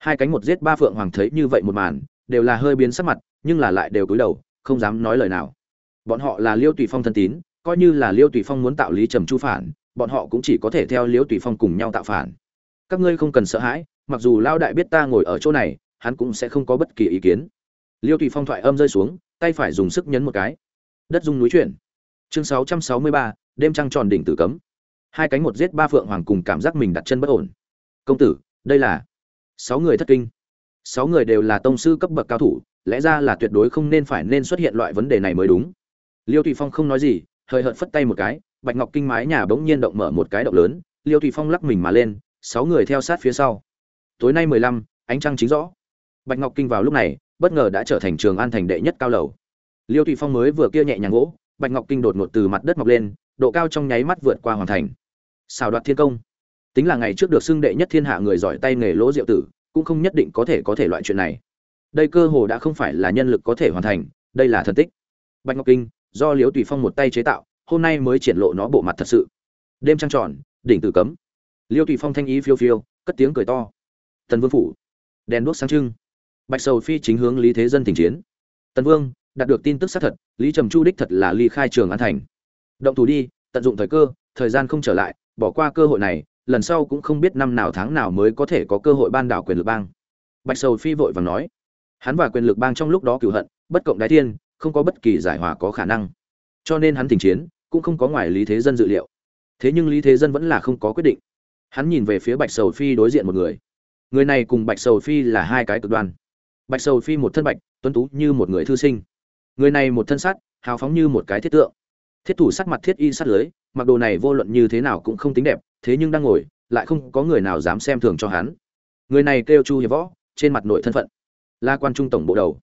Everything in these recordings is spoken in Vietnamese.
hai cánh một giết ba phượng hoàng thấy như vậy một màn đều là hơi biến sắc mặt nhưng là lại đều cúi đầu không dám nói lời nào. Bọn họ là liêu tùy phong thân tín coi như là liêu tùy phong muốn tạo lý trầm chu phản bọn họ cũng chỉ có thể theo liêu tùy phong cùng nhau tạo phản. Các ngươi không cần sợ hãi mặc dù lao đại biết ta ngồi ở chỗ này hắn cũng sẽ không có bất kỳ ý kiến. Liêu tùy phong thoại âm rơi xuống tay phải dùng sức nhấn một cái. Đất dung núi chuyển. Chương 663, đêm trăng tròn đỉnh tử cấm. Hai cánh một giết ba phượng hoàng cùng cảm giác mình đặt chân bất ổn. Công tử đây là sáu người thất kinh. Sáu người đều là tông sư cấp bậc cao thủ, lẽ ra là tuyệt đối không nên phải nên xuất hiện loại vấn đề này mới đúng. Liêu thủy phong không nói gì, hơi hợt phất tay một cái, bạch ngọc kinh mái nhà bỗng nhiên động mở một cái động lớn, liêu thủy phong lắc mình mà lên, sáu người theo sát phía sau. Tối nay mười lăm, ánh trăng chính rõ. Bạch ngọc kinh vào lúc này, bất ngờ đã trở thành trường an thành đệ nhất cao lầu. Liêu thủy phong mới vừa kia nhẹ nhàng gỗ, bạch ngọc kinh đột ngột từ mặt đất mọc lên, độ cao trong nháy mắt vượt qua hoàn thành. Xào đoạt thiên công tính là ngày trước được xưng đệ nhất thiên hạ người giỏi tay nghề lỗ diệu tử, cũng không nhất định có thể có thể loại chuyện này. Đây cơ hồ đã không phải là nhân lực có thể hoàn thành, đây là thần tích. Bạch ngọc kinh, do liếu tùy phong một tay chế tạo, hôm nay mới triển lộ nó bộ mặt thật sự. Đêm trăng tròn, đỉnh tử cấm. Liêu tùy phong thanh ý phiêu phiêu, cất tiếng cười to. Tần vương phủ, đèn đuốc sáng trưng. Bạch sầu phi chính hướng lý thế dân tình chiến. Tần vương, đạt được tin tức xác thật, lý trầm chu đích thật là ly khai trường an thành. Động thủ đi, tận dụng thời cơ, thời gian không trở lại, bỏ qua cơ hội này lần sau cũng không biết năm nào tháng nào mới có thể có cơ hội ban đảo quyền lực bang. Bạch sầu phi vội vàng nói, hắn và quyền lực bang trong lúc đó cựu hận, bất cộng đái thiên không có bất kỳ giải hòa có khả năng. Cho nên hắn tình chiến, cũng không có ngoài lý thế dân dự liệu. Thế nhưng lý thế dân vẫn là không có quyết định. Hắn nhìn về phía bạch sầu phi đối diện một người. Người này cùng bạch sầu phi là hai cái cực đoan. Bạch sầu phi một thân bạch, tuấn tú như một người thư sinh. Người này một thân sắt hào phóng như một cái thiết tượng. Thiết thủ sắc mặt thiết y sắt lưới mặc đồ này vô luận như thế nào cũng không tính đẹp, thế nhưng đang ngồi, lại không có người nào dám xem thường cho hắn. Người này kêu chu hiệp võ, trên mặt nội thân phận là quan trung tổng bộ đầu.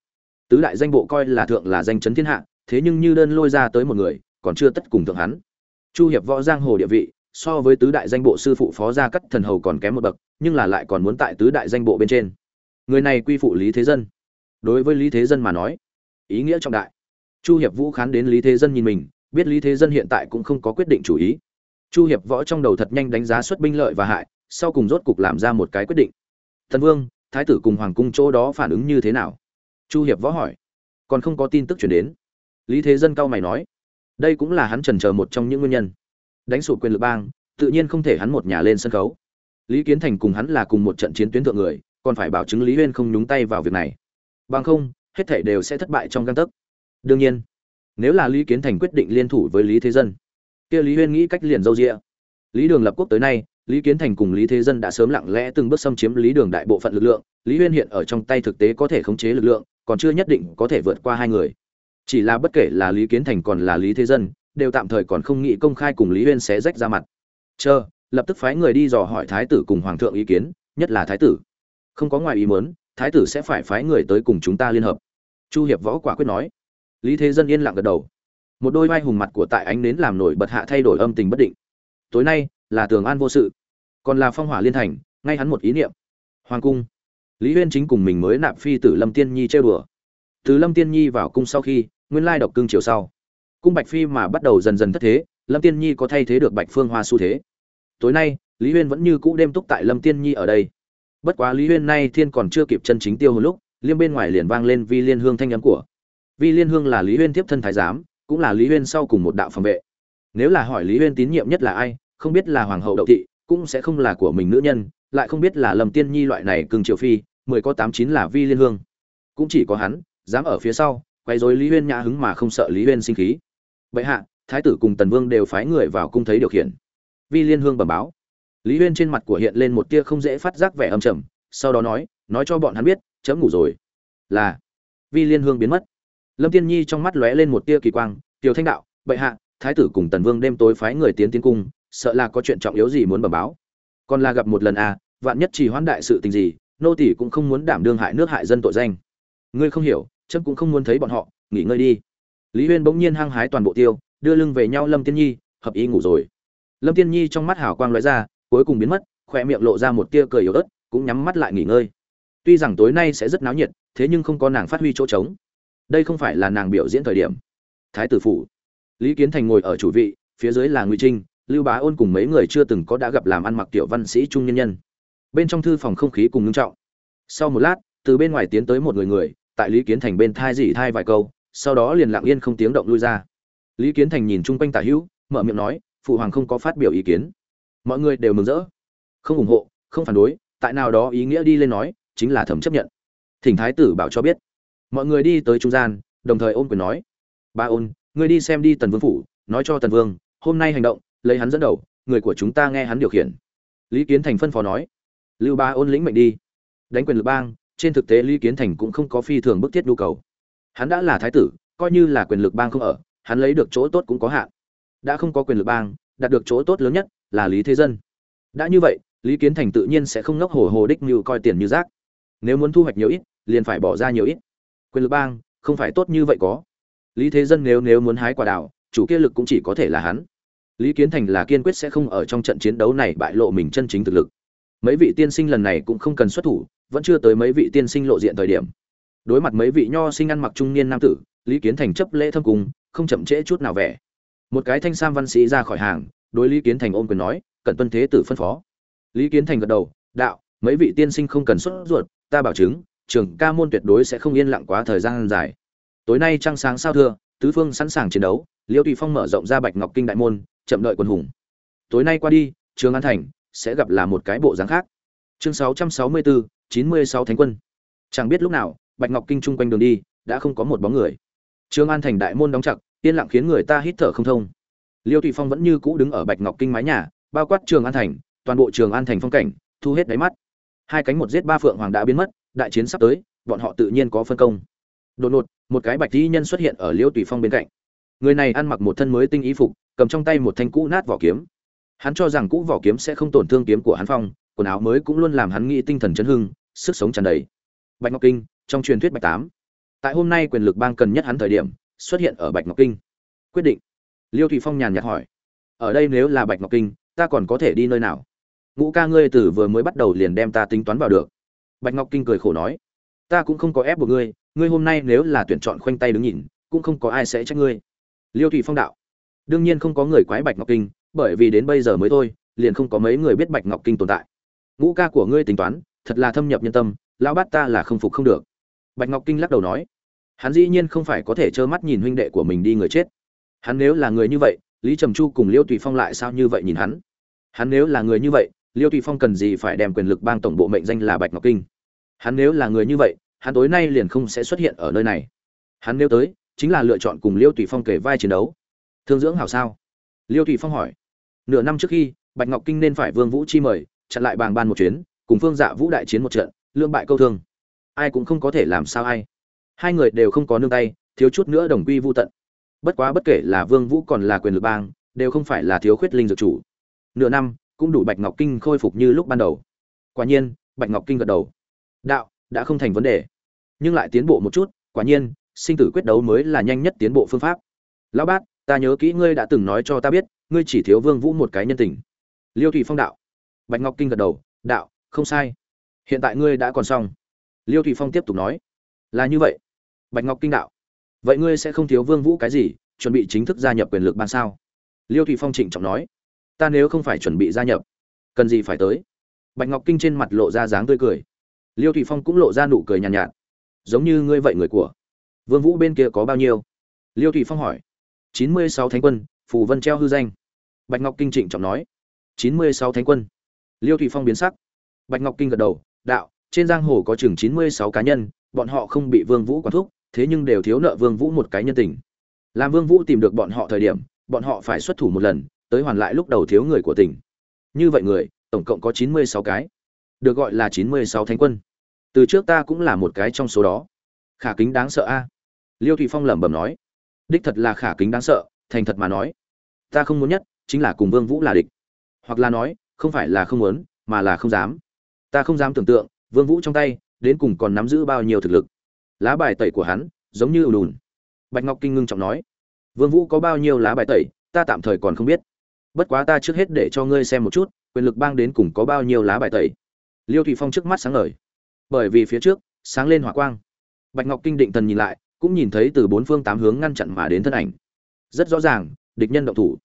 Tứ đại danh bộ coi là thượng là danh chấn thiên hạ, thế nhưng như đơn lôi ra tới một người, còn chưa tất cùng thượng hắn. Chu hiệp võ giang hồ địa vị, so với tứ đại danh bộ sư phụ phó gia cắt thần hầu còn kém một bậc, nhưng là lại còn muốn tại tứ đại danh bộ bên trên. Người này quy phụ lý thế dân. Đối với lý thế dân mà nói, ý nghĩa trọng đại. Chu hiệp vũ khán đến lý thế dân nhìn mình biết lý thế dân hiện tại cũng không có quyết định chủ ý. Chu hiệp võ trong đầu thật nhanh đánh giá xuất binh lợi và hại, sau cùng rốt cục làm ra một cái quyết định. Thần vương, thái tử cùng hoàng cung chỗ đó phản ứng như thế nào? Chu hiệp võ hỏi. Còn không có tin tức chuyển đến. Lý thế dân cao mày nói. Đây cũng là hắn trần chờ một trong những nguyên nhân. Đánh sụp quyền lực bang, tự nhiên không thể hắn một nhà lên sân khấu. Lý kiến thành cùng hắn là cùng một trận chiến tuyến thượng người, còn phải bảo chứng lý huyên không nhúng tay vào việc này. Bằng không, hết thảy đều sẽ thất bại trong găng tấc. Đương nhiên nếu là lý kiến thành quyết định liên thủ với lý thế dân, kia lý huyên nghĩ cách liền dâu rịa lý đường lập quốc tới nay, lý kiến thành cùng lý thế dân đã sớm lặng lẽ từng bước xâm chiếm lý đường đại bộ phận lực lượng, lý huyên hiện ở trong tay thực tế có thể khống chế lực lượng, còn chưa nhất định có thể vượt qua hai người. Chỉ là bất kể là lý kiến thành còn là lý thế dân, đều tạm thời còn không nghĩ công khai cùng lý huyên xé rách ra mặt. Chờ, lập tức phái người đi dò hỏi thái tử cùng hoàng thượng ý kiến, nhất là thái tử. Không có ngoài ý muốn, thái tử sẽ phải phái người tới cùng chúng ta liên hợp. Chu hiệp võ quả quyết nói lý thế dân yên lặng gật đầu. Một đôi vai hùng mặt của tại ánh nến làm nổi bật hạ thay đổi âm tình bất định. Tối nay, là tường an vô sự. Còn là phong hỏa liên thành, ngay hắn một ý niệm. Hoàng cung. Lý huyên chính cùng mình mới nạp phi tử lâm tiên nhi chơi bừa từ lâm tiên nhi vào cung sau khi, nguyên lai độc cương chiều sau. Cung bạch phi mà bắt đầu dần dần thất thế, lâm tiên nhi có thay thế được bạch phương hoa xu thế. Tối nay, lý huyên vẫn như cũ đêm túc tại lâm tiên nhi ở đây. Bất quá lý huyên nay thiên còn chưa kịp chân chính tiêu hồi lúc, liêm bên ngoài liền vang lên vi liên hương thanh nhắm của vi liên hương là lý huyên tiếp thân thái giám, cũng là lý huyên sau cùng một đạo phòng vệ. Nếu là hỏi lý huyên tín nhiệm nhất là ai, không biết là hoàng hậu đậu thị, cũng sẽ không là của mình nữ nhân, lại không biết là lâm tiên nhi loại này cưng triệu phi, mười có tám chín là vi liên hương. Cũng chỉ có hắn, dám ở phía sau quay dối lý huyên nhã hứng mà không sợ lý huyên sinh khí. Vậy hạ, thái tử cùng tần vương đều phái người vào cung thấy điều khiển. Vi liên hương bẩm báo. Lý huyên trên mặt của hiện lên một tia không dễ phát giác vẻ âm trầm, sau đó nói nói cho bọn hắn biết, chấm ngủ rồi. Là. Vi liên hương biến mất lâm tiên nhi trong mắt lóe lên một tia kỳ quang, tiểu thanh đạo, bệ hạ, thái tử cùng tần vương đêm tối phái người tiến tiến cung, sợ là có chuyện trọng yếu gì muốn bẩm báo. Còn là gặp một lần à vạn nhất chỉ hoãn đại sự tình gì, nô tỷ cũng không muốn đảm đương hại nước hại dân tội danh. Ngươi không hiểu, chấm cũng không muốn thấy bọn họ, nghỉ ngơi đi. Lý huyên bỗng nhiên hăng hái toàn bộ tiêu, đưa lưng về nhau lâm tiên nhi, hợp ý ngủ rồi. Lâm tiên nhi trong mắt hào quang lóe ra, cuối cùng biến mất khỏe miệng lộ ra một tia cười yếu ớt, cũng nhắm mắt lại nghỉ ngơi. Tuy rằng tối nay sẽ rất náo nhiệt, thế nhưng không có nàng phát huy chỗ trống đây không phải là nàng biểu diễn thời điểm. Thái tử phủ. Lý kiến thành ngồi ở chủ vị, phía dưới là ngụy trinh, lưu bá ôn cùng mấy người chưa từng có đã gặp làm ăn mặc tiểu văn sĩ trung nhân nhân. Bên trong thư phòng không khí cùng ngưng trọng. Sau một lát, từ bên ngoài tiến tới một người người, tại lý kiến thành bên thai dỉ thai vài câu, sau đó liền lặng yên không tiếng động lui ra. Lý kiến thành nhìn chung quanh tả hữu, mở miệng nói, phụ hoàng không có phát biểu ý kiến. Mọi người đều mừng rỡ. Không ủng hộ, không phản đối, tại nào đó ý nghĩa đi lên nói, chính là thẩm chấp nhận. Thỉnh thái tử bảo cho biết mọi người đi tới trung gian, đồng thời ôn quyền nói, ba ôn, ngươi đi xem đi tần vương phủ, nói cho tần vương, hôm nay hành động, lấy hắn dẫn đầu, người của chúng ta nghe hắn điều khiển. Lý kiến thành phân phó nói, lưu ba ôn lĩnh mệnh đi. Đánh quyền lực bang, trên thực tế lý kiến thành cũng không có phi thường bức thiết nhu cầu. Hắn đã là thái tử, coi như là quyền lực bang không ở, hắn lấy được chỗ tốt cũng có hạn. Đã không có quyền lực bang, đạt được chỗ tốt lớn nhất là lý thế dân. Đã như vậy, lý kiến thành tự nhiên sẽ không ngốc hồ hồ đích như coi tiền như rác. Nếu muốn thu hoạch nhiều ít, liền phải bỏ ra nhiều ít quyền lực bang, không phải tốt như vậy có. Lý thế dân nếu nếu muốn hái quả đào, chủ kia lực cũng chỉ có thể là hắn. Lý kiến thành là kiên quyết sẽ không ở trong trận chiến đấu này bại lộ mình chân chính thực lực. Mấy vị tiên sinh lần này cũng không cần xuất thủ, vẫn chưa tới mấy vị tiên sinh lộ diện thời điểm. Đối mặt mấy vị nho sinh ăn mặc trung niên nam tử, lý kiến thành chấp lễ thâm cung, không chậm trễ chút nào vẻ. Một cái thanh sam văn sĩ ra khỏi hàng, đối lý kiến thành ôm quyền nói cần tuân thế tử phân phó. Lý kiến thành gật đầu, đạo, mấy vị tiên sinh không cần xuất ruột, ta bảo chứng trường ca môn tuyệt đối sẽ không yên lặng quá thời gian dài. Tối nay trăng sáng sao thưa tứ phương sẵn sàng chiến đấu liêu tùy phong mở rộng ra bạch ngọc kinh đại môn chậm đợi quân hùng. Tối nay qua đi trường an thành sẽ gặp là một cái bộ dáng khác. Chương 664, 96 thánh quân. Chẳng biết lúc nào bạch ngọc kinh chung quanh đường đi đã không có một bóng người. Trường an thành đại môn đóng chặt yên lặng khiến người ta hít thở không thông. Liêu tùy phong vẫn như cũ đứng ở bạch ngọc kinh mái nhà bao quát trường an thành toàn bộ trường an thành phong cảnh thu hết đáy mắt. Hai cánh một giết ba phượng hoàng đã biến mất đại chiến sắp tới, bọn họ tự nhiên có phân công. Đột ngột, một cái bạch y nhân xuất hiện ở liêu tùy phong bên cạnh. Người này ăn mặc một thân mới tinh ý phục, cầm trong tay một thanh cũ nát vỏ kiếm. Hắn cho rằng cũ vỏ kiếm sẽ không tổn thương kiếm của hắn phong, quần áo mới cũng luôn làm hắn nghĩ tinh thần chấn hưng, sức sống tràn đầy. Bạch ngọc kinh, trong truyền thuyết bạch tám. Tại hôm nay quyền lực bang cần nhất hắn thời điểm, xuất hiện ở bạch ngọc kinh. Quyết định. Liêu thủy phong nhàn nhạt hỏi. Ở đây nếu là bạch ngọc kinh, ta còn có thể đi nơi nào? Ngũ ca ngươi từ vừa mới bắt đầu liền đem ta tính toán vào được bạch ngọc kinh cười khổ nói, ta cũng không có ép buộc ngươi ngươi hôm nay nếu là tuyển chọn khoanh tay đứng nhìn, cũng không có ai sẽ trách ngươi. Liêu thủy phong đạo, đương nhiên không có người quái bạch ngọc kinh, bởi vì đến bây giờ mới thôi, liền không có mấy người biết bạch ngọc kinh tồn tại. Ngũ ca của ngươi tính toán, thật là thâm nhập nhân tâm, lão bát ta là không phục không được. Bạch ngọc kinh lắc đầu nói, hắn dĩ nhiên không phải có thể trơ mắt nhìn huynh đệ của mình đi người chết. Hắn nếu là người như vậy, lý trầm chu cùng liêu tùy phong lại sao như vậy nhìn hắn? Hắn nếu là người như vậy liêu tùy phong cần gì phải đem quyền lực bang tổng bộ mệnh danh là bạch ngọc kinh? Hắn nếu là người như vậy, hắn tối nay liền không sẽ xuất hiện ở nơi này. Hắn nếu tới, chính là lựa chọn cùng liêu tùy phong kể vai chiến đấu. Thương dưỡng hảo sao? Liêu tùy phong hỏi. Nửa năm trước khi, bạch ngọc kinh nên phải vương vũ chi mời, chặn lại bàng ban một chuyến, cùng phương dạ vũ đại chiến một trận lương bại câu thương. Ai cũng không có thể làm sao ai. Hai người đều không có nương tay, thiếu chút nữa đồng quy vô tận. Bất quá bất kể là vương vũ còn là quyền lực bang, đều không phải là thiếu khuyết linh dược chủ. Nửa năm cũng đủ bạch ngọc kinh khôi phục như lúc ban đầu. Quả nhiên, bạch ngọc kinh gật đầu. Đạo, đã không thành vấn đề. Nhưng lại tiến bộ một chút, quả nhiên, sinh tử quyết đấu mới là nhanh nhất tiến bộ phương pháp. Lão bát, ta nhớ kỹ ngươi đã từng nói cho ta biết, ngươi chỉ thiếu vương vũ một cái nhân tình. Liêu thủy phong đạo. Bạch ngọc kinh gật đầu, đạo, không sai. Hiện tại ngươi đã còn xong. Liêu thủy phong tiếp tục nói. Là như vậy. Bạch ngọc kinh đạo. Vậy ngươi sẽ không thiếu vương vũ cái gì, chuẩn bị chính thức gia nhập quyền lực ban sao? Liêu thủy phong trịnh trọng nói ta nếu không phải chuẩn bị gia nhập cần gì phải tới? Bạch ngọc kinh trên mặt lộ ra dáng tươi cười. Liêu thụy phong cũng lộ ra nụ cười nhàn nhạt, nhạt. Giống như ngươi vậy người của vương vũ bên kia có bao nhiêu? Liêu thụy phong hỏi. Chín mươi sáu thánh quân phù vân treo hư danh. Bạch ngọc kinh trịnh trọng nói. Chín mươi sáu thánh quân. Liêu thụy phong biến sắc. Bạch ngọc kinh gật đầu đạo trên giang hồ có chừng chín mươi sáu cá nhân bọn họ không bị vương vũ quản thúc thế nhưng đều thiếu nợ vương vũ một cái nhân tình. Làm vương vũ tìm được bọn họ thời điểm bọn họ phải xuất thủ một lần tới hoàn lại lúc đầu thiếu người của tỉnh. Như vậy người, tổng cộng có chín mươi sáu cái. Được gọi là chín mươi sáu thánh quân. Từ trước ta cũng là một cái trong số đó. Khả kính đáng sợ a. Liêu thủy phong lẩm bẩm nói. Đích thật là khả kính đáng sợ, thành thật mà nói. Ta không muốn nhất, chính là cùng vương vũ là địch. Hoặc là nói, không phải là không muốn, mà là không dám. Ta không dám tưởng tượng, vương vũ trong tay, đến cùng còn nắm giữ bao nhiêu thực lực. Lá bài tẩy của hắn, giống như ù đùn bạch ngọc kinh ngưng trọng nói. Vương vũ có bao nhiêu lá bài tẩy, ta tạm thời còn không biết bất quá ta trước hết để cho ngươi xem một chút, quyền lực bang đến cùng có bao nhiêu lá bài tẩy. Liêu thủy phong trước mắt sáng ngời. Bởi vì phía trước, sáng lên hỏa quang. Bạch ngọc kinh định thần nhìn lại, cũng nhìn thấy từ bốn phương tám hướng ngăn chặn mà đến thân ảnh. Rất rõ ràng, địch nhân động thủ.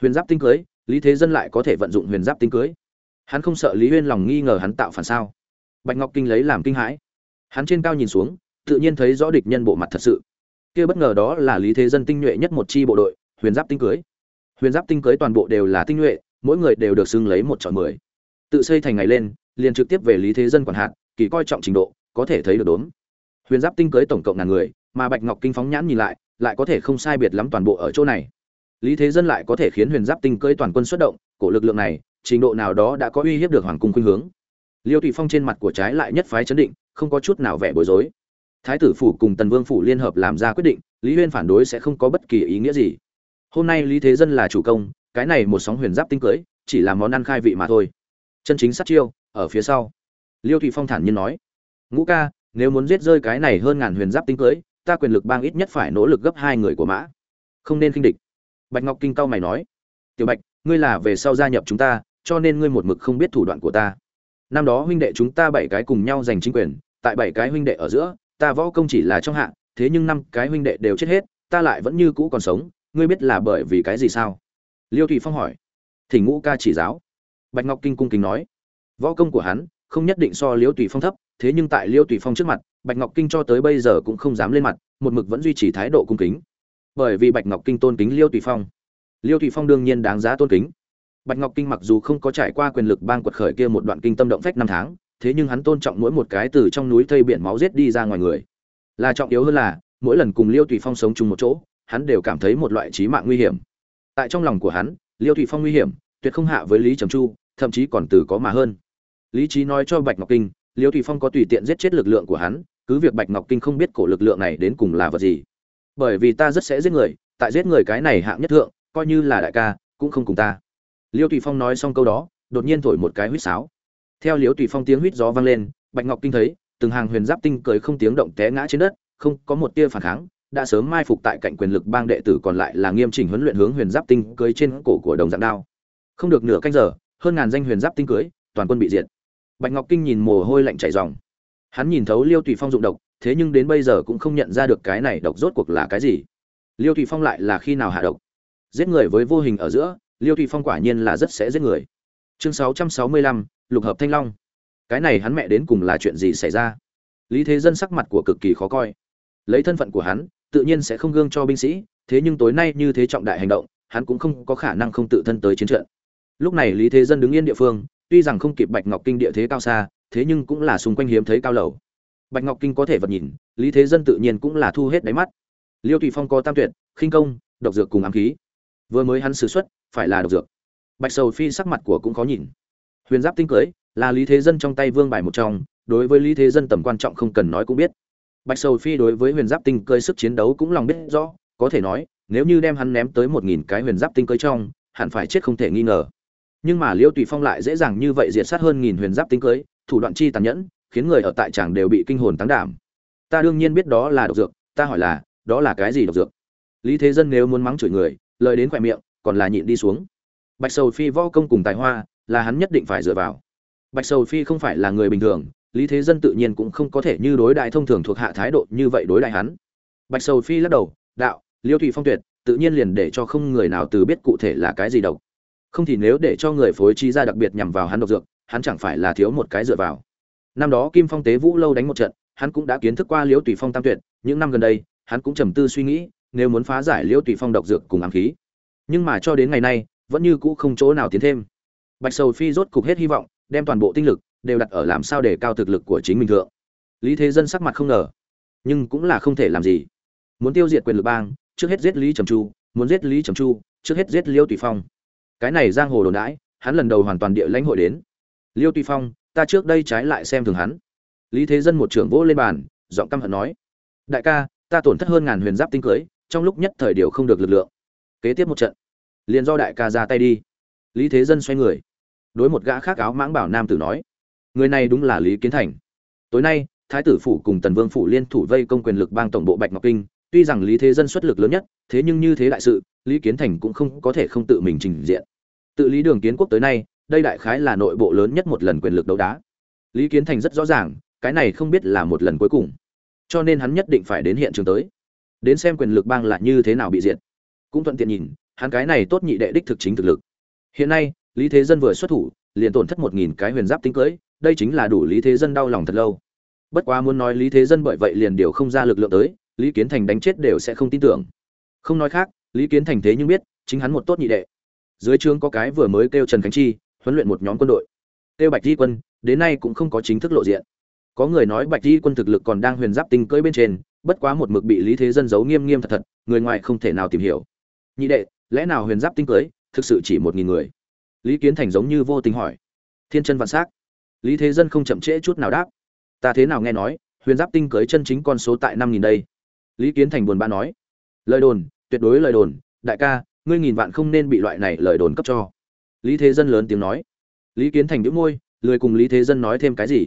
Huyền giáp tinh cưới, lý thế dân lại có thể vận dụng huyền giáp tinh cưới. Hắn không sợ lý huyên lòng nghi ngờ hắn tạo phản sao? Bạch ngọc kinh lấy làm kinh hãi. Hắn trên cao nhìn xuống, tự nhiên thấy rõ địch nhân bộ mặt thật sự. Kia bất ngờ đó là lý thế dân tinh nhuệ nhất một chi bộ đội, huyền giáp tinh cưới huyền giáp tinh cưới toàn bộ đều là tinh nhuệ, mỗi người đều được xưng lấy một chọn mười. Tự xây thành ngày lên, liền trực tiếp về lý thế dân quản hạt, kỳ coi trọng trình độ, có thể thấy được đốn huyền giáp tinh cưới tổng cộng ngàn người, mà bạch ngọc kinh phóng nhãn nhìn lại lại có thể không sai biệt lắm toàn bộ ở chỗ này. Lý thế dân lại có thể khiến huyền giáp tinh cưới toàn quân xuất động, cổ lực lượng này, trình độ nào đó đã có uy hiếp được hoàng cung khuynh hướng. Liêu Thụy phong trên mặt của trái lại nhất phái chấn định, không có chút nào vẻ bối rối. Thái tử phủ cùng tần vương phủ liên hợp làm ra quyết định, lý huyên phản đối sẽ không có bất kỳ ý nghĩa gì hôm nay lý thế dân là chủ công, cái này một sóng huyền giáp tinh cưới, chỉ là món ăn khai vị mà thôi. Chân chính sát chiêu, ở phía sau. Liêu thụy phong thản nhiên nói, ngũ ca, nếu muốn giết rơi cái này hơn ngàn huyền giáp tinh cưới, ta quyền lực bang ít nhất phải nỗ lực gấp hai người của mã. Không nên khinh địch. Bạch ngọc kinh cao mày nói, tiểu bạch, ngươi là về sau gia nhập chúng ta, cho nên ngươi một mực không biết thủ đoạn của ta. Năm đó huynh đệ chúng ta bảy cái cùng nhau giành chính quyền, tại bảy cái huynh đệ ở giữa, ta võ công chỉ là trong hạng thế nhưng năm cái huynh đệ đều chết hết, ta lại vẫn như cũ còn sống ngươi biết là bởi vì cái gì sao? Liêu thụy phong hỏi. Thỉnh ngũ ca chỉ giáo. Bạch ngọc kinh cung kính nói. Võ công của hắn không nhất định so liêu tùy phong thấp, thế nhưng tại liêu tùy phong trước mặt, bạch ngọc kinh cho tới bây giờ cũng không dám lên mặt, một mực vẫn duy trì thái độ cung kính. Bởi vì bạch ngọc kinh tôn kính liêu tùy phong. Liêu tùy phong đương nhiên đáng giá tôn kính. Bạch ngọc kinh mặc dù không có trải qua quyền lực bang quật khởi kia một đoạn kinh tâm động phách năm tháng, thế nhưng hắn tôn trọng mỗi một cái từ trong núi thây biển máu giết đi ra ngoài người. Là trọng yếu hơn là, mỗi lần cùng liêu tùy phong sống chung một chỗ hắn đều cảm thấy một loại trí mạng nguy hiểm. Tại trong lòng của hắn, liêu Thụy phong nguy hiểm, tuyệt không hạ với lý trầm chu, thậm chí còn từ có mà hơn. Lý trí nói cho bạch ngọc kinh, liêu Thụy phong có tùy tiện giết chết lực lượng của hắn, cứ việc bạch ngọc kinh không biết cổ lực lượng này đến cùng là vật gì. Bởi vì ta rất sẽ giết người, tại giết người cái này hạng nhất thượng, coi như là đại ca, cũng không cùng ta. Liêu tùy phong nói xong câu đó, đột nhiên thổi một cái huýt sáo. Theo liêu tùy phong tiếng huýt gió vang lên, bạch ngọc kinh thấy, từng hàng huyền giáp tinh cười không tiếng động té ngã trên đất, không có một tia phản kháng đã sớm mai phục tại cạnh quyền lực bang đệ tử còn lại là nghiêm chỉnh huấn luyện hướng huyền giáp tinh cưới trên cổ của đồng dạng đao. Không được nửa canh giờ, hơn ngàn danh huyền giáp tinh cưới, toàn quân bị diệt. Bạch ngọc kinh nhìn mồ hôi lạnh chảy ròng. Hắn nhìn thấu liêu tùy phong dụng độc, thế nhưng đến bây giờ cũng không nhận ra được cái này độc rốt cuộc là cái gì. Liêu tùy phong lại là khi nào hạ độc? Giết người với vô hình ở giữa, liêu tùy phong quả nhiên là rất sẽ giết người. Chương sáu trăm sáu mươi lăm, lục hợp thanh long. Cái này hắn mẹ đến cùng là chuyện gì xảy ra? Lý thế dân sắc mặt của cực kỳ khó coi. Lấy thân phận của hắn tự nhiên sẽ không gương cho binh sĩ, thế nhưng tối nay như thế trọng đại hành động, hắn cũng không có khả năng không tự thân tới chiến trận. Lúc này lý thế dân đứng yên địa phương, tuy rằng không kịp bạch ngọc kinh địa thế cao xa, thế nhưng cũng là xung quanh hiếm thấy cao lầu. Bạch ngọc kinh có thể vật nhìn, lý thế dân tự nhiên cũng là thu hết đáy mắt. Liêu tùy phong có tam tuyệt, khinh công, độc dược cùng ám khí. Vừa mới hắn sử xuất, phải là độc dược. Bạch sầu phi sắc mặt của cũng khó nhìn. Huyền giáp tinh cưới là lý thế dân trong tay vương bài một trong, đối với lý thế dân tầm quan trọng không cần nói cũng biết bạch sầu phi đối với huyền giáp tinh cơi sức chiến đấu cũng lòng biết rõ, có thể nói, nếu như đem hắn ném tới một nghìn cái huyền giáp tinh cơi trong, hẳn phải chết không thể nghi ngờ. Nhưng mà liêu tùy phong lại dễ dàng như vậy diệt sát hơn nghìn huyền giáp tinh cưới thủ đoạn chi tàn nhẫn, khiến người ở tại tràng đều bị kinh hồn tăng đảm. Ta đương nhiên biết đó là độc dược, ta hỏi là, đó là cái gì độc dược? Lý thế dân nếu muốn mắng chửi người, lời đến khỏe miệng, còn là nhịn đi xuống. Bạch sầu phi võ công cùng tài hoa, là hắn nhất định phải dựa vào. Bạch sầu phi không phải là người bình thường lý thế dân tự nhiên cũng không có thể như đối đại thông thường thuộc hạ thái độ như vậy đối đại hắn. Bạch sầu phi lắc đầu, đạo, liêu thủy phong tuyệt, tự nhiên liền để cho không người nào từ biết cụ thể là cái gì độc. Không thì nếu để cho người phối trí ra đặc biệt nhằm vào hắn độc dược, hắn chẳng phải là thiếu một cái dựa vào. Năm đó kim phong tế vũ lâu đánh một trận, hắn cũng đã kiến thức qua liễu tùy phong tam tuyệt, những năm gần đây, hắn cũng trầm tư suy nghĩ, nếu muốn phá giải liễu tùy phong độc dược cùng ám khí. Nhưng mà cho đến ngày nay, vẫn như cũ không chỗ nào tiến thêm. Bạch sầu phi rốt cục hết hy vọng, đem toàn bộ tinh lực đều đặt ở làm sao để cao thực lực của chính mình thượng. Lý thế dân sắc mặt không ngờ, nhưng cũng là không thể làm gì. Muốn tiêu diệt quyền lực bang, trước hết giết lý trầm chu, muốn giết lý trầm chu, trước hết giết liêu tùy phong. Cái này giang hồ đồn đãi, hắn lần đầu hoàn toàn địa lãnh hội đến. Liêu tùy phong, ta trước đây trái lại xem thường hắn. Lý thế dân một trưởng vỗ lên bàn, giọng căm hận nói, đại ca, ta tổn thất hơn ngàn huyền giáp tinh cưới, trong lúc nhất thời điều không được lực lượng. Kế tiếp một trận, liền do đại ca ra tay đi. Lý thế dân xoay người, đối một gã khác áo mãng bảo nam tử nói người này đúng là lý kiến thành. Tối nay, thái tử phủ cùng tần vương phủ liên thủ vây công quyền lực bang tổng bộ bạch ngọc kinh. Tuy rằng lý thế dân xuất lực lớn nhất, thế nhưng như thế đại sự, lý kiến thành cũng không có thể không tự mình trình diện. Tự lý đường kiến quốc tới nay, đây đại khái là nội bộ lớn nhất một lần quyền lực đấu đá. Lý kiến thành rất rõ ràng, cái này không biết là một lần cuối cùng. Cho nên hắn nhất định phải đến hiện trường tới. Đến xem quyền lực bang là như thế nào bị diệt. Cũng thuận tiện nhìn, hắn cái này tốt nhị đệ đích thực chính thực lực. Hiện nay, lý thế dân vừa xuất thủ, liền tổn thất một nghìn cái huyền giáp tính cưỡi đây chính là đủ lý thế dân đau lòng thật lâu. Bất quá muốn nói lý thế dân bởi vậy liền điều không ra lực lượng tới, lý kiến thành đánh chết đều sẽ không tin tưởng. Không nói khác, lý kiến thành thế nhưng biết, chính hắn một tốt nhị đệ. Dưới trướng có cái vừa mới kêu trần khánh chi, huấn luyện một nhóm quân đội. Kêu bạch di quân, đến nay cũng không có chính thức lộ diện. Có người nói bạch di quân thực lực còn đang huyền giáp tinh cưỡi bên trên, bất quá một mực bị lý thế dân giấu nghiêm nghiêm thật thật, người ngoài không thể nào tìm hiểu. Nhị đệ, lẽ nào huyền giáp tinh cưỡi, thực sự chỉ một nghìn người? Lý kiến thành giống như vô tình hỏi. Thiên chân vạn s á c lý thế dân không chậm trễ chút nào đáp. Ta thế nào nghe nói, huyền giáp tinh cưới chân chính con số tại năm nghìn đây? Lý kiến thành buồn bã nói. Lời đồn, tuyệt đối lời đồn, đại ca, ngươi nghìn vạn không nên bị loại này lời đồn cấp cho. Lý thế dân lớn tiếng nói. Lý kiến thành đĩu môi, lười cùng lý thế dân nói thêm cái gì?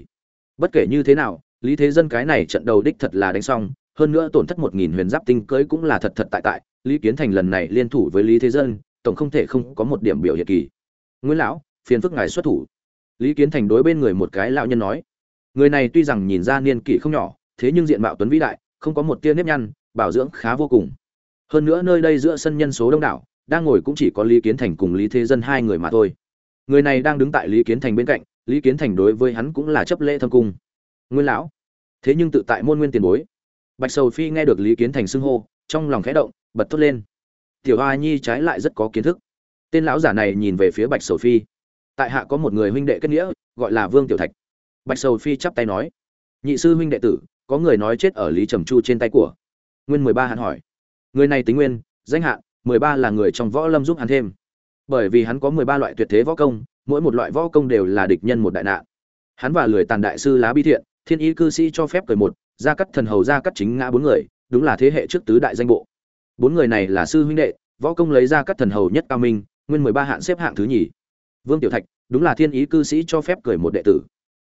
Bất kể như thế nào, lý thế dân cái này trận đầu đích thật là đánh xong, hơn nữa tổn thất một nghìn huyền giáp tinh cưới cũng là thật thật tại tại. Lý kiến thành lần này liên thủ với lý thế dân, tổng không thể không có một điểm biểu hiện kỳ. Nguyễn lão, phiền phức ngài xuất thủ lý kiến thành đối bên người một cái lão nhân nói, người này tuy rằng nhìn ra niên kỷ không nhỏ, thế nhưng diện mạo tuấn vĩ đại, không có một tia nếp nhăn, bảo dưỡng khá vô cùng. Hơn nữa nơi đây giữa sân nhân số đông đảo, đang ngồi cũng chỉ có lý kiến thành cùng lý thế dân hai người mà thôi. Người này đang đứng tại lý kiến thành bên cạnh, lý kiến thành đối với hắn cũng là chấp lễ thâm cung. Nguyên lão, thế nhưng tự tại môn nguyên tiền bối. Bạch sầu phi nghe được lý kiến thành xưng hô, trong lòng khẽ động, bật thốt lên. Tiểu hoa nhi trái lại rất có kiến thức. Tên lão giả này nhìn về phía bạch sầu phi tại hạ có một người huynh đệ kết nghĩa, gọi là vương tiểu thạch. Bạch sầu phi chắp tay nói, nhị sư huynh đệ tử, có người nói chết ở lý trầm chu trên tay của. Nguyên mười ba hắn hỏi, người này tính nguyên, danh hạn mười ba là người trong võ lâm giúp hắn thêm. Bởi vì hắn có mười ba loại tuyệt thế võ công, mỗi một loại võ công đều là địch nhân một đại nạn. Hắn và lười tàn đại sư lá bi thiện, thiên ý cư sĩ cho phép cười một, gia cắt thần hầu gia cắt chính ngã bốn người, đúng là thế hệ trước tứ đại danh bộ. Bốn người này là sư huynh đệ, võ công lấy ra cắt thần hầu nhất cao minh, nguyên mười ba hạng xếp hạng thứ nhì vương tiểu thạch, đúng là thiên ý cư sĩ cho phép cười một đệ tử.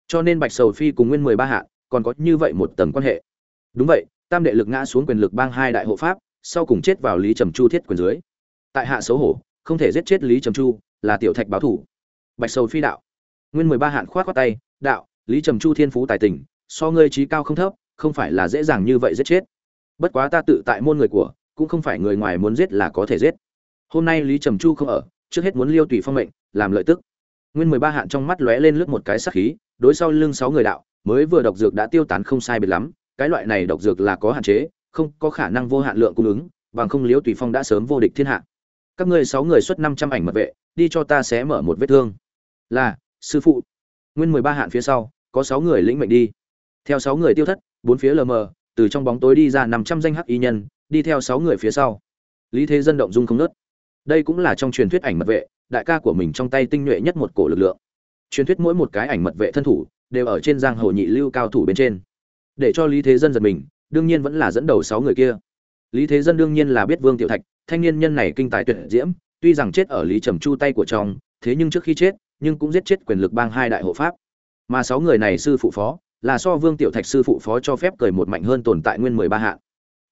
Cho nên bạch sầu phi cùng nguyên mười ba hạ còn có như vậy một tầng quan hệ. Đúng vậy, tam đệ lực ngã xuống quyền lực bang hai đại hộ pháp, sau cùng chết vào lý trầm chu thiết quyền dưới. Tại hạ xấu hổ, không thể giết chết lý trầm chu, là tiểu thạch báo thủ. Bạch sầu phi đạo. Nguyên mười ba hạn khoát khoát tay, đạo, lý trầm chu thiên phú tài tình, so ngươi trí cao không thấp, không phải là dễ dàng như vậy giết chết. Bất quá ta tự tại môn người của, cũng không phải người ngoài muốn giết là có thể giết. Hôm nay lý trầm chu không ở trước hết muốn liêu tùy phong mệnh, làm lợi tức. Nguyên mười ba hạn trong mắt lóe lên lướt một cái sắc khí, đối sau lưng sáu người đạo, mới vừa độc dược đã tiêu tán không sai biệt lắm, cái loại này độc dược là có hạn chế, không có khả năng vô hạn lượng cung ứng, bằng không liêu tùy phong đã sớm vô địch thiên hạ. Các ngươi sáu người xuất năm trăm ảnh mật vệ, đi cho ta xé mở một vết thương. Là, sư phụ. Nguyên mười ba hạn phía sau, có sáu người lĩnh mệnh đi. Theo sáu người tiêu thất, bốn phía lờ mờ, từ trong bóng tối đi ra năm trăm danh hắc y nhân, đi theo sáu người phía sau. Lý thế dân động dung không nớt đây cũng là trong truyền thuyết ảnh mật vệ, đại ca của mình trong tay tinh nhuệ nhất một cổ lực lượng. Truyền thuyết mỗi một cái ảnh mật vệ thân thủ, đều ở trên giang hồ nhị lưu cao thủ bên trên. Để cho lý thế dân giật mình, đương nhiên vẫn là dẫn đầu sáu người kia. Lý thế dân đương nhiên là biết vương tiểu thạch, thanh niên nhân này kinh tài tuyệt diễm, tuy rằng chết ở lý trầm chu tay của chồng, thế nhưng trước khi chết, nhưng cũng giết chết quyền lực bang hai đại hộ pháp. Mà sáu người này sư phụ phó, là so vương tiểu thạch sư phụ phó cho phép cười một mạnh hơn tồn tại nguyên mười ba hạng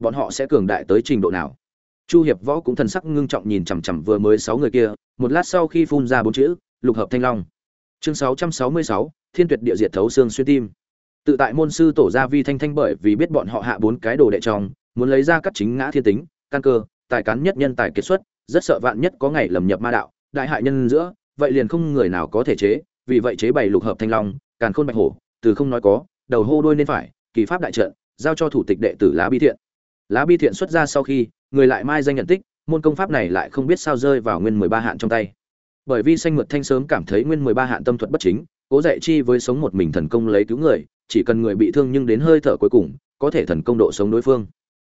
bọn họ sẽ cường đại tới trình độ nào? Chu hiệp võ cũng thần sắc ngưng trọng nhìn chằm chằm vừa mới sáu người kia, một lát sau khi phun ra bốn chữ, lục hợp thanh long. Chương sáu trăm sáu mươi sáu, thiên tuyệt địa diệt thấu xương xuyên tim. Tự tại môn sư tổ gia vi thanh thanh bởi vì biết bọn họ hạ bốn cái đồ đệ trong, muốn lấy ra các chính ngã thiên tính, căn cơ, tài cán nhất nhân tài kết xuất, rất sợ vạn nhất có ngày lầm nhập ma đạo, đại hại nhân giữa, vậy liền không người nào có thể chế, vì vậy chế bày lục hợp thanh long, càn khôn bạch hổ, từ không nói có, đầu hô đôi nên phải, kỳ pháp đại trận, giao cho thủ tịch đệ tử lá bi thiện. Lá bi thiện xuất ra sau khi người lại mai danh nhận tích, môn công pháp này lại không biết sao rơi vào nguyên mười ba hạn trong tay. Bởi vì xanh mượt thanh sớm cảm thấy nguyên mười ba hạn tâm thuật bất chính, cố dạy chi với sống một mình thần công lấy cứu người, chỉ cần người bị thương nhưng đến hơi thở cuối cùng, có thể thần công độ sống đối phương.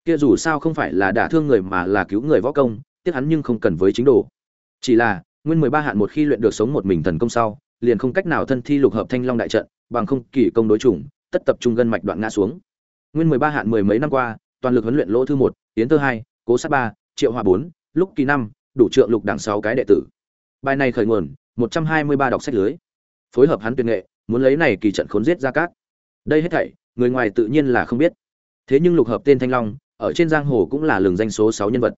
Kia dù sao không phải là đả thương người mà là cứu người võ công, tiếc hắn nhưng không cần với chính đồ. Chỉ là, nguyên mười ba hạn một khi luyện được sống một mình thần công sau, liền không cách nào thân thi lục hợp thanh long đại trận, bằng không kỳ công đối chủng, tất tập trung gân mạch đoạn ngã xuống. Nguyên mười ba hạn mười mấy năm qua, toàn lực huấn luyện lỗ thư một, tiến thứ hai cố sát ba, triệu hòa bốn, lúc kỳ năm, đủ trượng lục đảng sáu cái đệ tử. Bài này khởi nguồn, một trăm hai mươi ba đọc sách lưới. Phối hợp hắn tuyệt nghệ, muốn lấy này kỳ trận khốn giết ra cát. Đây hết thảy, người ngoài tự nhiên là không biết. Thế nhưng lục hợp tên thanh long, ở trên giang hồ cũng là lường danh số sáu nhân vật.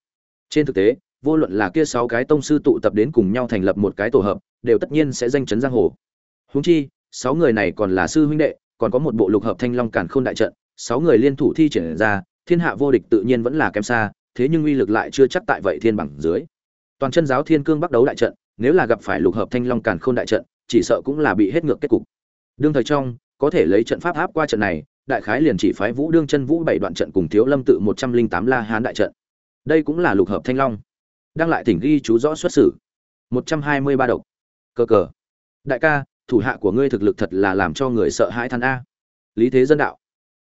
Trên thực tế, vô luận là kia sáu cái tông sư tụ tập đến cùng nhau thành lập một cái tổ hợp, đều tất nhiên sẽ danh chấn giang hồ. Huống chi, sáu người này còn là sư huynh đệ, còn có một bộ lục hợp thanh long cản khôn đại trận, sáu người liên thủ thi triển ra, thiên hạ vô địch tự nhiên vẫn là kém xa thế nhưng uy lực lại chưa chắc tại vậy thiên bằng dưới. Toàn chân giáo thiên cương bắt đấu đại trận, nếu là gặp phải lục hợp thanh long càn khôn đại trận, chỉ sợ cũng là bị hết ngược kết cục. Đương thời trong, có thể lấy trận pháp áp qua trận này, đại khái liền chỉ phái vũ đương chân vũ bảy đoạn trận cùng thiếu lâm tự một trăm linh tám la hán đại trận. Đây cũng là lục hợp thanh long. Đang lại thỉnh ghi chú rõ xuất xử. một trăm hai mươi ba độc. Cờ cờ. Đại ca, thủ hạ của ngươi thực lực thật là làm cho người sợ hãi than a. Lý thế dân đạo.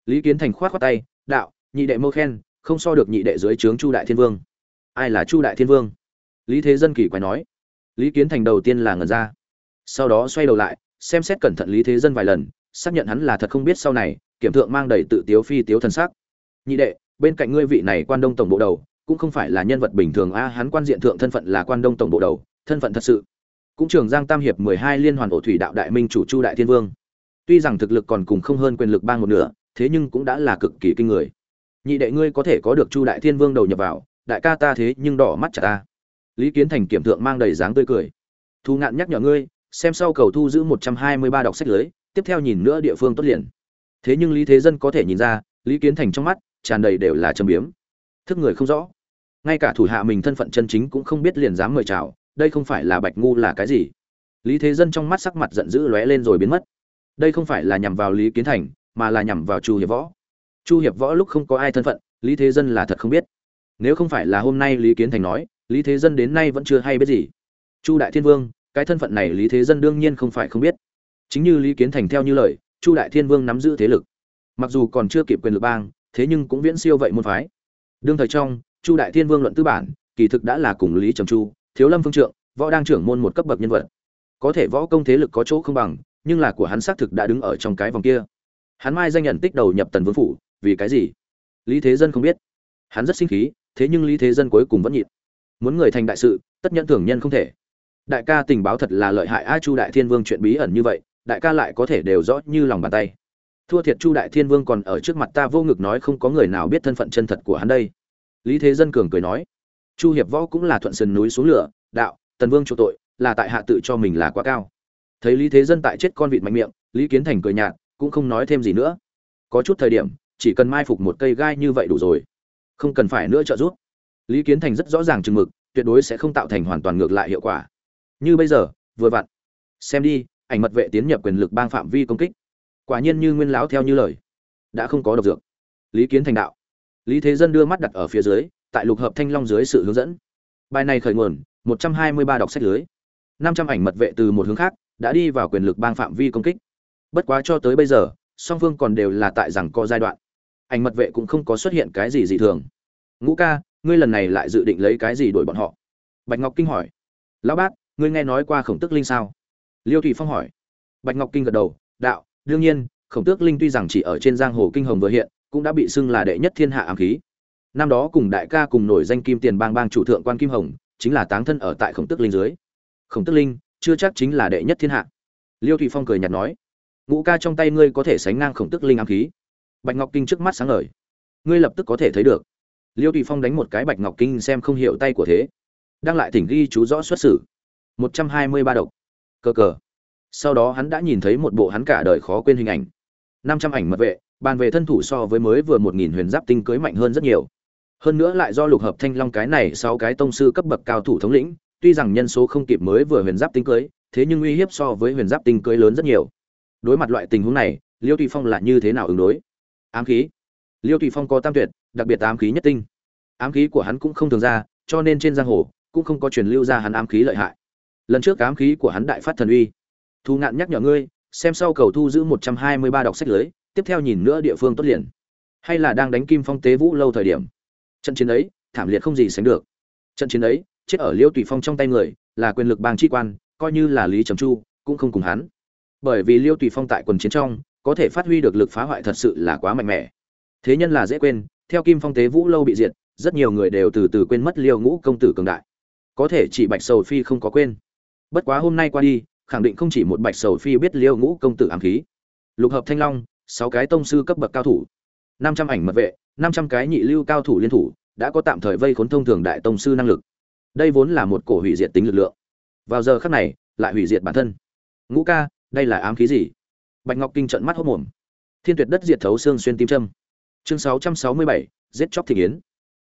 Lý kiến thành khoát khoát tay, đạo, nhị đệ mô khen không so được nhị đệ dưới trướng chu đại thiên vương. Ai là chu đại thiên vương? Lý thế dân kỳ quái nói. Lý kiến thành đầu tiên là ngần ra. Sau đó xoay đầu lại, xem xét cẩn thận lý thế dân vài lần, xác nhận hắn là thật không biết sau này, kiểm thượng mang đầy tự tiếu phi tiếu thần sắc. Nhị đệ, bên cạnh ngươi vị này quan đông tổng bộ đầu, cũng không phải là nhân vật bình thường a, hắn quan diện thượng thân phận là quan đông tổng bộ đầu, thân phận thật sự. Cũng trường giang tam hiệp mười hai liên hoàn ổ thủy đạo đại minh chủ chu đại thiên vương. Tuy rằng thực lực còn cùng không hơn quyền lực bang một nửa, thế nhưng cũng đã là cực kỳ kinh người nhị đệ ngươi có thể có được chu đại thiên vương đầu nhập vào, đại ca ta thế nhưng đỏ mắt chả ta. Lý kiến thành kiểm thượng mang đầy dáng tươi cười. Thu ngạn nhắc nhở ngươi, xem sau cầu thu giữ một trăm hai mươi ba đọc sách lưới, tiếp theo nhìn nữa địa phương tốt liền. Thế nhưng lý thế dân có thể nhìn ra, lý kiến thành trong mắt, tràn đầy đều là châm biếm. Thức người không rõ. Ngay cả thủ hạ mình thân phận chân chính cũng không biết liền dám mời chào, đây không phải là bạch ngu là cái gì? Lý thế dân trong mắt sắc mặt giận dữ lóe lên rồi biến mất. Đây không phải là nhằm vào lý kiến thành, mà là nhằm vào chu hiệp võ chu hiệp võ lúc không có ai thân phận, lý thế dân là thật không biết. Nếu không phải là hôm nay lý kiến thành nói, lý thế dân đến nay vẫn chưa hay biết gì. Chu đại thiên vương, cái thân phận này lý thế dân đương nhiên không phải không biết. Chính như lý kiến thành theo như lời, chu đại thiên vương nắm giữ thế lực. Mặc dù còn chưa kịp quyền lực bang, thế nhưng cũng viễn siêu vậy môn phái. Đương thời trong, chu đại thiên vương luận tư bản, kỳ thực đã là cùng lý trầm chu, thiếu lâm phương trượng, võ đang trưởng môn một cấp bậc nhân vật. Có thể võ công thế lực có chỗ không bằng, nhưng là của hắn xác thực đã đứng ở trong cái vòng kia. Hắn mai danh nhận tích đầu nhập tần vương phủ vì cái gì? Lý thế dân không biết. Hắn rất sinh khí, thế nhưng lý thế dân cuối cùng vẫn nhịn. Muốn người thành đại sự, tất nhận thường nhân không thể. Đại ca tình báo thật là lợi hại a chu đại thiên vương chuyện bí ẩn như vậy, đại ca lại có thể đều rõ như lòng bàn tay. Thua thiệt chu đại thiên vương còn ở trước mặt ta vô ngực nói không có người nào biết thân phận chân thật của hắn đây. Lý thế dân cường cười nói, chu hiệp võ cũng là thuận sườn núi xuống lửa, đạo, tần vương chỗ tội, là tại hạ tự cho mình là quá cao. Thấy lý thế dân tại chết con vịt mạnh miệng, lý kiến thành cười nhạt, cũng không nói thêm gì nữa. Có chút thời điểm chỉ cần mai phục một cây gai như vậy đủ rồi. Không cần phải nữa trợ giúp. Lý kiến thành rất rõ ràng chừng mực, tuyệt đối sẽ không tạo thành hoàn toàn ngược lại hiệu quả. Như bây giờ, vừa vặn. Xem đi, ảnh mật vệ tiến nhập quyền lực bang phạm vi công kích. Quả nhiên như nguyên lão theo như lời. Đã không có độc dược. Lý kiến thành đạo. Lý thế dân đưa mắt đặt ở phía dưới, tại lục hợp thanh long dưới sự hướng dẫn. Bài này khởi nguồn, một trăm hai mươi ba đọc sách lưới. năm trăm ảnh mật vệ từ một hướng khác, đã đi vào quyền lực bang phạm vi công kích. Bất quá cho tới bây giờ, song phương còn đều là tại rằng có giai đoạn ảnh mật vệ cũng không có xuất hiện cái gì dị thường. Ngũ ca, ngươi lần này lại dự định lấy cái gì đuổi bọn họ? Bạch ngọc kinh hỏi. Lão bát, ngươi nghe nói qua khổng Tước linh sao? Liêu thủy phong hỏi. Bạch ngọc kinh gật đầu. Đạo, đương nhiên, khổng tước linh tuy rằng chỉ ở trên giang hồ kinh hồng vừa hiện, cũng đã bị xưng là đệ nhất thiên hạ ám khí. Năm đó cùng đại ca cùng nổi danh kim tiền bang bang chủ thượng quan kim hồng, chính là táng thân ở tại khổng tước linh dưới. Khổng tước linh, chưa chắc chính là đệ nhất thiên hạ. Liêu thủy phong cười nhạt nói. Ngũ ca trong tay ngươi có thể sánh ngang khổng tước linh ám khí bạch ngọc kinh trước mắt sáng ngời. Ngươi lập tức có thể thấy được. Liêu tùy phong đánh một cái bạch ngọc kinh xem không hiểu tay của thế. Đang lại thỉnh ghi chú rõ xuất xử. Một trăm hai mươi ba độc. Cờ cờ. Sau đó hắn đã nhìn thấy một bộ hắn cả đời khó quên hình ảnh. năm trăm ảnh mật vệ, bàn về thân thủ so với mới vừa một nghìn huyền giáp tinh cưới mạnh hơn rất nhiều. Hơn nữa lại do lục hợp thanh long cái này sau cái tông sư cấp bậc cao thủ thống lĩnh, tuy rằng nhân số không kịp mới vừa huyền giáp tinh cưới, thế nhưng uy hiếp so với huyền giáp tinh cưới lớn rất nhiều. Đối mặt loại tình huống này, liêu tùy phong là như thế nào ứng đối? Ám khí. Liêu tùy phong có tam tuyệt, đặc biệt ám khí nhất tinh. Ám khí của hắn cũng không thường ra, cho nên trên giang hồ cũng không có truyền lưu ra hắn ám khí lợi hại. Lần trước ám khí của hắn đại phát thần uy. Thu ngạn nhắc nhở ngươi, xem sau cầu thu giữ một trăm hai mươi ba đọc sách lưới, tiếp theo nhìn nữa địa phương tốt liền. Hay là đang đánh kim phong tế vũ lâu thời điểm. Trận chiến ấy, thảm liệt không gì sánh được. Trận chiến ấy, chết ở liêu tùy phong trong tay người, là quyền lực bang tri quan, coi như là lý trầm chu, cũng không cùng hắn. Bởi vì liêu tùy phong tại quần chiến trong có thể phát huy được lực phá hoại thật sự là quá mạnh mẽ. Thế nhân là dễ quên, theo kim phong tế vũ lâu bị diệt, rất nhiều người đều từ từ quên mất liêu ngũ công tử cường đại. Có thể chỉ bạch sầu phi không có quên. Bất quá hôm nay qua đi, khẳng định không chỉ một bạch sầu phi biết liêu ngũ công tử ám khí. Lục hợp thanh long, sáu cái tông sư cấp bậc cao thủ, năm trăm ảnh mật vệ, năm trăm cái nhị lưu cao thủ liên thủ, đã có tạm thời vây khốn thông thường đại tông sư năng lực. Đây vốn là một cổ hủy diệt tính lực lượng. Vào giờ khắc này, lại hủy diệt bản thân. Ngũ ca, đây là ám khí gì? Bạch ngọc kinh trợn mắt hốt mồm. Thiên tuyệt đất diệt thấu xương xuyên tim châm. Chương sáu trăm sáu mươi bảy giết chóc thị yến,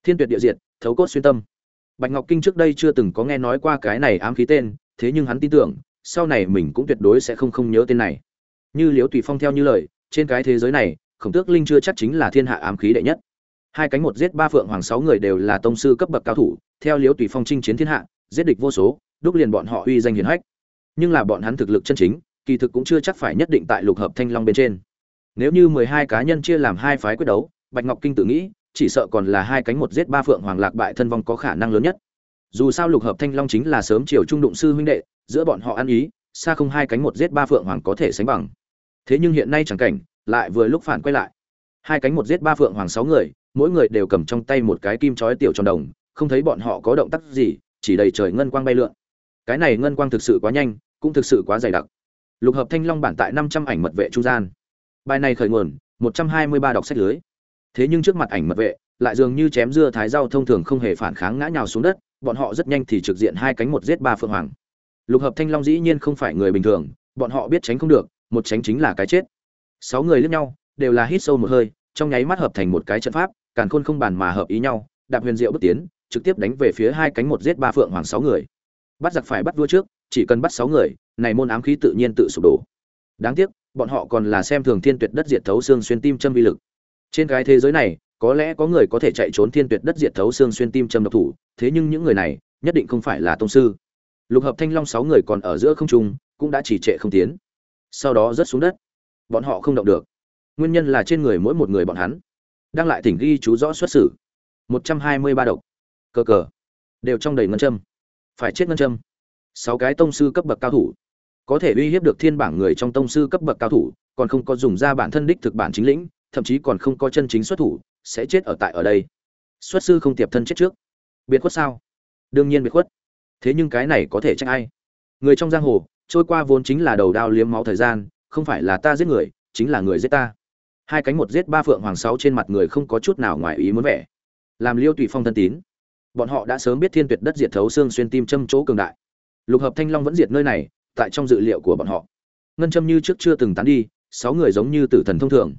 thiên tuyệt địa diệt thấu cốt xuyên tâm. Bạch ngọc kinh trước đây chưa từng có nghe nói qua cái này ám khí tên thế nhưng hắn tin tưởng sau này mình cũng tuyệt đối sẽ không không nhớ tên này. Như liễu tùy phong theo như lời trên cái thế giới này khổng tước linh chưa chắc chính là thiên hạ ám khí đệ nhất. Hai cánh một giết ba phượng hoàng sáu người đều là tông sư cấp bậc cao thủ theo liễu tùy phong chinh chiến thiên hạ giết địch vô số đúc liền bọn họ uy danh hiển hách. Nhưng là bọn hắn thực lực chân chính kỳ thực cũng chưa chắc phải nhất định tại lục hợp thanh long bên trên. Nếu như mười hai cá nhân chia làm hai phái quyết đấu, bạch ngọc kinh tự nghĩ, chỉ sợ còn là hai cánh một giết ba phượng hoàng lạc bại thân vong có khả năng lớn nhất. Dù sao lục hợp thanh long chính là sớm chiều trung đụng sư huynh đệ, giữa bọn họ ăn ý, xa không hai cánh một giết ba phượng hoàng có thể sánh bằng. Thế nhưng hiện nay chẳng cảnh, lại vừa lúc phản quay lại. Hai cánh một giết ba phượng hoàng sáu người, mỗi người đều cầm trong tay một cái kim chói tiểu tròn đồng, không thấy bọn họ có động tác gì, chỉ đầy trời ngân quang bay lượn. Cái này ngân quang thực sự quá nhanh, cũng thực sự quá dày đặc lục hợp thanh long bản tại năm trăm ảnh mật vệ trung gian. Bài này khởi nguồn, một trăm hai mươi ba đọc sách lưới. Thế nhưng trước mặt ảnh mật vệ, lại dường như chém dưa thái rau thông thường không hề phản kháng ngã nhào xuống đất, bọn họ rất nhanh thì trực diện hai cánh một giết ba phượng hoàng. Lục hợp thanh long dĩ nhiên không phải người bình thường, bọn họ biết tránh không được, một tránh chính là cái chết. Sáu người lướt nhau, đều là hít sâu một hơi, trong nháy mắt hợp thành một cái trận pháp, càn khôn không bàn mà hợp ý nhau, đạp huyền diệu bước tiến, trực tiếp đánh về phía hai cánh một giết ba phượng hoàng sáu người. Bắt giặc phải bắt vua trước, chỉ cần bắt sáu người này môn ám khí tự nhiên tự sụp đổ. Đáng tiếc, bọn họ còn là xem thường thiên tuyệt đất diệt thấu xương xuyên tim châm vi lực. Trên cái thế giới này, có lẽ có người có thể chạy trốn thiên tuyệt đất diệt thấu xương xuyên tim châm độc thủ, thế nhưng những người này, nhất định không phải là tông sư. Lục hợp thanh long sáu người còn ở giữa không trung, cũng đã chỉ trệ không tiến. Sau đó rớt xuống đất. Bọn họ không động được. Nguyên nhân là trên người mỗi một người bọn hắn. Đang lại thỉnh ghi chú rõ xuất xử. Một trăm hai mươi ba độc. Cờ cờ. Đều trong đầy ngân châm. Phải chết ngân châm. Sáu cái tông sư cấp bậc cao thủ có thể uy hiếp được thiên bảng người trong tông sư cấp bậc cao thủ, còn không có dùng ra bản thân đích thực bản chính lĩnh, thậm chí còn không có chân chính xuất thủ, sẽ chết ở tại ở đây. Xuất sư không tiệp thân chết trước. Biệt khuất sao? Đương nhiên biệt khuất. Thế nhưng cái này có thể trách ai? Người trong giang hồ, trôi qua vốn chính là đầu đao liếm máu thời gian, không phải là ta giết người, chính là người giết ta. Hai cánh một giết ba phượng hoàng sáu trên mặt người không có chút nào ngoài ý muốn vẻ. Làm liêu tùy phong thân tín. Bọn họ đã sớm biết thiên tuyệt đất diệt thấu xương xuyên tim châm chỗ cường đại. Lục hợp thanh long vẫn diệt nơi này tại trong dự liệu của bọn họ. Ngân châm như trước chưa từng tán đi, sáu người giống như tử thần thông thường.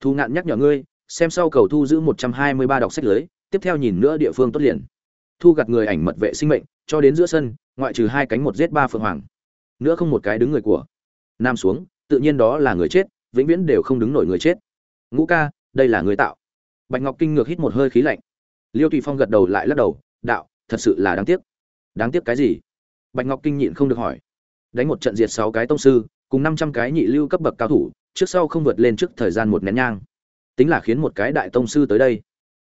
Thu ngạn nhắc nhở ngươi, xem sau cầu thu giữ một trăm hai mươi ba đọc sách lưới, tiếp theo nhìn nữa địa phương tốt liền. Thu gặt người ảnh mật vệ sinh mệnh, cho đến giữa sân, ngoại trừ hai cánh một giết ba phượng hoàng. Nữa không một cái đứng người của. Nam xuống, tự nhiên đó là người chết, vĩnh viễn đều không đứng nổi người chết. Ngũ ca, đây là người tạo. Bạch ngọc kinh ngược hít một hơi khí lạnh. Liêu tùy phong gật đầu lại lắc đầu, đạo, thật sự là đáng tiếc. Đáng tiếc cái gì? Bạch ngọc kinh nhịn không được hỏi đánh một trận diệt sáu cái tông sư, cùng năm trăm cái nhị lưu cấp bậc cao thủ, trước sau không vượt lên trước thời gian một nén nhang. Tính là khiến một cái đại tông sư tới đây,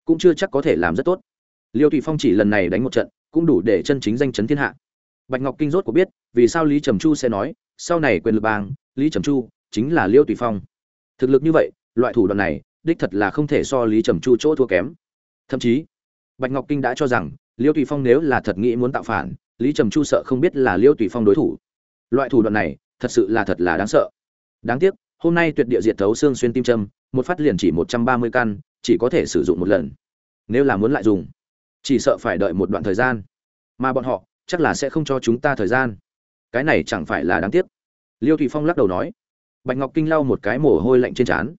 cũng chưa chắc có thể làm rất tốt. Liêu thủy phong chỉ lần này đánh một trận, cũng đủ để chân chính danh chấn thiên hạ. Bạch ngọc kinh rốt có biết, vì sao lý trầm chu sẽ nói, sau này quyền lực bang, lý trầm chu chính là liêu tùy phong. Thực lực như vậy, loại thủ đoạn này, đích thật là không thể so lý trầm chu chỗ thua kém. Thậm chí, bạch ngọc kinh đã cho rằng, liêu tùy phong nếu là thật nghĩ muốn tạo phản, lý trầm chu sợ không biết là liêu tùy phong đối thủ loại thủ đoạn này thật sự là thật là đáng sợ. Đáng tiếc, hôm nay tuyệt địa diệt thấu xương xuyên tim châm, một phát liền chỉ một trăm ba mươi căn, chỉ có thể sử dụng một lần. Nếu là muốn lại dùng, chỉ sợ phải đợi một đoạn thời gian. Mà bọn họ chắc là sẽ không cho chúng ta thời gian. Cái này chẳng phải là đáng tiếc. Liêu Thụy phong lắc đầu nói. Bạch ngọc kinh lau một cái mồ hôi lạnh trên trán.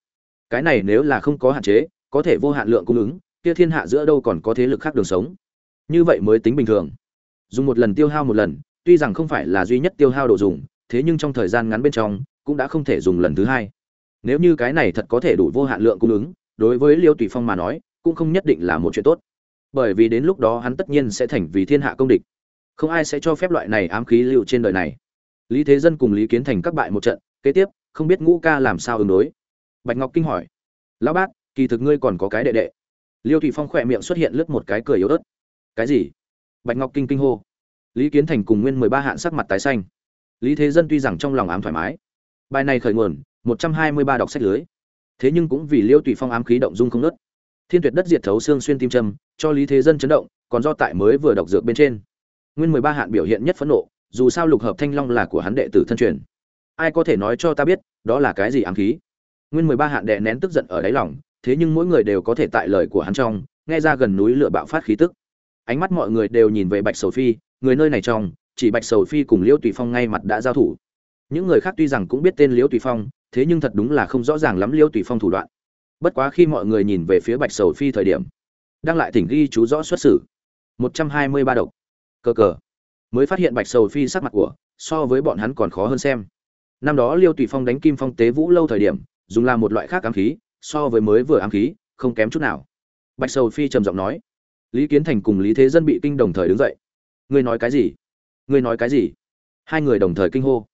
Cái này nếu là không có hạn chế, có thể vô hạn lượng cung ứng, kia thiên hạ giữa đâu còn có thế lực khác đường sống. Như vậy mới tính bình thường. Dùng một lần tiêu hao một lần tuy rằng không phải là duy nhất tiêu hao đồ dùng, thế nhưng trong thời gian ngắn bên trong, cũng đã không thể dùng lần thứ hai. Nếu như cái này thật có thể đủ vô hạn lượng cung ứng, đối với liêu tùy phong mà nói, cũng không nhất định là một chuyện tốt. Bởi vì đến lúc đó hắn tất nhiên sẽ thành vì thiên hạ công địch. Không ai sẽ cho phép loại này ám khí lưu trên đời này. Lý thế dân cùng lý kiến thành các bại một trận, kế tiếp, không biết ngũ ca làm sao ứng đối. Bạch ngọc kinh hỏi, lão bác, kỳ thực ngươi còn có cái đệ đệ. Liêu thủy phong khỏe miệng xuất hiện lướt một cái cười yếu ớt. Cái gì? Bạch ngọc kinh kinh hô lý kiến thành cùng nguyên mười ba hạn sắc mặt tái xanh. Lý thế dân tuy rằng trong lòng ám thoải mái, bài này khởi nguồn, một trăm hai mươi ba đọc sách lưới. Thế nhưng cũng vì liêu tùy phong ám khí động dung không nớt thiên tuyệt đất diệt thấu xương xuyên tim châm, cho lý thế dân chấn động, còn do tại mới vừa đọc dược bên trên. Nguyên mười ba hạn biểu hiện nhất phẫn nộ, dù sao lục hợp thanh long là của hắn đệ tử thân truyền. Ai có thể nói cho ta biết, đó là cái gì ám khí? Nguyên mười ba hạn đệ nén tức giận ở đáy lòng, thế nhưng mỗi người đều có thể tại lời của hắn trong, nghe ra gần núi lửa bạo phát khí tức ánh mắt mọi người đều nhìn về bạch sầu phi, người nơi này trong, chỉ bạch sầu phi cùng liễu tùy phong ngay mặt đã giao thủ. Những người khác tuy rằng cũng biết tên liễu tùy phong, thế nhưng thật đúng là không rõ ràng lắm liễu tùy phong thủ đoạn. Bất quá khi mọi người nhìn về phía bạch sầu phi thời điểm, đang lại thỉnh ghi chú rõ xuất xử. Một trăm hai mươi ba độc. Cơ cờ. Mới phát hiện bạch sầu phi sắc mặt của, so với bọn hắn còn khó hơn xem. Năm đó liêu tùy phong đánh kim phong tế vũ lâu thời điểm, dùng làm một loại khác ám khí, so với mới vừa ám khí, không kém chút nào. Bạch sầu phi trầm giọng nói lý kiến thành cùng lý thế dân bị kinh đồng thời đứng dậy. Ngươi nói cái gì? Ngươi nói cái gì? Hai người đồng thời kinh hô.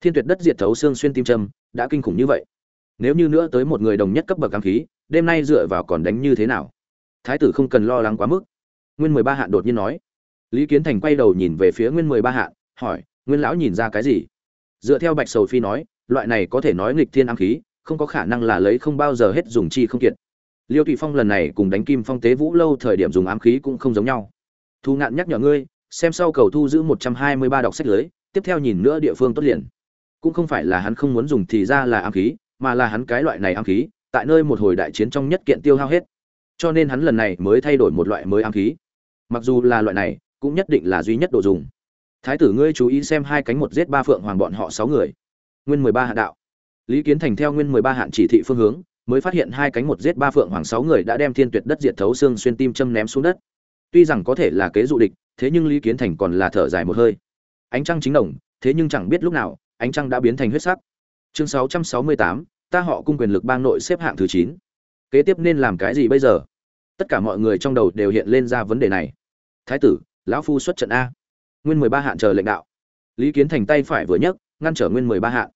Thiên tuyệt đất diệt thấu xương xuyên tim châm, đã kinh khủng như vậy. Nếu như nữa tới một người đồng nhất cấp bậc ám khí, đêm nay dựa vào còn đánh như thế nào? Thái tử không cần lo lắng quá mức. Nguyên mười ba hạn đột nhiên nói. Lý kiến thành quay đầu nhìn về phía nguyên mười ba hạn hỏi, nguyên lão nhìn ra cái gì? Dựa theo bạch sầu phi nói, loại này có thể nói nghịch thiên ám khí, không có khả năng là lấy không bao giờ hết dùng chi không kiệt liêu tùy phong lần này cùng đánh kim phong tế vũ lâu thời điểm dùng ám khí cũng không giống nhau. Thu ngạn nhắc nhở ngươi, xem sau cầu thu giữ một trăm hai mươi ba đọc sách lưới, tiếp theo nhìn nữa địa phương tốt liền. Cũng không phải là hắn không muốn dùng thì ra là ám khí, mà là hắn cái loại này ám khí, tại nơi một hồi đại chiến trong nhất kiện tiêu hao hết. Cho nên hắn lần này mới thay đổi một loại mới ám khí. Mặc dù là loại này, cũng nhất định là duy nhất đồ dùng. Thái tử ngươi chú ý xem hai cánh một giết ba phượng hoàng bọn họ sáu người. Nguyên mười ba hạ đạo. Lý kiến thành theo nguyên mười ba hạn chỉ thị phương hướng mới phát hiện hai cánh một giết ba phượng hoàng sáu người đã đem thiên tuyệt đất diệt thấu xương xuyên tim châm ném xuống đất. Tuy rằng có thể là kế dụ địch, thế nhưng lý kiến thành còn là thở dài một hơi. Ánh trăng chính đồng, thế nhưng chẳng biết lúc nào, ánh trăng đã biến thành huyết sắc. Chương sáu trăm sáu mươi tám, ta họ cung quyền lực bang nội xếp hạng thứ chín. Kế tiếp nên làm cái gì bây giờ? Tất cả mọi người trong đầu đều hiện lên ra vấn đề này. Thái tử, lão phu xuất trận a. Nguyên mười ba hạn chờ lệnh đạo. Lý kiến thành tay phải vừa nhấc, ngăn trở nguyên mười ba hạn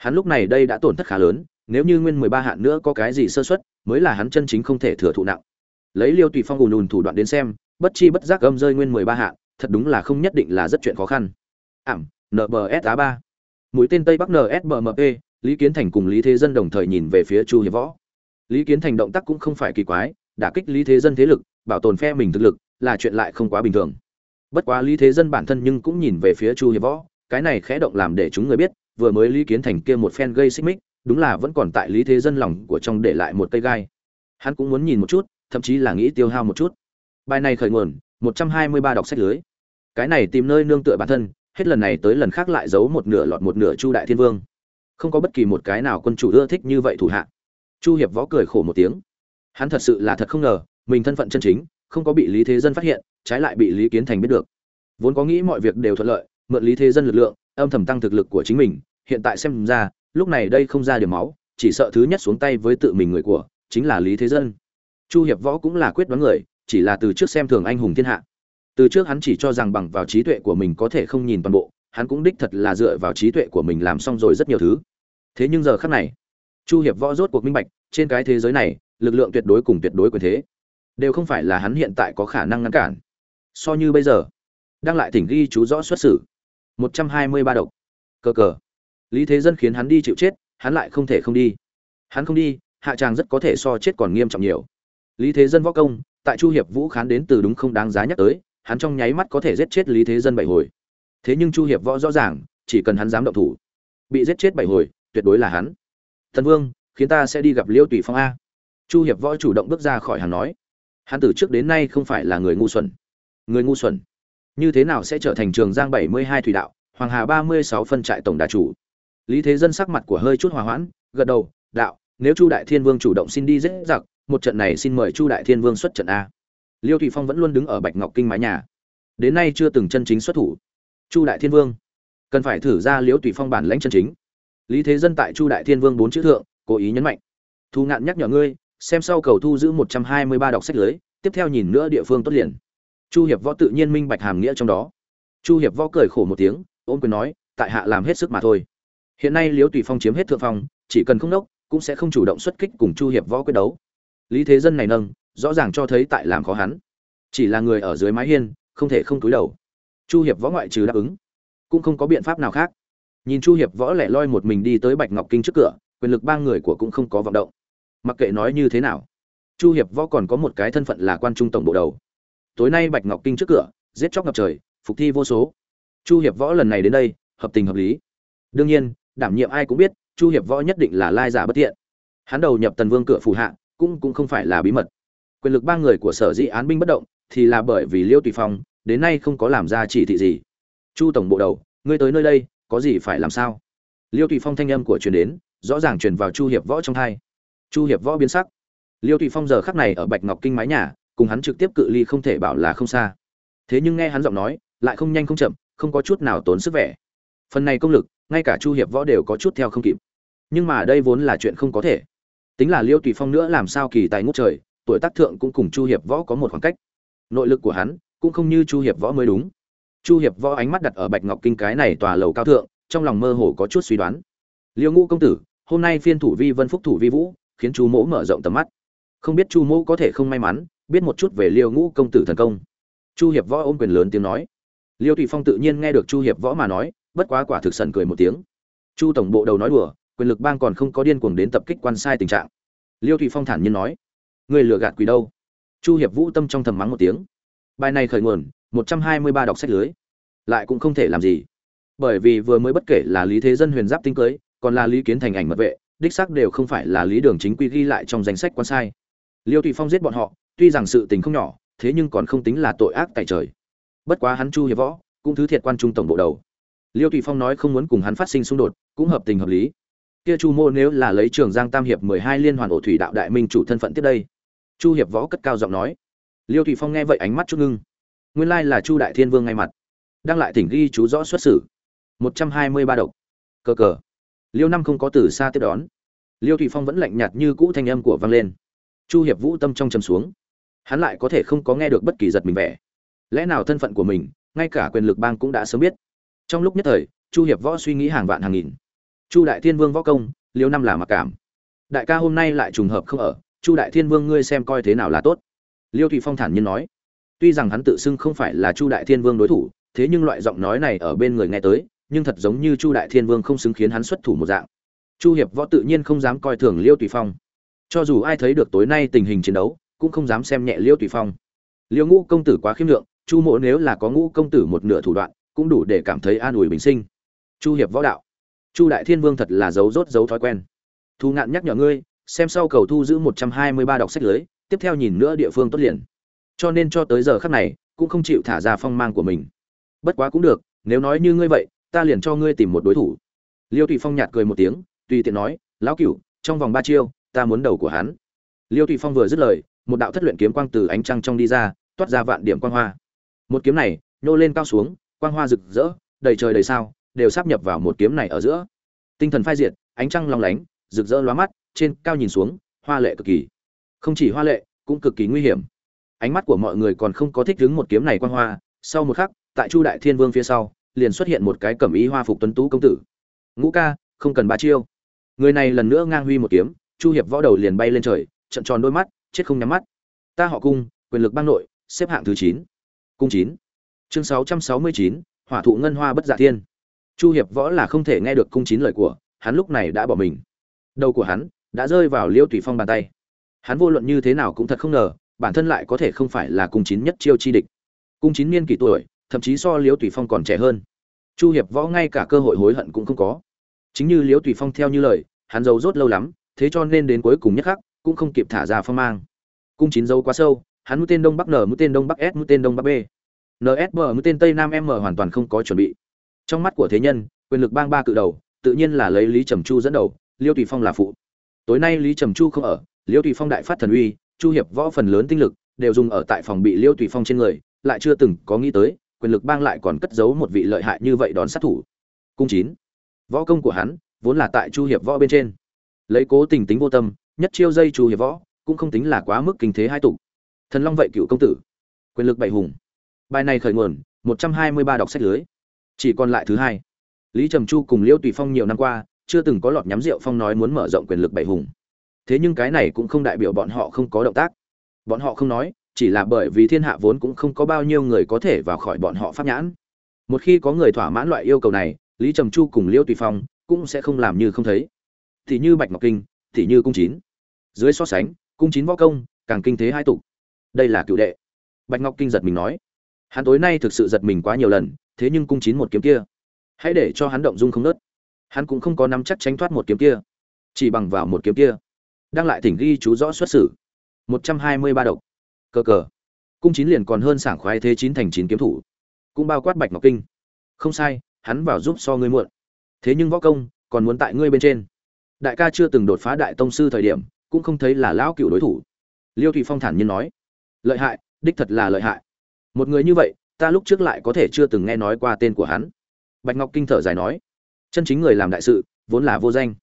hắn lúc này đây đã tổn thất khá lớn nếu như nguyên mười ba hạn nữa có cái gì sơ suất, mới là hắn chân chính không thể thừa thụ nặng. Lấy liêu tùy phong ùn ùn thủ đoạn đến xem bất chi bất giác gầm rơi nguyên mười ba hạn thật đúng là không nhất định là rất chuyện khó khăn. Ảm nbs á ba. Mũi tên tây bắc nsbmp lý kiến thành cùng lý thế dân đồng thời nhìn về phía chu hiệp võ. Lý kiến thành động tác cũng không phải kỳ quái đả kích lý thế dân thế lực bảo tồn phe mình thực lực là chuyện lại không quá bình thường. Bất quá lý thế dân bản thân nhưng cũng nhìn về phía chu hiệp võ cái này khẽ động làm để chúng người biết vừa mới lý kiến thành kia một phen gây xích mích đúng là vẫn còn tại lý thế dân lòng của trong để lại một cây gai. Hắn cũng muốn nhìn một chút, thậm chí là nghĩ tiêu hao một chút. Bài này khởi nguồn, một trăm hai mươi ba đọc sách lưới. Cái này tìm nơi nương tựa bản thân, hết lần này tới lần khác lại giấu một nửa lọt một nửa chu đại thiên vương. Không có bất kỳ một cái nào quân chủ ưa thích như vậy thủ hạ. Chu hiệp võ cười khổ một tiếng. Hắn thật sự là thật không ngờ, mình thân phận chân chính, không có bị lý thế dân phát hiện, trái lại bị lý kiến thành biết được. Vốn có nghĩ mọi việc đều thuận lợi, mượn lý thế dân lực lượng, âm thầm tăng thực lực của chính mình, hiện tại xem ra lúc này đây không ra điểm máu, chỉ sợ thứ nhất xuống tay với tự mình người của, chính là lý thế dân. Chu hiệp võ cũng là quyết đoán người, chỉ là từ trước xem thường anh hùng thiên hạ. Từ trước hắn chỉ cho rằng bằng vào trí tuệ của mình có thể không nhìn toàn bộ, hắn cũng đích thật là dựa vào trí tuệ của mình làm xong rồi rất nhiều thứ. Thế nhưng giờ khắc này, chu hiệp võ rốt cuộc minh bạch, trên cái thế giới này, lực lượng tuyệt đối cùng tuyệt đối quyền thế, đều không phải là hắn hiện tại có khả năng ngăn cản. So như bây giờ, đang lại thỉnh ghi chú rõ xuất xử. Một trăm hai mươi ba độc. Cờ cờ lý thế dân khiến hắn đi chịu chết, hắn lại không thể không đi. Hắn không đi, hạ tràng rất có thể so chết còn nghiêm trọng nhiều. Lý thế dân võ công, tại chu hiệp vũ khán đến từ đúng không đáng giá nhắc tới, hắn trong nháy mắt có thể giết chết lý thế dân bảy hồi. Thế nhưng chu hiệp võ rõ ràng, chỉ cần hắn dám động thủ, bị giết chết bảy hồi, tuyệt đối là hắn. Thần vương, khiến ta sẽ đi gặp liêu tùy phong a. Chu hiệp võ chủ động bước ra khỏi hàng nói. Hắn từ trước đến nay không phải là người ngu xuẩn. Người ngu xuẩn. Như thế nào sẽ trở thành trường giang bảy mươi hai thủy đạo, hoàng hà ba mươi sáu phân trại tổng đà chủ? Lý thế dân sắc mặt của hơi chút hòa hoãn, gật đầu, đạo, nếu chu đại thiên vương chủ động xin đi dễ giặc, một trận này xin mời chu đại thiên vương xuất trận a. Liêu thủy phong vẫn luôn đứng ở bạch ngọc kinh mái nhà. Đến nay chưa từng chân chính xuất thủ. Chu đại thiên vương, cần phải thử ra liễu tùy phong bản lãnh chân chính. Lý thế dân tại chu đại thiên vương bốn chữ thượng, cố ý nhấn mạnh. Thu ngạn nhắc nhở ngươi, xem sau cầu thu giữ một trăm hai mươi ba đọc sách lưới, tiếp theo nhìn nữa địa phương tốt liền. Chu hiệp võ tự nhiên minh bạch hàm nghĩa trong đó. Chu hiệp võ cười khổ một tiếng ôm quyền nói, tại hạ làm hết sức mà thôi hiện nay liễu tùy phong chiếm hết thượng phong, chỉ cần không đốc cũng sẽ không chủ động xuất kích cùng chu hiệp võ quyết đấu. Lý thế dân này nâng, rõ ràng cho thấy tại làm khó hắn. Chỉ là người ở dưới mái hiên, không thể không túi đầu. Chu hiệp võ ngoại trừ đáp ứng, cũng không có biện pháp nào khác. Nhìn chu hiệp võ lẻ loi một mình đi tới bạch ngọc kinh trước cửa, quyền lực ba người của cũng không có vọng động. Mặc kệ nói như thế nào, chu hiệp võ còn có một cái thân phận là quan trung tổng bộ đầu. Tối nay bạch ngọc kinh trước cửa, giết chóc ngập trời, phục thi vô số. Chu hiệp võ lần này đến đây, hợp tình hợp lý. Đương nhiên đảm nhiệm ai cũng biết, chu hiệp võ nhất định là lai giả bất thiện. hắn đầu nhập tần vương cửa phủ hạ, cũng cũng không phải là bí mật. Quyền lực ba người của sở dĩ án binh bất động, thì là bởi vì liêu tùy phong, đến nay không có làm ra chỉ thị gì. Chu tổng bộ đầu, ngươi tới nơi đây, có gì phải làm sao? Liêu tùy phong thanh âm của truyền đến, rõ ràng truyền vào chu hiệp võ trong thai. Chu hiệp võ biến sắc. Liêu tùy phong giờ khắc này ở bạch ngọc kinh mái nhà, cùng hắn trực tiếp cự ly không thể bảo là không xa. Thế nhưng nghe hắn giọng nói, lại không nhanh không chậm, không có chút nào tốn sức vẻ phần này công lực, ngay cả chu hiệp võ đều có chút theo không kịp. Nhưng mà đây vốn là chuyện không có thể. Tính là liêu tùy phong nữa làm sao kỳ tài ngút trời, tuổi tác thượng cũng cùng chu hiệp võ có một khoảng cách. Nội lực của hắn cũng không như chu hiệp võ mới đúng. Chu hiệp võ ánh mắt đặt ở bạch ngọc kinh cái này tòa lầu cao thượng, trong lòng mơ hồ có chút suy đoán. Liêu ngũ công tử, hôm nay phiên thủ vi vân phúc thủ vi vũ, khiến chu mỗ mở rộng tầm mắt. Không biết chu mỗ có thể không may mắn, biết một chút về liêu ngũ công tử thần công. Chu hiệp võ ôm quyền lớn tiếng nói. Liêu tùy phong tự nhiên nghe được chu hiệp võ mà nói bất quá quả thực sần cười một tiếng. Chu tổng bộ đầu nói đùa, quyền lực bang còn không có điên cuồng đến tập kích quan sai tình trạng. Liêu tùy phong thản nhiên nói người lừa gạt quỷ đâu? Chu hiệp vũ tâm trong thầm mắng một tiếng, bài này khởi nguồn, một trăm hai mươi ba đọc sách lưới, lại cũng không thể làm gì. Bởi vì vừa mới bất kể là lý thế dân huyền giáp tinh cưới, còn là lý kiến thành ảnh mật vệ, đích xác đều không phải là lý đường chính quy ghi lại trong danh sách quan sai. Liêu tùy phong giết bọn họ, tuy rằng sự tình không nhỏ, thế nhưng còn không tính là tội ác tại trời. Bất quá hắn chu hiệp võ, cũng thứ thiệt quan trung tổng bộ đầu liêu tùy phong nói không muốn cùng hắn phát sinh xung đột, cũng hợp tình hợp lý. Kia chu mô nếu là lấy trường giang tam hiệp mười hai liên hoàn ổ thủy đạo đại minh chủ thân phận tiếp đây. Chu hiệp võ cất cao giọng nói. Liêu tùy phong nghe vậy ánh mắt chút ngưng. Nguyên lai là chu đại thiên vương ngay mặt. Đang lại thỉnh ghi chú rõ xuất xử. Một trăm hai mươi ba độc. Cờ cờ. Liêu năm không có từ xa tiếp đón. Liêu tùy phong vẫn lạnh nhạt như cũ thanh âm của vang lên. Chu hiệp vũ tâm trong trầm xuống. Hắn lại có thể không có nghe được bất kỳ giật mình vẻ. Lẽ nào thân phận của mình, ngay cả quyền lực bang cũng đã sớm biết? Trong lúc nhất thời, chu hiệp võ suy nghĩ hàng vạn hàng nghìn. Chu đại thiên vương võ công, liêu năm là mặc cảm. Đại ca hôm nay lại trùng hợp không ở, chu đại thiên vương ngươi xem coi thế nào là tốt. Liêu thụy phong thản nhiên nói. Tuy rằng hắn tự xưng không phải là chu đại thiên vương đối thủ, thế nhưng loại giọng nói này ở bên người nghe tới, nhưng thật giống như chu đại thiên vương không xứng khiến hắn xuất thủ một dạng. Chu hiệp võ tự nhiên không dám coi thường liêu tùy phong. Cho dù ai thấy được tối nay tình hình chiến đấu, cũng không dám xem nhẹ liêu tùy phong. Liêu ngũ công tử quá khiêm lượng, chu mộ nếu là có ngũ công tử một nửa thủ đoạn cũng đủ để cảm thấy an ủi bình sinh. Chu hiệp võ đạo. Chu đại thiên vương thật là giấu rốt giấu thói quen. Thu ngạn nhắc nhở ngươi, xem sau cầu thu giữ một trăm hai mươi ba đọc sách lưới, tiếp theo nhìn nữa địa phương tốt liền. Cho nên cho tới giờ khắc này, cũng không chịu thả ra phong mang của mình. Bất quá cũng được, nếu nói như ngươi vậy, ta liền cho ngươi tìm một đối thủ. Liêu tùy phong nhạt cười một tiếng, tùy tiện nói, lão cửu, trong vòng ba chiêu, ta muốn đầu của hắn. Liêu tùy phong vừa dứt lời, một đạo thất luyện kiếm quang từ ánh trăng trong đi ra, toát ra vạn điểm quang hoa. Một kiếm này, nhô lên cao xuống quang hoa rực rỡ, đầy trời đầy sao, đều sắp nhập vào một kiếm này ở giữa. Tinh thần phai diệt, ánh trăng long lánh, rực rỡ lóa mắt, trên cao nhìn xuống, hoa lệ cực kỳ. Không chỉ hoa lệ, cũng cực kỳ nguy hiểm. Ánh mắt của mọi người còn không có thích đứng một kiếm này quang hoa, sau một khắc, tại chu đại thiên vương phía sau, liền xuất hiện một cái cẩm ý hoa phục tuấn tú công tử. Ngũ ca, không cần ba chiêu. Người này lần nữa ngang huy một kiếm, chu hiệp võ đầu liền bay lên trời, trận tròn đôi mắt, chết không nhắm mắt. Ta họ cung, quyền lực bang nội, xếp hạng thứ chín. Cung chín chương sáu trăm sáu mươi chín, hỏa thụ ngân hoa bất dạ thiên. Chu hiệp võ là không thể nghe được cung chín lời của, hắn lúc này đã bỏ mình. Đầu của hắn đã rơi vào liêu tùy phong bàn tay. Hắn vô luận như thế nào cũng thật không ngờ, bản thân lại có thể không phải là cung chín nhất chiêu chi địch. Cung chín niên kỷ tuổi, thậm chí so liêu tùy phong còn trẻ hơn. Chu hiệp võ ngay cả cơ hội hối hận cũng không có. Chính như liêu tùy phong theo như lời, hắn giấu rốt lâu lắm, thế cho nên đến cuối cùng nhất khắc, cũng không kịp thả ra phong mang. Cung chín dấu quá sâu, hắn mũi tên đông bắc n, mũi tên đông bắc s, mũi tên đông bắc b nsb mũi tên tây nam m hoàn toàn không có chuẩn bị. Trong mắt của thế nhân, quyền lực bang ba cự đầu, tự nhiên là lấy lý trầm chu dẫn đầu, liêu tùy phong là phụ. Tối nay lý trầm chu không ở, liêu tùy phong đại phát thần uy, chu hiệp võ phần lớn tinh lực đều dùng ở tại phòng bị liêu tùy phong trên người, lại chưa từng có nghĩ tới, quyền lực bang lại còn cất giấu một vị lợi hại như vậy đón sát thủ. Cung chín. Võ công của hắn vốn là tại chu hiệp võ bên trên. Lấy cố tình tính vô tâm, nhất chiêu dây chu hiệp võ cũng không tính là quá mức kinh thế hai tục thần long vậy cựu công tử. Quyền lực bảy hùng bài này khởi nguồn, một trăm hai mươi ba đọc sách lưới. Chỉ còn lại thứ hai. Lý trầm chu cùng liêu tùy phong nhiều năm qua, chưa từng có lọt nhắm rượu phong nói muốn mở rộng quyền lực bảy hùng. Thế nhưng cái này cũng không đại biểu bọn họ không có động tác. Bọn họ không nói, chỉ là bởi vì thiên hạ vốn cũng không có bao nhiêu người có thể vào khỏi bọn họ pháp nhãn. Một khi có người thỏa mãn loại yêu cầu này, lý trầm chu cùng liêu tùy phong cũng sẽ không làm như không thấy. Thì như bạch ngọc kinh, thì như cung chín. Dưới so sánh, cung chín võ công, càng kinh thế hai tục đây là cựu đệ. Bạch ngọc kinh giật mình nói hắn tối nay thực sự giật mình quá nhiều lần, thế nhưng cung chín một kiếm kia. Hãy để cho hắn động dung không nớt. Hắn cũng không có nắm chắc tránh thoát một kiếm kia. Chỉ bằng vào một kiếm kia. Đang lại thỉnh ghi chú rõ xuất xử. Một trăm hai mươi ba độc. Cờ cờ. Cung chín liền còn hơn sảng khoái thế chín thành chín kiếm thủ. Cũng bao quát bạch ngọc kinh. Không sai, hắn vào giúp so ngươi muộn. Thế nhưng võ công còn muốn tại ngươi bên trên. Đại ca chưa từng đột phá đại tông sư thời điểm, cũng không thấy là lão cựu đối thủ. Liêu thụy phong thản nhiên nói, lợi hại, đích thật là lợi hại một người như vậy, ta lúc trước lại có thể chưa từng nghe nói qua tên của hắn. Bạch ngọc kinh thở dài nói, chân chính người làm đại sự, vốn là vô danh.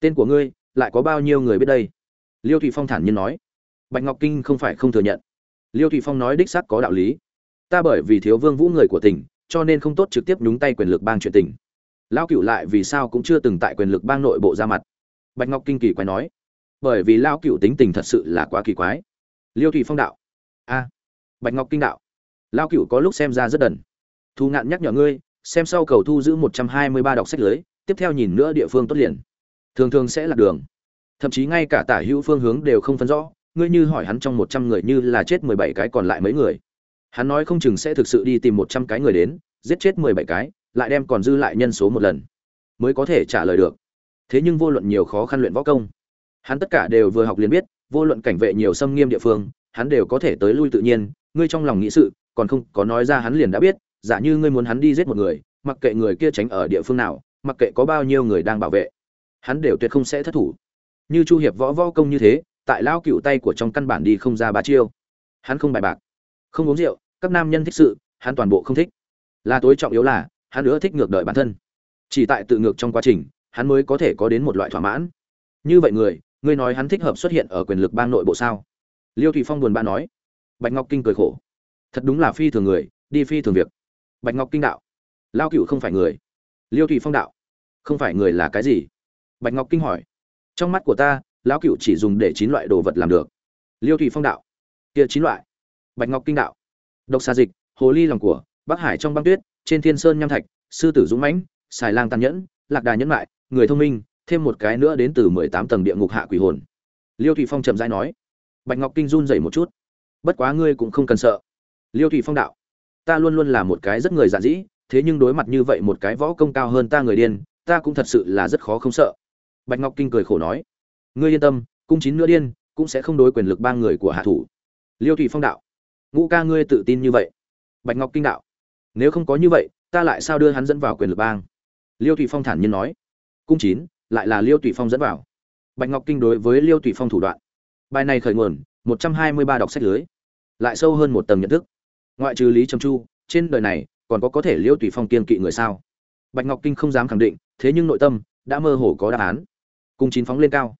Tên của ngươi, lại có bao nhiêu người biết đây? Liêu thụy phong thản nhiên nói, bạch ngọc kinh không phải không thừa nhận. Liêu thụy phong nói đích xác có đạo lý. Ta bởi vì thiếu vương vũ người của tỉnh, cho nên không tốt trực tiếp nhúng tay quyền lực bang chuyện tỉnh. Lao cựu lại vì sao cũng chưa từng tại quyền lực bang nội bộ ra mặt. Bạch ngọc kinh kỳ quái nói, bởi vì lao cựu tính tình thật sự là quá kỳ quái. Liêu thụy phong đạo, a, bạch ngọc kinh đạo lao cựu có lúc xem ra rất đần. Thu ngạn nhắc nhở ngươi, xem sau cầu thu giữ một trăm hai mươi ba đọc sách lưới, tiếp theo nhìn nữa địa phương tốt liền. Thường thường sẽ lạc đường. Thậm chí ngay cả tả hữu phương hướng đều không phân rõ, ngươi như hỏi hắn trong một trăm người như là chết mười bảy cái còn lại mấy người. Hắn nói không chừng sẽ thực sự đi tìm một trăm cái người đến, giết chết mười bảy cái, lại đem còn dư lại nhân số một lần. Mới có thể trả lời được. Thế nhưng vô luận nhiều khó khăn luyện võ công, hắn tất cả đều vừa học liền biết, vô luận cảnh vệ nhiều xâm nghiêm địa phương, hắn đều có thể tới lui tự nhiên, ngươi trong lòng nghĩ sự còn không có nói ra hắn liền đã biết, giả như ngươi muốn hắn đi giết một người, mặc kệ người kia tránh ở địa phương nào, mặc kệ có bao nhiêu người đang bảo vệ, hắn đều tuyệt không sẽ thất thủ. Như chu hiệp võ võ công như thế, tại lao cựu tay của trong căn bản đi không ra ba chiêu. Hắn không bài bạc, không uống rượu, các nam nhân thích sự, hắn toàn bộ không thích. Là tối trọng yếu là, hắn nữa thích ngược đợi bản thân. Chỉ tại tự ngược trong quá trình, hắn mới có thể có đến một loại thỏa mãn. Như vậy người, ngươi nói hắn thích hợp xuất hiện ở quyền lực bang nội bộ sao? Liêu thủy phong buồn bã nói. Bạch ngọc kinh cười khổ thật đúng là phi thường người, đi phi thường việc. Bạch ngọc kinh đạo. Lao cựu không phải người. Liêu Thủy phong đạo. Không phải người là cái gì? Bạch ngọc kinh hỏi. Trong mắt của ta, lão cựu chỉ dùng để chín loại đồ vật làm được. Liêu Thủy phong đạo. Kia chín loại. Bạch ngọc kinh đạo. Độc xà dịch, hồ ly lòng của, bắc hải trong băng tuyết, trên thiên sơn nham thạch, sư tử dũng mãnh, xài lang tàn nhẫn, lạc đà nhẫn mại, người thông minh, thêm một cái nữa đến từ mười tám tầng địa ngục hạ quỷ hồn. Liêu Thủy phong chậm rãi nói. Bạch ngọc kinh run dậy một chút. Bất quá ngươi cũng không cần sợ liêu thụy phong đạo, ta luôn luôn là một cái rất người giản dĩ, thế nhưng đối mặt như vậy một cái võ công cao hơn ta người điên, ta cũng thật sự là rất khó không sợ. Bạch ngọc kinh cười khổ nói, ngươi yên tâm, cung chín nữa điên, cũng sẽ không đối quyền lực ba người của hạ thủ. Liêu thủy phong đạo, ngũ ca ngươi tự tin như vậy. Bạch ngọc kinh đạo, nếu không có như vậy, ta lại sao đưa hắn dẫn vào quyền lực bang? Liêu thủy phong thản nhiên nói, cung chín, lại là liêu thủy phong dẫn vào. Bạch ngọc kinh đối với liêu thủy phong thủ đoạn, bài này khởi nguồn, một trăm hai mươi ba đọc sách lưới, lại sâu hơn một tầng nhận thức ngoại trừ lý trầm chu, trên đời này, còn có có thể liêu tùy phong kiên kỵ người sao? Bạch ngọc kinh không dám khẳng định, thế nhưng nội tâm đã mơ hồ có đáp án. Cung chín phóng lên cao.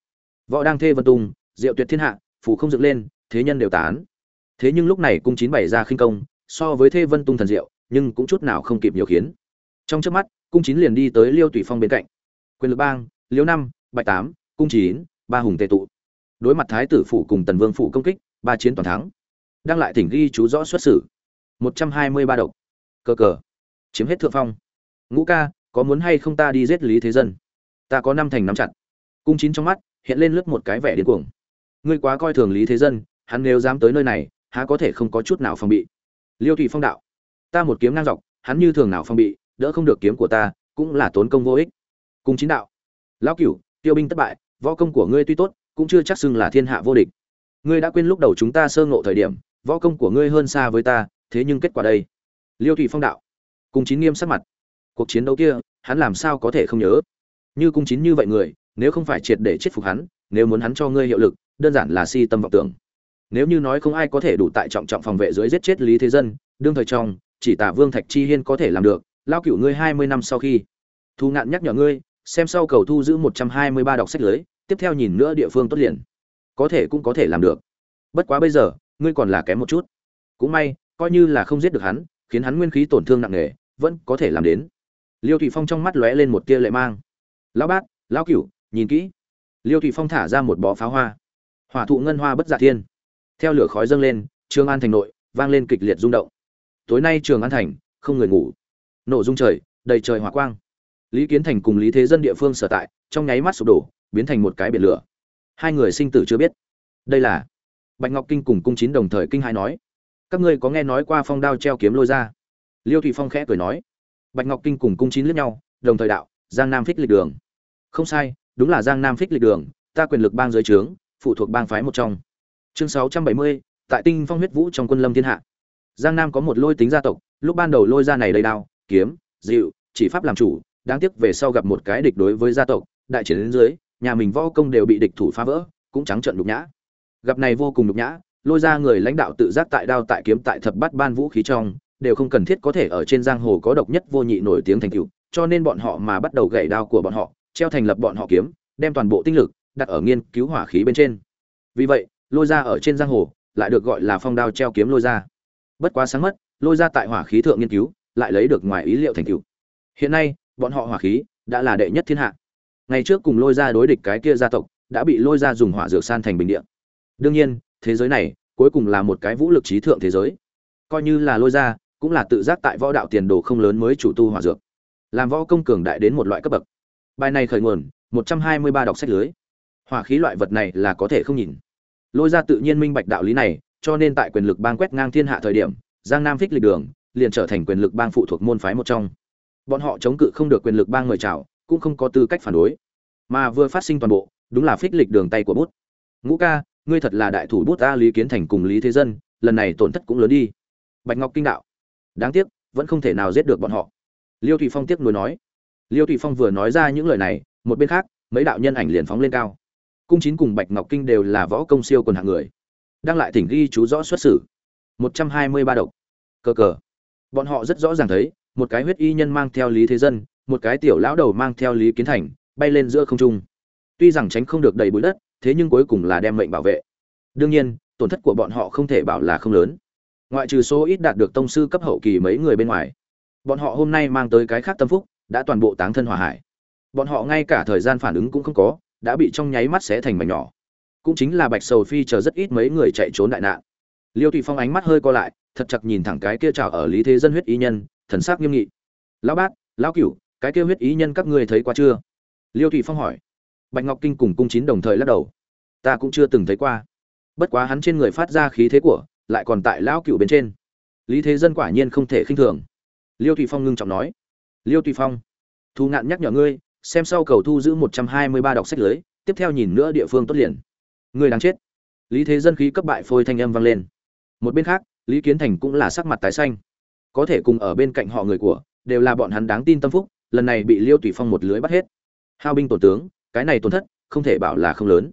Võ đang thê vân Tùng, diệu tuyệt thiên hạ, phủ không dựng lên, thế nhân đều tán. Thế nhưng lúc này cung chín bày ra khinh công, so với thê vân tung thần diệu, nhưng cũng chút nào không kịp nhiều khiến. Trong trước mắt, cung chín liền đi tới liêu tùy phong bên cạnh. Quyền lực bang, liêu năm, bạch tám, cung chín, ba hùng tề tụ. Đối mặt thái tử phủ cùng tần vương phủ công kích, ba chiến toàn thắng. Đang lại thỉnh ghi chú rõ xuất xử một trăm hai mươi ba độc. Cờ cờ. Chiếm hết thượng phong. Ngũ ca, có muốn hay không ta đi giết lý thế dân? Ta có năm thành nắm chặt. Cung chín trong mắt, hiện lên lướt một cái vẻ điên cuồng. Ngươi quá coi thường lý thế dân, hắn nếu dám tới nơi này, há có thể không có chút nào phòng bị? Liêu thủy phong đạo. Ta một kiếm ngang dọc, hắn như thường nào phòng bị, đỡ không được kiếm của ta, cũng là tốn công vô ích. Cung chín đạo. Lão cửu, tiêu binh thất bại, võ công của ngươi tuy tốt, cũng chưa chắc xưng là thiên hạ vô địch. Ngươi đã quên lúc đầu chúng ta sơ ngộ thời điểm, võ công của ngươi hơn xa với ta thế nhưng kết quả đây. Liêu thủy phong đạo, cung chín nghiêm sắc mặt. Cuộc chiến đấu kia, hắn làm sao có thể không nhớ? Như cung chín như vậy người, nếu không phải triệt để chết phục hắn, nếu muốn hắn cho ngươi hiệu lực, đơn giản là si tâm vọng tưởng. Nếu như nói không ai có thể đủ tại trọng trọng phòng vệ dưới giết chết lý thế dân, đương thời trong, chỉ tả vương thạch chi hiên có thể làm được, lao cựu ngươi hai mươi năm sau khi. Thu ngạn nhắc nhở ngươi, xem sau cầu thu giữ một trăm hai mươi ba đọc sách lưới, tiếp theo nhìn nữa địa phương tốt liền. Có thể cũng có thể làm được. Bất quá bây giờ, ngươi còn là kém một chút. Cũng may coi như là không giết được hắn, khiến hắn nguyên khí tổn thương nặng nề, vẫn có thể làm đến. Liêu thủy phong trong mắt lóe lên một tia lệ mang. Lão bát lão cửu, nhìn kỹ. Liêu thủy phong thả ra một bó pháo hoa. Hỏa thụ ngân hoa bất dạ thiên. Theo lửa khói dâng lên, trường an thành nội, vang lên kịch liệt rung động. Tối nay trường an thành, không người ngủ. Nổ rung trời, đầy trời hỏa quang. Lý kiến thành cùng lý thế dân địa phương sở tại, trong nháy mắt sụp đổ, biến thành một cái biển lửa. Hai người sinh tử chưa biết. Đây là bạch ngọc kinh cùng cung chín đồng thời kinh hai nói các ngươi có nghe nói qua phong đao treo kiếm lôi ra? Liêu thủy phong khẽ cười nói. Bạch ngọc kinh cùng cung chín lướt nhau, đồng thời đạo, giang nam phích lịch đường. Không sai, đúng là giang nam phích lịch đường, ta quyền lực bang dưới trướng, phụ thuộc bang phái một trong. Chương sáu trăm bảy mươi, tại tinh phong huyết vũ trong quân lâm thiên hạ. Giang nam có một lôi tính gia tộc, lúc ban đầu lôi ra này đầy đao, kiếm dịu chỉ pháp làm chủ, đáng tiếc về sau gặp một cái địch đối với gia tộc, đại chiến đến dưới, nhà mình võ công đều bị địch thủ phá vỡ, cũng trắng trận nhục nhã. Gặp này vô cùng nhục nhã lôi ra người lãnh đạo tự giác tại đao tại kiếm tại thập bát ban vũ khí trong, đều không cần thiết có thể ở trên giang hồ có độc nhất vô nhị nổi tiếng thành cựu cho nên bọn họ mà bắt đầu gậy đao của bọn họ, treo thành lập bọn họ kiếm, đem toàn bộ tinh lực đặt ở nghiên cứu hỏa khí bên trên. Vì vậy, lôi ra ở trên giang hồ lại được gọi là phong đao treo kiếm lôi ra. Bất quá sáng mất, lôi ra tại hỏa khí thượng nghiên cứu, lại lấy được ngoài ý liệu thành tựu. Hiện nay, bọn họ hỏa khí đã là đệ nhất thiên hạ. Ngày trước cùng lôi ra đối địch cái kia gia tộc, đã bị lôi ra dùng hỏa dược san thành bình địa. Đương nhiên thế giới này, cuối cùng là một cái vũ lực trí thượng thế giới. Coi như là lôi ra, cũng là tự giác tại võ đạo tiền đồ không lớn mới chủ tu hỏa dược. Làm võ công cường đại đến một loại cấp bậc. Bài này khởi nguồn, một trăm hai mươi ba đọc sách lưới. Hỏa khí loại vật này là có thể không nhìn. Lôi ra tự nhiên minh bạch đạo lý này, cho nên tại quyền lực bang quét ngang thiên hạ thời điểm, giang nam phích lịch đường, liền trở thành quyền lực bang phụ thuộc môn phái một trong. Bọn họ chống cự không được quyền lực bang mời chào, cũng không có tư cách phản đối. Mà vừa phát sinh toàn bộ, đúng là phích lịch đường tay của bút. Ngũ ca ngươi thật là đại thủ bút ta lý kiến thành cùng lý thế dân, lần này tổn thất cũng lớn đi. Bạch ngọc kinh đạo, đáng tiếc, vẫn không thể nào giết được bọn họ. Liêu thụy phong tiếc nuối nói. Liêu thụy phong vừa nói ra những lời này, một bên khác, mấy đạo nhân ảnh liền phóng lên cao. Cung chín cùng bạch ngọc kinh đều là võ công siêu quần hạng người. Đang lại thỉnh ghi chú rõ xuất xử. Một trăm hai mươi ba độc. Cờ cờ. Bọn họ rất rõ ràng thấy, một cái huyết y nhân mang theo lý thế dân, một cái tiểu lão đầu mang theo lý kiến thành, bay lên giữa không trung. Tuy rằng tránh không được đầy bụi đất thế nhưng cuối cùng là đem mệnh bảo vệ. Đương nhiên, tổn thất của bọn họ không thể bảo là không lớn. Ngoại trừ số ít đạt được tông sư cấp hậu kỳ mấy người bên ngoài, bọn họ hôm nay mang tới cái khác tâm phúc đã toàn bộ táng thân hòa hải. Bọn họ ngay cả thời gian phản ứng cũng không có, đã bị trong nháy mắt xé thành mảnh nhỏ. Cũng chính là bạch sầu phi chờ rất ít mấy người chạy trốn đại nạn. Liêu thụy phong ánh mắt hơi co lại, thật chặt nhìn thẳng cái kia trào ở lý thế dân huyết ý nhân, thần sắc nghiêm nghị. Lão bát lão cửu, cái kia huyết ý nhân các ngươi thấy qua chưa? Liêu thụy phong hỏi bạch ngọc kinh cùng cung chín đồng thời lắc đầu. Ta cũng chưa từng thấy qua. Bất quá hắn trên người phát ra khí thế của, lại còn tại lão cửu bên trên. Lý thế dân quả nhiên không thể khinh thường. Liêu thụy phong ngưng trọng nói. Liêu thụy phong, thu ngạn nhắc nhở ngươi, xem sau cầu thu giữ một trăm hai mươi ba đọc sách lưới, tiếp theo nhìn nữa địa phương tốt liền. Ngươi đáng chết. Lý thế dân khí cấp bại phôi thanh âm vang lên. Một bên khác, lý kiến thành cũng là sắc mặt tái xanh. Có thể cùng ở bên cạnh họ người của, đều là bọn hắn đáng tin tâm phúc, lần này bị liêu tùy phong một lưới bắt hết. Hao binh tổ tướng cái này tổn thất không thể bảo là không lớn.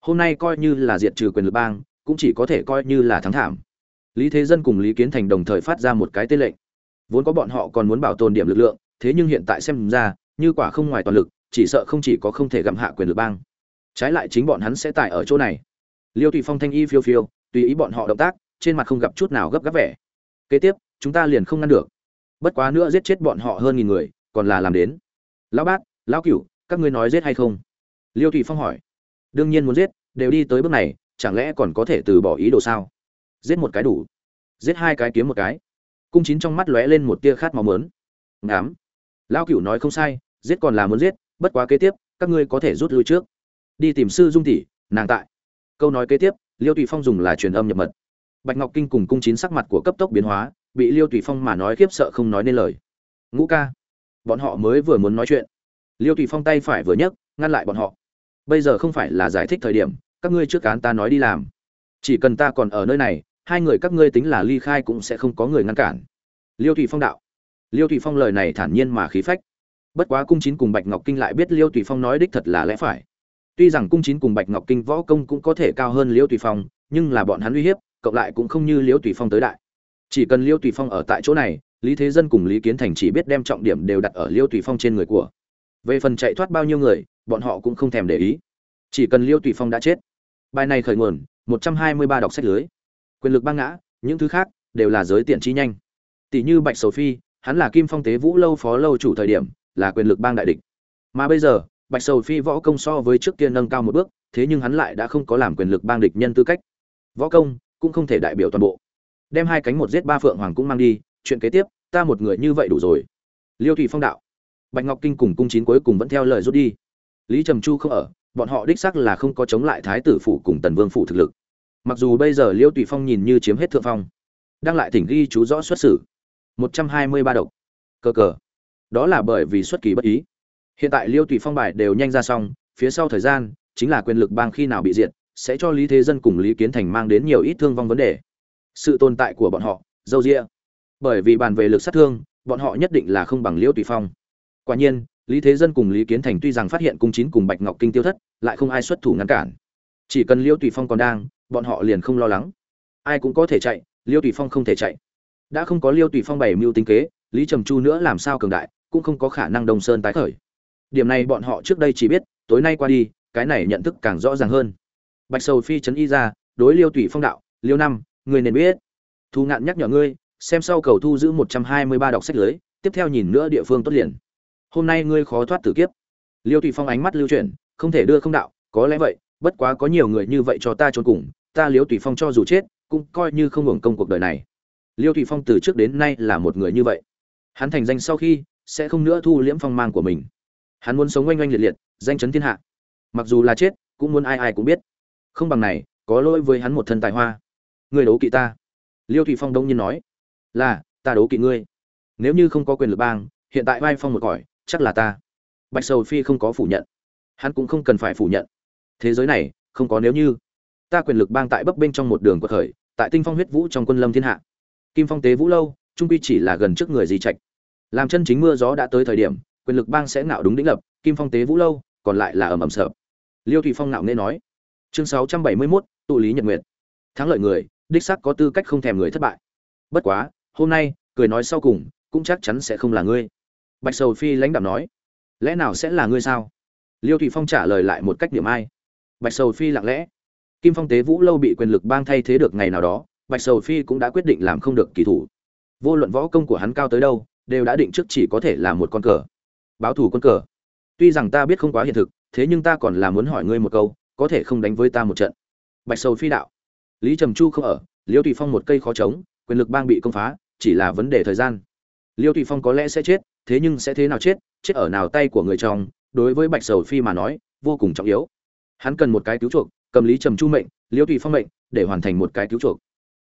Hôm nay coi như là diệt trừ quyền lực bang cũng chỉ có thể coi như là thắng thảm. Lý thế dân cùng lý kiến thành đồng thời phát ra một cái tên lệnh. Vốn có bọn họ còn muốn bảo tồn điểm lực lượng thế nhưng hiện tại xem ra như quả không ngoài toàn lực chỉ sợ không chỉ có không thể gặm hạ quyền lực bang. Trái lại chính bọn hắn sẽ tại ở chỗ này. Liêu tùy phong thanh y phiêu phiêu tùy ý bọn họ động tác trên mặt không gặp chút nào gấp gáp vẻ. Kế tiếp chúng ta liền không ngăn được. Bất quá nữa giết chết bọn họ hơn nghìn người còn là làm đến. Lão bát, lão cửu các ngươi nói giết hay không? Liêu thủy phong hỏi. Đương nhiên muốn giết, đều đi tới bước này, chẳng lẽ còn có thể từ bỏ ý đồ sao? Giết một cái đủ. Giết hai cái kiếm một cái. Cung chín trong mắt lóe lên một tia khát máu mớn ngám lão cửu nói không sai, giết còn là muốn giết, bất quá kế tiếp, các ngươi có thể rút lui trước. Đi tìm sư dung tỷ, nàng tại. Câu nói kế tiếp, liêu tùy phong dùng là truyền âm nhập mật. Bạch ngọc kinh cùng cung chín sắc mặt của cấp tốc biến hóa, bị liêu tùy phong mà nói khiếp sợ không nói nên lời. Ngũ ca. Bọn họ mới vừa muốn nói chuyện liêu tùy phong tay phải vừa nhấc, ngăn lại bọn họ. Bây giờ không phải là giải thích thời điểm, các ngươi trước cán ta nói đi làm. Chỉ cần ta còn ở nơi này, hai người các ngươi tính là ly khai cũng sẽ không có người ngăn cản. Liêu tùy phong đạo. Liêu tùy phong lời này thản nhiên mà khí phách. Bất quá cung chín cùng bạch ngọc kinh lại biết liêu tùy phong nói đích thật là lẽ phải. Tuy rằng cung chín cùng bạch ngọc kinh võ công cũng có thể cao hơn liêu tùy phong, nhưng là bọn hắn uy hiếp, cộng lại cũng không như liêu tùy phong tới đại. Chỉ cần liêu tùy phong ở tại chỗ này, lý thế dân cùng lý kiến thành chỉ biết đem trọng điểm đều đặt ở liêu tùy phong trên người của về phần chạy thoát bao nhiêu người, bọn họ cũng không thèm để ý. Chỉ cần liêu tùy phong đã chết. Bài này khởi nguồn, một trăm hai mươi ba đọc sách lưới. Quyền lực băng ngã, những thứ khác đều là giới tiện chi nhanh. Tỷ như bạch sầu phi, hắn là kim phong tế vũ lâu phó lâu chủ thời điểm, là quyền lực bang đại địch. Mà bây giờ, bạch sầu phi võ công so với trước kia nâng cao một bước, thế nhưng hắn lại đã không có làm quyền lực bang địch nhân tư cách. Võ công cũng không thể đại biểu toàn bộ. Đem hai cánh một giết ba phượng hoàng cũng mang đi, chuyện kế tiếp, ta một người như vậy đủ rồi. Liêu thủy phong đạo bạch ngọc kinh cùng cung chín cuối cùng vẫn theo lời rút đi. Lý trầm chu không ở, bọn họ đích xác là không có chống lại thái tử phủ cùng tần vương phủ thực lực. Mặc dù bây giờ liêu tùy phong nhìn như chiếm hết thượng phong, đang lại thỉnh ghi chú rõ xuất xử. Một trăm hai mươi ba độc. Cờ cờ. Đó là bởi vì xuất kỳ bất ý. Hiện tại liêu tùy phong bài đều nhanh ra xong, phía sau thời gian, chính là quyền lực bang khi nào bị diệt, sẽ cho lý thế dân cùng lý kiến thành mang đến nhiều ít thương vong vấn đề. Sự tồn tại của bọn họ, dâu rĩa bởi vì bàn về lực sát thương, bọn họ nhất định là không bằng Liêu tùy phong quả nhiên, lý thế dân cùng lý kiến thành tuy rằng phát hiện cung chín cùng bạch ngọc kinh tiêu thất, lại không ai xuất thủ ngăn cản. Chỉ cần liêu tùy phong còn đang, bọn họ liền không lo lắng. Ai cũng có thể chạy, liêu tùy phong không thể chạy. Đã không có liêu tùy phong bày mưu tính kế, lý trầm chu nữa làm sao cường đại, cũng không có khả năng đông sơn tái khởi. Điểm này bọn họ trước đây chỉ biết, tối nay qua đi, cái này nhận thức càng rõ ràng hơn. Bạch sầu phi trấn y ra, đối liêu tùy phong đạo, liêu năm, người nên biết. Thu ngạn nhắc nhở ngươi, xem sau cầu thu giữ một trăm hai mươi ba đọc sách lưới, tiếp theo nhìn nữa địa phương tốt liền hôm nay ngươi khó thoát tử kiếp. Liêu tùy phong ánh mắt lưu chuyển, không thể đưa không đạo, có lẽ vậy, bất quá có nhiều người như vậy cho ta trốn cùng, ta liêu tùy phong cho dù chết, cũng coi như không hưởng công cuộc đời này. Liêu tùy phong từ trước đến nay là một người như vậy. Hắn thành danh sau khi, sẽ không nữa thu liễm phong mang của mình. Hắn muốn sống oanh oanh liệt liệt, danh chấn thiên hạ. Mặc dù là chết, cũng muốn ai ai cũng biết. Không bằng này, có lỗi với hắn một thân tài hoa. Người đấu kỵ ta. Liêu thủy phong đông nhiên nói, là, ta đấu kỵ ngươi. Nếu như không có quyền lực bang, hiện tại vai phong một cõi chắc là ta. Bạch sầu phi không có phủ nhận. Hắn cũng không cần phải phủ nhận. Thế giới này không có nếu như. Ta quyền lực bang tại bấp bên trong một đường quật khởi tại tinh phong huyết vũ trong quân lâm thiên hạ. Kim phong tế vũ lâu trung quy chỉ là gần trước người di trạch. Làm chân chính mưa gió đã tới thời điểm quyền lực bang sẽ ngạo đúng đỉnh lập kim phong tế vũ lâu còn lại là ầm ầm sợ. Liêu thủy phong ngạo nghe nói. Chương sáu trăm bảy mươi 671, tụ lý nhật nguyệt. Thắng lợi người đích xác có tư cách không thèm người thất bại. Bất quá hôm nay cười nói sau cùng cũng chắc chắn sẽ không là ngươi bạch sầu phi lãnh đạm nói, lẽ nào sẽ là ngươi sao? Liêu thủy phong trả lời lại một cách điểm ai. Bạch sầu phi lặng lẽ, kim phong tế vũ lâu bị quyền lực bang thay thế được ngày nào đó, bạch sầu phi cũng đã quyết định làm không được kỳ thủ. Vô luận võ công của hắn cao tới đâu, đều đã định trước chỉ có thể là một con cờ. Báo thủ con cờ. Tuy rằng ta biết không quá hiện thực, thế nhưng ta còn là muốn hỏi ngươi một câu, có thể không đánh với ta một trận? Bạch sầu phi đạo. Lý trầm chu không ở, liêu tùy phong một cây khó chống, quyền lực bang bị công phá, chỉ là vấn đề thời gian. Liêu tùy phong có lẽ sẽ chết thế nhưng sẽ thế nào chết chết ở nào tay của người chồng đối với bạch sầu phi mà nói, vô cùng trọng yếu. Hắn cần một cái cứu chuộc, cầm lý trầm chu mệnh, liêu tùy phong mệnh, để hoàn thành một cái cứu chuộc.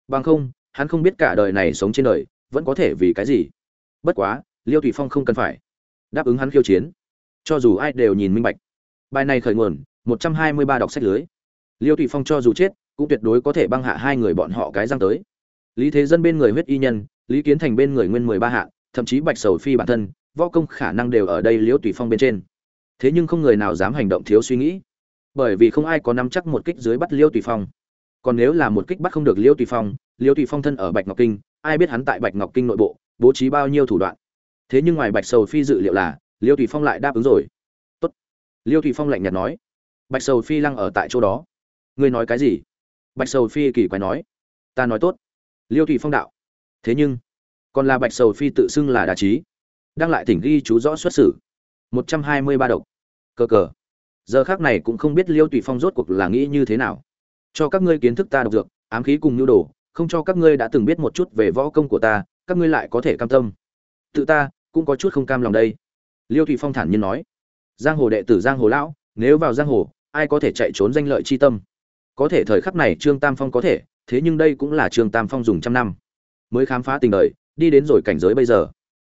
Bằng không, hắn không biết cả đời này sống trên đời, vẫn có thể vì cái gì. Bất quá, liêu tùy phong không cần phải đáp ứng hắn khiêu chiến. Cho dù ai đều nhìn minh bạch. Bài này khởi nguồn, một trăm hai mươi ba đọc sách lưới. Liêu tùy phong cho dù chết, cũng tuyệt đối có thể băng hạ hai người bọn họ cái răng tới. Lý thế dân bên người huyết y nhân, lý kiến thành bên người nguyên mười ba hạ thậm chí bạch sầu phi bản thân, võ công khả năng đều ở đây liêu tùy phong bên trên. Thế nhưng không người nào dám hành động thiếu suy nghĩ, bởi vì không ai có nắm chắc một kích dưới bắt liêu tùy phong. Còn nếu là một kích bắt không được liêu tùy phong liêu tùy phong thân ở bạch ngọc kinh, ai biết hắn tại bạch ngọc kinh nội bộ, bố trí bao nhiêu thủ đoạn. Thế nhưng ngoài bạch sầu phi dự liệu là liêu tùy phong lại đáp ứng rồi. Tốt. Liêu tùy phong lạnh nhạt nói. Bạch sầu phi lăng ở tại chỗ đó. Ngươi nói cái gì? Bạch sầu phi kỳ quái nói. Ta nói tốt. Liêu thủy phong đạo. Thế nhưng còn là bạch sầu phi tự xưng là đà trí. Đang lại thỉnh ghi chú rõ xuất xử. Một trăm hai mươi ba độc. Cờ cờ. Giờ khác này cũng không biết liêu tùy phong rốt cuộc là nghĩ như thế nào. Cho các ngươi kiến thức ta độc dược, ám khí cùng nhu đồ, không cho các ngươi đã từng biết một chút về võ công của ta, các ngươi lại có thể cam tâm. Tự ta, cũng có chút không cam lòng đây. Liêu thụy phong thản nhiên nói. Giang hồ đệ tử, giang hồ lão, nếu vào giang hồ, ai có thể chạy trốn danh lợi chi tâm? Có thể thời khắc này trương tam phong có thể, thế nhưng đây cũng là trương tam phong dùng trăm năm. Mới khám phá tình đời đi đến rồi cảnh giới bây giờ.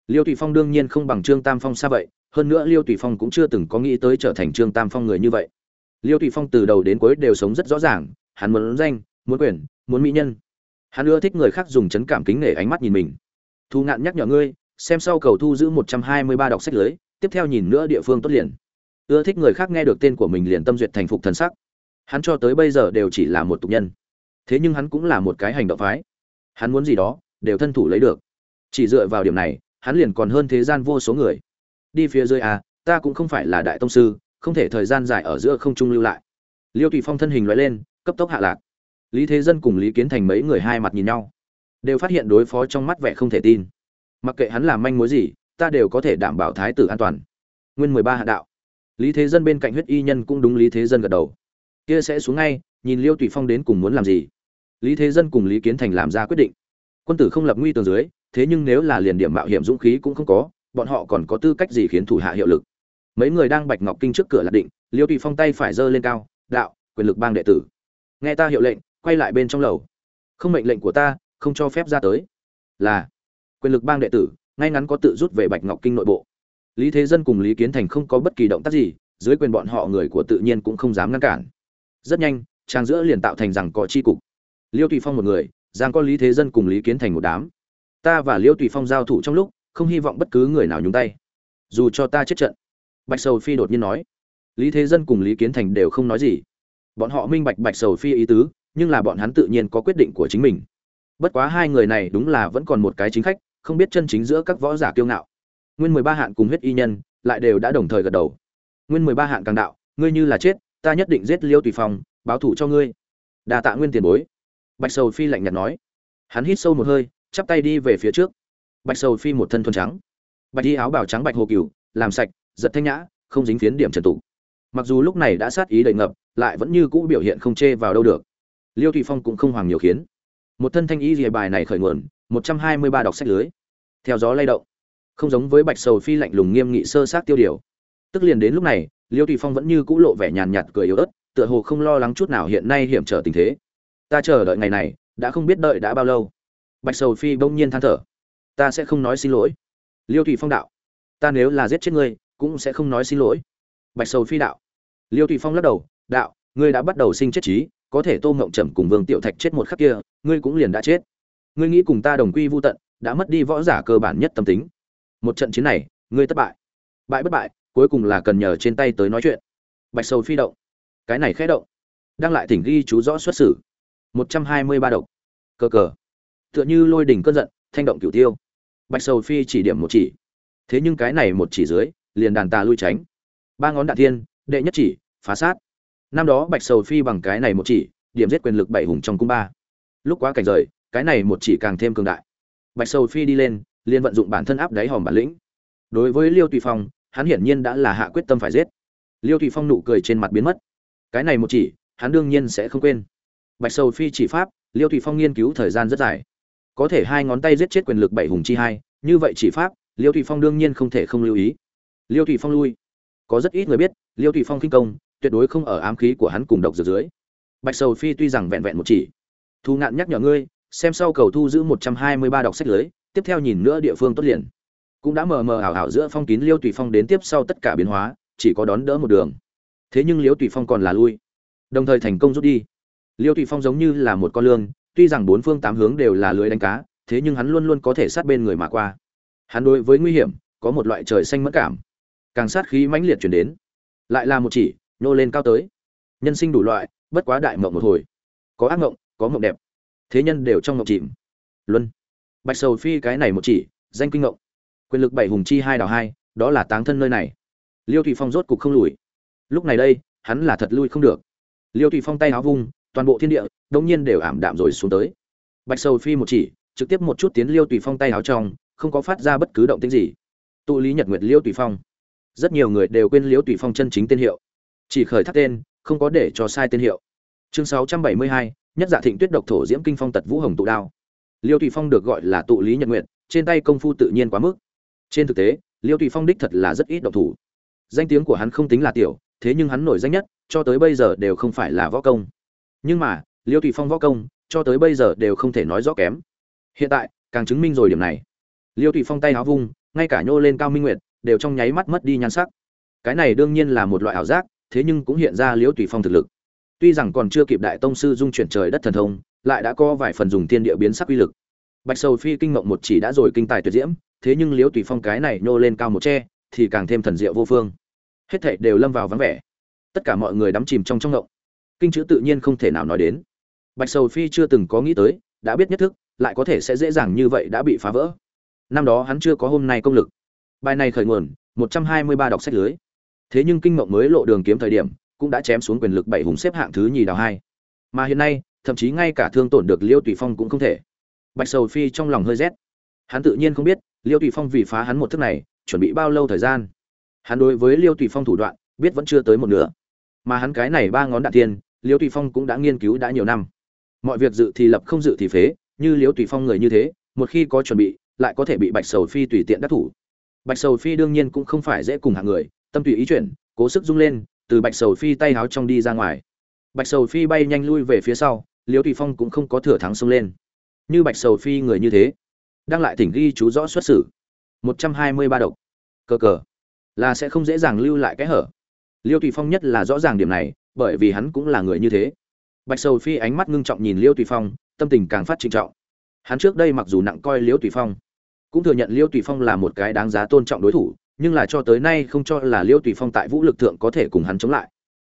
Liêu tùy phong đương nhiên không bằng trương tam phong xa vậy, hơn nữa liêu tùy phong cũng chưa từng có nghĩ tới trở thành trương tam phong người như vậy. Liêu tùy phong từ đầu đến cuối đều sống rất rõ ràng, hắn muốn danh, muốn quyền, muốn mỹ nhân. Hắn ưa thích người khác dùng chấn cảm kính nể ánh mắt nhìn mình. Thu ngạn nhắc nhở ngươi, xem sau cầu thu giữ một trăm hai mươi ba đọc sách lưới, tiếp theo nhìn nữa địa phương tốt liền. Ưa thích người khác nghe được tên của mình liền tâm duyệt thành phục thần sắc. Hắn cho tới bây giờ đều chỉ là một tục nhân. Thế nhưng hắn cũng là một cái hành động phái. Hắn muốn gì đó, đều thân thủ lấy được chỉ dựa vào điểm này, hắn liền còn hơn thế gian vô số người. Đi phía dưới à ta cũng không phải là đại tông sư, không thể thời gian dài ở giữa không trung lưu lại. Liêu tùy phong thân hình loại lên, cấp tốc hạ lạc. Lý thế dân cùng lý kiến thành mấy người hai mặt nhìn nhau, đều phát hiện đối phó trong mắt vẻ không thể tin. Mặc kệ hắn làm manh mối gì, ta đều có thể đảm bảo thái tử an toàn. Nguyên mười ba hạ đạo. Lý thế dân bên cạnh huyết y nhân cũng đúng lý thế dân gật đầu. Kia sẽ xuống ngay, nhìn liêu tùy phong đến cùng muốn làm gì? Lý thế dân cùng lý kiến thành làm ra quyết định. Quân tử không lập nguy tường dưới thế nhưng nếu là liền điểm mạo hiểm dũng khí cũng không có, bọn họ còn có tư cách gì khiến thủ hạ hiệu lực? Mấy người đang bạch ngọc kinh trước cửa lạc định, liêu tùy phong tay phải giơ lên cao, đạo, quyền lực bang đệ tử. Nghe ta hiệu lệnh, quay lại bên trong lầu. Không mệnh lệnh của ta, không cho phép ra tới. Là, quyền lực bang đệ tử, ngay ngắn có tự rút về bạch ngọc kinh nội bộ. Lý thế dân cùng lý kiến thành không có bất kỳ động tác gì, dưới quyền bọn họ người của tự nhiên cũng không dám ngăn cản. Rất nhanh, trang giữa liền tạo thành rằng có chi cục. Liêu tùy phong một người, giang có lý thế dân cùng lý kiến thành một đám ta và liêu tùy phong giao thủ trong lúc, không hy vọng bất cứ người nào nhúng tay. Dù cho ta chết trận. Bạch sầu phi đột nhiên nói. Lý thế dân cùng lý kiến thành đều không nói gì. Bọn họ minh bạch bạch sầu phi ý tứ, nhưng là bọn hắn tự nhiên có quyết định của chính mình. Bất quá hai người này đúng là vẫn còn một cái chính khách, không biết chân chính giữa các võ giả kiêu ngạo. Nguyên mười ba hạn cùng huyết y nhân, lại đều đã đồng thời gật đầu. Nguyên mười ba hạn càng đạo, ngươi như là chết, ta nhất định giết liêu tùy phong, báo thủ cho ngươi. Đa tạ nguyên tiền bối. Bạch sầu phi lạnh nhạt nói. Hắn hít sâu một hơi chắp tay đi về phía trước. Bạch sầu phi một thân thuần trắng. Bạch đi áo bào trắng bạch hồ cửu làm sạch, giật thanh nhã, không dính phiến điểm trần tụ mặc dù lúc này đã sát ý đầy ngập, lại vẫn như cũ biểu hiện không chê vào đâu được. Liêu Thụy phong cũng không hoàng nhiều khiến. Một thân thanh ý rìa bài này khởi nguồn, một trăm hai mươi ba đọc sách lưới. Theo gió lay động. Không giống với bạch sầu phi lạnh lùng nghiêm nghị sơ sát tiêu điều. Tức liền đến lúc này, liêu Thụy phong vẫn như cũ lộ vẻ nhàn nhạt cười yếu ớt, tựa hồ không lo lắng chút nào hiện nay hiểm trở tình thế. Ta chờ đợi ngày này, đã không biết đợi đã bao lâu bạch sầu phi bỗng nhiên than thở. Ta sẽ không nói xin lỗi. Liêu thủy phong đạo. Ta nếu là giết chết ngươi, cũng sẽ không nói xin lỗi. Bạch sầu phi đạo. Liêu thủy phong lắc đầu, đạo, ngươi đã bắt đầu sinh chết trí, có thể tô ngộng trầm cùng vương tiểu thạch chết một khắc kia, ngươi cũng liền đã chết. Ngươi nghĩ cùng ta đồng quy vô tận, đã mất đi võ giả cơ bản nhất tâm tính. Một trận chiến này, ngươi thất bại. Bại bất bại, cuối cùng là cần nhờ trên tay tới nói chuyện. Bạch sầu phi động. Cái này khẽ động. Đang lại thỉnh ghi chú rõ xuất xử. Một trăm hai mươi ba độc. Cờ cờ tựa như lôi đỉnh cơn giận, thanh động cửu tiêu. Bạch sầu phi chỉ điểm một chỉ. Thế nhưng cái này một chỉ dưới, liền đàn tà lui tránh. Ba ngón đạn thiên, đệ nhất chỉ, phá sát. Năm đó bạch sầu phi bằng cái này một chỉ, điểm giết quyền lực bảy hùng trong cung ba. Lúc quá cảnh rời, cái này một chỉ càng thêm cường đại. Bạch sầu phi đi lên, liền vận dụng bản thân áp đáy hòm bản lĩnh. Đối với liêu tùy phong, hắn hiển nhiên đã là hạ quyết tâm phải giết. Liêu tùy phong nụ cười trên mặt biến mất. Cái này một chỉ, hắn đương nhiên sẽ không quên. Bạch sầu phi chỉ pháp, liêu tùy phong nghiên cứu thời gian rất dài có thể hai ngón tay giết chết quyền lực bảy hùng chi hai, như vậy chỉ pháp, liêu thủy phong đương nhiên không thể không lưu ý. Liêu thủy phong lui. Có rất ít người biết, liêu thủy phong kinh công, tuyệt đối không ở ám khí của hắn cùng độc dược dưới. Bạch sầu phi tuy rằng vẹn vẹn một chỉ, thu ngạn nhắc nhở ngươi, xem sau cầu thu giữ một trăm hai mươi ba đọc sách lưới, tiếp theo nhìn nữa địa phương tốt liền. Cũng đã mờ mờ ảo ảo giữa phong kín liêu tùy phong đến tiếp sau tất cả biến hóa, chỉ có đón đỡ một đường. Thế nhưng liêu tùy phong còn là lui. Đồng thời thành công rút đi. Liêu tùy phong giống như là một con lương tuy rằng bốn phương tám hướng đều là lưới đánh cá, thế nhưng hắn luôn luôn có thể sát bên người mà qua. Hắn đối với nguy hiểm, có một loại trời xanh mất cảm. Càng sát khí mãnh liệt chuyển đến, lại là một chỉ nô lên cao tới. Nhân sinh đủ loại, bất quá đại mộng một hồi. Có ác mộng, có mộng đẹp. Thế nhân đều trong mộng chìm. Luân. Bạch sầu phi cái này một chỉ, danh kinh ngộng. quyền lực bảy hùng chi hai đào hai, đó là táng thân nơi này. Liêu thủy phong rốt cục không lùi. Lúc này đây, hắn là thật lui không được. Liêu thủy phong tay áo vung toàn bộ thiên địa đống nhiên đều ảm đạm rồi xuống tới. Bạch sầu phi một chỉ trực tiếp một chút tiến liêu tùy phong tay áo trong không có phát ra bất cứ động tĩnh gì. Tụ lý nhật nguyệt liêu tùy phong. Rất nhiều người đều quên liêu tùy phong chân chính tên hiệu. Chỉ khởi thác tên không có để cho sai tên hiệu. Chương 672, nhất dạ thịnh tuyết độc thổ diễm kinh phong tật vũ hồng tụ đao. Liêu tùy phong được gọi là tụ lý nhật nguyệt trên tay công phu tự nhiên quá mức. Trên thực tế liêu tùy phong đích thật là rất ít độc thủ. Danh tiếng của hắn không tính là tiểu thế nhưng hắn nổi danh nhất cho tới bây giờ đều không phải là võ công nhưng mà, liêu thủy phong võ công, cho tới bây giờ đều không thể nói rõ kém. Hiện tại, càng chứng minh rồi điểm này. Liêu thủy phong tay áo vung, ngay cả nhô lên cao minh nguyệt, đều trong nháy mắt mất đi nhan sắc. Cái này đương nhiên là một loại ảo giác, thế nhưng cũng hiện ra liêu thủy phong thực lực. Tuy rằng còn chưa kịp đại tông sư dung chuyển trời đất thần thông, lại đã có vài phần dùng thiên địa biến sắc uy lực. Bạch sầu phi kinh mộng một chỉ đã rồi kinh tài tuyệt diễm, thế nhưng liêu thủy phong cái này nhô lên cao một tre thì càng thêm thần diệu vô phương. Hết thảy đều lâm vào vắng vẻ. Tất cả mọi người đắm chìm trong trong ngộng kinh chữ tự nhiên không thể nào nói đến. Bạch sầu phi chưa từng có nghĩ tới, đã biết nhất thức, lại có thể sẽ dễ dàng như vậy đã bị phá vỡ. Năm đó hắn chưa có hôm nay công lực. Bài này khởi nguồn, một trăm hai mươi ba đọc sách lưới. Thế nhưng kinh mộng mới lộ đường kiếm thời điểm, cũng đã chém xuống quyền lực bảy hùng xếp hạng thứ nhì đào hai. Mà hiện nay, thậm chí ngay cả thương tổn được liêu tùy phong cũng không thể. Bạch sầu phi trong lòng hơi rét. Hắn tự nhiên không biết, liêu tùy phong vì phá hắn một thức này, chuẩn bị bao lâu thời gian. Hắn đối với liêu tùy phong thủ đoạn, biết vẫn chưa tới một nửa. Mà hắn cái này ba ngón đạn tiên liêu tùy phong cũng đã nghiên cứu đã nhiều năm. Mọi việc dự thì lập không dự thì phế, như liêu tùy phong người như thế, một khi có chuẩn bị, lại có thể bị bạch sầu phi tùy tiện đắc thủ. Bạch sầu phi đương nhiên cũng không phải dễ cùng hạng người, tâm tùy ý chuyển, cố sức rung lên, từ bạch sầu phi tay háo trong đi ra ngoài. Bạch sầu phi bay nhanh lui về phía sau liêu tùy phong cũng không có thừa thắng xông lên. Như bạch sầu phi người như thế, đang lại thỉnh ghi chú rõ xuất xử. Một trăm hai mươi ba độc. Cờ cờ. Là sẽ không dễ dàng lưu lại cái hở. Liêu tùy phong nhất là rõ ràng điểm này bởi vì hắn cũng là người như thế. Bạch sầu phi ánh mắt ngưng trọng nhìn liêu tùy phong, tâm tình càng phát trinh trọng. Hắn trước đây mặc dù nặng coi liêu tùy phong, cũng thừa nhận liêu tùy phong là một cái đáng giá tôn trọng đối thủ, nhưng là cho tới nay không cho là liêu tùy phong tại vũ lực thượng có thể cùng hắn chống lại.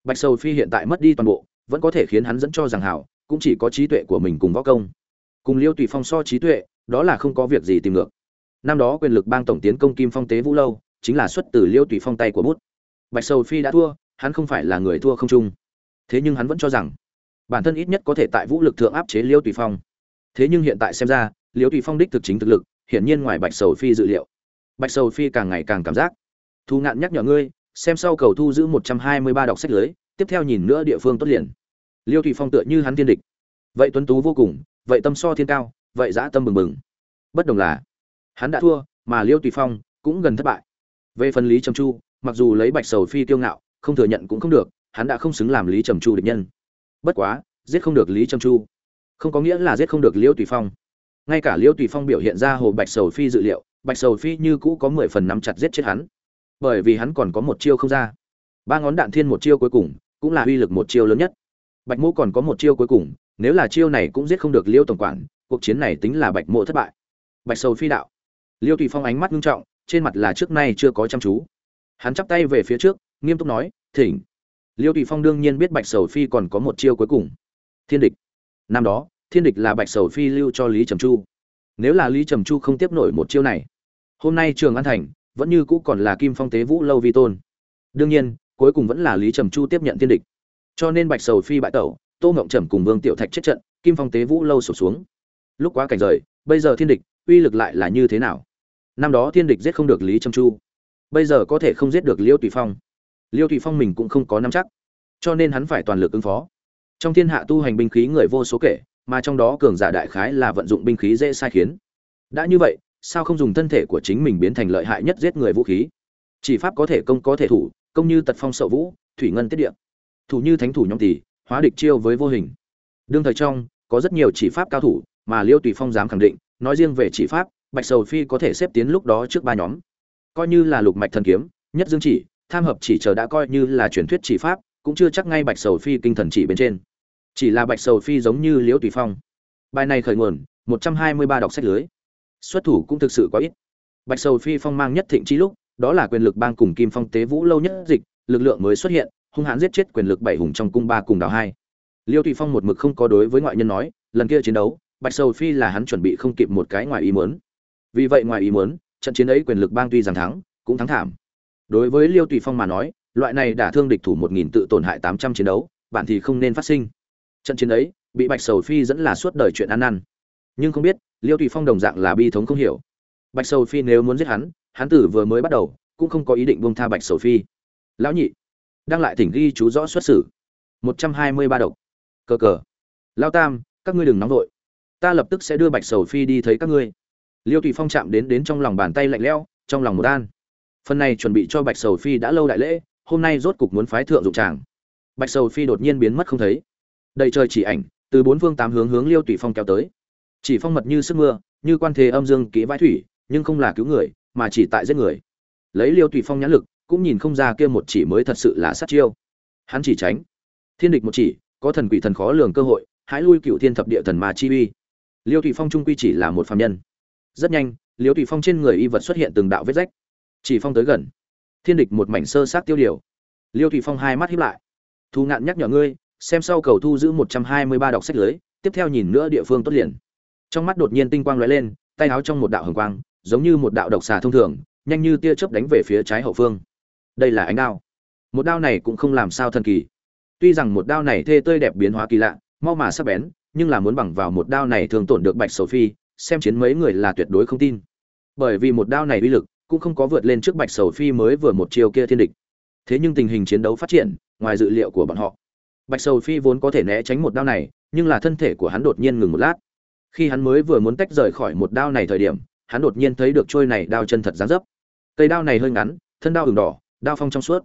Bạch sầu phi hiện tại mất đi toàn bộ, vẫn có thể khiến hắn dẫn cho rằng hảo, cũng chỉ có trí tuệ của mình cùng võ công. Cùng liêu tùy phong so trí tuệ, đó là không có việc gì tìm ngược. Năm đó quyền lực bang tổng tiến công kim phong tế vũ lâu, chính là xuất từ liêu tùy phong tay của bút. Bạch sầu phi đã thua hắn không phải là người thua không chung. Thế nhưng hắn vẫn cho rằng, bản thân ít nhất có thể tại vũ lực thượng áp chế liêu tùy phong. Thế nhưng hiện tại xem ra, liêu tùy phong đích thực chính thực lực, hiển nhiên ngoài bạch sầu phi dự liệu. Bạch sầu phi càng ngày càng cảm giác. Thu ngạn nhắc nhở ngươi, xem sau cầu thu giữ một trăm hai mươi ba đọc sách lưới, tiếp theo nhìn nữa địa phương tốt liền. Liêu tùy phong tựa như hắn thiên địch. Vậy tuấn tú vô cùng, vậy tâm so thiên cao, vậy dã tâm bừng bừng. Bất đồng là, hắn đã thua, mà liêu tùy phong cũng gần thất bại. Về phần lý trầm chu, mặc dù lấy bạch sầu phi tiêu ngạo không thừa nhận cũng không được, hắn đã không xứng làm lý trầm chu địch nhân. Bất quá, giết không được lý trầm chu. Không có nghĩa là giết không được liêu tùy phong. Ngay cả liêu tùy phong biểu hiện ra hồ bạch sầu phi dự liệu, bạch sầu phi như cũ có mười phần nắm chặt giết chết hắn. Bởi vì hắn còn có một chiêu không ra. Ba ngón đạn thiên một chiêu cuối cùng, cũng là uy lực một chiêu lớn nhất. Bạch mô còn có một chiêu cuối cùng, nếu là chiêu này cũng giết không được liêu tổng quản, cuộc chiến này tính là bạch mộ thất bại. Bạch sầu phi đạo. Liêu tùy phong ánh mắt nghiêm trọng, trên mặt là trước nay chưa có chăm chú. Hắn chắp tay về phía trước nghiêm túc nói, thỉnh. Liêu tùy phong đương nhiên biết bạch sầu phi còn có một chiêu cuối cùng. Thiên địch. Năm đó, thiên địch là bạch sầu phi lưu cho lý trầm chu. Nếu là lý trầm chu không tiếp nổi một chiêu này, hôm nay trường an thành vẫn như cũ còn là kim phong tế vũ lâu vi tôn. Đương nhiên, cuối cùng vẫn là lý trầm chu tiếp nhận thiên địch. Cho nên bạch sầu phi bại tẩu, tô ngộng trầm cùng vương tiểu thạch chết trận, kim phong tế vũ lâu sụp xuống. Lúc quá cảnh rời, bây giờ thiên địch uy lực lại là như thế nào? Năm đó thiên địch giết không được lý trầm chu, bây giờ có thể không giết được liêu tùy phong liêu thủy phong mình cũng không có nắm chắc, cho nên hắn phải toàn lực ứng phó. Trong thiên hạ tu hành binh khí người vô số kể, mà trong đó cường giả đại khái là vận dụng binh khí dễ sai khiến. Đã như vậy, sao không dùng thân thể của chính mình biến thành lợi hại nhất giết người vũ khí? Chỉ pháp có thể công có thể thủ, công như tật phong sậu vũ, thủy ngân tiết điện thủ như thánh thủ nhóm tỷ, hóa địch chiêu với vô hình. Đương thời trong, có rất nhiều chỉ pháp cao thủ, mà liêu tùy phong dám khẳng định, nói riêng về chỉ pháp, bạch sầu phi có thể xếp tiến lúc đó trước ba nhóm. Coi như là lục mạch thần kiếm, nhất dương chỉ tham hợp chỉ chờ đã coi như là truyền thuyết chỉ pháp, cũng chưa chắc ngay bạch sầu phi kinh thần chỉ bên trên. Chỉ là bạch sầu phi giống như liễu tùy phong. Bài này khởi nguồn, một trăm hai mươi ba đọc sách lưới. Xuất thủ cũng thực sự quá ít. Bạch sầu phi phong mang nhất thịnh chi lúc, đó là quyền lực bang cùng kim phong tế vũ lâu nhất dịch, lực lượng mới xuất hiện, hung hãn giết chết quyền lực bảy hùng trong cung ba cùng đào hai. Liêu tùy phong một mực không có đối với ngoại nhân nói, lần kia chiến đấu, bạch sầu phi là hắn chuẩn bị không kịp một cái ngoài ý muốn. Vì vậy ngoài ý muốn, trận chiến ấy quyền lực bang tuy rằng thắng, cũng thắng thảm đối với liêu tùy phong mà nói, loại này đả thương địch thủ một nghìn tự tổn hại tám trăm chiến đấu, bản thì không nên phát sinh. Trận chiến ấy, bị bạch sầu phi dẫn là suốt đời chuyện ăn năn. Nhưng không biết, liêu tùy phong đồng dạng là bi thống không hiểu. Bạch sầu phi nếu muốn giết hắn hắn tử vừa mới bắt đầu, cũng không có ý định buông tha bạch sầu phi. Lão nhị, đang lại thỉnh ghi chú rõ xuất xử. Một trăm hai mươi ba độc. Cờ cờ. Lao tam, các ngươi đừng nóng vội. Ta lập tức sẽ đưa bạch sầu phi đi thấy các ngươi. Liêu tùy phong chạm đến đến trong lòng bàn tay lạnh lẽo, trong lòng một an phần này chuẩn bị cho bạch sầu phi đã lâu đại lễ, hôm nay rốt cục muốn phái thượng dụng tràng. Bạch sầu phi đột nhiên biến mất không thấy. Đầy trời chỉ ảnh, từ bốn phương tám hướng hướng liêu tùy phong kéo tới. Chỉ phong mật như sức mưa, như quan thế âm dương kỹ vãi thủy, nhưng không là cứu người, mà chỉ tại giết người. Lấy liêu tùy phong nhãn lực, cũng nhìn không ra kia một chỉ mới thật sự là sát chiêu. Hắn chỉ tránh. Thiên địch một chỉ, có thần quỷ thần khó lường cơ hội hãy lui cựu thiên thập địa thần mà chi uy. Liêu tùy phong trung quy chỉ là một phạm nhân. Rất nhanh, liêu tùy phong trên người y vật xuất hiện từng đạo vết rách chỉ phong tới gần. Thiên địch một mảnh sơ sát tiêu điều. Liêu thủy phong hai mắt hiếp lại. Thu ngạn nhắc nhở ngươi, xem sau cầu thu giữ một trăm hai mươi ba đọc sách lưới, tiếp theo nhìn nữa địa phương tốt liền. Trong mắt đột nhiên tinh quang lóe lên, tay áo trong một đạo hồng quang, giống như một đạo độc xà thông thường, nhanh như tia chớp đánh về phía trái hậu phương. Đây là ánh đao. Một đao này cũng không làm sao thần kỳ. Tuy rằng một đao này thê tươi đẹp biến hóa kỳ lạ, mau mà sắc bén, nhưng là muốn bằng vào một đao này thường tổn được bạch sầu phi, xem chiến mấy người là tuyệt đối không tin. Bởi vì một đao này uy lực cũng không có vượt lên trước bạch sầu phi mới vừa một chiều kia thiên địch. Thế nhưng tình hình chiến đấu phát triển, ngoài dự liệu của bọn họ, bạch sầu phi vốn có thể né tránh một đao này, nhưng là thân thể của hắn đột nhiên ngừng một lát. Khi hắn mới vừa muốn tách rời khỏi một đao này thời điểm, hắn đột nhiên thấy được trôi này đao chân thật dán dấp. Cây đao này hơi ngắn, thân đao ửng đỏ, đao phong trong suốt.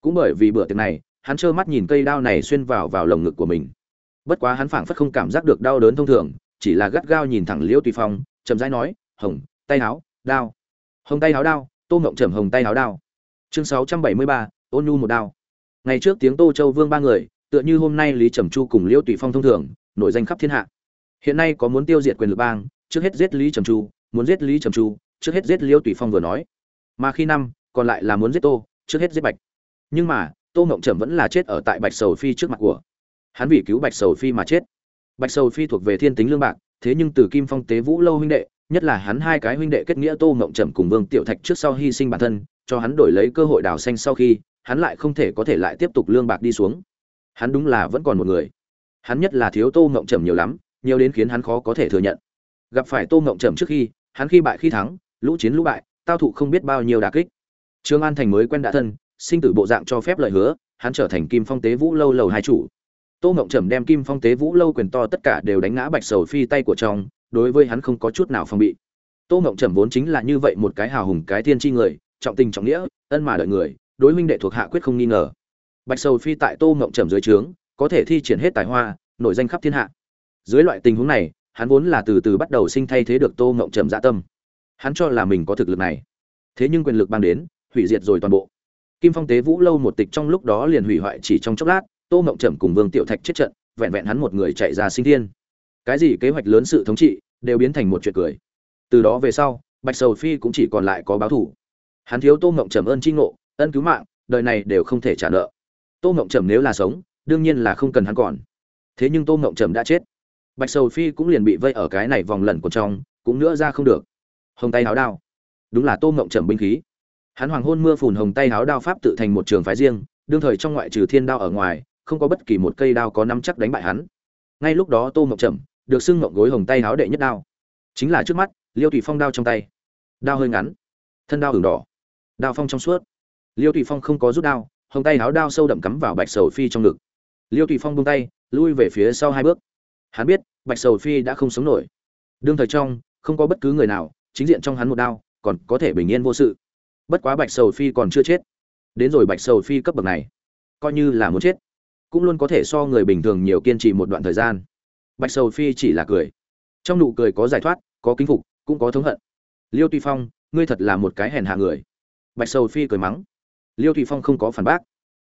Cũng bởi vì bữa tiệc này, hắn trơ mắt nhìn cây đao này xuyên vào vào lồng ngực của mình. Bất quá hắn phảng phất không cảm giác được đau đớn thông thường, chỉ là gắt gao nhìn thẳng liễu tùy phong, chậm rãi nói, hồng, tay áo, đao hồng tay Háo đao, tô ngộng trầm hồng tay Háo đao. Chương sáu trăm bảy mươi ba, ôn nhu một đao. Ngày trước tiếng tô châu vương ba người, tựa như hôm nay lý trầm chu cùng liễu tùy phong thông thường, nổi danh khắp thiên hạ. Hiện nay có muốn tiêu diệt quyền lực bang, trước hết giết lý trầm chu, muốn giết lý trầm chu, trước hết giết liễu tùy phong vừa nói. Mà khi năm, còn lại là muốn giết tô, trước hết giết bạch. Nhưng mà, tô ngộng trầm vẫn là chết ở tại bạch sầu phi trước mặt của. Hắn vì cứu bạch sầu phi mà chết. Bạch sầu phi thuộc về thiên tính lương bạc, thế nhưng từ kim phong tế vũ lâu huynh đệ nhất là hắn hai cái huynh đệ kết nghĩa tô mộng trầm cùng vương tiểu thạch trước sau hy sinh bản thân, cho hắn đổi lấy cơ hội đào xanh sau khi, hắn lại không thể có thể lại tiếp tục lương bạc đi xuống. Hắn đúng là vẫn còn một người. Hắn nhất là thiếu tô mộng trầm nhiều lắm, nhiều đến khiến hắn khó có thể thừa nhận. Gặp phải tô mộng trầm trước khi, hắn khi bại khi thắng, lũ chiến lũ bại, tao thụ không biết bao nhiêu đà kích. Trương an thành mới quen đã thân, sinh tử bộ dạng cho phép lời hứa, hắn trở thành kim phong tế vũ lâu lầu hai chủ. Tô mộng trầm đem kim phong tế vũ lâu quyền to tất cả đều đánh ngã bạch sầu phi tay của trong đối với hắn không có chút nào phòng bị. Tô Ngộng trầm vốn chính là như vậy một cái hào hùng cái thiên tri người, trọng tình trọng nghĩa, ân mà đợi người, đối huynh đệ thuộc hạ quyết không nghi ngờ. Bạch sầu phi tại tô Ngộng trầm dưới trướng, có thể thi triển hết tài hoa, nổi danh khắp thiên hạ. Dưới loại tình huống này, hắn vốn là từ từ bắt đầu sinh thay thế được tô Ngộng trầm dạ tâm. Hắn cho là mình có thực lực này. Thế nhưng quyền lực mang đến, hủy diệt rồi toàn bộ. Kim phong tế vũ lâu một tịch trong lúc đó liền hủy hoại chỉ trong chốc lát, tô Ngộng trầm cùng vương tiểu thạch chết trận, vẹn vẹn hắn một người chạy ra sinh thiên. Cái gì kế hoạch lớn sự thống trị đều biến thành một chuyện cười. Từ đó về sau, bạch sầu phi cũng chỉ còn lại có báo thủ hắn thiếu tô mộng trầm ơn tri ngộ, ân cứu mạng, đời này đều không thể trả nợ. Tô mộng trầm nếu là sống, đương nhiên là không cần hắn còn. Thế nhưng tô mộng trầm đã chết. Bạch sầu phi cũng liền bị vây ở cái này vòng lẩn của trong, cũng nữa ra không được. Hồng tay háo đao. Đúng là tô mộng trầm binh khí. Hắn hoàng hôn mưa phùn hồng tay háo đao pháp tự thành một trường phái riêng, đương thời trong ngoại trừ thiên đao ở ngoài, không có bất kỳ một cây đao có năm chắc đánh bại hắn. Ngay lúc đó tô mộng trầm được xưng mộng gối hồng tay háo đệ nhất đao. Chính là trước mắt, liêu tùy phong đao trong tay. Đao hơi ngắn, thân đao hưởng đỏ, đao phong trong suốt. Liêu tùy phong không có rút đao, hồng tay háo đao sâu đậm cắm vào bạch sầu phi trong ngực. Liêu tùy phong buông tay, lui về phía sau hai bước. Hắn biết, bạch sầu phi đã không sống nổi. Đương thời trong, không có bất cứ người nào, chính diện trong hắn một đao, còn có thể bình yên vô sự. Bất quá bạch sầu phi còn chưa chết. Đến rồi bạch sầu phi cấp bậc này, coi như là muốn chết. Cũng luôn có thể so người bình thường nhiều kiên trì một đoạn thời gian bạch sầu phi chỉ là cười. Trong nụ cười có giải thoát, có kính phục, cũng có thống hận. Liêu tuy phong, ngươi thật là một cái hèn hạ người. Bạch sầu phi cười mắng. Liêu tùy phong không có phản bác.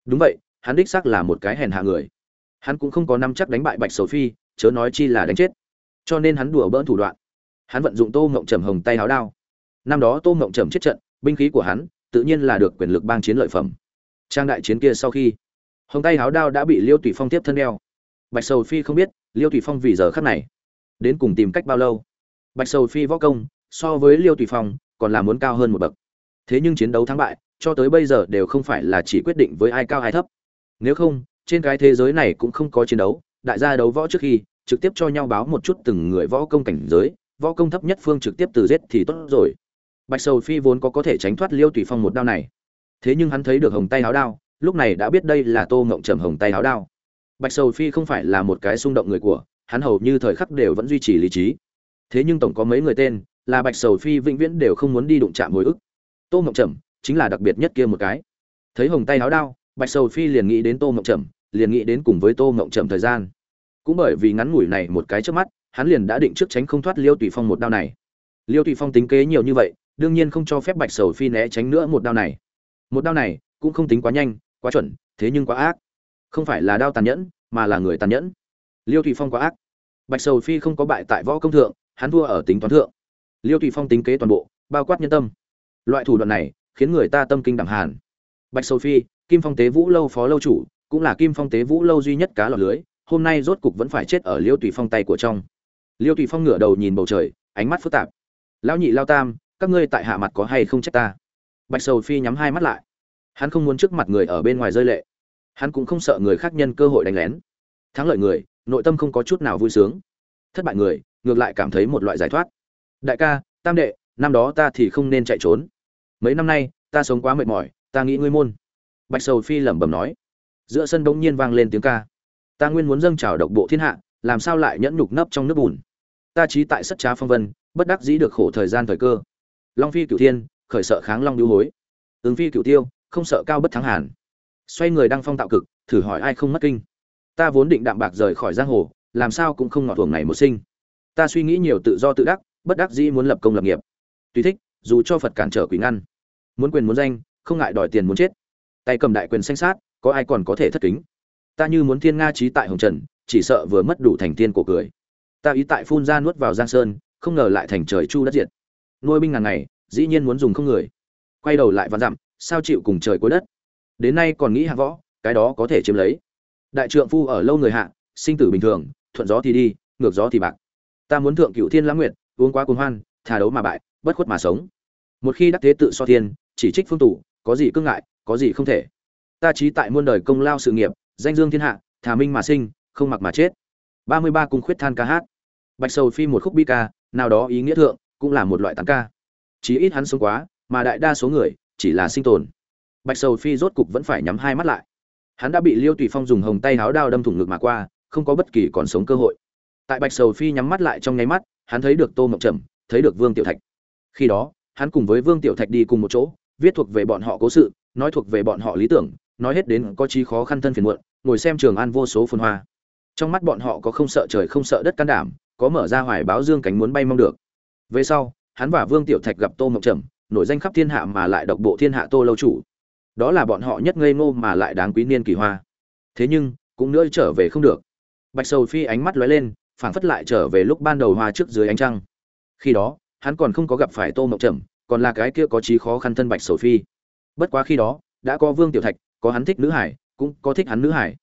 Đúng vậy, hắn đích xác là một cái hèn hạ người. Hắn cũng không có năm chắc đánh bại bạch sầu phi, chớ nói chi là đánh chết. Cho nên hắn đùa bỡn thủ đoạn. Hắn vận dụng tô ngộng trầm hồng tay háo đao. Năm đó tô ngộng trầm chết trận, binh khí của hắn tự nhiên là được quyền lực bang chiến lợi phẩm. Trang đại chiến kia sau khi, hồng tay háo đao đã bị liêu tùy phong tiếp thân đeo. Bạch sầu phi không biết liêu thủy phong vì giờ khắc này, đến cùng tìm cách bao lâu? Bạch sầu phi võ công, so với liêu thủy phong, còn là muốn cao hơn một bậc. Thế nhưng chiến đấu thắng bại, cho tới bây giờ đều không phải là chỉ quyết định với ai cao ai thấp. Nếu không, trên cái thế giới này cũng không có chiến đấu, đại gia đấu võ trước khi, trực tiếp cho nhau báo một chút từng người võ công cảnh giới, võ công thấp nhất phương trực tiếp từ giết thì tốt rồi. Bạch sầu phi vốn có có thể tránh thoát liêu tùy phong một đao này. Thế nhưng hắn thấy được hồng tay áo đao, lúc này đã biết đây là tô ngộng trầm hồng tay áo đao bạch sầu phi không phải là một cái xung động người của, hắn hầu như thời khắc đều vẫn duy trì lý trí. Thế nhưng tổng có mấy người tên, là bạch sầu phi vĩnh viễn đều không muốn đi đụng chạm hồi ức. Tô mộng trầm chính là đặc biệt nhất kia một cái. Thấy hồng tay áo đao, bạch sầu phi liền nghĩ đến tô mộng trầm, liền nghĩ đến cùng với tô mộng trầm thời gian. Cũng bởi vì ngắn ngủi này một cái trước mắt, hắn liền đã định trước tránh không thoát liêu tùy phong một đao này. Liêu tùy phong tính kế nhiều như vậy, đương nhiên không cho phép bạch sầu phi né tránh nữa một đao này. Một đao này cũng không tính quá nhanh, quá chuẩn, thế nhưng quá ác không phải là đao tàn nhẫn, mà là người tàn nhẫn. Liêu thủy phong quá ác. Bạch sầu phi không có bại tại võ công thượng, hắn thua ở tính toán thượng. Liêu thủy phong tính kế toàn bộ, bao quát nhân tâm. Loại thủ đoạn này, khiến người ta tâm kinh đẳng hàn. Bạch sầu phi, kim phong tế vũ lâu phó lâu chủ, cũng là kim phong tế vũ lâu duy nhất cá lọt lưới, hôm nay rốt cục vẫn phải chết ở liêu thủy phong tay của trong. Liêu thủy phong ngửa đầu nhìn bầu trời, ánh mắt phức tạp. Lão nhị lao tam, các ngươi tại hạ mặt có hay không trách ta? Bạch sầu phi nhắm hai mắt lại. Hắn không muốn trước mặt người ở bên ngoài rơi lệ hắn cũng không sợ người khác nhân cơ hội đánh lén. Thắng lợi người, nội tâm không có chút nào vui sướng. Thất bại người, ngược lại cảm thấy một loại giải thoát. Đại ca, tam đệ, năm đó ta thì không nên chạy trốn. Mấy năm nay, ta sống quá mệt mỏi, ta nghĩ ngươi môn. Bạch sầu phi lẩm bẩm nói. Giữa sân bỗng nhiên vang lên tiếng ca. Ta nguyên muốn dâng trào độc bộ thiên hạ, làm sao lại nhẫn nhục nấp trong nước bùn? Ta trí tại sất trá phong vân, bất đắc dĩ được khổ thời gian thời cơ. Long phi cửu thiên, khởi sợ kháng long lưu hối. Ứng phi cửu tiêu, không sợ cao bất thắng hàn xoay người đăng phong tạo cực, thử hỏi ai không mất kinh. Ta vốn định đạm bạc rời khỏi giang hồ, làm sao cũng không ngọt thuồng này một sinh. Ta suy nghĩ nhiều tự do tự đắc, bất đắc dĩ muốn lập công lập nghiệp. Tùy thích, dù cho phật cản trở quỷ ngăn. Muốn quyền muốn danh, không ngại đòi tiền muốn chết. Tay cầm đại quyền xanh sát có ai còn có thể thất kính? Ta như muốn thiên nga trí tại hồng trần, chỉ sợ vừa mất đủ thành tiên của cười. Ta ý tại phun ra nuốt vào giang sơn, không ngờ lại thành trời chu đất diệt. Nuôi binh ngàn ngày, dĩ nhiên muốn dùng không người. Quay đầu lại và dặm, sao chịu cùng trời cuối đất? Đến nay còn nghĩ hạ võ, cái đó có thể chiếm lấy. Đại trượng phu ở lâu người hạ, sinh tử bình thường, thuận gió thì đi, ngược gió thì bạc. Ta muốn thượng cựu thiên lãng nguyệt, uống quá cuồng hoan thà đấu mà bại, bất khuất mà sống. Một khi đắc thế tự so thiên, chỉ trích phương tủ có gì cương ngại, có gì không thể. Ta trí tại muôn đời công lao sự nghiệp, danh dương thiên hạ thà minh mà sinh, không mặc mà chết. Ba mươi ba cung khuyết than ca hát. Bạch sầu phi một khúc bi ca, nào đó ý nghĩa thượng, cũng là một loại tán ca. Chí ít hắn sống quá, mà đại đa số người, chỉ là sinh tồn bạch sầu phi rốt cục vẫn phải nhắm hai mắt lại. Hắn đã bị liêu tùy phong dùng hồng tay háo đao đâm thủng ngực mà qua, không có bất kỳ còn sống cơ hội. Tại bạch sầu phi nhắm mắt lại trong nháy mắt, hắn thấy được tô mộng trầm, thấy được vương tiểu thạch. Khi đó, hắn cùng với vương tiểu thạch đi cùng một chỗ, viết thuộc về bọn họ cố sự, nói thuộc về bọn họ lý tưởng, nói hết đến có chi khó khăn thân phiền muộn, ngồi xem trường an vô số phồn hoa. Trong mắt bọn họ có không sợ trời không sợ đất can đảm, có mở ra hoài báo dương cánh muốn bay mong được. Về sau, hắn và vương tiểu thạch gặp tô mộng trầm, nổi danh khắp thiên hạ mà lại độc bộ thiên hạ tô lâu chủ đó là bọn họ nhất ngây ngô mà lại đáng quý niên kỳ hoa. Thế nhưng, cũng nữa trở về không được. Bạch sầu phi ánh mắt lóe lên, phảng phất lại trở về lúc ban đầu hoa trước dưới ánh trăng. Khi đó, hắn còn không có gặp phải tô mộng trầm, còn là cái kia có trí khó khăn thân bạch sầu phi. Bất quá khi đó, đã có vương tiểu thạch, có hắn thích nữ hải, cũng có thích hắn nữ hải.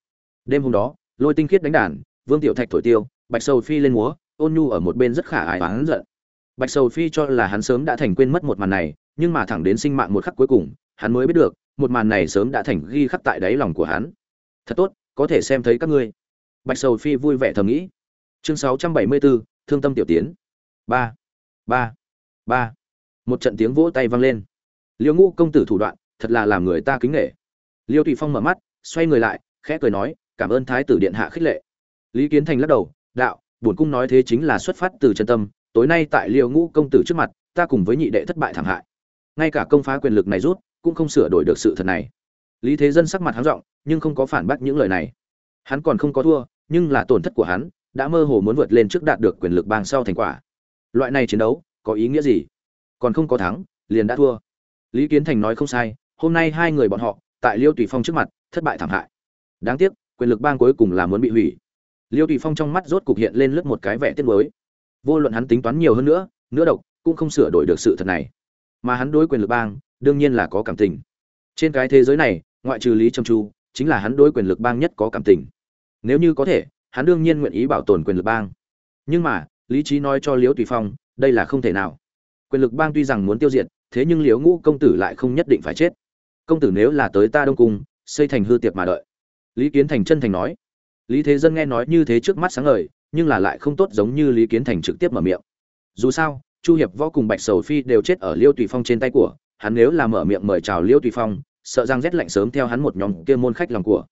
Đêm hôm đó, lôi tinh khiết đánh đàn, vương tiểu thạch thổi tiêu, bạch sầu phi lên múa, ôn nhu ở một bên rất khả ái hắn giận. Bạch sầu phi cho là hắn sớm đã thành quên mất một màn này, nhưng mà thẳng đến sinh mạng một khắc cuối cùng, hắn mới biết được một màn này sớm đã thành ghi khắc tại đáy lòng của hắn. Thật tốt có thể xem thấy các ngươi. Bạch sầu phi vui vẻ thầm nghĩ. Chương 674, thương tâm tiểu tiến. Ba ba ba. Một trận tiếng vỗ tay vang lên. Liêu ngũ công tử thủ đoạn thật là làm người ta kính nghệ liêu tùy phong mở mắt xoay người lại khẽ cười nói cảm ơn thái tử điện hạ khích lệ. Lý kiến thành lắc đầu đạo bổn cung nói thế chính là xuất phát từ chân tâm tối nay tại liêu ngũ công tử trước mặt ta cùng với nhị đệ thất bại thảm hại. Ngay cả công phá quyền lực này rút cũng không sửa đổi được sự thật này. Lý thế dân sắc mặt hắn giọng, nhưng không có phản bác những lời này. Hắn còn không có thua, nhưng là tổn thất của hắn đã mơ hồ muốn vượt lên trước đạt được quyền lực bang sau thành quả. Loại này chiến đấu, có ý nghĩa gì? Còn không có thắng, liền đã thua. Lý kiến thành nói không sai, hôm nay hai người bọn họ, tại liêu tùy phong trước mặt, thất bại thảm hại. Đáng tiếc, quyền lực bang cuối cùng là muốn bị hủy. Liêu tùy phong trong mắt rốt cục hiện lên lướt một cái vẻ tiếc nuối. Vô luận hắn tính toán nhiều hơn nữa nữa độc, cũng không sửa đổi được sự thật này. Mà hắn đối quyền lực bang đương nhiên là có cảm tình. Trên cái thế giới này, ngoại trừ lý trầm chu, chính là hắn đối quyền lực bang nhất có cảm tình. Nếu như có thể, hắn đương nhiên nguyện ý bảo tồn quyền lực bang. Nhưng mà, lý trí nói cho liễu tùy phong, đây là không thể nào. Quyền lực bang tuy rằng muốn tiêu diệt, thế nhưng liễu ngũ công tử lại không nhất định phải chết. Công tử nếu là tới ta đông cung, xây thành hư tiệp mà đợi. Lý kiến thành chân thành nói. Lý thế dân nghe nói như thế trước mắt sáng ngời, nhưng là lại không tốt giống như lý kiến thành trực tiếp mở miệng. Dù sao, chu hiệp võ cùng bạch sầu phi đều chết ở liêu tùy phong trên tay của hắn nếu là mở miệng mời chào liêu tùy phong, sợ rằng rét lạnh sớm theo hắn một nhóm kia môn khách lòng của.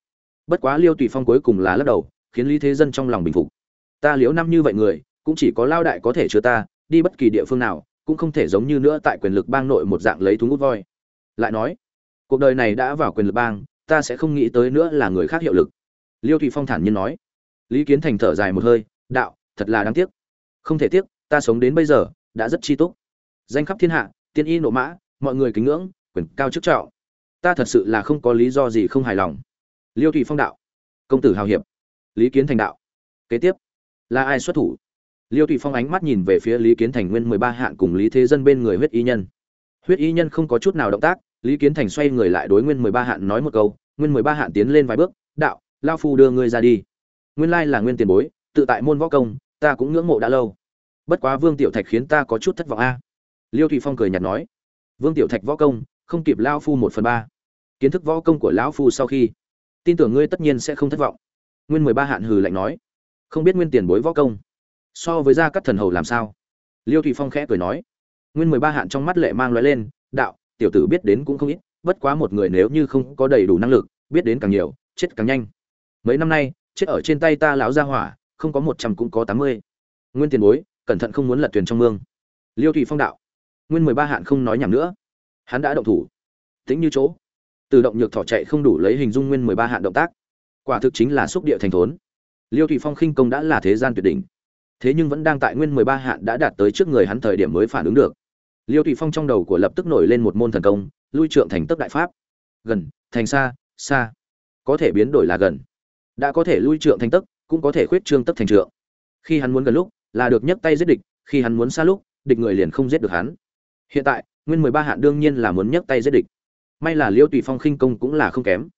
Bất quá liêu tùy phong cuối cùng là lắc đầu, khiến lý thế dân trong lòng bình phục. Ta liễu năm như vậy người, cũng chỉ có lao đại có thể chứa ta, đi bất kỳ địa phương nào, cũng không thể giống như nữa tại quyền lực bang nội một dạng lấy thú ngút voi. Lại nói, cuộc đời này đã vào quyền lực bang, ta sẽ không nghĩ tới nữa là người khác hiệu lực. Liêu thụy phong thản nhiên nói. Lý kiến thành thở dài một hơi, đạo, thật là đáng tiếc. Không thể tiếc, ta sống đến bây giờ, đã rất chi túc. Danh khắp thiên hạ, tiên y nộ mã mọi người kính ngưỡng, quyền cao chức trọng. Ta thật sự là không có lý do gì không hài lòng. Liêu thủy phong đạo, công tử hào hiệp. Lý kiến thành đạo, kế tiếp. Là ai xuất thủ? Liêu thủy phong ánh mắt nhìn về phía lý kiến thành nguyên mười ba hạn cùng lý thế dân bên người huyết y nhân. Huyết y nhân không có chút nào động tác, lý kiến thành xoay người lại đối nguyên mười ba hạn nói một câu, nguyên mười ba hạn tiến lên vài bước, đạo, lao phu đưa ngươi ra đi. Nguyên lai là nguyên tiền bối, tự tại môn võ công, ta cũng ngưỡng mộ đã lâu. Bất quá vương tiểu thạch khiến ta có chút thất vọng a. Liêu thủy phong cười nhạt nói vương tiểu thạch võ công, không kịp lao phu một phần ba. Kiến thức võ công của lão phu sau khi, tin tưởng ngươi tất nhiên sẽ không thất vọng. Nguyên mười ba hạn hừ lạnh nói. Không biết nguyên tiền bối võ công, so với gia cắt thần hầu làm sao? Liêu thụy phong khẽ cười nói. Nguyên mười ba hạn trong mắt lệ mang loại lên, đạo, tiểu tử biết đến cũng không ít, bất quá một người nếu như không có đầy đủ năng lực, biết đến càng nhiều, chết càng nhanh. Mấy năm nay, chết ở trên tay ta lão gia hỏa, không có một trăm cũng có tám mươi. Nguyên tiền bối, cẩn thận không muốn lật thuyền trong mương. Liêu thụy phong đạo nguyên mười ba hạn không nói nhảm nữa. Hắn đã động thủ. Tính như chỗ. Từ động nhược thỏ chạy không đủ lấy hình dung nguyên mười ba hạn động tác. Quả thực chính là xúc địa thành thốn. Liêu thụy phong khinh công đã là thế gian tuyệt đỉnh. Thế nhưng vẫn đang tại nguyên mười ba hạn đã đạt tới trước người hắn thời điểm mới phản ứng được. Liêu thụy phong trong đầu của lập tức nổi lên một môn thần công, lui trượng thành tức đại pháp. Gần, thành xa xa. Có thể biến đổi là gần. Đã có thể lui trượng thành tức cũng có thể khuyết trương tức thành trượng. Khi hắn muốn gần lúc, là được nhấc tay giết địch, khi hắn muốn xa lúc, địch người liền không giết được hắn hiện tại, nguyên mười ba hạn đương nhiên là muốn nhấc tay giết địch. May là liêu tùy phong khinh công cũng là không kém.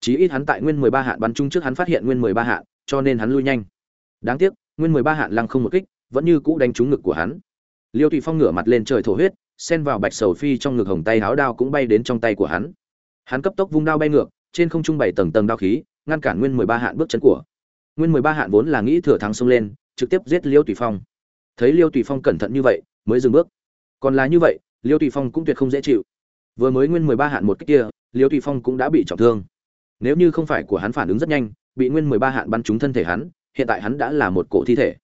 Chí ít hắn tại nguyên mười ba hạn bắn chung trước hắn phát hiện nguyên mười ba hạn cho nên hắn lui nhanh. Đáng tiếc, nguyên mười ba hạn lăng không một kích, vẫn như cũ đánh trúng ngực của hắn. Liêu tùy phong ngửa mặt lên trời thổ huyết, xen vào bạch sầu phi trong ngực hồng tay háo đao cũng bay đến trong tay của hắn. Hắn cấp tốc vung đao bay ngược, trên không trung bảy tầng tầng đao khí, ngăn cản nguyên mười ba hạn bước chân của. Nguyên mười ba hạn vốn là nghĩ thừa thắng xông lên, trực tiếp giết liêu tùy phong. Thấy liêu tùy phong cẩn thận như vậy, mới dừng bước còn là như vậy, liêu tùy phong cũng tuyệt không dễ chịu. Vừa mới nguyên mười ba hạn một cách kia, liêu tùy phong cũng đã bị trọng thương. Nếu như không phải của hắn phản ứng rất nhanh, bị nguyên mười ba hạn bắn trúng thân thể hắn, hiện tại hắn đã là một cổ thi thể.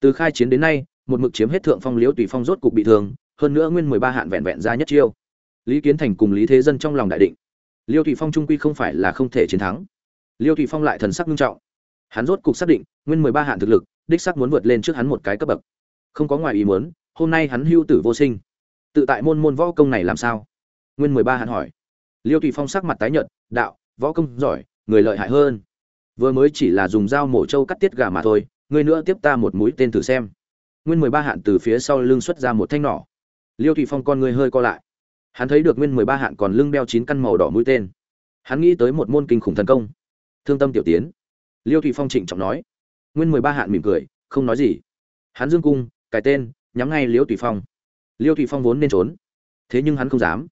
Từ khai chiến đến nay, một mực chiếm hết thượng phong liêu tùy phong rốt cục bị thương, hơn nữa nguyên mười ba hạn vẹn vẹn ra nhất chiêu. Lý kiến thành cùng lý thế dân trong lòng đại định. Liêu tùy phong trung quy không phải là không thể chiến thắng. Liêu tùy phong lại thần sắc nghiêm trọng. Hắn rốt cục xác định, nguyên mười ba hạn thực lực, đích sắc muốn vượt lên trước hắn một cái cấp bậc. Không có ngoài ý muốn hôm nay hắn hưu tử vô sinh. Tự tại môn môn võ công này làm sao? Nguyên mười ba hắn hỏi. Liêu tùy phong sắc mặt tái nhợt, đạo, võ công giỏi, người lợi hại hơn. Vừa mới chỉ là dùng dao mổ trâu cắt tiết gà mà thôi người nữa tiếp ta một mũi tên thử xem. Nguyên mười ba hạn từ phía sau lưng xuất ra một thanh nỏ. Liêu tùy phong con người hơi co lại. Hắn thấy được nguyên mười ba hạn còn lưng đeo chín căn màu đỏ mũi tên. Hắn nghĩ tới một môn kinh khủng thần công. Thương tâm tiểu tiến. Liêu thủy phong trịnh trọng nói. Nguyên mười ba hạn mỉm cười, không nói gì. Hắn dương cung cái tên nhắm ngay liêu tùy phong. Liêu tùy phong vốn nên trốn, thế nhưng hắn không dám.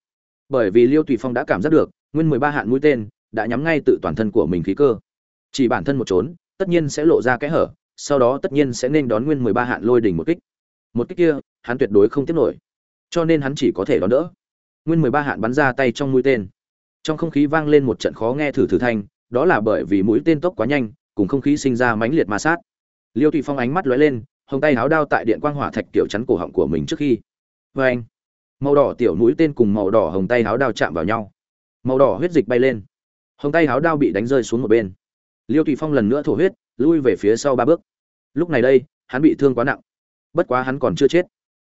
Bởi vì liêu tùy phong đã cảm giác được, nguyên mười ba hạn mũi tên đã nhắm ngay tự toàn thân của mình khí cơ. Chỉ bản thân một trốn, tất nhiên sẽ lộ ra kẽ hở, sau đó tất nhiên sẽ nên đón nguyên mười ba hạn lôi đỉnh một kích. Một kích kia, hắn tuyệt đối không tiếp nổi. Cho nên hắn chỉ có thể đón đỡ. Nguyên mười ba hạn bắn ra tay trong mũi tên. Trong không khí vang lên một trận khó nghe thử thử thanh, đó là bởi vì mũi tên tốc quá nhanh, cùng không khí sinh ra mãnh liệt ma sát. Liêu tùy phong ánh mắt lóe lên hồng tay háo đao tại điện quang hỏa thạch kiểu chắn cổ họng của mình trước khi. Vê anh, màu đỏ tiểu mũi tên cùng màu đỏ hồng tay háo đao chạm vào nhau. Màu đỏ huyết dịch bay lên. Hồng tay háo đao bị đánh rơi xuống một bên. Liêu tùy phong lần nữa thổ huyết, lui về phía sau ba bước. Lúc này đây, hắn bị thương quá nặng. Bất quá hắn còn chưa chết.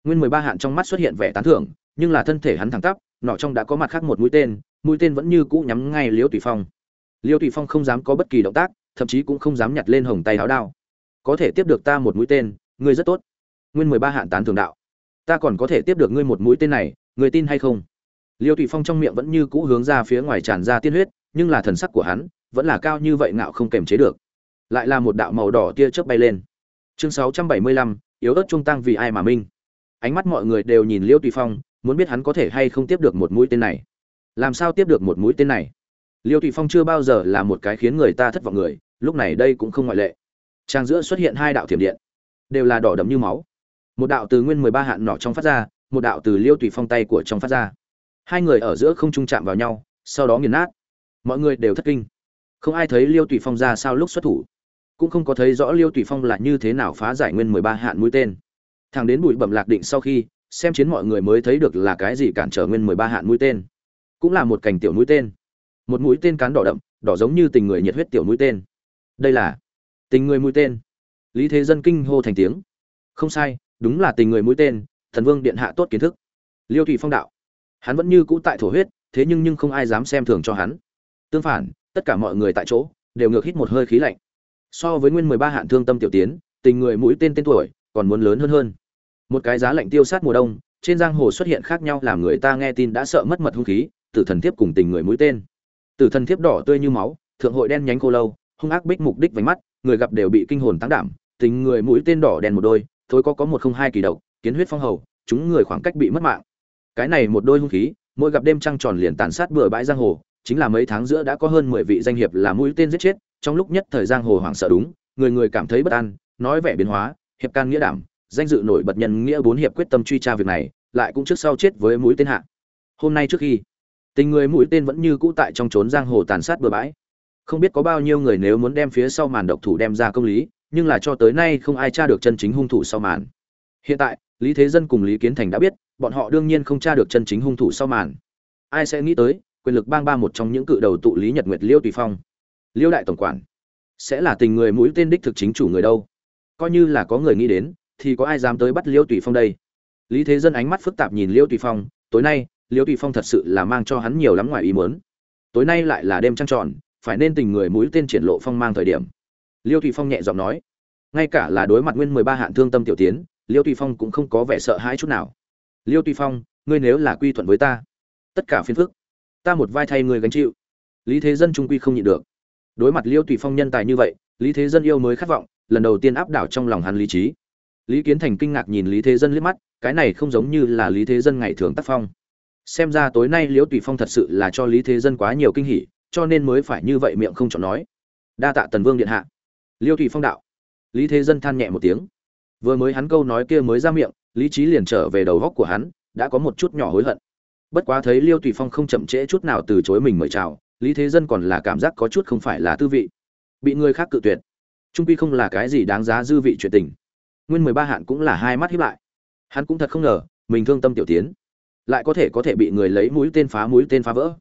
Nguyên mười ba hạn trong mắt xuất hiện vẻ tán thưởng, nhưng là thân thể hắn thẳng tắp, nọ trong đã có mặt khác một mũi tên mũi tên vẫn như cũ nhắm ngay liêu tùy phong. Liêu tùy phong không dám có bất kỳ động tác, thậm chí cũng không dám nhặt lên hồng tay Háo đao có thể tiếp được ta một mũi tên, ngươi rất tốt. Nguyên mười ba hạn tán thường đạo. Ta còn có thể tiếp được ngươi một mũi tên này người tin hay không? Liêu thụy phong trong miệng vẫn như cũ hướng ra phía ngoài tràn ra tiên huyết, nhưng là thần sắc của hắn vẫn là cao như vậy ngạo không kềm chế được. Lại là một đạo màu đỏ tia chớp bay lên. Chương sáu trăm bảy mươi lăm, yếu ớt trung tăng vì ai mà minh. Ánh mắt mọi người đều nhìn liêu tùy phong, muốn biết hắn có thể hay không tiếp được một mũi tên này. Làm sao tiếp được một mũi tên này? Liêu thụy phong chưa bao giờ là một cái khiến người ta thất vọng người, lúc này đây cũng không ngoại lệ trang giữa xuất hiện hai đạo thiểm điện, đều là đỏ đậm như máu. Một đạo từ nguyên mười ba hạn nỏ trong phát ra, một đạo từ liêu tùy phong tay của trong phát ra. Hai người ở giữa không trung chạm vào nhau, sau đó nghiền nát. Mọi người đều thất kinh. Không ai thấy liêu tùy phong ra sao lúc xuất thủ. Cũng không có thấy rõ liêu tùy phong là như thế nào phá giải nguyên mười ba hạn mũi tên. Thằng đến bụi bẩm lạc định sau khi, xem chiến mọi người mới thấy được là cái gì cản trở nguyên mười ba hạn mũi tên. Cũng là một cành tiểu mũi tên. Một mũi tên cán đỏ đậm, đỏ giống như tình người nhiệt huyết tiểu mũi tên. Đây là tình người mũi tên. Lý thế dân kinh hô thành tiếng. Không sai, đúng là tình người mũi tên, thần vương điện hạ tốt kiến thức. Liêu thủy phong đạo. Hắn vẫn như cũ tại thổ huyết, thế nhưng nhưng không ai dám xem thường cho hắn. Tương phản, tất cả mọi người tại chỗ, đều ngược hít một hơi khí lạnh. So với nguyên mười ba hạn thương tâm tiểu tiến, tình người mũi tên tên tuổi, còn muốn lớn hơn hơn. Một cái giá lạnh tiêu sát mùa đông, trên giang hồ xuất hiện khác nhau làm người ta nghe tin đã sợ mất mật hung khí, tử thần thiếp cùng tình người mũi tên. Tử thần thiếp đỏ tươi như máu, thượng hội đen nhánh cô lâu, hung ác bích mục đích vánh mắt người gặp đều bị kinh hồn tăng đảm, tình người mũi tên đỏ đèn một đôi, thối có có một không hai kỳ độc, kiến huyết phong hầu, chúng người khoảng cách bị mất mạng. Cái này một đôi hung khí, mỗi gặp đêm trăng tròn liền tàn sát bừa bãi giang hồ, chính là mấy tháng giữa đã có hơn mười vị danh hiệp là mũi tên giết chết, trong lúc nhất thời giang hồ hoảng sợ đúng, người người cảm thấy bất an, nói vẻ biến hóa, hiệp can nghĩa đảm, danh dự nổi bật nhân nghĩa bốn hiệp quyết tâm truy tra việc này, lại cũng trước sau chết với mũi tên hạ. Hôm nay trước khi, tình người mũi tên vẫn như cũ tại trong trốn giang hồ tàn sát bừa bãi không biết có bao nhiêu người nếu muốn đem phía sau màn độc thủ đem ra công lý, nhưng là cho tới nay không ai tra được chân chính hung thủ sau màn. Hiện tại, lý thế dân cùng lý kiến thành đã biết, bọn họ đương nhiên không tra được chân chính hung thủ sau màn. Ai sẽ nghĩ tới, quyền lực bang ba một trong những cự đầu tụ lý nhật nguyệt liêu tùy phong. Liêu đại tổng quản, sẽ là tình người mũi tên đích thực chính chủ người đâu? Coi như là có người nghĩ đến, thì có ai dám tới bắt liêu tùy phong đây? Lý thế dân ánh mắt phức tạp nhìn liêu tùy phong, tối nay, liêu tùy phong thật sự là mang cho hắn nhiều lắm ngoài ý muốn. Tối nay lại là đêm trăng tròn phải nên tình người mũi tên triển lộ phong mang thời điểm. Liêu thủy phong nhẹ giọng nói, ngay cả là đối mặt nguyên mười ba hạn thương tâm tiểu tiến, liêu thủy phong cũng không có vẻ sợ hãi chút nào. Liêu thủy phong, ngươi nếu là quy thuận với ta, tất cả phiền phức, ta một vai thay người gánh chịu. Lý thế dân trung quy không nhịn được. Đối mặt liêu thủy phong nhân tài như vậy, lý thế dân yêu mới khát vọng, lần đầu tiên áp đảo trong lòng hắn lý trí. Lý kiến thành kinh ngạc nhìn lý thế dân liếc mắt, cái này không giống như là lý thế dân ngày thường tác phong. Xem ra tối nay liễu tùy phong thật sự là cho lý thế dân quá nhiều kinh hỉ cho nên mới phải như vậy miệng không chọn nói. Đa tạ tần vương điện hạ. Liêu thủy phong đạo. Lý thế dân than nhẹ một tiếng. Vừa mới hắn câu nói kia mới ra miệng, lý trí liền trở về đầu góc của hắn, đã có một chút nhỏ hối hận. Bất quá thấy liêu thủy phong không chậm trễ chút nào từ chối mình mời chào, lý thế dân còn là cảm giác có chút không phải là tư vị. Bị người khác cự tuyệt. Trung quy không là cái gì đáng giá dư vị chuyện tình. Nguyên mười ba hạn cũng là hai mắt hiếp lại. Hắn cũng thật không ngờ, mình thương tâm tiểu tiến. Lại có thể có thể bị người lấy mũi tên phá mũi tên phá vỡ.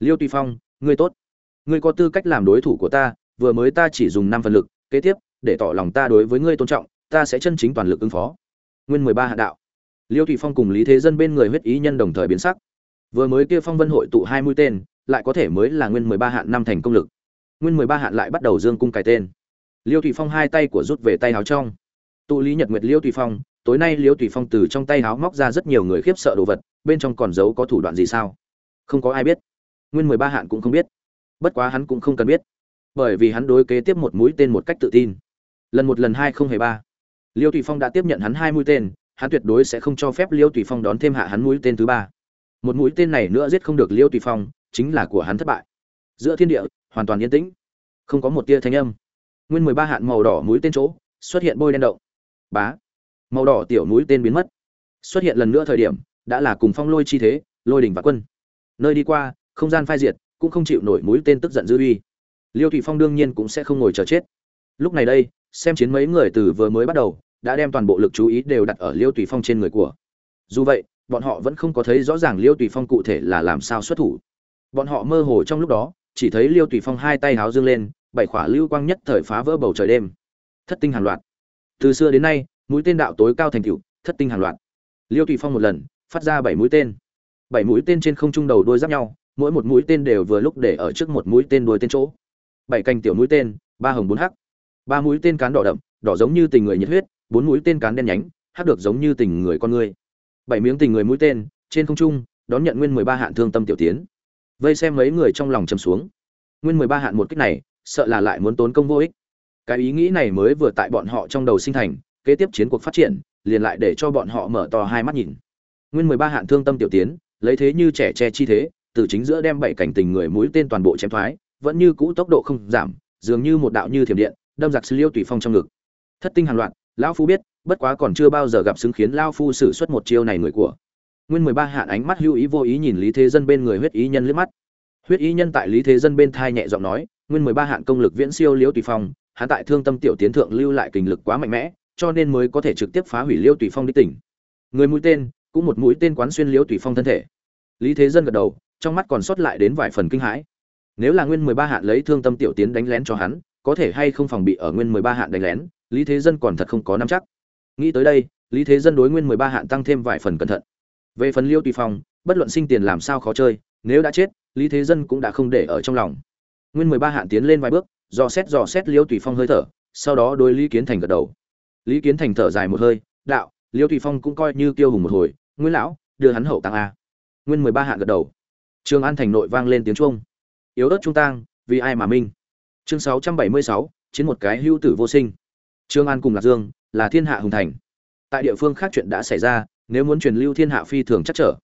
Liêu tùy phong ngươi tốt. Ngươi có tư cách làm đối thủ của ta, vừa mới ta chỉ dùng năm phần lực, kế tiếp, để tỏ lòng ta đối với ngươi tôn trọng, ta sẽ chân chính toàn lực ứng phó. Nguyên mười ba hạ đạo. Liêu thủy phong cùng lý thế dân bên người huyết ý nhân đồng thời biến sắc. Vừa mới kia phong vân hội tụ hai mũi tên, lại có thể mới là nguyên mười ba hạn năm thành công lực. Nguyên mười ba hạn lại bắt đầu dương cung cài tên. Liêu thủy phong hai tay của rút về tay háo trong. Tụ lý nhật nguyệt liêu thủy phong, tối nay liêu thủy phong từ trong tay háo móc ra rất nhiều người khiếp sợ đồ vật, bên trong còn giấu có thủ đoạn gì sao? Không có ai biết nguyên mười ba hạn cũng không biết. Bất quá hắn cũng không cần biết, bởi vì hắn đối kế tiếp một mũi tên một cách tự tin. Lần một, lần hai không hề ba. Liêu tùy phong đã tiếp nhận hắn hai mũi tên, hắn tuyệt đối sẽ không cho phép liêu tùy phong đón thêm hạ hắn mũi tên thứ ba. Một mũi tên này nữa giết không được liêu tùy phong, chính là của hắn thất bại. Giữa thiên địa, hoàn toàn yên tĩnh. Không có một tia thanh âm. Nguyên mười ba hạn màu đỏ mũi tên chỗ, xuất hiện bôi đen động. Bá. Màu đỏ tiểu mũi tên biến mất. Xuất hiện lần nữa thời điểm, đã là cùng phong lôi chi thế, lôi đỉnh và quân. Nơi đi qua không gian phai diệt, cũng không chịu nổi mũi tên tức giận dư uy. Liêu thủy phong đương nhiên cũng sẽ không ngồi chờ chết. Lúc này đây, xem chiến mấy người từ vừa mới bắt đầu, đã đem toàn bộ lực chú ý đều đặt ở liêu Thụy phong trên người của. Dù vậy, bọn họ vẫn không có thấy rõ ràng liêu Thụy phong cụ thể là làm sao xuất thủ. Bọn họ mơ hồ trong lúc đó, chỉ thấy liêu Thụy phong hai tay háo dương lên, bảy khỏa lưu quang nhất thời phá vỡ bầu trời đêm. Thất tinh hàng loạt. Từ xưa đến nay, mũi tên đạo tối cao thành cựu thất tinh hàng loạt. Liêu Thụy phong một lần, phát ra bảy mũi tên. Bảy mũi tên trên không trung đầu đôi giáp nhau mỗi một mũi tên đều vừa lúc để ở trước một mũi tên đuôi tên chỗ. Bảy cành tiểu mũi tên, ba hồng bốn hắc. Ba mũi tên cán đỏ đậm, đỏ giống như tình người nhiệt huyết, bốn mũi tên cán đen nhánh, hắc được giống như tình người con người. Bảy miếng tình người mũi tên, trên không trung, đón nhận nguyên mười ba hạn thương tâm tiểu tiến. Vây xem mấy người trong lòng chầm xuống. Nguyên mười ba hạn một kích này, sợ là lại muốn tốn công vô ích. Cái ý nghĩ này mới vừa tại bọn họ trong đầu sinh thành, kế tiếp chiến cuộc phát triển, liền lại để cho bọn họ mở to hai mắt nhìn. Nguyên mười ba hạn thương tâm tiểu tiến, lấy thế như trẻ che chi thế từ chính giữa đem bảy cảnh tình người mũi tên toàn bộ chém thoái, vẫn như cũ tốc độ không giảm, dường như một đạo như thiểm điện, đâm giặc sư liêu tùy phong trong ngực. Thất tinh hàng loạt, lão phu biết, bất quá còn chưa bao giờ gặp xứng khiến lao phu sử xuất một chiêu này người của. Nguyên mười ba hạn ánh mắt hưu ý vô ý nhìn lý thế dân bên người huyết ý nhân liếc mắt. Huyết ý nhân tại lý thế dân bên thai nhẹ giọng nói, nguyên mười ba hạn công lực viễn siêu liêu tùy phong, hắn tại thương tâm tiểu tiến thượng lưu lại kình lực quá mạnh mẽ, cho nên mới có thể trực tiếp phá hủy liêu tùy phong đi tỉnh. Người mũi tên, cũng một mũi tên quán xuyên liêu tùy phong thân thể. Lý thế dân gật đầu trong mắt còn sót lại đến vài phần kinh hãi. Nếu là nguyên mười ba hạn lấy thương tâm tiểu tiến đánh lén cho hắn, có thể hay không phòng bị ở nguyên mười ba hạn đánh lén, lý thế dân còn thật không có nắm chắc. Nghĩ tới đây, lý thế dân đối nguyên mười ba hạn tăng thêm vài phần cẩn thận. Về phần liêu tùy phong, bất luận sinh tiền làm sao khó chơi, nếu đã chết, lý thế dân cũng đã không để ở trong lòng. Nguyên mười ba hạn tiến lên vài bước, dò xét dò xét liêu tùy phong hơi thở, sau đó đôi lý kiến thành gật đầu. Lý kiến thành thở dài một hơi, đạo, liêu tùy phong cũng coi như kiêu hùng một hồi, nguyên lão, đưa hắn hậu tăng a. Nguyên mười ba hạn gật đầu trường an thành nội vang lên tiếng chuông. Yếu ớt trung tang vì ai mà minh? Chương 676, chiến một cái hưu tử vô sinh. Trương an cùng lạc dương là thiên hạ hùng thành. Tại địa phương khác chuyện đã xảy ra nếu muốn truyền lưu thiên hạ phi thường chắc trở.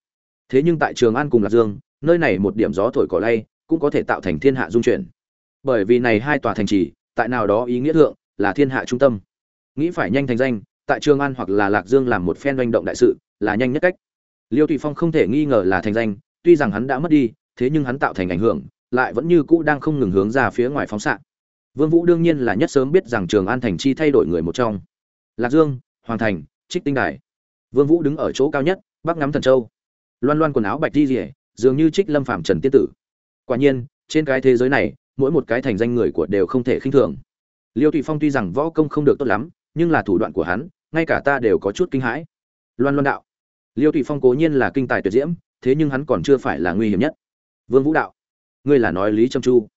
Thế nhưng tại trường an cùng lạc dương nơi này một điểm gió thổi cỏ lay cũng có thể tạo thành thiên hạ dung chuyển. Bởi vì này hai tòa thành trì tại nào đó ý nghĩa thượng là thiên hạ trung tâm. Nghĩ phải nhanh thành danh tại trường an hoặc là lạc dương làm một phen doanh động đại sự là nhanh nhất cách. Liêu tùy phong không thể nghi ngờ là thành danh tuy rằng hắn đã mất đi, thế nhưng hắn tạo thành ảnh hưởng, lại vẫn như cũ đang không ngừng hướng ra phía ngoài phóng xạ. Vương vũ đương nhiên là nhất sớm biết rằng trường an thành chi thay đổi người một trong. Lạc dương, hoàng thành, trích tinh đài. Vương vũ đứng ở chỗ cao nhất, bắc ngắm thần châu. Loan loan quần áo bạch đi rỉa, dường như trích lâm phạm trần tiên tử. Quả nhiên, trên cái thế giới này, mỗi một cái thành danh người của đều không thể khinh thường. Liêu thụy phong tuy rằng võ công không được tốt lắm, nhưng là thủ đoạn của hắn, ngay cả ta đều có chút kinh hãi. Loan loan đạo. Liêu thụy phong cố nhiên là kinh tài tuyệt diễm thế nhưng hắn còn chưa phải là nguy hiểm nhất. Vương vũ đạo, ngươi là nói lý trâm chu?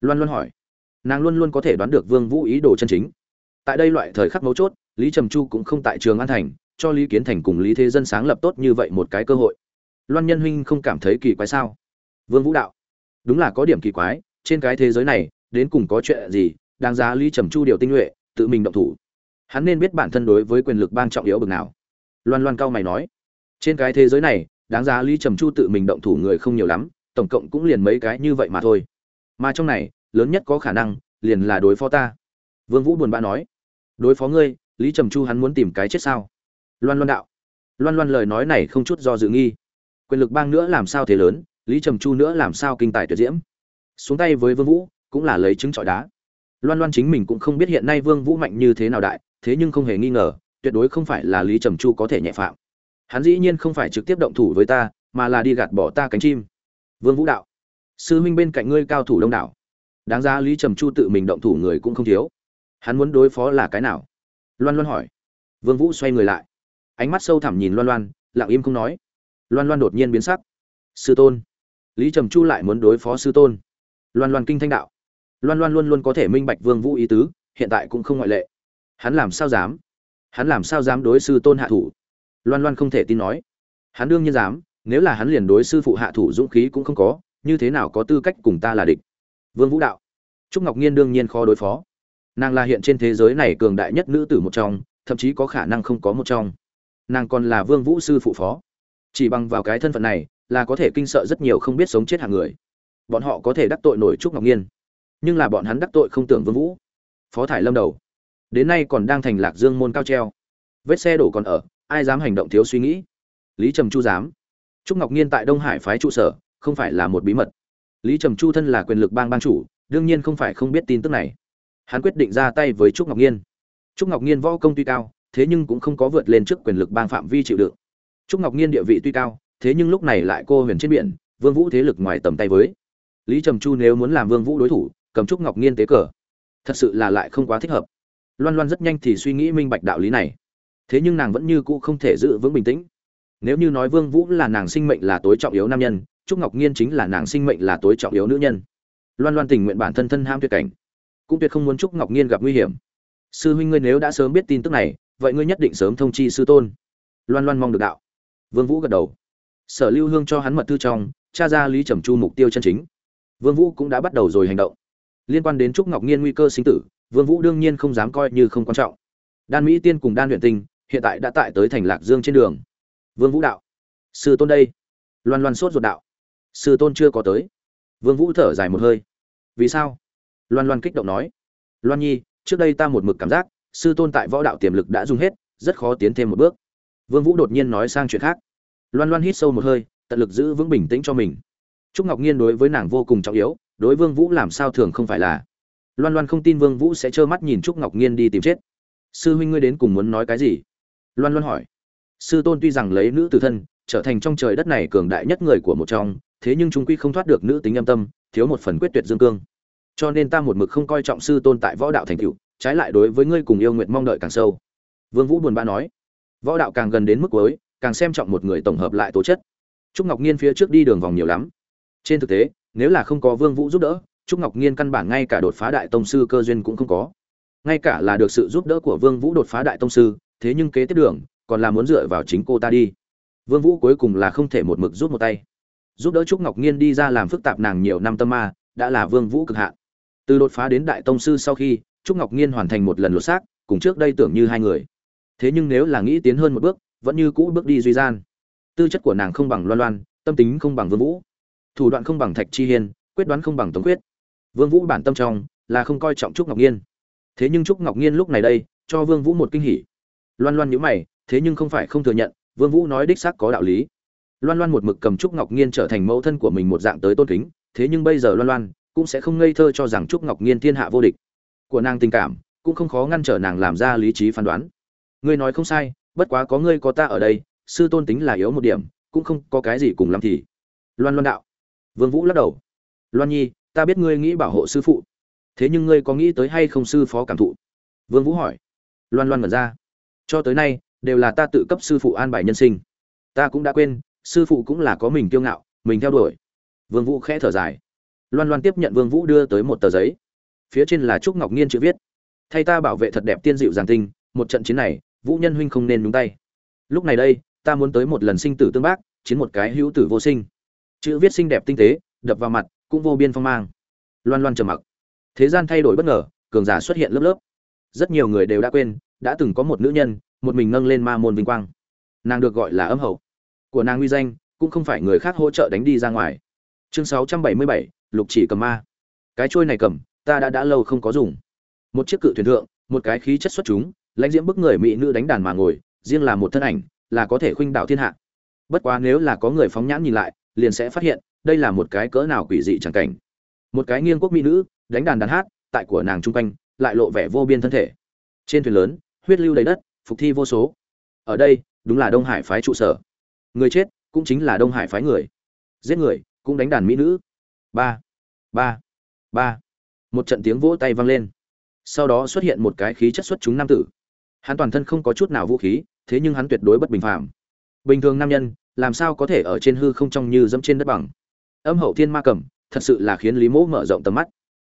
Loan loan hỏi. Nàng luôn luôn có thể đoán được vương vũ ý đồ chân chính. Tại đây loại thời khắc mấu chốt, lý trầm chu cũng không tại trường an thành, cho lý kiến thành cùng lý thế dân sáng lập tốt như vậy một cái cơ hội. Loan nhân huynh không cảm thấy kỳ quái sao? Vương vũ đạo, đúng là có điểm kỳ quái, trên cái thế giới này, đến cùng có chuyện gì, đáng giá lý trầm chu điều tinh nhuệ, tự mình động thủ. Hắn nên biết bản thân đối với quyền lực bang trọng yếu bực nào. Loan loan cao mày nói, trên cái thế giới này đáng giá lý trầm chu tự mình động thủ người không nhiều lắm, tổng cộng cũng liền mấy cái như vậy mà thôi. Mà trong này, lớn nhất có khả năng, liền là đối phó ta. Vương vũ buồn bã nói. Đối phó ngươi, lý trầm chu hắn muốn tìm cái chết sao? Loan loan đạo. Loan loan lời nói này không chút do dự nghi. Quyền lực bang nữa làm sao thế lớn, lý trầm chu nữa làm sao kinh tài tuyệt diễm. Xuống tay với vương vũ, cũng là lấy trứng trọi đá. Loan loan chính mình cũng không biết hiện nay vương vũ mạnh như thế nào đại, thế nhưng không hề nghi ngờ, tuyệt đối không phải là lý trầm chu có thể nhẹ phạm hắn dĩ nhiên không phải trực tiếp động thủ với ta, mà là đi gạt bỏ ta cánh chim. Vương vũ đạo, sư huynh bên cạnh ngươi cao thủ đông đảo. Đáng ra lý trầm chu tự mình động thủ người cũng không thiếu. Hắn muốn đối phó là cái nào? Loan loan hỏi. Vương vũ xoay người lại. Ánh mắt sâu thẳm nhìn loan loan, lặng im không nói. Loan loan đột nhiên biến sắc. Sư tôn. Lý trầm chu lại muốn đối phó sư tôn. Loan loan kinh thanh đạo. Loan loan luôn luôn có thể minh bạch vương vũ ý tứ, hiện tại cũng không ngoại lệ. Hắn làm sao dám? Hắn làm sao dám đối sư tôn hạ thủ? Loan loan không thể tin nói. Hắn đương nhiên dám, nếu là hắn liền đối sư phụ hạ thủ dũng khí cũng không có, như thế nào có tư cách cùng ta là địch? Vương vũ đạo. Trúc ngọc nhiên đương nhiên khó đối phó. Nàng là hiện trên thế giới này cường đại nhất nữ tử một trong, thậm chí có khả năng không có một trong. Nàng còn là vương vũ sư phụ phó. Chỉ bằng vào cái thân phận này, là có thể kinh sợ rất nhiều không biết sống chết hàng người. Bọn họ có thể đắc tội nổi trúc ngọc nhiên. Nhưng là bọn hắn đắc tội không tưởng vương vũ. Phó thải lâm đầu. Đến nay còn đang thành lạc dương môn cao treo. Vết xe đổ còn ở ai dám hành động thiếu suy nghĩ? Lý trầm chu dám. Trúc ngọc nhiên tại đông hải phái trụ sở, không phải là một bí mật. Lý trầm chu thân là quyền lực bang bang chủ, đương nhiên không phải không biết tin tức này. Hắn quyết định ra tay với trúc ngọc nhiên trúc ngọc nhiên võ công tuy cao, thế nhưng cũng không có vượt lên trước quyền lực bang phạm vi chịu đựng. Trúc ngọc nhiên địa vị tuy cao, thế nhưng lúc này lại cô huyền trên biển, vương vũ thế lực ngoài tầm tay với. Lý trầm chu nếu muốn làm vương vũ đối thủ, cầm trúc ngọc nhiên tế cờ. Thật sự là lại không quá thích hợp. Loan loan rất nhanh thì suy nghĩ minh bạch đạo lý này thế nhưng nàng vẫn như cũ không thể giữ vững bình tĩnh. Nếu như nói vương vũ là nàng sinh mệnh là tối trọng yếu nam nhân, trúc ngọc nhiên chính là nàng sinh mệnh là tối trọng yếu nữ nhân. Loan loan tình nguyện bản thân thân ham tuyệt cảnh, cũng tuyệt không muốn trúc ngọc nhiên gặp nguy hiểm. Sư huynh ngươi nếu đã sớm biết tin tức này, vậy ngươi nhất định sớm thông chi sư tôn. Loan loan mong được đạo. Vương vũ gật đầu. Sở lưu hương cho hắn mật thư trong, tra ra lý trầm chu mục tiêu chân chính. Vương vũ cũng đã bắt đầu rồi hành động. Liên quan đến trúc ngọc nhiên nguy cơ sinh tử, vương vũ đương nhiên không dám coi như không quan trọng. Đan mỹ tiên cùng đan luyện tinh hiện tại đã tại tới thành lạc dương trên đường. Vương vũ đạo, sư tôn đây. Loan loan sốt ruột đạo, sư tôn chưa có tới. Vương vũ thở dài một hơi, vì sao? Loan loan kích động nói, loan nhi, trước đây ta một mực cảm giác, sư tôn tại võ đạo tiềm lực đã dùng hết, rất khó tiến thêm một bước. Vương vũ đột nhiên nói sang chuyện khác. Loan loan hít sâu một hơi, tận lực giữ vững bình tĩnh cho mình. Trúc ngọc nhiên đối với nàng vô cùng trọng yếu, đối vương vũ làm sao thường không phải là. Loan loan không tin vương vũ sẽ trơ mắt nhìn trúc ngọc nhiên đi tìm chết. Sư huynh ngươi đến cùng muốn nói cái gì? Loan loan hỏi. Sư tôn tuy rằng lấy nữ tử thân, trở thành trong trời đất này cường đại nhất người của một trong, thế nhưng chúng quy không thoát được nữ tính âm tâm, thiếu một phần quyết tuyệt dương cương. Cho nên ta một mực không coi trọng sư tôn tại võ đạo thành tựu, trái lại đối với ngươi cùng yêu nguyện mong đợi càng sâu. Vương vũ buồn bã nói. Võ đạo càng gần đến mức cuối, càng xem trọng một người tổng hợp lại tố chất. Trúc ngọc nhiên phía trước đi đường vòng nhiều lắm. Trên thực tế, nếu là không có vương vũ giúp đỡ, trúc ngọc nhiên căn bản ngay cả đột phá đại tông sư cơ duyên cũng không có. Ngay cả là được sự giúp đỡ của vương vũ đột phá đại tông sư thế nhưng kế tiếp đường, còn là muốn dựa vào chính cô ta đi. Vương vũ cuối cùng là không thể một mực rút một tay. Giúp đỡ trúc ngọc nghiên đi ra làm phức tạp nàng nhiều năm tâm ma, đã là vương vũ cực hạn. Từ đột phá đến đại tông sư sau khi, trúc ngọc nghiên hoàn thành một lần lột xác, cùng trước đây tưởng như hai người. Thế nhưng nếu là nghĩ tiến hơn một bước, vẫn như cũ bước đi duy gian. Tư chất của nàng không bằng loan loan, tâm tính không bằng vương vũ. Thủ đoạn không bằng thạch chi hiên, quyết đoán không bằng tống quyết vương vũ bản tâm trong là không coi trọng trúc ngọc nghiên. Thế nhưng trúc ngọc nghiên lúc này đây, cho vương vũ một kinh hỉ loan loan nhíu mày, thế nhưng không phải không thừa nhận, vương vũ nói đích xác có đạo lý. Loan loan một mực cầm trúc ngọc nhiên trở thành mẫu thân của mình một dạng tới tôn kính, thế nhưng bây giờ loan loan cũng sẽ không ngây thơ cho rằng trúc ngọc nhiên thiên hạ vô địch. Của nàng tình cảm cũng không khó ngăn trở nàng làm ra lý trí phán đoán. Ngươi nói không sai, bất quá có ngươi có ta ở đây, sư tôn tính là yếu một điểm, cũng không có cái gì cùng làm thì. Loan loan đạo. Vương vũ lắc đầu. Loan nhi, ta biết ngươi nghĩ bảo hộ sư phụ. Thế nhưng ngươi có nghĩ tới hay không sư phó cảm thụ? Vương vũ hỏi. Loan loan mở ra cho tới nay, đều là ta tự cấp sư phụ an bài nhân sinh. Ta cũng đã quên, sư phụ cũng là có mình kiêu ngạo, mình theo đuổi. Vương vũ khẽ thở dài. Loan loan tiếp nhận vương vũ đưa tới một tờ giấy. Phía trên là trúc ngọc nhiên chữ viết. Thay ta bảo vệ thật đẹp tiên dịu giang tinh một trận chiến này, vũ nhân huynh không nên nhúng tay. Lúc này đây, ta muốn tới một lần sinh tử tương bác, chiến một cái hữu tử vô sinh. Chữ viết xinh đẹp tinh tế, đập vào mặt, cũng vô biên phong mang. Loan loan trầm mặc. Thế gian thay đổi bất ngờ, cường giả xuất hiện lớp lớp rất nhiều người đều đã quên đã từng có một nữ nhân một mình nâng lên ma môn vinh quang. Nàng được gọi là âm hậu. Của nàng uy danh cũng không phải người khác hỗ trợ đánh đi ra ngoài. Chương 677, lục chỉ cầm ma. Cái trôi này cầm ta đã đã lâu không có dùng. Một chiếc cự thuyền thượng một cái khí chất xuất chúng lãnh diễm bức người mỹ nữ đánh đàn mà ngồi riêng là một thân ảnh là có thể khuynh đảo thiên hạ. Bất quá nếu là có người phóng nhãn nhìn lại liền sẽ phát hiện đây là một cái cỡ nào quỷ dị chẳng cảnh. Một cái nghiêng quốc mỹ nữ đánh đàn đàn hát tại của nàng trung quanh lại lộ vẻ vô biên thân thể. Trên thuyền lớn, huyết lưu đầy đất, phục thi vô số. Ở đây, đúng là đông hải phái trụ sở. Người chết cũng chính là đông hải phái người. Giết người cũng đánh đàn mỹ nữ. Ba ba ba. Một trận tiếng vỗ tay vang lên. Sau đó xuất hiện một cái khí chất xuất chúng nam tử. Hắn toàn thân không có chút nào vũ khí, thế nhưng hắn tuyệt đối bất bình phàm. Bình thường nam nhân, làm sao có thể ở trên hư không trong như dẫm trên đất bằng? Âm hậu thiên ma cầm thật sự là khiến lý mỗ mở rộng tầm mắt.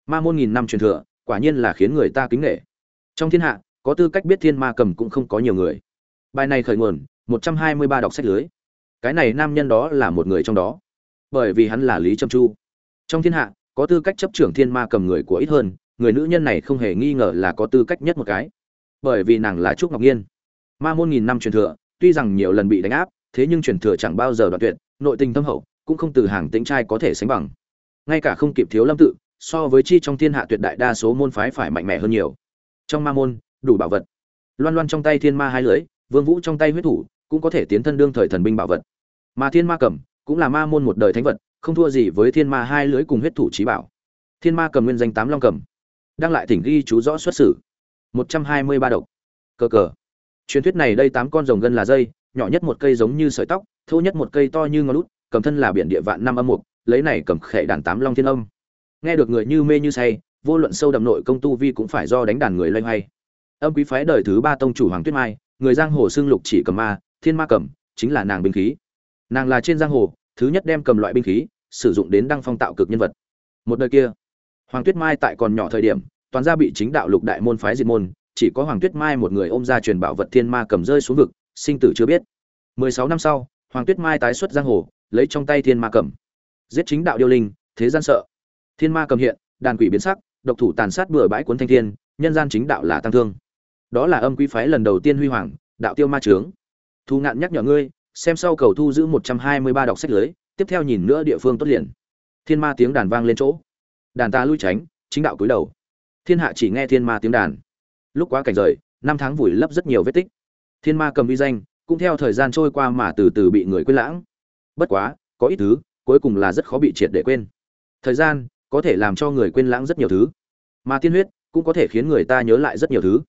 Ma môn nghìn năm truyền thừa quả nhiên là khiến người ta kính nghệ. Trong thiên hạ, có tư cách biết thiên ma cầm cũng không có nhiều người. Bài này khởi nguồn, một trăm hai mươi ba đọc sách lưới. Cái này nam nhân đó là một người trong đó. Bởi vì hắn là lý trâm chu. Trong thiên hạ, có tư cách chấp trưởng thiên ma cầm người của ít hơn, người nữ nhân này không hề nghi ngờ là có tư cách nhất một cái. Bởi vì nàng là trúc ngọc nhiên. Ma môn nghìn năm truyền thừa, tuy rằng nhiều lần bị đánh áp, thế nhưng truyền thừa chẳng bao giờ đoạn tuyệt, nội tình tâm hậu, cũng không từ hàng tĩnh trai có thể sánh bằng. Ngay cả không kịp thiếu lâm tự so với chi trong thiên hạ tuyệt đại đa số môn phái phải mạnh mẽ hơn nhiều. Trong ma môn, đủ bảo vật. Loan loan trong tay thiên ma hai lưỡi, vương vũ trong tay huyết thủ, cũng có thể tiến thân đương thời thần binh bảo vật. Mà thiên ma cầm, cũng là ma môn một đời thánh vật, không thua gì với thiên ma hai lưỡi cùng huyết thủ trí bảo. Thiên ma cầm nguyên danh tám long cầm. Đang lại thỉnh ghi chú rõ xuất xử. Một trăm hai mươi ba độc. Cờ cờ. Truyền thuyết này đây tám con rồng gân là dây, nhỏ nhất một cây giống như sợi tóc, thô nhất một cây to như ngón lút cầm thân là biển địa vạn năm âm mục, lấy này cầm khệ đàn tám long thiên âm nghe được người như mê như say, vô luận sâu đậm nội công tu vi cũng phải do đánh đàn người loay hoay. Âm quý phái đời thứ ba tông chủ hoàng tuyết mai, người giang hồ xương lục chỉ cầm ma, thiên ma cầm, chính là nàng binh khí. Nàng là trên giang hồ, thứ nhất đem cầm loại binh khí, sử dụng đến đăng phong tạo cực nhân vật. Một đời kia, hoàng tuyết mai tại còn nhỏ thời điểm, toàn gia bị chính đạo lục đại môn phái diệt môn, chỉ có hoàng tuyết mai một người ôm ra truyền bảo vật thiên ma cầm rơi xuống vực, sinh tử chưa biết. Mười sáu năm sau, hoàng tuyết mai tái xuất giang hồ, lấy trong tay thiên ma cầm. Giết chính đạo điêu linh, thế gian sợ thiên ma cầm hiện, đàn quỷ biến sắc, độc thủ tàn sát bừa bãi cuốn thanh thiên, nhân gian chính đạo là tăng thương. Đó là âm quý phái lần đầu tiên huy hoàng, đạo tiêu ma trướng. Thu ngạn nhắc nhở ngươi, xem sau cầu thu giữ một trăm hai mươi ba đọc sách lưới, tiếp theo nhìn nữa địa phương tốt liền. Thiên ma tiếng đàn vang lên chỗ. Đàn ta lui tránh, chính đạo cúi đầu. Thiên hạ chỉ nghe thiên ma tiếng đàn. Lúc quá cảnh rời, năm tháng vùi lấp rất nhiều vết tích. Thiên ma cầm uy danh, cũng theo thời gian trôi qua mà từ từ bị người quên lãng. Bất quá, có ít thứ, cuối cùng là rất khó bị triệt để quên. Thời gian có thể làm cho người quên lãng rất nhiều thứ. Mà tiên huyết cũng có thể khiến người ta nhớ lại rất nhiều thứ.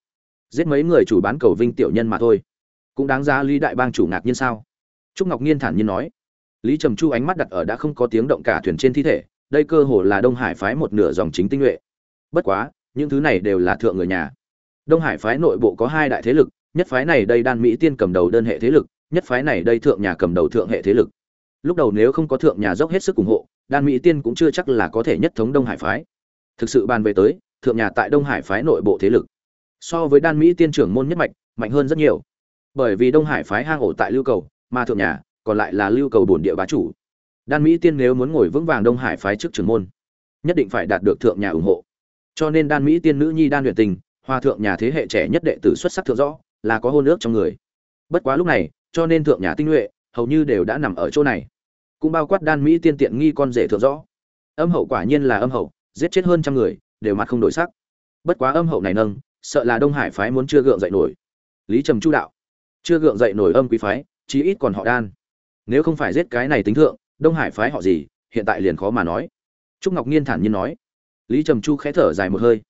Giết mấy người chủ bán cầu vinh tiểu nhân mà thôi. Cũng đáng giá lý đại bang chủ ngạc nhiên sao? Trúc ngọc nhiên thản nhiên nói. Lý trầm chu ánh mắt đặt ở đã không có tiếng động cả thuyền trên thi thể, đây cơ hồ là đông hải phái một nửa dòng chính tinh nhuệ. Bất quá, những thứ này đều là thượng người nhà. Đông hải phái nội bộ có hai đại thế lực, nhất phái này đây đan mỹ tiên cầm đầu đơn hệ thế lực, nhất phái này đây thượng nhà cầm đầu thượng hệ thế lực. Lúc đầu nếu không có thượng nhà dốc hết sức ủng hộ đan mỹ tiên cũng chưa chắc là có thể nhất thống đông hải phái. Thực sự bàn về tới, thượng nhà tại đông hải phái nội bộ thế lực, so với đan mỹ tiên trưởng môn nhất mạch, mạnh hơn rất nhiều. Bởi vì đông hải phái hang ổ tại lưu cầu, mà thượng nhà còn lại là lưu cầu bổn địa bá chủ. Đan mỹ tiên nếu muốn ngồi vững vàng đông hải phái trước trưởng môn, nhất định phải đạt được thượng nhà ủng hộ. Cho nên đan mỹ tiên nữ nhi đan luyện tình hoa thượng nhà thế hệ trẻ nhất đệ tử xuất sắc thượng rõ, là có hôn ước trong người. Bất quá lúc này, cho nên thượng nhà tinh nhuệ, hầu như đều đã nằm ở chỗ này cũng bao quát đan mỹ tiên tiện nghi con rể thượng rõ. Âm hậu quả nhiên là âm hậu, giết chết hơn trăm người, đều mặt không đổi sắc. Bất quá âm hậu này nâng, sợ là đông hải phái muốn chưa gượng dậy nổi. Lý trầm chu đạo, chưa gượng dậy nổi âm quý phái, chí ít còn họ đan. Nếu không phải giết cái này tính thượng, đông hải phái họ gì, hiện tại liền khó mà nói. Trúc ngọc nhiên thản nhiên nói. Lý trầm chu khẽ thở dài một hơi.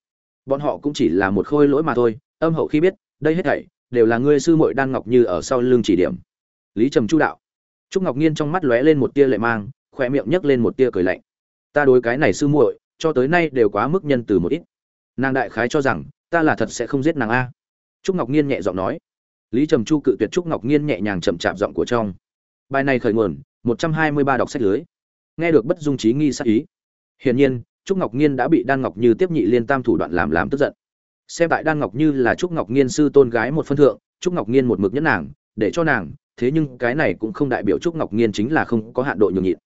Bọn họ cũng chỉ là một khôi lỗi mà thôi, âm hậu khi biết, đây hết thảy, đều là ngươi sư muội đan ngọc như ở sau lưng chỉ điểm. Lý trầm chu đạo trúc ngọc nhiên trong mắt lóe lên một tia lệ mang khoe miệng nhấc lên một tia cười lạnh. Ta đối cái này sư muội, cho tới nay đều quá mức nhân từ một ít. Nàng đại khái cho rằng, ta là thật sẽ không giết nàng a. Trúc ngọc nhiên nhẹ giọng nói. Lý trầm chu cự tuyệt trúc ngọc nhiên nhẹ nhàng chậm chạp giọng của trong. Bài này khởi nguồn, một trăm hai mươi ba đọc sách lưới. Nghe được bất dung trí nghi sắc ý. Hiển nhiên, trúc ngọc nhiên đã bị đan ngọc như tiếp nhị liên tam thủ đoạn làm làm tức giận. Xem tại đan ngọc như là trúc ngọc nhiên sư tôn gái một phân thượng, trúc ngọc nhiên một mực nhẫn nàng, để cho nàng thế nhưng cái này cũng không đại biểu trúc ngọc nghiên chính là không có hạn độ nhường nhịn.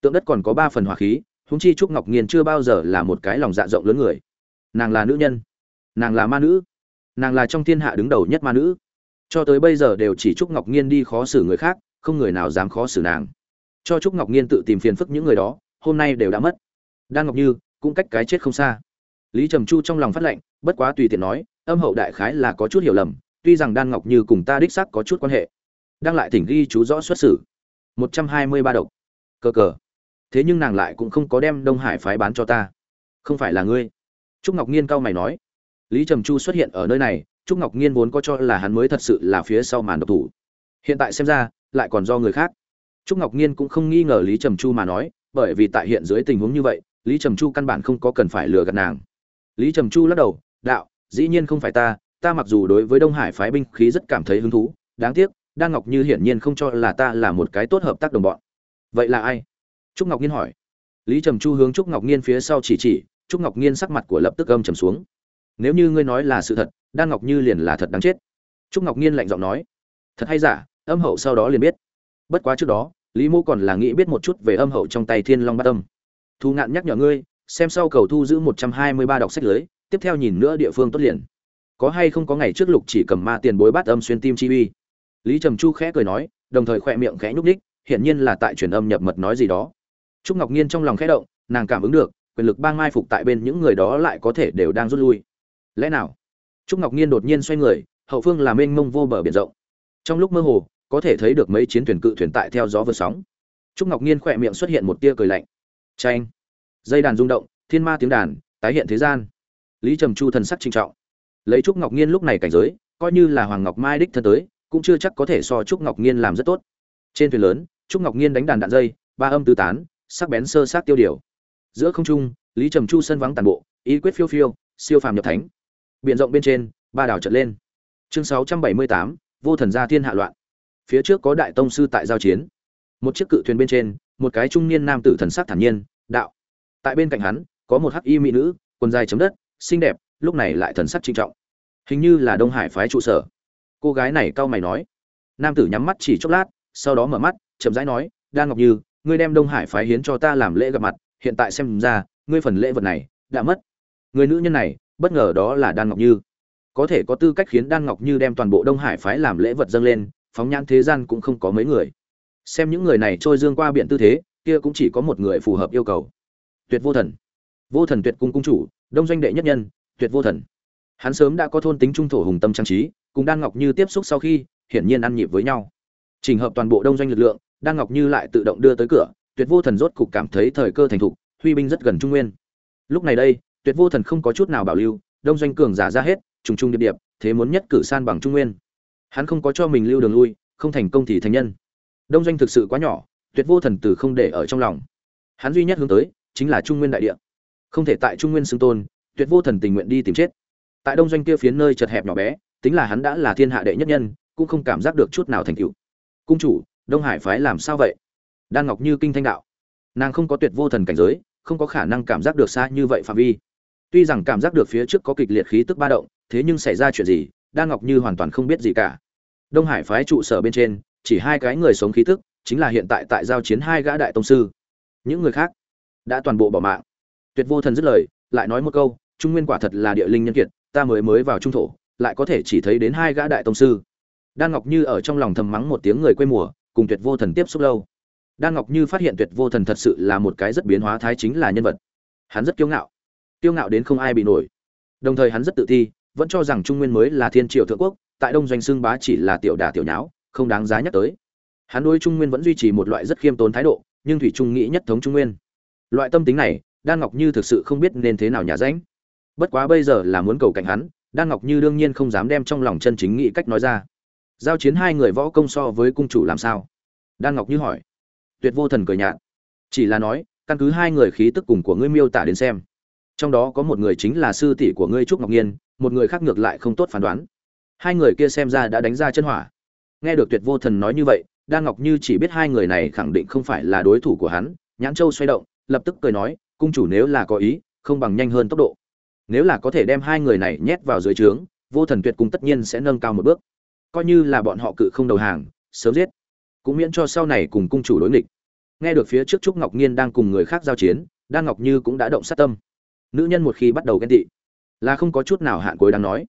Tượng đất còn có ba phần hỏa khí húng chi trúc ngọc nghiên chưa bao giờ là một cái lòng dạ rộng lớn người. Nàng là nữ nhân, nàng là ma nữ, nàng là trong thiên hạ đứng đầu nhất ma nữ. Cho tới bây giờ đều chỉ trúc ngọc nghiên đi khó xử người khác, không người nào dám khó xử nàng. Cho trúc ngọc nghiên tự tìm phiền phức những người đó, hôm nay đều đã mất. Đan ngọc như, cũng cách cái chết không xa. Lý trầm chu trong lòng phát lệnh, bất quá tùy tiện nói, âm hậu đại khái là có chút hiểu lầm, tuy rằng đan ngọc như cùng ta đích xác có chút quan hệ đang lại thỉnh ghi chú rõ xuất xử. Một trăm hai mươi ba độc. Cờ cờ. Thế nhưng nàng lại cũng không có đem đông hải phái bán cho ta. Không phải là ngươi. Trúc ngọc nhiên cao mày nói. Lý trầm chu xuất hiện ở nơi này, trúc ngọc nhiên vốn có cho là hắn mới thật sự là phía sau màn độc thủ. Hiện tại xem ra, lại còn do người khác. Trúc ngọc nhiên cũng không nghi ngờ lý trầm chu mà nói, bởi vì tại hiện dưới tình huống như vậy, lý trầm chu căn bản không có cần phải lừa gạt nàng. Lý trầm chu lắc đầu, đạo, dĩ nhiên không phải ta ta mặc dù đối với đông hải phái binh khí rất cảm thấy hứng thú, đáng tiếc đan ngọc như hiển nhiên không cho là ta là một cái tốt hợp tác đồng bọn. Vậy là ai? Trúc ngọc nhiên hỏi. Lý trầm chu hướng trúc ngọc nhiên phía sau chỉ chỉ, trúc ngọc nhiên sắc mặt của lập tức âm trầm xuống. Nếu như ngươi nói là sự thật đan ngọc như liền là thật đáng chết. Trúc ngọc nhiên lạnh giọng nói. Thật hay giả, âm hậu sau đó liền biết. Bất quá trước đó, lý mô còn là nghĩ biết một chút về âm hậu trong tay thiên long bát âm. Thu ngạn nhắc nhở ngươi, xem sau cầu thu giữ một trăm hai mươi ba đọc sách lưới, tiếp theo nhìn nữa địa phương tốt liền. Có hay không có ngày trước lục chỉ cầm ma tiền bối bát âm xuyên tim chi uy? Lý trầm chu khẽ cười nói, đồng thời khỏe miệng khẽ nhúc ních hiển nhiên là tại truyền âm nhập mật nói gì đó. Trúc ngọc nhiên trong lòng khẽ động, nàng cảm ứng được, quyền lực bang mai phục tại bên những người đó lại có thể đều đang rút lui. Lẽ nào? Trúc ngọc nhiên đột nhiên xoay người, hậu phương là mênh mông vô bờ biển rộng. Trong lúc mơ hồ, có thể thấy được mấy chiến thuyền cự thuyền tại theo gió vượt sóng. Trúc ngọc nhiên khỏe miệng xuất hiện một tia cười lạnh. Tranh dây đàn rung động, thiên ma tiếng đàn, tái hiện thế gian. Lý trầm chu thần sắc trinh trọng. Lấy trúc ngọc nhiên lúc này cảnh giới, coi như là hoàng ngọc mai đích thân tới cũng chưa chắc có thể so trúc ngọc nhiên làm rất tốt. Trên thuyền lớn, trúc ngọc nhiên đánh đàn đạn dây, ba âm tứ tán, sắc bén sơ sát tiêu điều. Giữa không trung, lý trầm chu sân vắng tàn bộ, ý quyết phiêu phiêu, siêu phàm nhập thánh. Biện rộng bên trên, ba đảo trật lên. Chương sáu trăm bảy mươi tám, vô thần gia thiên hạ loạn. Phía trước có đại tông sư tại giao chiến. Một chiếc cự thuyền bên trên, một cái trung niên nam tử thần sắc thản nhiên, đạo. Tại bên cạnh hắn, có một hắc y mỹ nữ, quần dài chấm đất, xinh đẹp, lúc này lại thần sắc trinh trọng. Hình như là đông hải phái trụ sở cô gái này cau mày nói. Nam tử nhắm mắt chỉ chốc lát, sau đó mở mắt, chậm rãi nói đan ngọc như, ngươi đem đông hải phái hiến cho ta làm lễ gặp mặt, hiện tại xem ra, ngươi phần lễ vật này đã mất. Người nữ nhân này, bất ngờ đó là đan ngọc như. Có thể có tư cách khiến đan ngọc như đem toàn bộ đông hải phái làm lễ vật dâng lên, phóng nhãn thế gian cũng không có mấy người. Xem những người này trôi dương qua biển tư thế, kia cũng chỉ có một người phù hợp yêu cầu. Tuyệt vô thần. Vô thần tuyệt cung cung chủ, đông doanh đệ nhất nhân, tuyệt vô thần. Hắn sớm đã có thôn tính trung thổ hùng tâm trang trí cùng đan ngọc như tiếp xúc sau khi, hiển nhiên ăn nhịp với nhau. Trình hợp toàn bộ đông doanh lực lượng, đan ngọc như lại tự động đưa tới cửa, tuyệt vô thần rốt cục cảm thấy thời cơ thành thục, huy binh rất gần trung nguyên. Lúc này đây, tuyệt vô thần không có chút nào bảo lưu, đông doanh cường giả ra hết, trùng trùng điệp điệp, thế muốn nhất cử san bằng trung nguyên. Hắn không có cho mình lưu đường lui, không thành công thì thành nhân. Đông doanh thực sự quá nhỏ, tuyệt vô thần từ không để ở trong lòng. Hắn duy nhất hướng tới, chính là trung nguyên đại địa. Không thể tại trung nguyên xưng tôn, tuyệt vô thần tình nguyện đi tìm chết. Tại đông doanh kia phiến nơi chật hẹp nhỏ bé tính là hắn đã là thiên hạ đệ nhất nhân, cũng không cảm giác được chút nào thành tựu. Cung chủ, đông hải phái làm sao vậy? Đan ngọc như kinh thanh đạo. Nàng không có tuyệt vô thần cảnh giới, không có khả năng cảm giác được xa như vậy phạm vi. Tuy rằng cảm giác được phía trước có kịch liệt khí tức ba động, thế nhưng xảy ra chuyện gì, đan ngọc như hoàn toàn không biết gì cả. Đông hải phái trụ sở bên trên, chỉ hai cái người sống khí tức, chính là hiện tại tại giao chiến hai gã đại tông sư. Những người khác đã toàn bộ bỏ mạng. Tuyệt vô thần dứt lời, lại nói một câu, trung nguyên quả thật là địa linh nhân kiệt, ta mới mới vào trung thổ lại có thể chỉ thấy đến hai gã đại tông sư. Đan ngọc như ở trong lòng thầm mắng một tiếng người quê mùa cùng tuyệt vô thần tiếp xúc lâu. Đan ngọc như phát hiện tuyệt vô thần thật sự là một cái rất biến hóa thái chính là nhân vật. Hắn rất kiêu ngạo. Kiêu ngạo đến không ai bị nổi. Đồng thời hắn rất tự thi, vẫn cho rằng trung nguyên mới là thiên triều thượng quốc tại đông doanh xương bá chỉ là tiểu đà tiểu nháo không đáng giá nhắc tới. Hắn đối trung nguyên vẫn duy trì một loại rất khiêm tốn thái độ nhưng thủy trung nghĩ nhất thống trung nguyên. Loại tâm tính này đan ngọc như thực sự không biết nên thế nào nhà ránh bất quá bây giờ là muốn cầu cạnh hắn đan ngọc như đương nhiên không dám đem trong lòng chân chính nghĩ cách nói ra. Giao chiến hai người võ công so với cung chủ làm sao? Đan ngọc như hỏi. Tuyệt vô thần cười nhạt. Chỉ là nói, căn cứ hai người khí tức cùng của ngươi miêu tả đến xem. Trong đó có một người chính là sư tỷ của ngươi trúc ngọc nhiên, một người khác ngược lại không tốt phán đoán. Hai người kia xem ra đã đánh ra chân hỏa. Nghe được tuyệt vô thần nói như vậy, đan ngọc như chỉ biết hai người này khẳng định không phải là đối thủ của hắn. Nhãn châu xoay động, lập tức cười nói, cung chủ nếu là có ý, không bằng nhanh hơn tốc độ nếu là có thể đem hai người này nhét vào dưới trướng, vô thần tuyệt cung tất nhiên sẽ nâng cao một bước. Coi như là bọn họ cự không đầu hàng, sớm giết. Cũng miễn cho sau này cùng cung chủ đối nghịch. Nghe được phía trước trúc ngọc nhiên đang cùng người khác giao chiến, đan ngọc như cũng đã động sát tâm. Nữ nhân một khi bắt đầu ghen tị, là không có chút nào hạn cuối đang nói.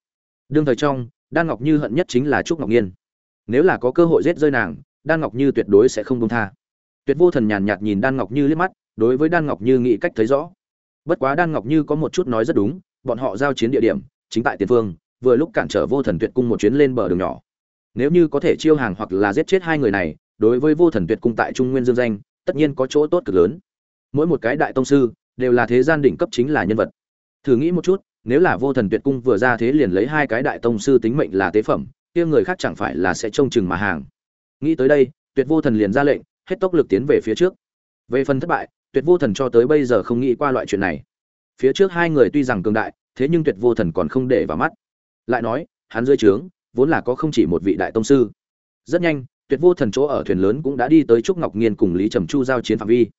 Đương thời trong, đan ngọc như hận nhất chính là trúc ngọc nhiên nếu là có cơ hội giết rơi nàng, đan ngọc như tuyệt đối sẽ không buông tha. Tuyệt vô thần nhàn nhạt nhìn đan ngọc như liếc mắt, đối với đan ngọc như nghĩ cách thấy rõ. Bất quá đan ngọc như có một chút nói rất đúng bọn họ giao chiến địa điểm, chính tại tiền phương, vừa lúc cản trở vô thần tuyệt cung một chuyến lên bờ đường nhỏ. Nếu như có thể chiêu hàng hoặc là giết chết hai người này, đối với vô thần tuyệt cung tại trung nguyên dương danh, tất nhiên có chỗ tốt cực lớn. Mỗi một cái đại tông sư, đều là thế gian đỉnh cấp chính là nhân vật. Thử nghĩ một chút, nếu là vô thần tuyệt cung vừa ra thế liền lấy hai cái đại tông sư tính mệnh là tế phẩm, kia người khác chẳng phải là sẽ trông chừng mà hàng. Nghĩ tới đây, tuyệt vô thần liền ra lệnh, hết tốc lực tiến về phía trước. Về phần thất bại, tuyệt vô thần cho tới bây giờ không nghĩ qua loại chuyện này phía trước hai người tuy rằng cường đại, thế nhưng tuyệt vô thần còn không để vào mắt. Lại nói, hắn dưới trướng, vốn là có không chỉ một vị đại tông sư. Rất nhanh, tuyệt vô thần chỗ ở thuyền lớn cũng đã đi tới trúc ngọc nghiên cùng lý trầm chu giao chiến phạm vi.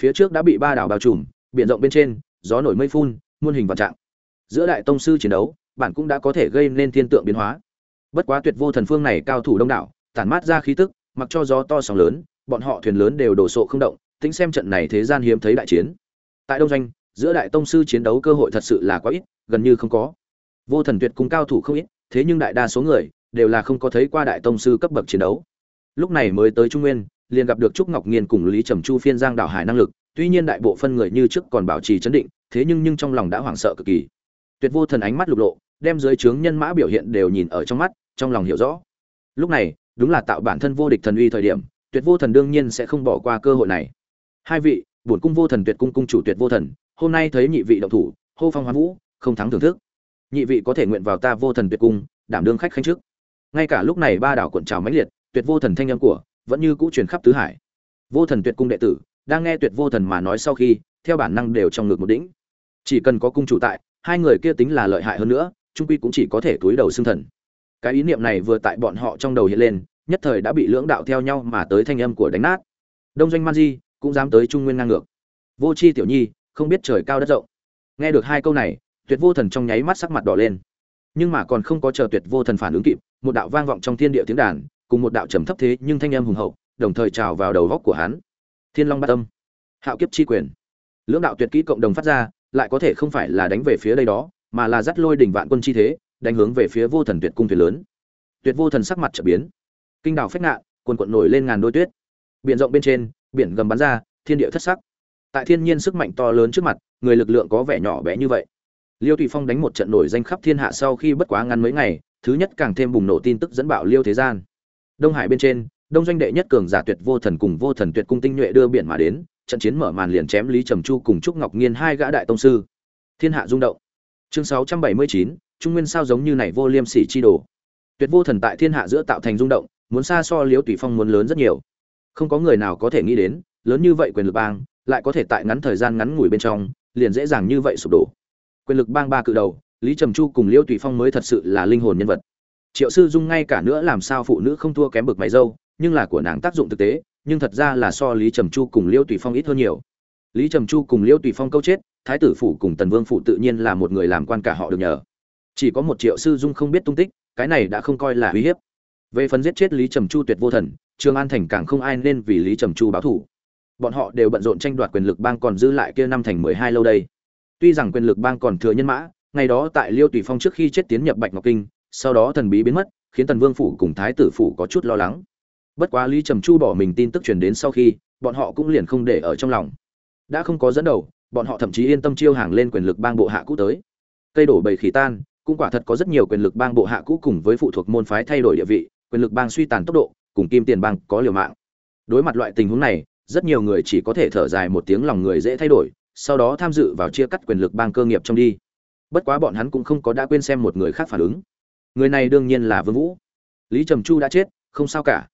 Phía trước đã bị ba đảo bao trùm, biển rộng bên trên, gió nổi mây phun, muôn hình vạn trạng. Giữa đại tông sư chiến đấu, bản cũng đã có thể gây nên thiên tượng biến hóa. Bất quá tuyệt vô thần phương này cao thủ đông đảo, tản mát ra khí tức, mặc cho gió to sóng lớn, bọn họ thuyền lớn đều đổ sộ không động, tính xem trận này thế gian hiếm thấy đại chiến. Tại đông doanh giữa đại tông sư chiến đấu cơ hội thật sự là quá ít, gần như không có. Vô thần tuyệt cung cao thủ không ít, thế nhưng đại đa số người đều là không có thấy qua đại tông sư cấp bậc chiến đấu. Lúc này mới tới trung nguyên, liền gặp được trúc ngọc nghiên cùng lý trầm chu phiên giang đảo hải năng lực, tuy nhiên đại bộ phân người như trước còn bảo trì chấn định, thế nhưng nhưng trong lòng đã hoảng sợ cực kỳ. Tuyệt vô thần ánh mắt lục lộ, đem dưới trướng nhân mã biểu hiện đều nhìn ở trong mắt, trong lòng hiểu rõ. Lúc này, đúng là tạo bản thân vô địch thần uy thời điểm, tuyệt vô thần đương nhiên sẽ không bỏ qua cơ hội này. Hai vị, bổn cung vô thần tuyệt cung cung chủ tuyệt vô thần hôm nay thấy nhị vị động thủ, hô phong hoán vũ, không thắng thưởng thức. Nhị vị có thể nguyện vào ta vô thần tuyệt cung, đảm đương khách khanh trước. Ngay cả lúc này ba đảo cuộn trào mãnh liệt, tuyệt vô thần thanh âm của, vẫn như cũ truyền khắp tứ hải. Vô thần tuyệt cung đệ tử, đang nghe tuyệt vô thần mà nói sau khi, theo bản năng đều trong ngực một đỉnh. Chỉ cần có cung chủ tại, hai người kia tính là lợi hại hơn nữa, trung quy cũng chỉ có thể túi đầu xương thần. Cái ý niệm này vừa tại bọn họ trong đầu hiện lên, nhất thời đã bị lưỡng đạo theo nhau mà tới thanh âm của đánh nát. Đông doanh man di cũng dám tới trung nguyên ngang ngược. Vô c h i tiểu nhi không biết trời cao đất rộng. Nghe được hai câu này tuyệt vô thần trong nháy mắt sắc mặt đỏ lên. Nhưng mà còn không có chờ tuyệt vô thần phản ứng kịp một đạo vang vọng trong thiên địa tiếng đàn cùng một đạo trầm thấp thế nhưng thanh âm hùng hậu đồng thời trào vào đầu góc của hắn. Thiên long Bát tâm hạo kiếp chi quyền. Lưỡng đạo tuyệt kỹ cộng đồng phát ra lại có thể không phải là đánh về phía đây đó mà là dắt lôi đỉnh vạn quân chi thế đánh hướng về phía vô thần tuyệt cung thuyền lớn. Tuyệt vô thần sắc mặt trở biến. Kinh đảo phách ngạ, quần quận nổi lên ngàn đôi tuyết. Biển rộng bên trên biển gầm bắn ra thiên địa thất sắc tại thiên nhiên sức mạnh to lớn trước mặt, người lực lượng có vẻ nhỏ bé như vậy. Liêu thủy phong đánh một trận nổi danh khắp thiên hạ sau khi bất quá ngắn mấy ngày, thứ nhất càng thêm bùng nổ tin tức dẫn bạo liêu thế gian. Đông hải bên trên, đông doanh đệ nhất cường giả tuyệt vô thần cùng vô thần tuyệt cung tinh nhuệ đưa biển mà đến, trận chiến mở màn liền chém lý trầm chu cùng trúc ngọc nghiên hai gã đại tông sư. Thiên hạ rung động. Chương sáu trăm bảy mươi chín, trung nguyên sao giống như này vô liêm sỉ chi đồ. Tuyệt vô thần tại thiên hạ giữa tạo thành rung động, muốn xa so Liêu tùy phong muốn lớn rất nhiều. Không có người nào có thể nghĩ đến, lớn như vậy quyền lực bang lại có thể tại ngắn thời gian ngắn ngủi bên trong, liền dễ dàng như vậy sụp đổ. Quyền lực bang ba cự đầu, lý trầm chu cùng liêu tùy phong mới thật sự là linh hồn nhân vật. Triệu sư dung ngay cả nữa làm sao phụ nữ không thua kém bực mày dâu, nhưng là của nàng tác dụng thực tế, nhưng thật ra là so lý trầm chu cùng liêu tùy phong ít hơn nhiều. Lý trầm chu cùng liêu tùy phong câu chết, thái tử phủ cùng tần vương phủ tự nhiên là một người làm quan cả họ được nhờ. Chỉ có một triệu sư dung không biết tung tích, cái này đã không coi là uy hiếp. Về phần giết chết lý trầm chu tuyệt vô thần trương an thành càng không ai nên vì lý trầm chu báo thủ bọn họ đều bận rộn tranh đoạt quyền lực bang còn giữ lại kia năm thành mười hai lâu đây. Tuy rằng quyền lực bang còn thừa nhân mã, ngày đó tại liêu tùy phong trước khi chết tiến nhập bạch ngọc kinh, sau đó thần bí biến mất, khiến tần vương phủ cùng thái tử phủ có chút lo lắng. Bất quá lý trầm chu bỏ mình tin tức truyền đến sau khi, bọn họ cũng liền không để ở trong lòng. Đã không có dẫn đầu, bọn họ thậm chí yên tâm chiêu hàng lên quyền lực bang bộ hạ cũ tới. Cây đổ bầy khỉ tan, cũng quả thật có rất nhiều quyền lực bang bộ hạ cũ cùng với phụ thuộc môn phái thay đổi địa vị, quyền lực bang suy tàn tốc độ, cùng kim tiền bang có liều mạng. Đối mặt loại tình huống này rất nhiều người chỉ có thể thở dài một tiếng lòng người dễ thay đổi, sau đó tham dự vào chia cắt quyền lực bang cơ nghiệp trong đi. Bất quá bọn hắn cũng không có đã quên xem một người khác phản ứng. Người này đương nhiên là vương vũ. Lý trầm chu đã chết, không sao cả.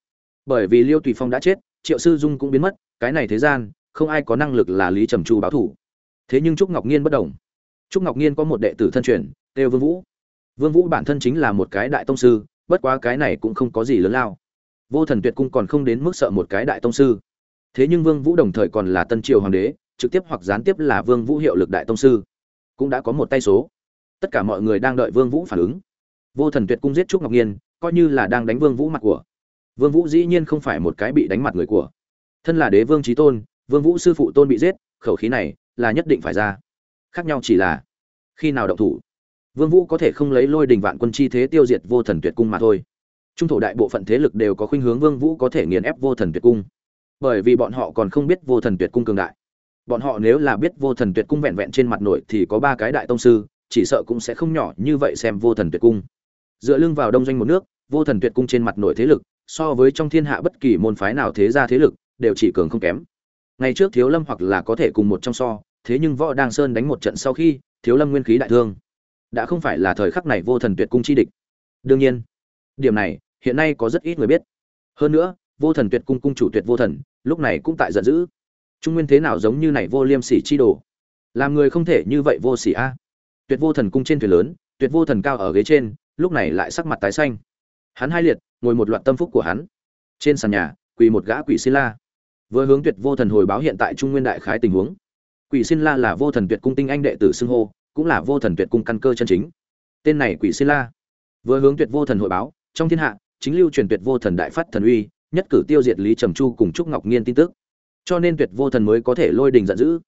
Bởi vì liêu tùy phong đã chết, triệu sư dung cũng biến mất, cái này thế gian, không ai có năng lực là lý trầm chu báo thủ. Thế nhưng trúc ngọc nhiên bất đồng trúc ngọc nhiên có một đệ tử thân truyền, têu vương vũ. Vương vũ bản thân chính là một cái đại tông sư, bất quá cái này cũng không có gì lớn lao. Vô thần tuyệt cung còn không đến mức sợ một cái đại tông sư thế nhưng vương vũ đồng thời còn là tân triều hoàng đế, trực tiếp hoặc gián tiếp là vương vũ hiệu lực đại tông sư. Cũng đã có một tay số. Tất cả mọi người đang đợi vương vũ phản ứng. Vô thần tuyệt cung giết trúc ngọc nhiên, coi như là đang đánh vương vũ mặt của. Vương vũ dĩ nhiên không phải một cái bị đánh mặt người của. Thân là đế vương trí tôn, vương vũ sư phụ tôn bị giết, khẩu khí này là nhất định phải ra. Khác nhau chỉ là, khi nào động thủ? Vương vũ có thể không lấy lôi đình vạn quân chi thế tiêu diệt vô thần tuyệt cung mà thôi. Trung thổ đại bộ phận thế lực đều có khuynh hướng vương vũ có thể nghiền ép vô thần tuyệt cung bởi vì bọn họ còn không biết vô thần tuyệt cung cường đại. Bọn họ nếu là biết vô thần tuyệt cung vẹn vẹn trên mặt nội thì có ba cái đại tông sư, chỉ sợ cũng sẽ không nhỏ như vậy xem vô thần tuyệt cung. Dựa lưng vào đông doanh một nước, vô thần tuyệt cung trên mặt nội thế lực, so với trong thiên hạ bất kỳ môn phái nào thế ra thế lực, đều chỉ cường không kém. Ngày trước thiếu lâm hoặc là có thể cùng một trong so, thế nhưng võ đăng sơn đánh một trận sau khi, thiếu lâm nguyên khí đại thương. Đã không phải là thời khắc này vô thần tuyệt cung chi địch. Đương nhiên, điểm này, hiện nay có rất ít người biết. Hơn nữa, vô thần tuyệt cung cung chủ tuyệt vô thần lúc này cũng tại giận dữ. Trung nguyên thế nào giống như này vô liêm sỉ chi đồ? Làm người không thể như vậy vô sỉ a. Tuyệt vô thần cung trên thuyền lớn, tuyệt vô thần cao ở ghế trên, lúc này lại sắc mặt tái xanh. Hắn hai liệt, ngồi một loạt tâm phúc của hắn. Trên sàn nhà, quỳ một gã quỷ xin la. Vừa hướng tuyệt vô thần hồi báo hiện tại trung nguyên đại khái tình huống. Quỷ xin la là vô thần tuyệt cung tinh anh đệ tử xưng hô, cũng là vô thần tuyệt cung căn cơ chân chính. Tên này quỷ xin la. Vừa hướng tuyệt vô thần hội báo, trong thiên hạ, chính lưu truyền tuyệt vô thần đại phát thần uy nhất cử tiêu diệt lý trầm chu cùng trúc ngọc nghiên tin tức. Cho nên tuyệt vô thần mới có thể lôi đình giận dữ.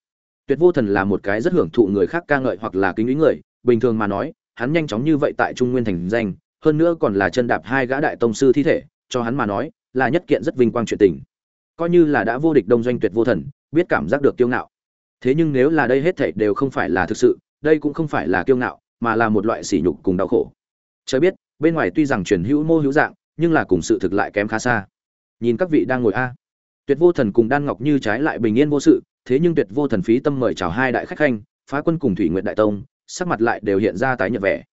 Tuyệt vô thần là một cái rất hưởng thụ người khác ca ngợi hoặc là kính ý người, bình thường mà nói, hắn nhanh chóng như vậy tại trung nguyên thành danh, hơn nữa còn là chân đạp hai gã đại tông sư thi thể, cho hắn mà nói, là nhất kiện rất vinh quang chuyện tình. Coi như là đã vô địch đông doanh tuyệt vô thần, biết cảm giác được kiêu ngạo. Thế nhưng nếu là đây hết thảy đều không phải là thực sự, đây cũng không phải là kiêu ngạo, mà là một loại sỉ nhục cùng đau khổ. Chớ biết, bên ngoài tuy rằng truyền hữu mô hữu dạng, nhưng là cùng sự thực lại kém khá xa nhìn các vị đang ngồi a. Tuyệt vô thần cùng đan ngọc như trái lại bình yên vô sự, thế nhưng tuyệt vô thần phí tâm mời chào hai đại khách khanh, phá quân cùng thủy nguyện đại tông, sắc mặt lại đều hiện ra tái nhợt vẻ.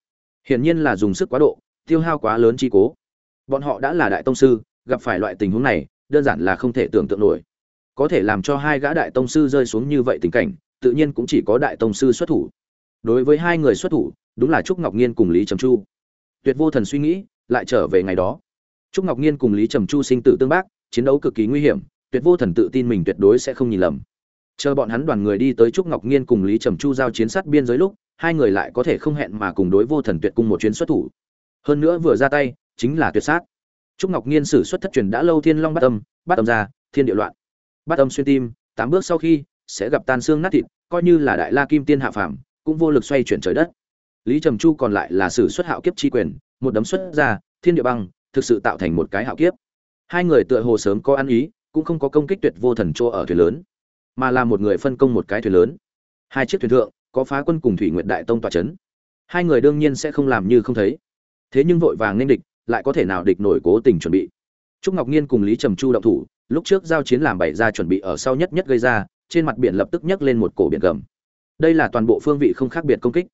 Hiển nhiên là dùng sức quá độ, tiêu hao quá lớn chi cố. Bọn họ đã là đại tông sư, gặp phải loại tình huống này, đơn giản là không thể tưởng tượng nổi. Có thể làm cho hai gã đại tông sư rơi xuống như vậy tình cảnh, tự nhiên cũng chỉ có đại tông sư xuất thủ. Đối với hai người xuất thủ, đúng là trúc ngọc nhiên cùng lý trầm chu. Tuyệt vô thần suy nghĩ, lại trở về ngày đó trúc ngọc nhiên cùng lý trầm chu sinh tử tương bác, chiến đấu cực kỳ nguy hiểm, tuyệt vô thần tự tin mình tuyệt đối sẽ không nhìn lầm. Chờ bọn hắn đoàn người đi tới trúc ngọc nhiên cùng lý trầm chu giao chiến sát biên giới lúc, hai người lại có thể không hẹn mà cùng đối vô thần tuyệt cung một chuyến xuất thủ. Hơn nữa vừa ra tay, chính là tuyệt sát. Trúc ngọc nhiên sử xuất thất truyền đã lâu thiên long bát âm bát âm ra, thiên địa loạn. Bát âm xuyên tim, tám bước sau khi, sẽ gặp tan xương nát thịt, coi như là đại la kim tiên hạ phàm, cũng vô lực xoay chuyển trời đất. Lý trầm chu còn lại là sử xuất hạo kiếp chi quyền, một đấm xuất ra, thiên địa băng thực sự tạo thành một cái hạo kiếp. Hai người tựa hồ sớm có ăn ý, cũng không có công kích tuyệt vô thần chỗ ở thuyền lớn, mà là một người phân công một cái thuyền lớn. Hai chiếc thuyền thượng, có phá quân cùng thủy nguyệt đại tông tòa chấn. Hai người đương nhiên sẽ không làm như không thấy. Thế nhưng vội vàng nên địch, lại có thể nào địch nổi cố tình chuẩn bị. Trúc ngọc nhiên cùng lý trầm chu động thủ, lúc trước giao chiến làm bày ra chuẩn bị ở sau nhất nhất gây ra, trên mặt biển lập tức nhấc lên một cổ biển gầm. Đây là toàn bộ phương vị không khác biệt công kích.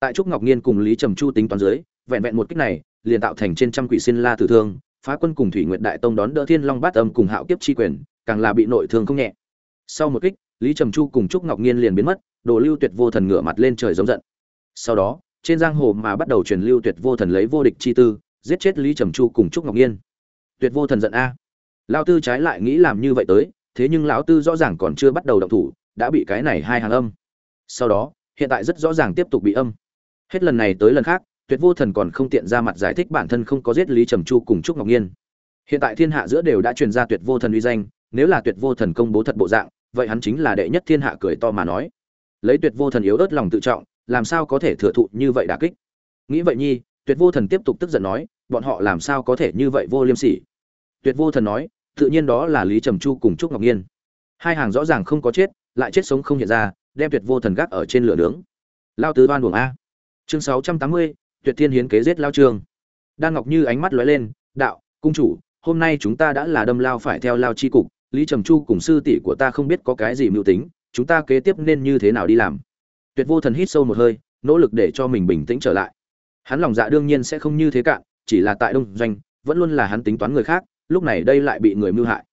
Tại trúc ngọc nhiên cùng lý trầm chu tính toán dưới, vẹn vẹn một kích này liền tạo thành trên trăm quỷ xin la tử thương, phá quân cùng thủy nguyệt đại tông đón đỡ thiên long bát âm cùng hạo kiếp chi quyền, càng là bị nội thương không nhẹ. Sau một kích, lý trầm chu cùng trúc ngọc nghiên liền biến mất, đồ lưu tuyệt vô thần ngửa mặt lên trời giống giận. Sau đó, trên giang hồ mà bắt đầu truyền lưu tuyệt vô thần lấy vô địch chi tư, giết chết lý trầm chu cùng trúc ngọc nghiên. Tuyệt vô thần giận a. Lão tư trái lại nghĩ làm như vậy tới, thế nhưng lão tư rõ ràng còn chưa bắt đầu động thủ, đã bị cái này hai hàng âm. Sau đó, hiện tại rất rõ ràng tiếp tục bị âm. Hết lần này tới lần khác tuyệt vô thần còn không tiện ra mặt giải thích bản thân không có giết lý trầm chu cùng trúc ngọc nhiên. Hiện tại thiên hạ giữa đều đã truyền ra tuyệt vô thần uy danh, nếu là tuyệt vô thần công bố thật bộ dạng, vậy hắn chính là đệ nhất thiên hạ cười to mà nói. Lấy tuyệt vô thần yếu ớt lòng tự trọng, làm sao có thể thừa thụ như vậy đả kích? Nghĩ vậy nhi, tuyệt vô thần tiếp tục tức giận nói, bọn họ làm sao có thể như vậy vô liêm sỉ? Tuyệt vô thần nói, tự nhiên đó là lý trầm chu cùng trúc ngọc nhiên. Hai hàng rõ ràng không có chết, lại chết sống không hiện ra, đem tuyệt vô thần gác ở trên lửa nướng. Lao tứ đoan buồng a. Chương sáu trăm tám mươi tuyệt thiên hiến kế giết lao trương. Đan ngọc như ánh mắt lóe lên, đạo, cung chủ, hôm nay chúng ta đã là đâm lao phải theo lao chi cục, lý trầm chu cùng sư tỷ của ta không biết có cái gì mưu tính, chúng ta kế tiếp nên như thế nào đi làm? Tuyệt vô thần hít sâu một hơi, nỗ lực để cho mình bình tĩnh trở lại. Hắn lòng dạ đương nhiên sẽ không như thế cạn, chỉ là tại đông doanh, vẫn luôn là hắn tính toán người khác, lúc này đây lại bị người mưu hại.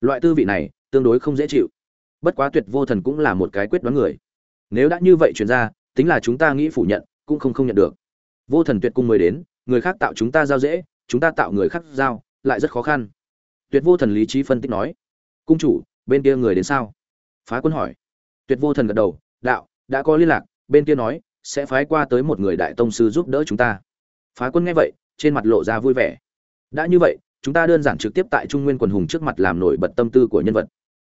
Loại tư vị này, tương đối không dễ chịu. Bất quá tuyệt vô thần cũng là một cái quyết đoán người. Nếu đã như vậy chuyển ra, tính là chúng ta nghĩ phủ nhận, cũng không không nhận được vô thần tuyệt cung mới đến, người khác tạo chúng ta giao dễ, chúng ta tạo người khác giao, lại rất khó khăn. Tuyệt vô thần lý trí phân tích nói, cung chủ, bên kia người đến sao? Phá quân hỏi. Tuyệt vô thần gật đầu, đạo, đã có liên lạc, bên kia nói, sẽ phái qua tới một người đại tông sư giúp đỡ chúng ta. Phá quân nghe vậy, trên mặt lộ ra vui vẻ. Đã như vậy, chúng ta đơn giản trực tiếp tại trung nguyên quần hùng trước mặt làm nổi bật tâm tư của nhân vật.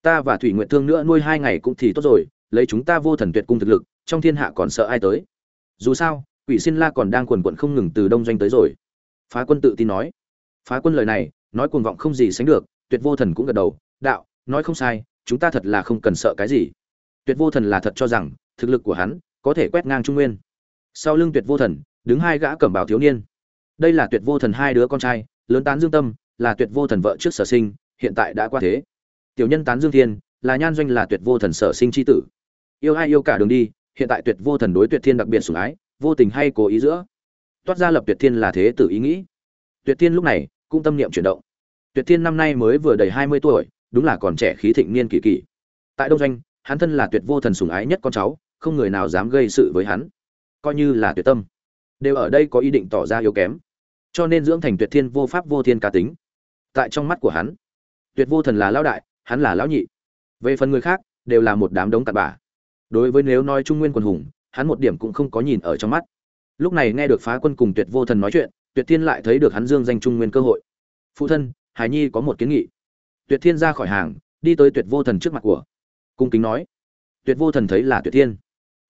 Ta và thủy nguyện thương nữa nuôi hai ngày cũng thì tốt rồi, lấy chúng ta vô thần tuyệt cung thực lực, trong thiên hạ còn sợ ai tới? Dù sao quỷ xin la còn đang quần quận không ngừng từ đông doanh tới rồi. Phá quân tự tin nói. Phá quân lời này, nói cuồng vọng không gì sánh được, tuyệt vô thần cũng gật đầu, đạo, nói không sai, chúng ta thật là không cần sợ cái gì. Tuyệt vô thần là thật cho rằng, thực lực của hắn có thể quét ngang trung nguyên. Sau lưng tuyệt vô thần, đứng hai gã cẩm bào thiếu niên. Đây là tuyệt vô thần hai đứa con trai, lớn tán dương tâm, là tuyệt vô thần vợ trước sở sinh, hiện tại đã qua thế. Tiểu nhân tán dương thiên, là nhan doanh là tuyệt vô thần sở sinh c h i tử. Yêu ai yêu cả đường đi, hiện tại tuyệt vô thần đối tuyệt thiên đặc biệt sủng ái vô tình hay cố ý giữa. Toát ra lập tuyệt thiên là thế tử ý nghĩ. Tuyệt thiên lúc này cũng tâm niệm chuyển động. Tuyệt thiên năm nay mới vừa đầy hai mươi tuổi, đúng là còn trẻ khí thịnh niên kỳ kỳ tại đông doanh, hắn thân là tuyệt vô thần sủng ái nhất con cháu, không người nào dám gây sự với hắn. Coi như là tuyệt tâm, đều ở đây có ý định tỏ ra yếu kém. Cho nên dưỡng thành tuyệt thiên vô pháp vô thiên cá tính. Tại trong mắt của hắn, tuyệt vô thần là lão đại, hắn là lão nhị. Về phần người khác, đều là một đám đống tạt bà đối với nếu nói trung nguyên quần hùng hắn một điểm cũng không có nhìn ở trong mắt. Lúc này nghe được phá quân cùng tuyệt vô thần nói chuyện, tuyệt thiên lại thấy được hắn dương danh trung nguyên cơ hội. Phụ thân, hải nhi có một kiến nghị. Tuyệt thiên ra khỏi hàng, đi tới tuyệt vô thần trước mặt của. Cung kính nói. Tuyệt vô thần thấy là tuyệt thiên.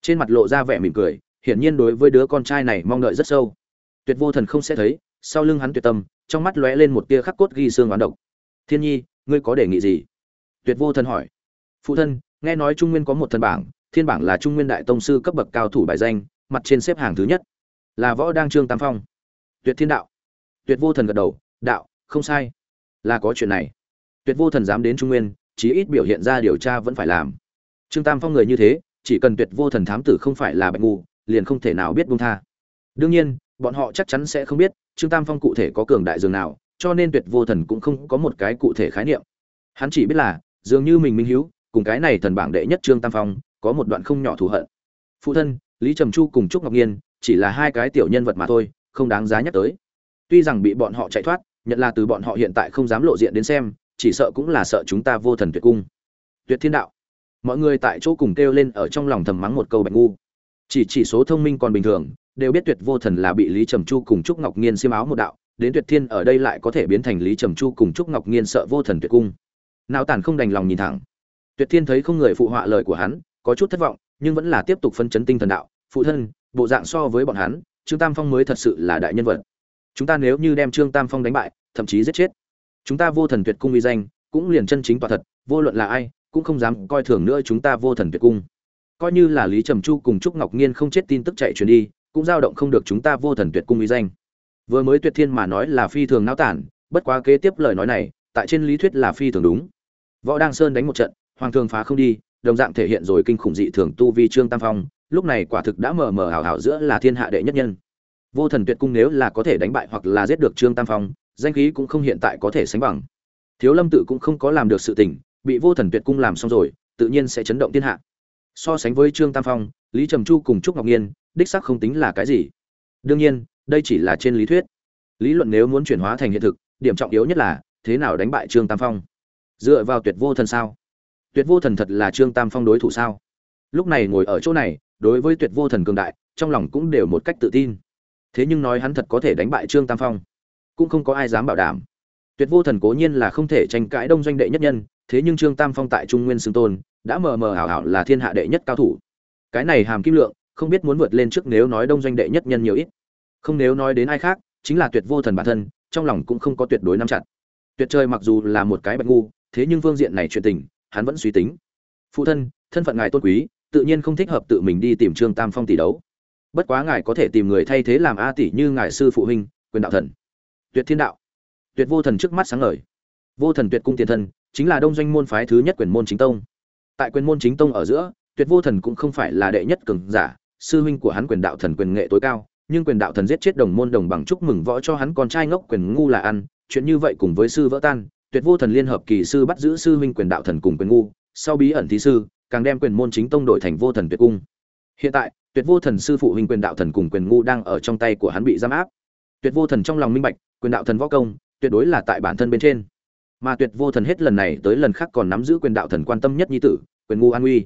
Trên mặt lộ ra vẻ mỉm cười, hiển nhiên đối với đứa con trai này mong đợi rất sâu. Tuyệt vô thần không sẽ thấy, sau lưng hắn tuyệt tâm, trong mắt lóe lên một tia khắc cốt ghi xương oán độc. Thiên nhi, ngươi có đề nghị gì? Tuyệt vô thần hỏi. Phụ thân, nghe nói trung nguyên có một thần bảng thiên bảng là trung nguyên đại tông sư cấp bậc cao thủ bài danh, mặt trên xếp hàng thứ nhất. Là võ đang trương tam phong. Tuyệt thiên đạo. Tuyệt vô thần gật đầu, đạo, không sai. Là có chuyện này. Tuyệt vô thần dám đến trung nguyên, chí ít biểu hiện ra điều tra vẫn phải làm. Trương tam phong người như thế, chỉ cần tuyệt vô thần thám tử không phải là bạch ngu, liền không thể nào biết bung tha. Đương nhiên, bọn họ chắc chắn sẽ không biết trương tam phong cụ thể có cường đại dường nào, cho nên tuyệt vô thần cũng không có một cái cụ thể khái niệm. Hắn chỉ biết là, dường như mình minh hiếu, cùng cái này thần bảng đệ nhất trương tam phong có một đoạn không nhỏ thù hận. Phụ thân, lý trầm chu cùng trúc ngọc nhiên chỉ là hai cái tiểu nhân vật mà thôi, không đáng giá nhắc tới. Tuy rằng bị bọn họ chạy thoát, nhận là từ bọn họ hiện tại không dám lộ diện đến xem, chỉ sợ cũng là sợ chúng ta vô thần tuyệt cung. Tuyệt thiên đạo. Mọi người tại chỗ cùng kêu lên ở trong lòng thầm mắng một câu bạch ngu. Chỉ chỉ số thông minh còn bình thường, đều biết tuyệt vô thần là bị lý trầm chu cùng trúc ngọc nhiên xiêm áo một đạo, đến tuyệt thiên ở đây lại có thể biến thành lý trầm chu cùng trúc ngọc nhiên sợ vô thần tuyệt cung. Nào tàn không đành lòng nhìn thẳng. Tuyệt thiên thấy không người phụ họa lời của hắn có chút thất vọng, nhưng vẫn là tiếp tục phân chấn tinh thần đạo, phụ thân, bộ dạng so với bọn hắn, trương tam phong mới thật sự là đại nhân vật. Chúng ta nếu như đem trương tam phong đánh bại, thậm chí giết chết, chúng ta vô thần tuyệt cung uy danh, cũng liền chân chính tỏa thật, vô luận là ai, cũng không dám coi thường nữa chúng ta vô thần tuyệt cung. Coi như là lý trầm chu cùng trúc ngọc nhiên không chết tin tức chạy truyền đi, cũng dao động không được chúng ta vô thần tuyệt cung uy danh. Vừa mới tuyệt thiên mà nói là phi thường náo tản, bất quá kế tiếp lời nói này, tại trên lý thuyết là phi thường đúng. Võ đăng sơn đánh một trận, hoàng thường phá không đi đồng dạng thể hiện rồi kinh khủng dị thường tu vi trương tam phong, lúc này quả thực đã mờ mờ ảo ảo giữa là thiên hạ đệ nhất nhân. Vô thần tuyệt cung nếu là có thể đánh bại hoặc là giết được trương tam phong, danh khí cũng không hiện tại có thể sánh bằng. Thiếu lâm tự cũng không có làm được sự tình, bị vô thần tuyệt cung làm xong rồi, tự nhiên sẽ chấn động thiên hạ. So sánh với trương tam phong, lý trầm chu cùng trúc ngọc nhiên, đích sắc không tính là cái gì. Đương nhiên, đây chỉ là trên lý thuyết. Lý luận nếu muốn chuyển hóa thành hiện thực, điểm trọng yếu nhất là, thế nào đánh bại trương tam phong? Dựa vào tuyệt vô thần sao? Tuyệt vô thần thật là trương tam phong đối thủ sao? Lúc này ngồi ở chỗ này, đối với tuyệt vô thần cường đại, trong lòng cũng đều một cách tự tin. Thế nhưng nói hắn thật có thể đánh bại trương tam phong, cũng không có ai dám bảo đảm. Tuyệt vô thần cố nhiên là không thể tranh cãi đông doanh đệ nhất nhân, thế nhưng trương tam phong tại trung nguyên xưng tôn, đã mờ mờ ảo ảo là thiên hạ đệ nhất cao thủ. Cái này hàm kim lượng, không biết muốn vượt lên trước nếu nói đông doanh đệ nhất nhân nhiều ít. Không nếu nói đến ai khác, chính là tuyệt vô thần bản thân, trong lòng cũng không có tuyệt đối nắm chặt. Tuyệt trời mặc dù là một cái bạch ngu, thế nhưng phương diện này chuyện tình hắn vẫn suy tính. Phụ thân thân phận ngài tôn quý, tự nhiên không thích hợp tự mình đi tìm trương tam phong tỷ đấu. Bất quá ngài có thể tìm người thay thế làm a tỷ như ngài sư phụ huynh, quyền đạo thần. Tuyệt thiên đạo. Tuyệt vô thần trước mắt sáng ngời. Vô thần tuyệt cung tiền thân chính là đông doanh môn phái thứ nhất quyền môn chính tông. Tại quyền môn chính tông ở giữa, tuyệt vô thần cũng không phải là đệ nhất cường giả, sư huynh của hắn quyền đạo thần quyền nghệ tối cao, nhưng quyền đạo thần giết chết đồng môn đồng bằng chúc mừng võ cho hắn con trai ngốc quyền ngu là ăn, chuyện như vậy cùng với sư vỡ tan tuyệt vô thần liên hợp kỳ sư bắt giữ sư huynh quyền đạo thần cùng quyền ngu, sau bí ẩn thí sư, càng đem quyền môn chính tông đổi thành vô thần tuyệt cung. Hiện tại, tuyệt vô thần sư phụ huynh quyền đạo thần cùng quyền ngu đang ở trong tay của hắn bị giam áp. Tuyệt vô thần trong lòng minh bạch, quyền đạo thần võ công, tuyệt đối là tại bản thân bên trên. Mà tuyệt vô thần hết lần này tới lần khác còn nắm giữ quyền đạo thần quan tâm nhất nhi tử, quyền ngu an uy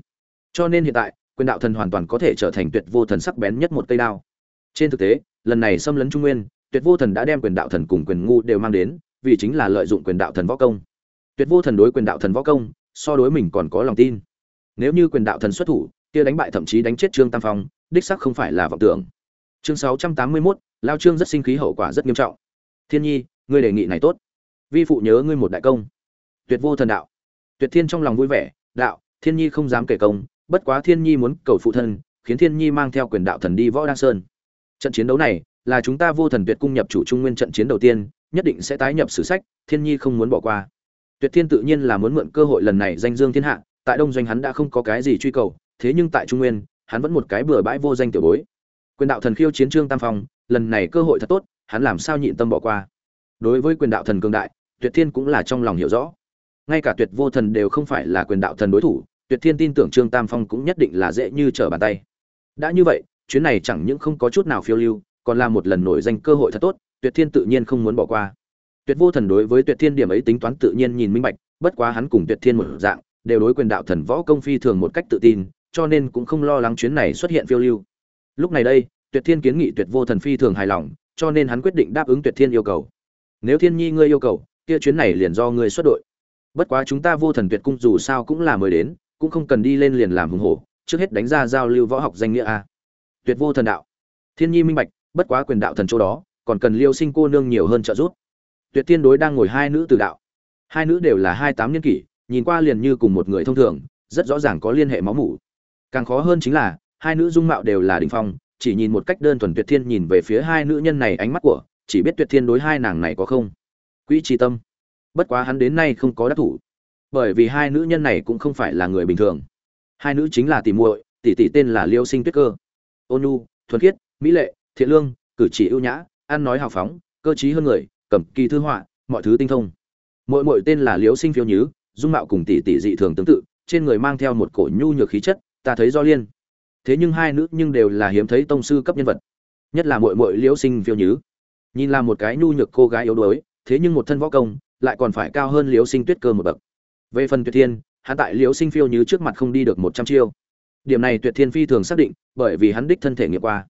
cho nên hiện tại, quyền đạo thần hoàn toàn có thể trở thành tuyệt vô thần sắc bén nhất một cây đao. Trên thực tế, lần này xâm lấn trung nguyên, tuyệt vô thần đã đem quyền đạo thần cùng quyền ngu đều mang đến vì chính là lợi dụng quyền đạo thần võ công. Tuyệt vô thần đối quyền đạo thần võ công so đối mình còn có lòng tin. Nếu như quyền đạo thần xuất thủ kia đánh bại thậm chí đánh chết trương tam phong đích sắc không phải là vọng tưởng. Chương sáu trăm tám mươi 681, lao trương rất sinh khí hậu quả rất nghiêm trọng. Thiên nhi ngươi đề nghị này tốt. Vi phụ nhớ ngươi một đại công. Tuyệt vô thần đạo. Tuyệt thiên trong lòng vui vẻ đạo thiên nhi không dám kể công bất quá thiên nhi muốn cầu phụ thân khiến thiên nhi mang theo quyền đạo thần đi võ đăng sơn. Trận chiến đấu này là chúng ta vô thần tuyệt cung nhập chủ trung nguyên trận chiến đầu tiên nhất định sẽ tái nhập sử sách, thiên nhi không muốn bỏ qua. Tuyệt thiên tự nhiên là muốn mượn cơ hội lần này danh dương thiên hạ, tại đông doanh hắn đã không có cái gì truy cầu, thế nhưng tại trung nguyên, hắn vẫn một cái bừa bãi vô danh tiểu bối. Quyền đạo thần khiêu chiến trương tam phong, lần này cơ hội thật tốt, hắn làm sao nhịn tâm bỏ qua. Đối với quyền đạo thần cường đại, tuyệt thiên cũng là trong lòng hiểu rõ. Ngay cả tuyệt vô thần đều không phải là quyền đạo thần đối thủ, tuyệt thiên tin tưởng trương tam phong cũng nhất định là dễ như trở bàn tay. Đã như vậy, chuyến này chẳng những không có chút nào phiêu lưu, còn là một lần nổi danh cơ hội thật tốt tuyệt thiên tự nhiên không muốn bỏ qua. Tuyệt vô thần đối với tuyệt thiên điểm ấy tính toán tự nhiên nhìn minh bạch, bất quá hắn cùng tuyệt thiên một dạng, đều đối quyền đạo thần võ công phi thường một cách tự tin, cho nên cũng không lo lắng chuyến này xuất hiện phiêu lưu. Lúc này đây, tuyệt thiên kiến nghị tuyệt vô thần phi thường hài lòng, cho nên hắn quyết định đáp ứng tuyệt thiên yêu cầu. Nếu thiên nhi ngươi yêu cầu, kia chuyến này liền do ngươi xuất đội. Bất quá chúng ta vô thần tuyệt cung dù sao cũng là mới đến, cũng không cần đi lên liền làm hùng hổ, trước hết đánh ra giao lưu võ học danh nghĩa a. Tuyệt vô thần đạo. Thiên nhi minh bạch, bất quá quyền đạo thần chỗ đó còn cần liêu sinh cô nương nhiều hơn trợ giúp. Tuyệt tiên đối đang ngồi hai nữ từ đạo. Hai nữ đều là hai tám niên kỷ, nhìn qua liền như cùng một người thông thường, rất rõ ràng có liên hệ máu mủ. Càng khó hơn chính là, hai nữ dung mạo đều là đình phong, chỉ nhìn một cách đơn thuần tuyệt thiên nhìn về phía hai nữ nhân này ánh mắt của, chỉ biết tuyệt thiên đối hai nàng này có không? Quỹ trí tâm. Bất quá hắn đến nay không có đắc thủ. Bởi vì hai nữ nhân này cũng không phải là người bình thường. Hai nữ chính là tỷ muội, tỷ tỷ tên là liêu sinh tuyết cơ. Ôn nhu, thuần khiết, mỹ lệ, thiện lương, cử chỉ ưu nhã ăn nói hào phóng, cơ trí hơn người, cầm kỳ thư họa, mọi thứ tinh thông. Mỗi mỗi tên là liễu sinh phiêu nhứ, dung mạo cùng tỷ tỷ dị thường tương tự, trên người mang theo một cổ nhu nhược khí chất, ta thấy do liên. Thế nhưng hai nữ nhưng đều là hiếm thấy tông sư cấp nhân vật. Nhất là muội muội liễu sinh phiêu nhứ. Nhìn là một cái nhu nhược cô gái yếu đuối, thế nhưng một thân võ công, lại còn phải cao hơn liễu sinh tuyết cơ một bậc. Về phần tuyệt thiên, hắn tại liễu sinh phiêu nhứ trước mặt không đi được một trăm chiêu. Điểm này tuyệt thiên phi thường xác định, bởi vì hắn đích thân thể nghiệm qua.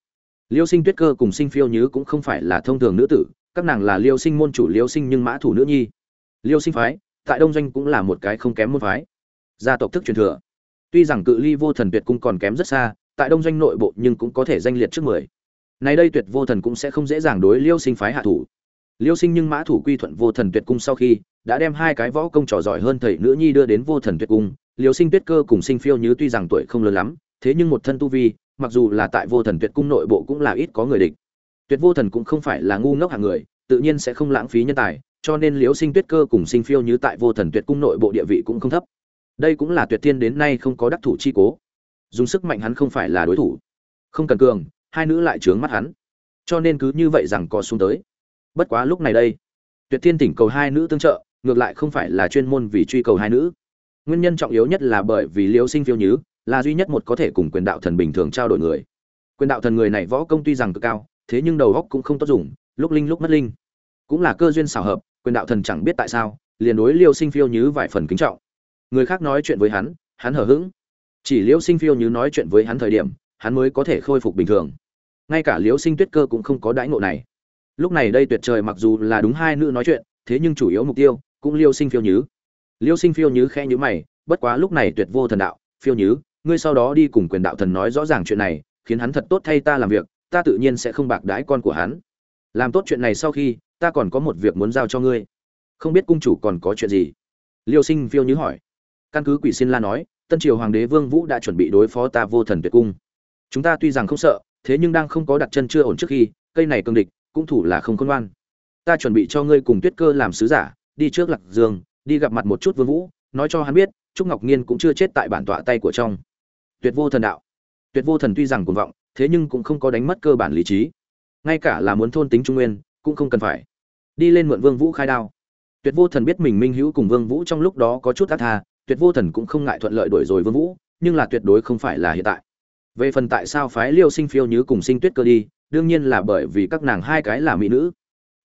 Liêu sinh tuyết cơ cùng sinh phiêu nhứ cũng không phải là thông thường nữ tử, các nàng là liêu sinh môn chủ, liêu sinh nhưng mã thủ nữ nhi. Liêu sinh phái, tại đông doanh cũng là một cái không kém môn phái. Gia tộc thức truyền thừa. Tuy rằng cự ly vô thần tuyệt cung còn kém rất xa, tại đông doanh nội bộ nhưng cũng có thể danh liệt trước mười. Nay đây tuyệt vô thần cũng sẽ không dễ dàng đối liêu sinh phái hạ thủ. Liêu sinh nhưng mã thủ quy thuận vô thần tuyệt cung sau khi, đã đem hai cái võ công trò giỏi hơn thầy nữ nhi đưa đến vô thần tuyệt cung. Liêu sinh tuyết cơ cùng sinh phiêu như tuy rằng tuổi không lớn lắm, thế nhưng một thân tu vi mặc dù là tại vô thần tuyệt cung nội bộ cũng là ít có người địch. Tuyệt vô thần cũng không phải là ngu ngốc hàng người, tự nhiên sẽ không lãng phí nhân tài, cho nên liễu sinh tuyết cơ cùng sinh phiêu như tại vô thần tuyệt cung nội bộ địa vị cũng không thấp. Đây cũng là tuyệt tiên đến nay không có đắc thủ chi cố. Dùng sức mạnh hắn không phải là đối thủ. Không cần cường, hai nữ lại trướng mắt hắn. Cho nên cứ như vậy rằng có xuống tới. Bất quá lúc này đây, tuyệt tiên tỉnh cầu hai nữ tương trợ, ngược lại không phải là chuyên môn vì truy cầu hai nữ. Nguyên nhân trọng yếu nhất là bởi vì liễu sinh phiêu nhứ là duy nhất một có thể cùng quyền đạo thần bình thường trao đổi người. Quyền đạo thần người này võ công tuy rằng cực cao, thế nhưng đầu góc cũng không tốt dùng, lúc linh lúc mất linh. Cũng là cơ duyên xảo hợp, quyền đạo thần chẳng biết tại sao, liền đối liêu sinh phiêu như vài phần kính trọng. Người khác nói chuyện với hắn hắn hở hững. Chỉ liêu sinh phiêu như nói chuyện với hắn thời điểm, hắn mới có thể khôi phục bình thường. Ngay cả liêu sinh tuyết cơ cũng không có đãi ngộ này. Lúc này đây tuyệt trời mặc dù là đúng hai nữ nói chuyện, thế nhưng chủ yếu mục tiêu cũng liêu sinh phiêu nhứ. Liêu sinh phiêu nhứ khe nhứ mày, bất quá lúc này tuyệt vô thần đạo, phiêu nhứ ngươi sau đó đi cùng quyền đạo thần nói rõ ràng chuyện này, khiến hắn thật tốt thay ta làm việc, ta tự nhiên sẽ không bạc đãi con của hắn. Làm tốt chuyện này sau khi, ta còn có một việc muốn giao cho ngươi. Không biết cung chủ còn có chuyện gì? Liêu sinh phiêu nhứ hỏi. Căn cứ quỷ xin la nói, tân triều hoàng đế vương vũ đã chuẩn bị đối phó ta vô thần tuyệt cung. Chúng ta tuy rằng không sợ, thế nhưng đang không có đặt chân chưa ổn trước khi, cây này cương địch, cũng thủ là không khôn ngoan. Ta chuẩn bị cho ngươi cùng tuyết cơ làm sứ giả, đi trước lạc dương, đi gặp mặt một chút vương vũ, nói cho hắn biết, trúc ngọc nhiên cũng chưa chết tại bản tọa tay của trong tuyệt vô thần đạo. Tuyệt vô thần tuy rằng cuồng vọng, thế nhưng cũng không có đánh mất cơ bản lý trí. Ngay cả là muốn thôn tính trung nguyên, cũng không cần phải. Đi lên mượn vương vũ khai đao. Tuyệt vô thần biết mình minh hữu cùng vương vũ trong lúc đó có chút ác tha, tuyệt vô thần cũng không ngại thuận lợi đuổi rồi vương vũ, nhưng là tuyệt đối không phải là hiện tại. Về phần tại sao phái liêu sinh phiêu như cùng sinh tuyết cơ đi, đương nhiên là bởi vì các nàng hai cái là mỹ nữ.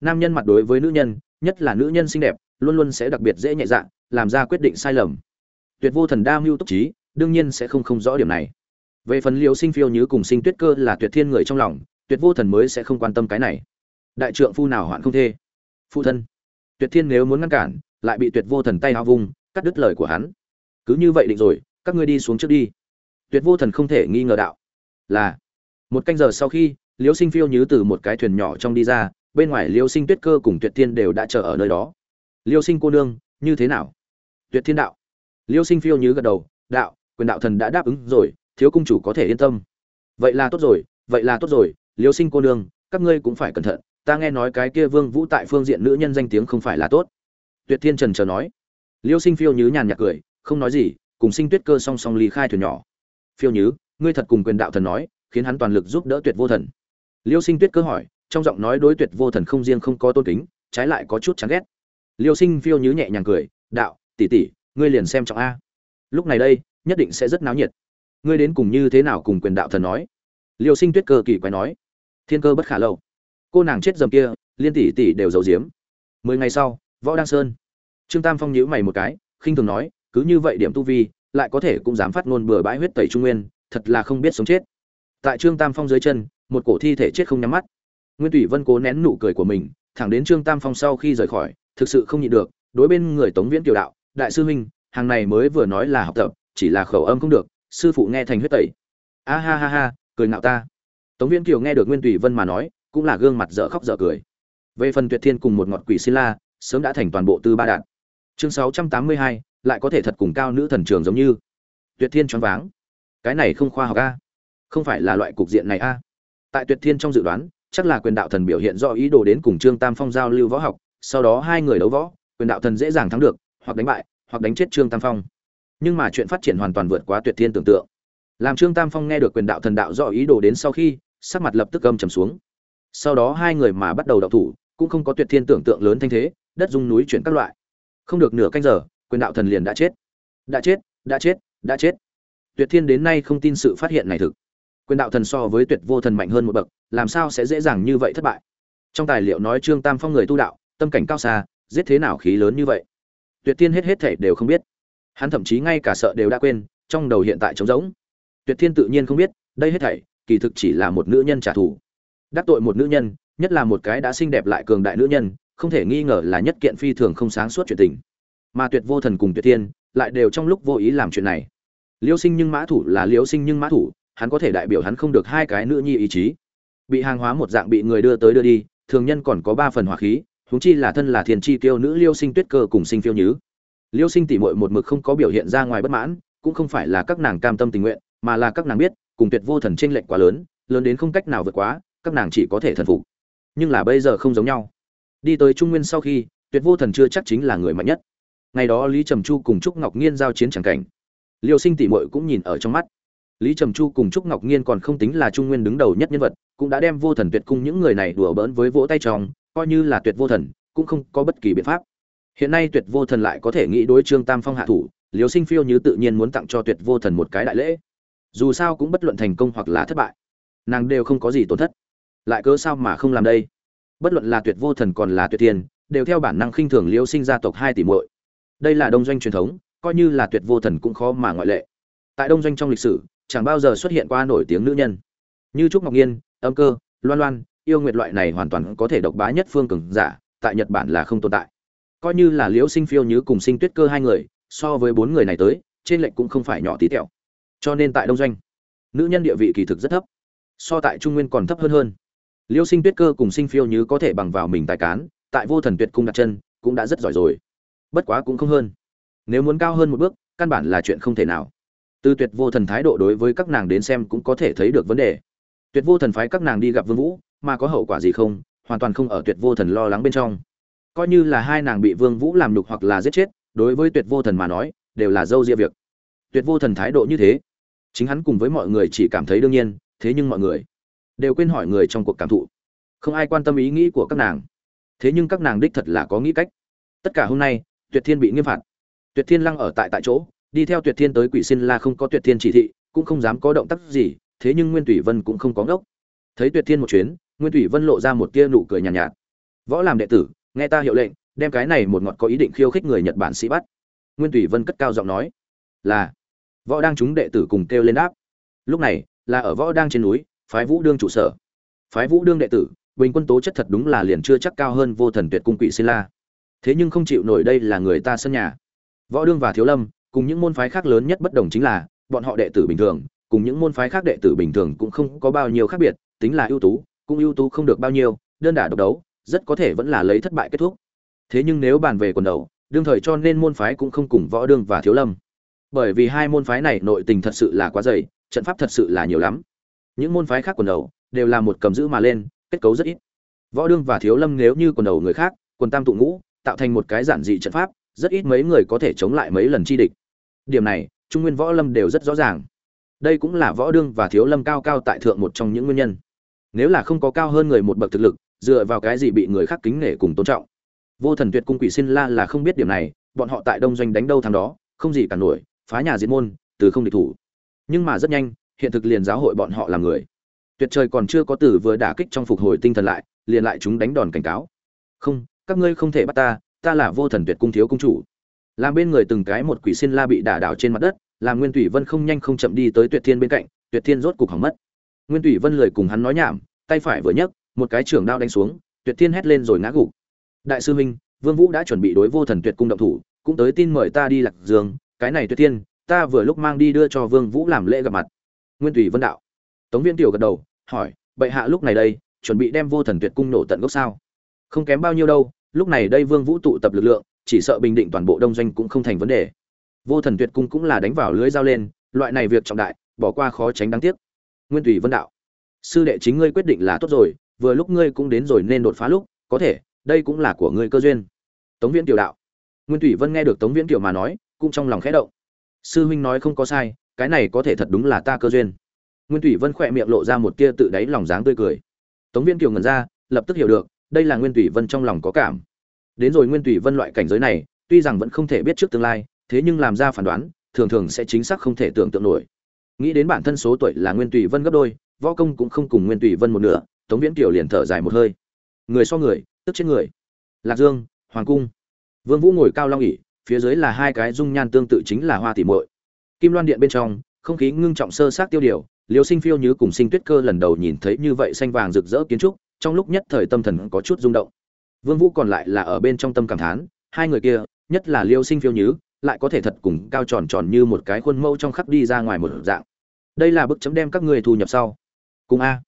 Nam nhân mặt đối với nữ nhân, nhất là nữ nhân xinh đẹp, luôn luôn sẽ đặc biệt dễ nhẹ dạ làm ra quyết định sai lầm. Tuyệt vô thần đa mưu túc trí đương nhiên sẽ không không rõ điểm này. Về phần liễu sinh phiêu như cùng sinh tuyết cơ là tuyệt thiên người trong lòng, tuyệt vô thần mới sẽ không quan tâm cái này. Đại trượng phu nào hoạn không thê? Phụ thân. Tuyệt thiên nếu muốn ngăn cản, lại bị tuyệt vô thần tay hao vung, cắt đứt lời của hắn. Cứ như vậy định rồi, các ngươi đi xuống trước đi. Tuyệt vô thần không thể nghi ngờ đạo. Là. Một canh giờ sau khi, liêu sinh phiêu như từ một cái thuyền nhỏ trong đi ra, bên ngoài liêu sinh tuyết cơ cùng tuyệt thiên đều đã chờ ở nơi đó. Liêu sinh cô nương, như thế nào? Tuyệt thiên đạo. Liêu sinh phiêu như gật đầu, đạo quyền đạo thần đã đáp ứng rồi, thiếu cung chủ có thể yên tâm. Vậy là tốt rồi, vậy là tốt rồi, liêu sinh cô nương, các ngươi cũng phải cẩn thận, ta nghe nói cái kia vương vũ tại phương diện nữ nhân danh tiếng không phải là tốt. Tuyệt thiên trần chờ nói. Liêu sinh phiêu nhứ nhàn nhạt cười, không nói gì, cùng sinh tuyết cơ song song ly khai thuyền nhỏ. Phiêu nhứ, ngươi thật cùng quyền đạo thần nói, khiến hắn toàn lực giúp đỡ tuyệt vô thần. Liêu sinh tuyết cơ hỏi, trong giọng nói đối tuyệt vô thần không riêng không có tôn kính, trái lại có chút chán ghét. Liêu sinh phiêu nhứ nhẹ nhàng cười, đạo, tỷ tỷ, ngươi liền xem trọng a. Lúc này đây nhất định sẽ rất náo nhiệt. Ngươi đến cùng như thế nào cùng quyền đạo thần nói? Liêu sinh tuyết cơ kỳ quái nói. Thiên cơ bất khả lâu. Cô nàng chết dầm kia, liên tỷ tỷ đều giấu giếm. Mười ngày sau, võ đăng sơn. Trương tam phong nhíu mày một cái, khinh thường nói, cứ như vậy điểm tu vi, lại có thể cũng dám phát ngôn bừa bãi huyết tẩy trung nguyên, thật là không biết sống chết. Tại trương tam phong dưới chân, một cổ thi thể chết không nhắm mắt. Nguyên thủy vân cố nén nụ cười của mình, thẳng đến trương tam phong sau khi rời khỏi, thực sự không nhịn được, đối bên người tống viễn kiều đạo, đại sư huynh, hàng này mới vừa nói là học tập chỉ là khẩu âm không được, sư phụ nghe thành huyết tẩy. A ha ha ha, cười ngạo ta. Tống viễn kiều nghe được nguyên tùy vân mà nói, cũng là gương mặt dở khóc dở cười. Về phần tuyệt thiên cùng một ngọt quỷ xin la sớm đã thành toàn bộ tư ba đạn. Chương sáu trăm tám mươi hai, lại có thể thật cùng cao nữ thần trường giống như. Tuyệt thiên choáng váng. Cái này không khoa học a. Không phải là loại cục diện này a. Tại tuyệt thiên trong dự đoán, chắc là quyền đạo thần biểu hiện do ý đồ đến cùng trương tam phong giao lưu võ học, sau đó hai người đấu võ, quyền đạo thần dễ dàng thắng được, hoặc đánh bại, hoặc đánh chết trương tam phong nhưng mà chuyện phát triển hoàn toàn vượt quá tuyệt thiên tưởng tượng. Làm trương tam phong nghe được quyền đạo thần đạo do ý đồ đến sau khi, sắc mặt lập tức âm trầm xuống. Sau đó hai người mà bắt đầu đậu thủ, cũng không có tuyệt thiên tưởng tượng lớn thanh thế, đất dung núi chuyển các loại. Không được nửa canh giờ, quyền đạo thần liền đã chết. Đã chết đã chết đã chết. Tuyệt thiên đến nay không tin sự phát hiện này thực. Quyền đạo thần so với tuyệt vô thần mạnh hơn một bậc, làm sao sẽ dễ dàng như vậy thất bại? Trong tài liệu nói trương tam phong người tu đạo, tâm cảnh cao xa, giết thế nào khí lớn như vậy? Tuyệt thiên hết hết thể đều không biết hắn thậm chí ngay cả sợ đều đã quên, trong đầu hiện tại trống rỗng. Tuyệt thiên tự nhiên không biết, đây hết thảy, kỳ thực chỉ là một nữ nhân trả thù. Đắc tội một nữ nhân, nhất là một cái đã xinh đẹp lại cường đại nữ nhân, không thể nghi ngờ là nhất kiện phi thường không sáng suốt chuyện tình. Mà tuyệt vô thần cùng tuyệt thiên, lại đều trong lúc vô ý làm chuyện này. Liêu sinh nhưng mã thủ là liêu sinh nhưng mã thủ, hắn có thể đại biểu hắn không được hai cái nữ nhi ý chí. Bị hàng hóa một dạng bị người đưa tới đưa đi, thường nhân còn có ba phần hỏa khí, huống chi là thân là thiền chi tiêu nữ liêu sinh tuyết cơ cùng sinh phiêu nhứ liêu sinh tỉ mội một mực không có biểu hiện ra ngoài bất mãn, cũng không phải là các nàng cam tâm tình nguyện, mà là các nàng biết, cùng tuyệt vô thần tranh lệch quá lớn lớn đến không cách nào vượt quá, các nàng chỉ có thể thần phục. Nhưng là bây giờ không giống nhau. Đi tới trung nguyên sau khi, tuyệt vô thần chưa chắc chính là người mạnh nhất. Ngày đó lý trầm chu cùng trúc ngọc nhiên giao chiến c cảnh. Liêu sinh tỉ mội cũng nhìn ở trong mắt. Lý trầm chu cùng trúc ngọc nhiên còn không tính là trung nguyên đứng đầu nhất nhân vật, cũng đã đem vô thần tuyệt cung những người này đùa bỡn với vỗ tay tròng coi như là tuyệt vô thần, cũng không có bất kỳ biện pháp hiện nay tuyệt vô thần lại có thể nghĩ đối trương tam phong hạ thủ liều sinh phiêu như tự nhiên muốn tặng cho tuyệt vô thần một cái đại lễ. Dù sao cũng bất luận thành công hoặc là thất bại, nàng đều không có gì tổn thất. Lại cớ sao mà không làm đây? Bất luận là tuyệt vô thần còn là tuyệt tiền, đều theo bản năng khinh thường liêu sinh gia tộc hai tỷ muội. Đây là đông doanh truyền thống, coi như là tuyệt vô thần cũng khó mà ngoại lệ. Tại đông doanh trong lịch sử, chẳng bao giờ xuất hiện qua nổi tiếng nữ nhân. Như trúc ngọc nhiên, âm cơ, loan loan, yêu nguyệt loại này hoàn toàn có thể độc bá nhất phương cường giả, tại nhật bản là không tồn tại coi như là liễu sinh phiêu như cùng sinh tuyết cơ hai người, so với bốn người này tới, trên lệnh cũng không phải nhỏ tí tẹo. Cho nên tại đông doanh, nữ nhân địa vị kỳ thực rất thấp, so tại trung nguyên còn thấp hơn hơn. Liêu sinh tuyết cơ cùng sinh phiêu như có thể bằng vào mình tài cán, tại vô thần tuyệt cung đặt chân, cũng đã rất giỏi rồi. Bất quá cũng không hơn. Nếu muốn cao hơn một bước, căn bản là chuyện không thể nào. Từ tuyệt vô thần thái độ đối với các nàng đến xem cũng có thể thấy được vấn đề. Tuyệt vô thần phái các nàng đi gặp vương vũ, mà có hậu quả gì không, hoàn toàn không ở tuyệt vô thần lo lắng bên trong coi như là hai nàng bị vương vũ làm nhục hoặc là giết chết đối với tuyệt vô thần mà nói đều là dâu ria việc. Tuyệt vô thần thái độ như thế chính hắn cùng với mọi người chỉ cảm thấy đương nhiên thế nhưng mọi người đều quên hỏi người trong cuộc cảm thụ. Không ai quan tâm ý nghĩ của các nàng. Thế nhưng các nàng đích thật là có nghĩ cách. Tất cả hôm nay tuyệt thiên bị nghiêm phạt. Tuyệt thiên lăng ở tại tại chỗ đi theo tuyệt thiên tới quỷ xin la không có tuyệt thiên chỉ thị cũng không dám có động tác gì thế nhưng nguyên thủy vân cũng không có ngốc. Thấy tuyệt thiên một chuyến nguyên thủy vân lộ ra một tia nụ cười nhàn nhạt, nhạt. Võ làm đệ tử nghe ta hiệu lệnh, đem cái này một ngọt có ý định khiêu khích người nhật bản sĩ bắt. Nguyên tùy vân cất cao giọng nói, là. Võ đang chúng đệ tử cùng kêu lên đáp. Lúc này, là ở võ đang trên núi, phái vũ đương trụ sở. Phái vũ đương đệ tử, bình quân tố chất thật đúng là liền chưa chắc cao hơn vô thần tuyệt cung quỷ xin la. Thế nhưng không chịu nổi đây là người ta sân nhà. Võ đương và thiếu lâm, cùng những môn phái khác lớn nhất bất đồng chính là, bọn họ đệ tử bình thường, cùng những môn phái khác đệ tử bình thường cũng không có bao nhiêu khác biệt, tính là ưu tú, cũng ưu tú không được bao nhiêu, đơn đả độc đấu rất có thể vẫn là lấy thất bại kết thúc. Thế nhưng nếu bàn về quần đầu, đương thời cho nên môn phái cũng không cùng võ đương và thiếu lâm. Bởi vì hai môn phái này nội tình thật sự là quá dày, trận pháp thật sự là nhiều lắm. Những môn phái khác quần đầu, đều là một cầm giữ mà lên, kết cấu rất ít. Võ đương và thiếu lâm nếu như quần đầu người khác, quần tam tụ ngũ, tạo thành một cái giản dị trận pháp, rất ít mấy người có thể chống lại mấy lần chi địch. Điểm này, trung nguyên võ lâm đều rất rõ ràng. Đây cũng là võ đương và thiếu lâm cao cao tại thượng một trong những nguyên nhân. Nếu là không có cao hơn người một bậc thực lực dựa vào cái gì bị người khác kính nể cùng tôn trọng. Vô thần tuyệt cung quỷ xin la là không biết điểm này, bọn họ tại đông doanh đánh đâu thằng đó, không gì cả nổi, phá nhà diệt môn, từ không địch thủ. Nhưng mà rất nhanh, hiện thực liền giáo hội bọn họ làm người. Tuyệt trời còn chưa có tử vừa đả kích trong phục hồi tinh thần lại, liền lại chúng đánh đòn cảnh cáo. Không, các ngươi không thể bắt ta ta là vô thần tuyệt cung thiếu cung chủ. Làm bên người từng cái một quỷ xin la bị đả đảo trên mặt đất, làm nguyên thủy vân không nhanh không chậm đi tới tuyệt thiên bên cạnh, tuyệt thiên rốt cục hỏng mất. Nguyên thủy vân lời cùng hắn nói nhảm, tay phải vừa nhấc một cái trưởng đao đánh xuống, tuyệt thiên hét lên rồi ngã gục. Đại sư huynh, vương vũ đã chuẩn bị đối vô thần tuyệt cung động thủ, cũng tới tin mời ta đi lạc dương, cái này tuyệt thiên, ta vừa lúc mang đi đưa cho vương vũ làm lễ gặp mặt. Nguyên thủy vân đạo. Tống viên tiểu gật đầu, hỏi, bệ hạ lúc này đây, chuẩn bị đem vô thần tuyệt cung nổ tận gốc sao? Không kém bao nhiêu đâu, lúc này đây vương vũ tụ tập lực lượng, chỉ sợ bình định toàn bộ đông doanh cũng không thành vấn đề. Vô thần tuyệt cung cũng là đánh vào lưới dao lên, loại này việc trọng đại, bỏ qua khó tránh đáng tiếc. Nguyên thủy vân đạo. Sư đệ chính ngươi quyết định là tốt rồi vừa lúc ngươi cũng đến rồi nên đột phá lúc, có thể, đây cũng là của ngươi cơ duyên. Tống viễn tiểu đạo. Nguyên thủy vân nghe được tống viễn tiểu mà nói, cũng trong lòng khẽ động. Sư huynh nói không có sai, cái này có thể thật đúng là ta cơ duyên. Nguyên thủy vân khỏe miệng lộ ra một tia tự đáy lòng dáng tươi cười. Tống viễn tiểu ngẩn ra, lập tức hiểu được, đây là nguyên thủy vân trong lòng có cảm. Đến rồi nguyên thủy vân loại cảnh giới này, tuy rằng vẫn không thể biết trước tương lai, thế nhưng làm ra phán đoán, thường thường sẽ chính xác không thể tưởng tượng nổi. Nghĩ đến bản thân số tuổi là nguyên thủy vân gấp đôi, võ công cũng không cùng nguyên thủy vân một nửa tống viễn kiều liền thở dài một hơi. Người so người, tức chết người. Lạc dương, hoàng cung. Vương vũ ngồi cao long ỉ phía dưới là hai cái dung nhan tương tự chính là hoa tỉ muội. Kim loan điện bên trong, không khí ngưng trọng sơ sát tiêu điều liều sinh phiêu như cùng sinh tuyết cơ lần đầu nhìn thấy như vậy xanh vàng rực rỡ kiến trúc, trong lúc nhất thời tâm thần có chút rung động. Vương vũ còn lại là ở bên trong tâm cảm thán, hai người kia, nhất là liêu sinh phiêu nhứ lại có thể thật cùng cao tròn tròn như một cái khuôn mẫu trong khắp đi ra ngoài một dạng. Đây là bức chấm đem các ngươi thu nhập sau. Cùng a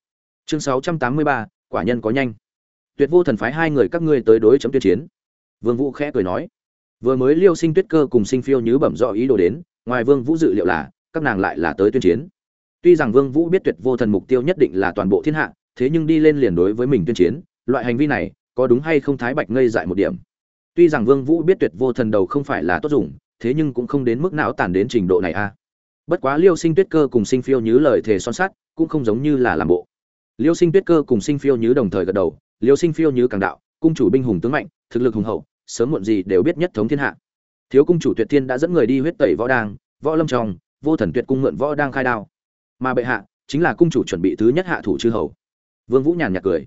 chương 683, quả nhân có nhanh. Tuyệt vô thần phái hai người các ngươi tới đối chấm tuyên chiến. Vương vũ khẽ cười nói. Vừa mới liêu sinh tuyết cơ cùng sinh phiêu nhứ bẩm rõ ý đồ đến ngoài vương vũ dự liệu là các nàng lại là tới tuyên chiến. Tuy rằng vương vũ biết tuyệt vô thần mục tiêu nhất định là toàn bộ thiên hạ thế nhưng đi lên liền đối với mình tuyên chiến loại hành vi này có đúng hay không thái bạch ngây dại một điểm. Tuy rằng vương vũ biết tuyệt vô thần đầu không phải là tốt dùng thế nhưng cũng không đến mức não tàn đến trình độ này a. Bất quá liêu sinh tuyết cơ cùng sinh phiêu nhứ lời thề son sắt cũng không giống như là làm bộ liêu sinh tuyết cơ cùng sinh phiêu Như đồng thời gật đầu, liêu sinh phiêu Như càng đạo, cung chủ binh hùng tướng mạnh, thực lực hùng hậu, sớm muộn gì đều biết nhất thống thiên hạ. Thiếu cung chủ tuyệt thiên đã dẫn người đi huyết tẩy võ đang võ lâm trong, vô thần tuyệt cung mượn võ đang khai đao. Mà bệ hạ, chính là cung chủ chuẩn bị thứ nhất hạ thủ chư hầu. Vương vũ nhàn nhạt cười.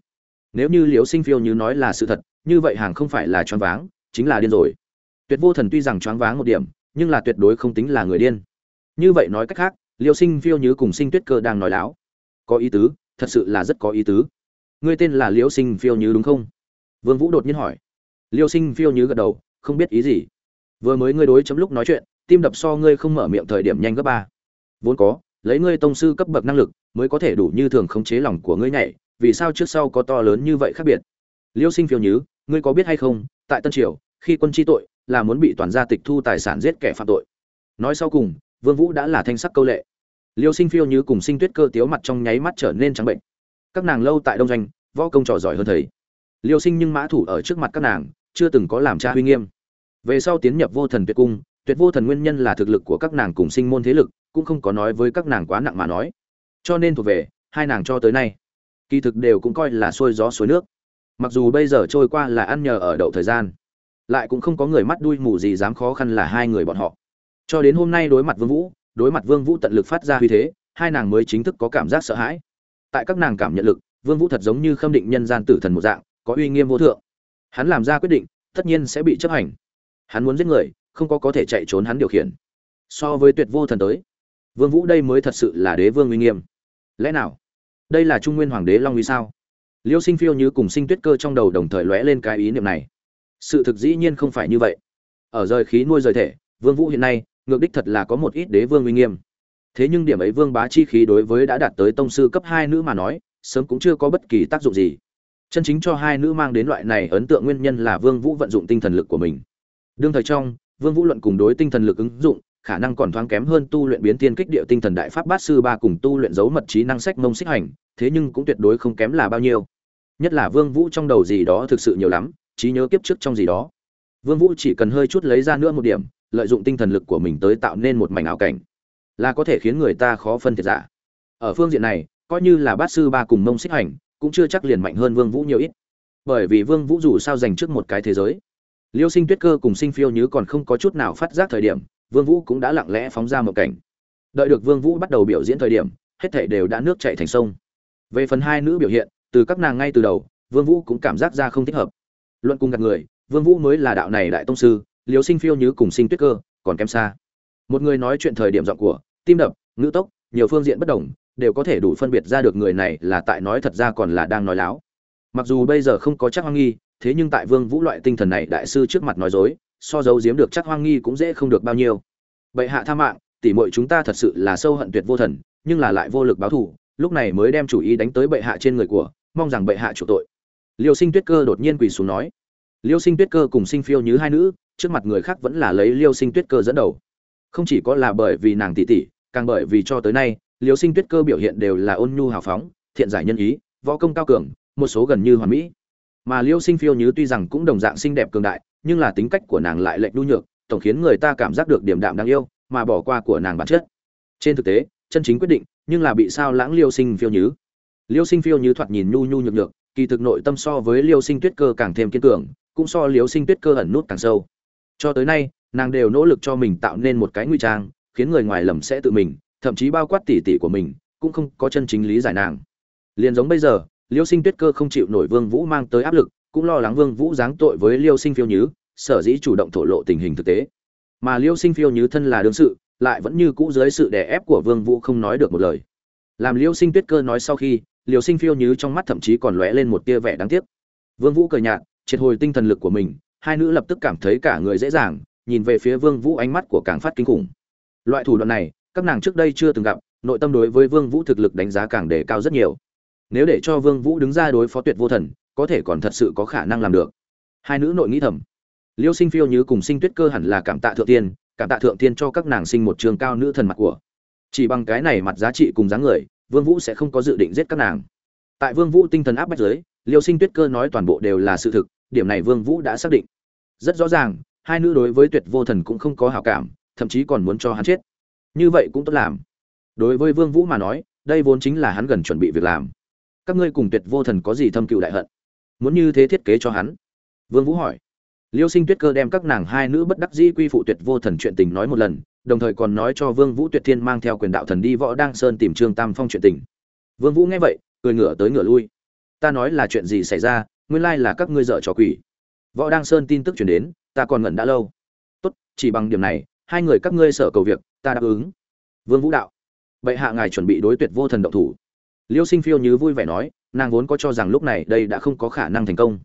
Nếu như Liêu sinh phiêu như nói là sự thật, như vậy hàng không phải là choáng váng, chính là điên rồi. Tuyệt vô thần tuy rằng choáng váng một điểm, nhưng là tuyệt đối không tính là người điên. Như vậy nói cách khác, Liêu sinh phiêu như cùng sinh tuyết cơ đang nói láo. Có ý tứ thật sự là rất có ý tứ. Ngươi tên là liễu sinh phiêu như đúng không? Vương vũ đột nhiên hỏi. Liễu sinh phiêu như gật đầu, không biết ý gì. Vừa mới ngươi đối chấm lúc nói chuyện, tim đập so ngươi không mở miệng thời điểm nhanh gấp ba. Vốn có, lấy ngươi tông sư cấp bậc năng lực, mới có thể đủ như thường khống chế lòng của ngươi nhảy, vì sao trước sau có to lớn như vậy khác biệt? Liêu sinh phiêu nhứ, ngươi có biết hay không, tại tân triều, khi quân chi tội, là muốn bị toàn gia tịch thu tài sản giết kẻ phạm tội. Nói sau cùng, vương vũ đã là thanh sắc câu lệ liêu sinh phiêu như cùng sinh tuyết cơ tiếu mặt trong nháy mắt trở nên trắng bệnh. Các nàng lâu tại đông doanh, võ công trò giỏi hơn thầy. Liêu sinh nhưng mã thủ ở trước mặt các nàng, chưa từng có làm cha huy nghiêm. Về sau tiến nhập vô thần tuyệt cung, tuyệt vô thần nguyên nhân là thực lực của các nàng cùng sinh môn thế lực, cũng không có nói với các nàng quá nặng mà nói. Cho nên thuộc về, hai nàng cho tới nay, kỳ thực đều cũng coi là xuôi gió suối nước. Mặc dù bây giờ trôi qua là ăn nhờ ở đậu thời gian, lại cũng không có người mắt đuôi mù gì dám khó khăn là hai người bọn họ. Cho đến hôm nay đối mặt vương vũ đối mặt vương vũ tận lực phát ra huy thế, hai nàng mới chính thức có cảm giác sợ hãi. Tại các nàng cảm nhận lực, vương vũ thật giống như khâm định nhân gian tử thần một dạng, có uy nghiêm vô thượng. Hắn làm ra quyết định, tất nhiên sẽ bị chấp hành. Hắn muốn giết người, không có có thể chạy trốn hắn điều khiển. So với tuyệt vô thần tới, vương vũ đây mới thật sự là đế vương uy nghiêm. Lẽ nào? Đây là trung nguyên hoàng đế long uy sao? Liêu sinh phiêu như cùng sinh tuyết cơ trong đầu đồng thời lóe lên cái ý niệm này. Sự thực dĩ nhiên không phải như vậy. Ở rời khí nuôi rời thể, vương vũ hiện nay ngược đích thật là có một ít đế vương uy nghiêm. Thế nhưng điểm ấy vương bá chi khí đối với đã đạt tới tông sư cấp hai nữ mà nói, sớm cũng chưa có bất kỳ tác dụng gì. Chân chính cho hai nữ mang đến loại này ấn tượng nguyên nhân là vương vũ vận dụng tinh thần lực của mình. Đương thời trong, vương vũ luận cùng đối tinh thần lực ứng dụng, khả năng còn thoáng kém hơn tu luyện biến tiên kích địa tinh thần đại pháp bát sư ba cùng tu luyện dấu mật trí năng sách mông xích hành, thế nhưng cũng tuyệt đối không kém là bao nhiêu. Nhất là vương vũ trong đầu gì đó thực sự nhiều lắm, trí nhớ kiếp trước trong gì đó. Vương vũ chỉ cần hơi chút lấy ra nữa một điểm lợi dụng tinh thần lực của mình tới tạo nên một mảnh ảo cảnh, là có thể khiến người ta khó phân thiệt giả. Ở phương diện này, coi như là bát sư ba cùng mông xích hành, cũng chưa chắc liền mạnh hơn vương vũ nhiều ít. Bởi vì vương vũ dù sao giành trước một cái thế giới, liêu sinh tuyết cơ cùng sinh phiêu như còn không có chút nào phát giác thời điểm, vương vũ cũng đã lặng lẽ phóng ra một cảnh. Đợi được vương vũ bắt đầu biểu diễn thời điểm, hết thảy đều đã nước chảy thành sông. Về phần hai nữ biểu hiện, từ các nàng ngay từ đầu, vương vũ cũng cảm giác ra không thích hợp. Luận cùng gặp người, vương vũ mới là đạo này đại tông sư liêu sinh phiêu như cùng sinh tuyết cơ, còn kém xa. Một người nói chuyện thời điểm giọng của, tim đập, ngữ tốc, nhiều phương diện bất đồng, đều có thể đủ phân biệt ra được người này là tại nói thật ra còn là đang nói láo. Mặc dù bây giờ không có chắc hoang nghi, thế nhưng tại vương vũ loại tinh thần này đại sư trước mặt nói dối, so giấu giếm được chắc hoang nghi cũng dễ không được bao nhiêu. Bệ hạ tha mạng tỷ muội chúng ta thật sự là sâu hận tuyệt vô thần, nhưng là lại vô lực báo thù, lúc này mới đem chủ ý đánh tới bệ hạ trên người của, mong rằng bệ hạ chủ tội. Liêu sinh tuyết cơ đột nhiên quỳ xuống nói. Liêu sinh tuyết cơ cùng sinh phiêu như hai nữ trước mặt người khác vẫn là lấy liêu sinh tuyết cơ dẫn đầu. Không chỉ có là bởi vì nàng tỷ tỷ, càng bởi vì cho tới nay, liêu sinh tuyết cơ biểu hiện đều là ôn nhu hào phóng, thiện giải nhân ý, võ công cao cường, một số gần như hoàn mỹ. Mà liêu sinh phiêu như tuy rằng cũng đồng dạng xinh đẹp cường đại, nhưng là tính cách của nàng lại lệnh nhu nhược, tổng khiến người ta cảm giác được điểm đạm đáng yêu, mà bỏ qua của nàng bản chất. Trên thực tế, chân chính quyết định, nhưng là bị sao lãng liêu sinh phiêu nhứ. Liêu sinh phiêu như thoạt nhìn nhu nhu nhược nhược, kỳ thực nội tâm so với liêu sinh tuyết cơ càng thêm kiên cường, cũng so liêu sinh tuyết cơ ẩn nút càng sâu cho tới nay, nàng đều nỗ lực cho mình tạo nên một cái nguy trang, khiến người ngoài lầm sẽ tự mình, thậm chí bao quát tỉ tỉ của mình, cũng không có chân chính lý giải nàng. Liền giống bây giờ, liêu sinh tuyết cơ không chịu nổi vương vũ mang tới áp lực, cũng lo lắng vương vũ giáng tội với liêu sinh phiêu nhứ, sở dĩ chủ động thổ lộ tình hình thực tế. Mà liêu sinh phiêu nhứ thân là đương sự, lại vẫn như cũ dưới sự đè ép của vương vũ không nói được một lời. Làm liêu sinh tuyết cơ nói sau khi, liêu sinh phiêu nhứ trong mắt thậm chí còn lóe lên một tia vẻ đáng tiếc. Vương vũ cười nhạt, triệt hồi tinh thần lực của mình hai nữ lập tức cảm thấy cả người dễ dàng, nhìn về phía vương vũ ánh mắt của càng phát kinh khủng. Loại thủ đoạn này, các nàng trước đây chưa từng gặp, nội tâm đối với vương vũ thực lực đánh giá càng đề cao rất nhiều. Nếu để cho vương vũ đứng ra đối phó tuyệt vô thần, có thể còn thật sự có khả năng làm được. Hai nữ nội nghĩ thầm. Liêu sinh phiêu như cùng sinh tuyết cơ hẳn là cảm tạ thượng tiên, cảm tạ thượng tiên cho các nàng sinh một trường cao nữ thần mặt của. Chỉ bằng cái này mặt giá trị cùng dáng người, vương vũ sẽ không có dự định giết các nàng. Tại vương vũ tinh thần áp bách giới liêu sinh tuyết cơ nói toàn bộ đều là sự thực điểm này vương vũ đã xác định. Rất rõ ràng, hai nữ đối với tuyệt vô thần cũng không có hảo cảm, thậm chí còn muốn cho hắn chết. Như vậy cũng tốt làm. Đối với vương vũ mà nói, đây vốn chính là hắn gần chuẩn bị việc làm. Các ngươi cùng tuyệt vô thần có gì thâm cừu đại hận? Muốn như thế thiết kế cho hắn? Vương vũ hỏi. Liêu sinh tuyết cơ đem các nàng hai nữ bất đắc dĩ quy phụ tuyệt vô thần chuyện tình nói một lần, đồng thời còn nói cho vương vũ tuyệt thiên mang theo quyền đạo thần đi võ Đang sơn tìm trương tam phong chuyện tình. Vương vũ nghe vậy, cười ngửa tới ngửa lui. Ta nói là chuyện gì xảy ra nguyên lai là các ngươi dở trò quỷ. Võ đăng sơn tin tức truyền đến, ta còn ngẩn đã lâu. Tốt, chỉ bằng điểm này, hai người các ngươi sở cầu việc, ta đáp ứng. Vương vũ đạo. Vậy hạ ngài chuẩn bị đối tuyệt vô thần động thủ. Liêu sinh phiêu như vui vẻ nói, nàng vốn có cho rằng lúc này đây đã không có khả năng thành công.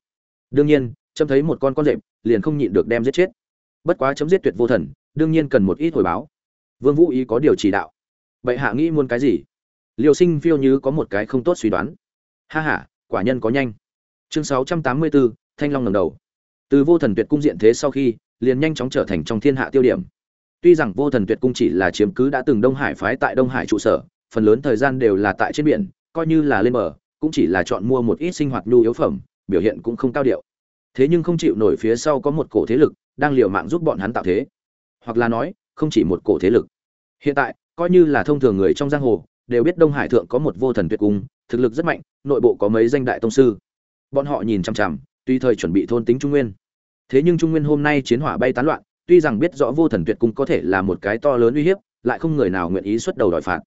Đương nhiên, chấm thấy một con con rệp, liền không nhịn được đem giết chết. Bất quá chấm giết tuyệt vô thần, đương nhiên cần một ít hồi báo. Vương vũ ý có điều chỉ đạo. Bệ hạ nghĩ muốn cái gì? Liêu sinh phiêu như có một cái không tốt suy đoán. Ha ha, quả nhân có nhanh chương 684, thanh long ngẩng đầu. Từ vô thần tuyệt cung diện thế sau khi liền nhanh chóng trở thành trong thiên hạ tiêu điểm. Tuy rằng vô thần tuyệt cung chỉ là chiếm cứ đã từng đông hải phái tại đông hải trụ sở phần lớn thời gian đều là tại trên biển coi như là lên bờ cũng chỉ là chọn mua một ít sinh hoạt nhu yếu phẩm biểu hiện cũng không cao điệu. Thế nhưng không chịu nổi phía sau có một cổ thế lực đang liều mạng giúp bọn hắn tạo thế. Hoặc là nói không chỉ một cổ thế lực. Hiện tại coi như là thông thường người trong giang hồ đều biết đông hải thượng có một vô thần tuyệt cung thực lực rất mạnh nội bộ có mấy danh đại tông sư bọn họ nhìn chằm chằm, tuy thời chuẩn bị thôn tính trung nguyên. Thế nhưng trung nguyên hôm nay chiến hỏa bay tán loạn, tuy rằng biết rõ vô thần tuyệt cung có thể là một cái to lớn uy hiếp, lại không người nào nguyện ý xuất đầu đòi phạt.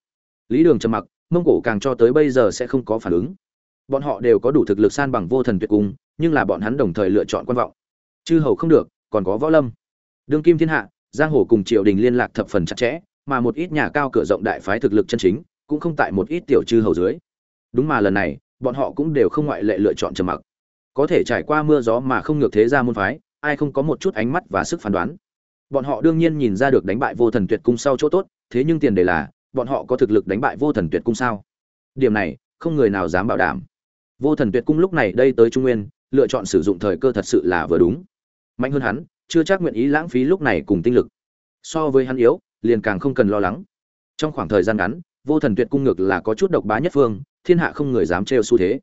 Lý đường trầm mặc, mông cổ càng cho tới bây giờ sẽ không có phản ứng. Bọn họ đều có đủ thực lực san bằng vô thần tuyệt cung, nhưng là bọn hắn đồng thời lựa chọn quan vọng. Chư hầu không được, còn có võ lâm. Đương kim thiên hạ, giang hồ cùng triều đình liên lạc thập phần chặt chẽ, mà một ít nhà cao cửa rộng đại phái thực lực chân chính, cũng không tại một ít tiểu chư hầu dưới. Đúng mà lần này bọn họ cũng đều không ngoại lệ lựa chọn trầm mặc. Có thể trải qua mưa gió mà không ngược thế ra môn phái, ai không có một chút ánh mắt và sức phán đoán. Bọn họ đương nhiên nhìn ra được đánh bại vô thần tuyệt cung sau chỗ tốt, thế nhưng tiền đề là, bọn họ có thực lực đánh bại vô thần tuyệt cung sao? Điểm này, không người nào dám bảo đảm. Vô thần tuyệt cung lúc này đây tới trung nguyên, lựa chọn sử dụng thời cơ thật sự là vừa đúng. Mạnh hơn hắn, chưa chắc nguyện ý lãng phí lúc này cùng tinh lực. So với hắn yếu, liền càng không cần lo lắng. Trong khoảng thời gian ngắn, vô thần tuyệt cung ngược là có chút độc bá nhất phương thiên hạ không người dám trêu xu thế.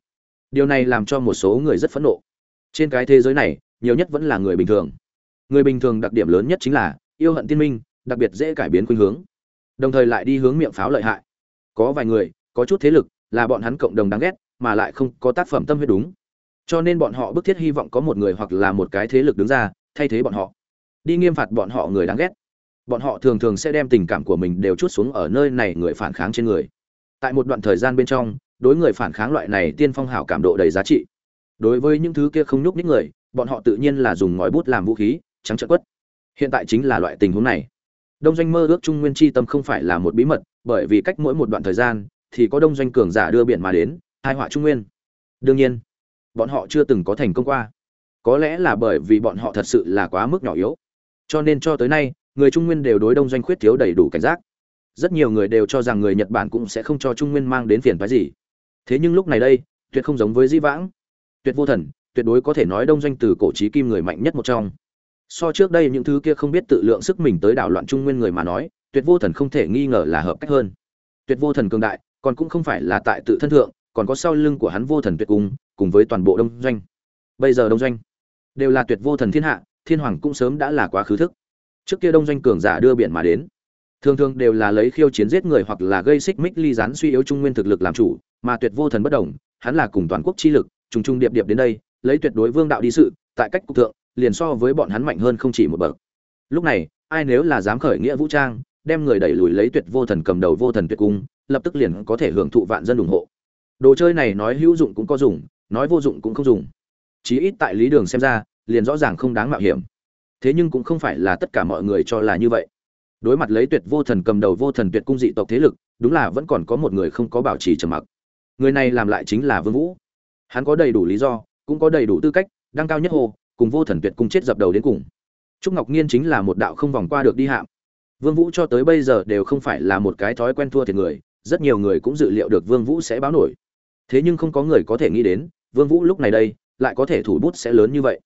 Điều này làm cho một số người rất phẫn nộ. Trên cái thế giới này, nhiều nhất vẫn là người bình thường. Người bình thường đặc điểm lớn nhất chính là yêu hận tiên minh, đặc biệt dễ cải biến khuynh hướng. Đồng thời lại đi hướng miệng pháo lợi hại. Có vài người, có chút thế lực, là bọn hắn cộng đồng đáng ghét, mà lại không có tác phẩm tâm huyết đúng. Cho nên bọn họ bức thiết hy vọng có một người hoặc là một cái thế lực đứng ra, thay thế bọn họ. Đi nghiêm phạt bọn họ người đáng ghét. Bọn họ thường thường sẽ đem tình cảm của mình đều chút xuống ở nơi này người phản kháng trên người. Tại một đoạn thời gian bên trong đối người phản kháng loại này tiên phong hảo cảm độ đầy giá trị. Đối với những thứ kia không nhúc nhích người, bọn họ tự nhiên là dùng ngòi bút làm vũ khí, trắng trợn quất. Hiện tại chính là loại tình huống này. Đông doanh mơ ước trung nguyên chi tâm không phải là một bí mật, bởi vì cách mỗi một đoạn thời gian, thì có đông doanh cường giả đưa biển mà đến hai họa trung nguyên. Đương nhiên, bọn họ chưa từng có thành công qua. Có lẽ là bởi vì bọn họ thật sự là quá mức nhỏ yếu. Cho nên cho tới nay, người trung nguyên đều đối đông doanh khuyết thiếu đầy đủ cảnh giác. Rất nhiều người đều cho rằng người nhật bản cũng sẽ không cho trung nguyên mang đến phiền phái gì thế nhưng lúc này đây, tuyệt không giống với di vãng. Tuyệt vô thần, tuyệt đối có thể nói đông doanh từ cổ trí kim người mạnh nhất một trong. So trước đây những thứ kia không biết tự lượng sức mình tới đảo loạn trung nguyên người mà nói, tuyệt vô thần không thể nghi ngờ là hợp cách hơn. Tuyệt vô thần cường đại, còn cũng không phải là tại tự thân thượng, còn có sau lưng của hắn vô thần tuyệt cung cùng với toàn bộ đông doanh. Bây giờ đông doanh đều là tuyệt vô thần thiên hạ, thiên hoàng cũng sớm đã là quá khứ thức. Trước kia đông doanh cường giả đưa biển mà đến, thường thường đều là lấy khiêu chiến giết người hoặc là gây xích mích ly rán suy yếu trung nguyên thực lực làm chủ mà tuyệt vô thần bất đồng, hắn là cùng toàn quốc chi lực, trùng trùng điệp điệp đến đây, lấy tuyệt đối vương đạo đi sự, tại cách cục thượng, liền so với bọn hắn mạnh hơn không chỉ một bậc. Lúc này, ai nếu là dám khởi nghĩa vũ trang, đem người đẩy lùi lấy tuyệt vô thần cầm đầu vô thần tuyệt cung, lập tức liền có thể hưởng thụ vạn dân ủng hộ. Đồ chơi này nói hữu dụng cũng có dùng, nói vô dụng cũng không dùng. Chí ít tại lý đường xem ra, liền rõ ràng không đáng mạo hiểm. Thế nhưng cũng không phải là tất cả mọi người cho là như vậy. Đối mặt lấy tuyệt vô thần cầm đầu vô thần tuyệt cung dị tộc thế lực, đúng là vẫn còn có một người không có bảo trì trầm mặc người này làm lại chính là vương vũ. Hắn có đầy đủ lý do, cũng có đầy đủ tư cách, đăng cao nhất hồ cùng vô thần tuyệt cung chết dập đầu đến cùng. Trúc ngọc nhiên chính là một đạo không vòng qua được đi hạm. Vương vũ cho tới bây giờ đều không phải là một cái thói quen thua thiệt người, rất nhiều người cũng dự liệu được vương vũ sẽ báo nổi. Thế nhưng không có người có thể nghĩ đến, vương vũ lúc này đây, lại có thể thủ bút sẽ lớn như vậy.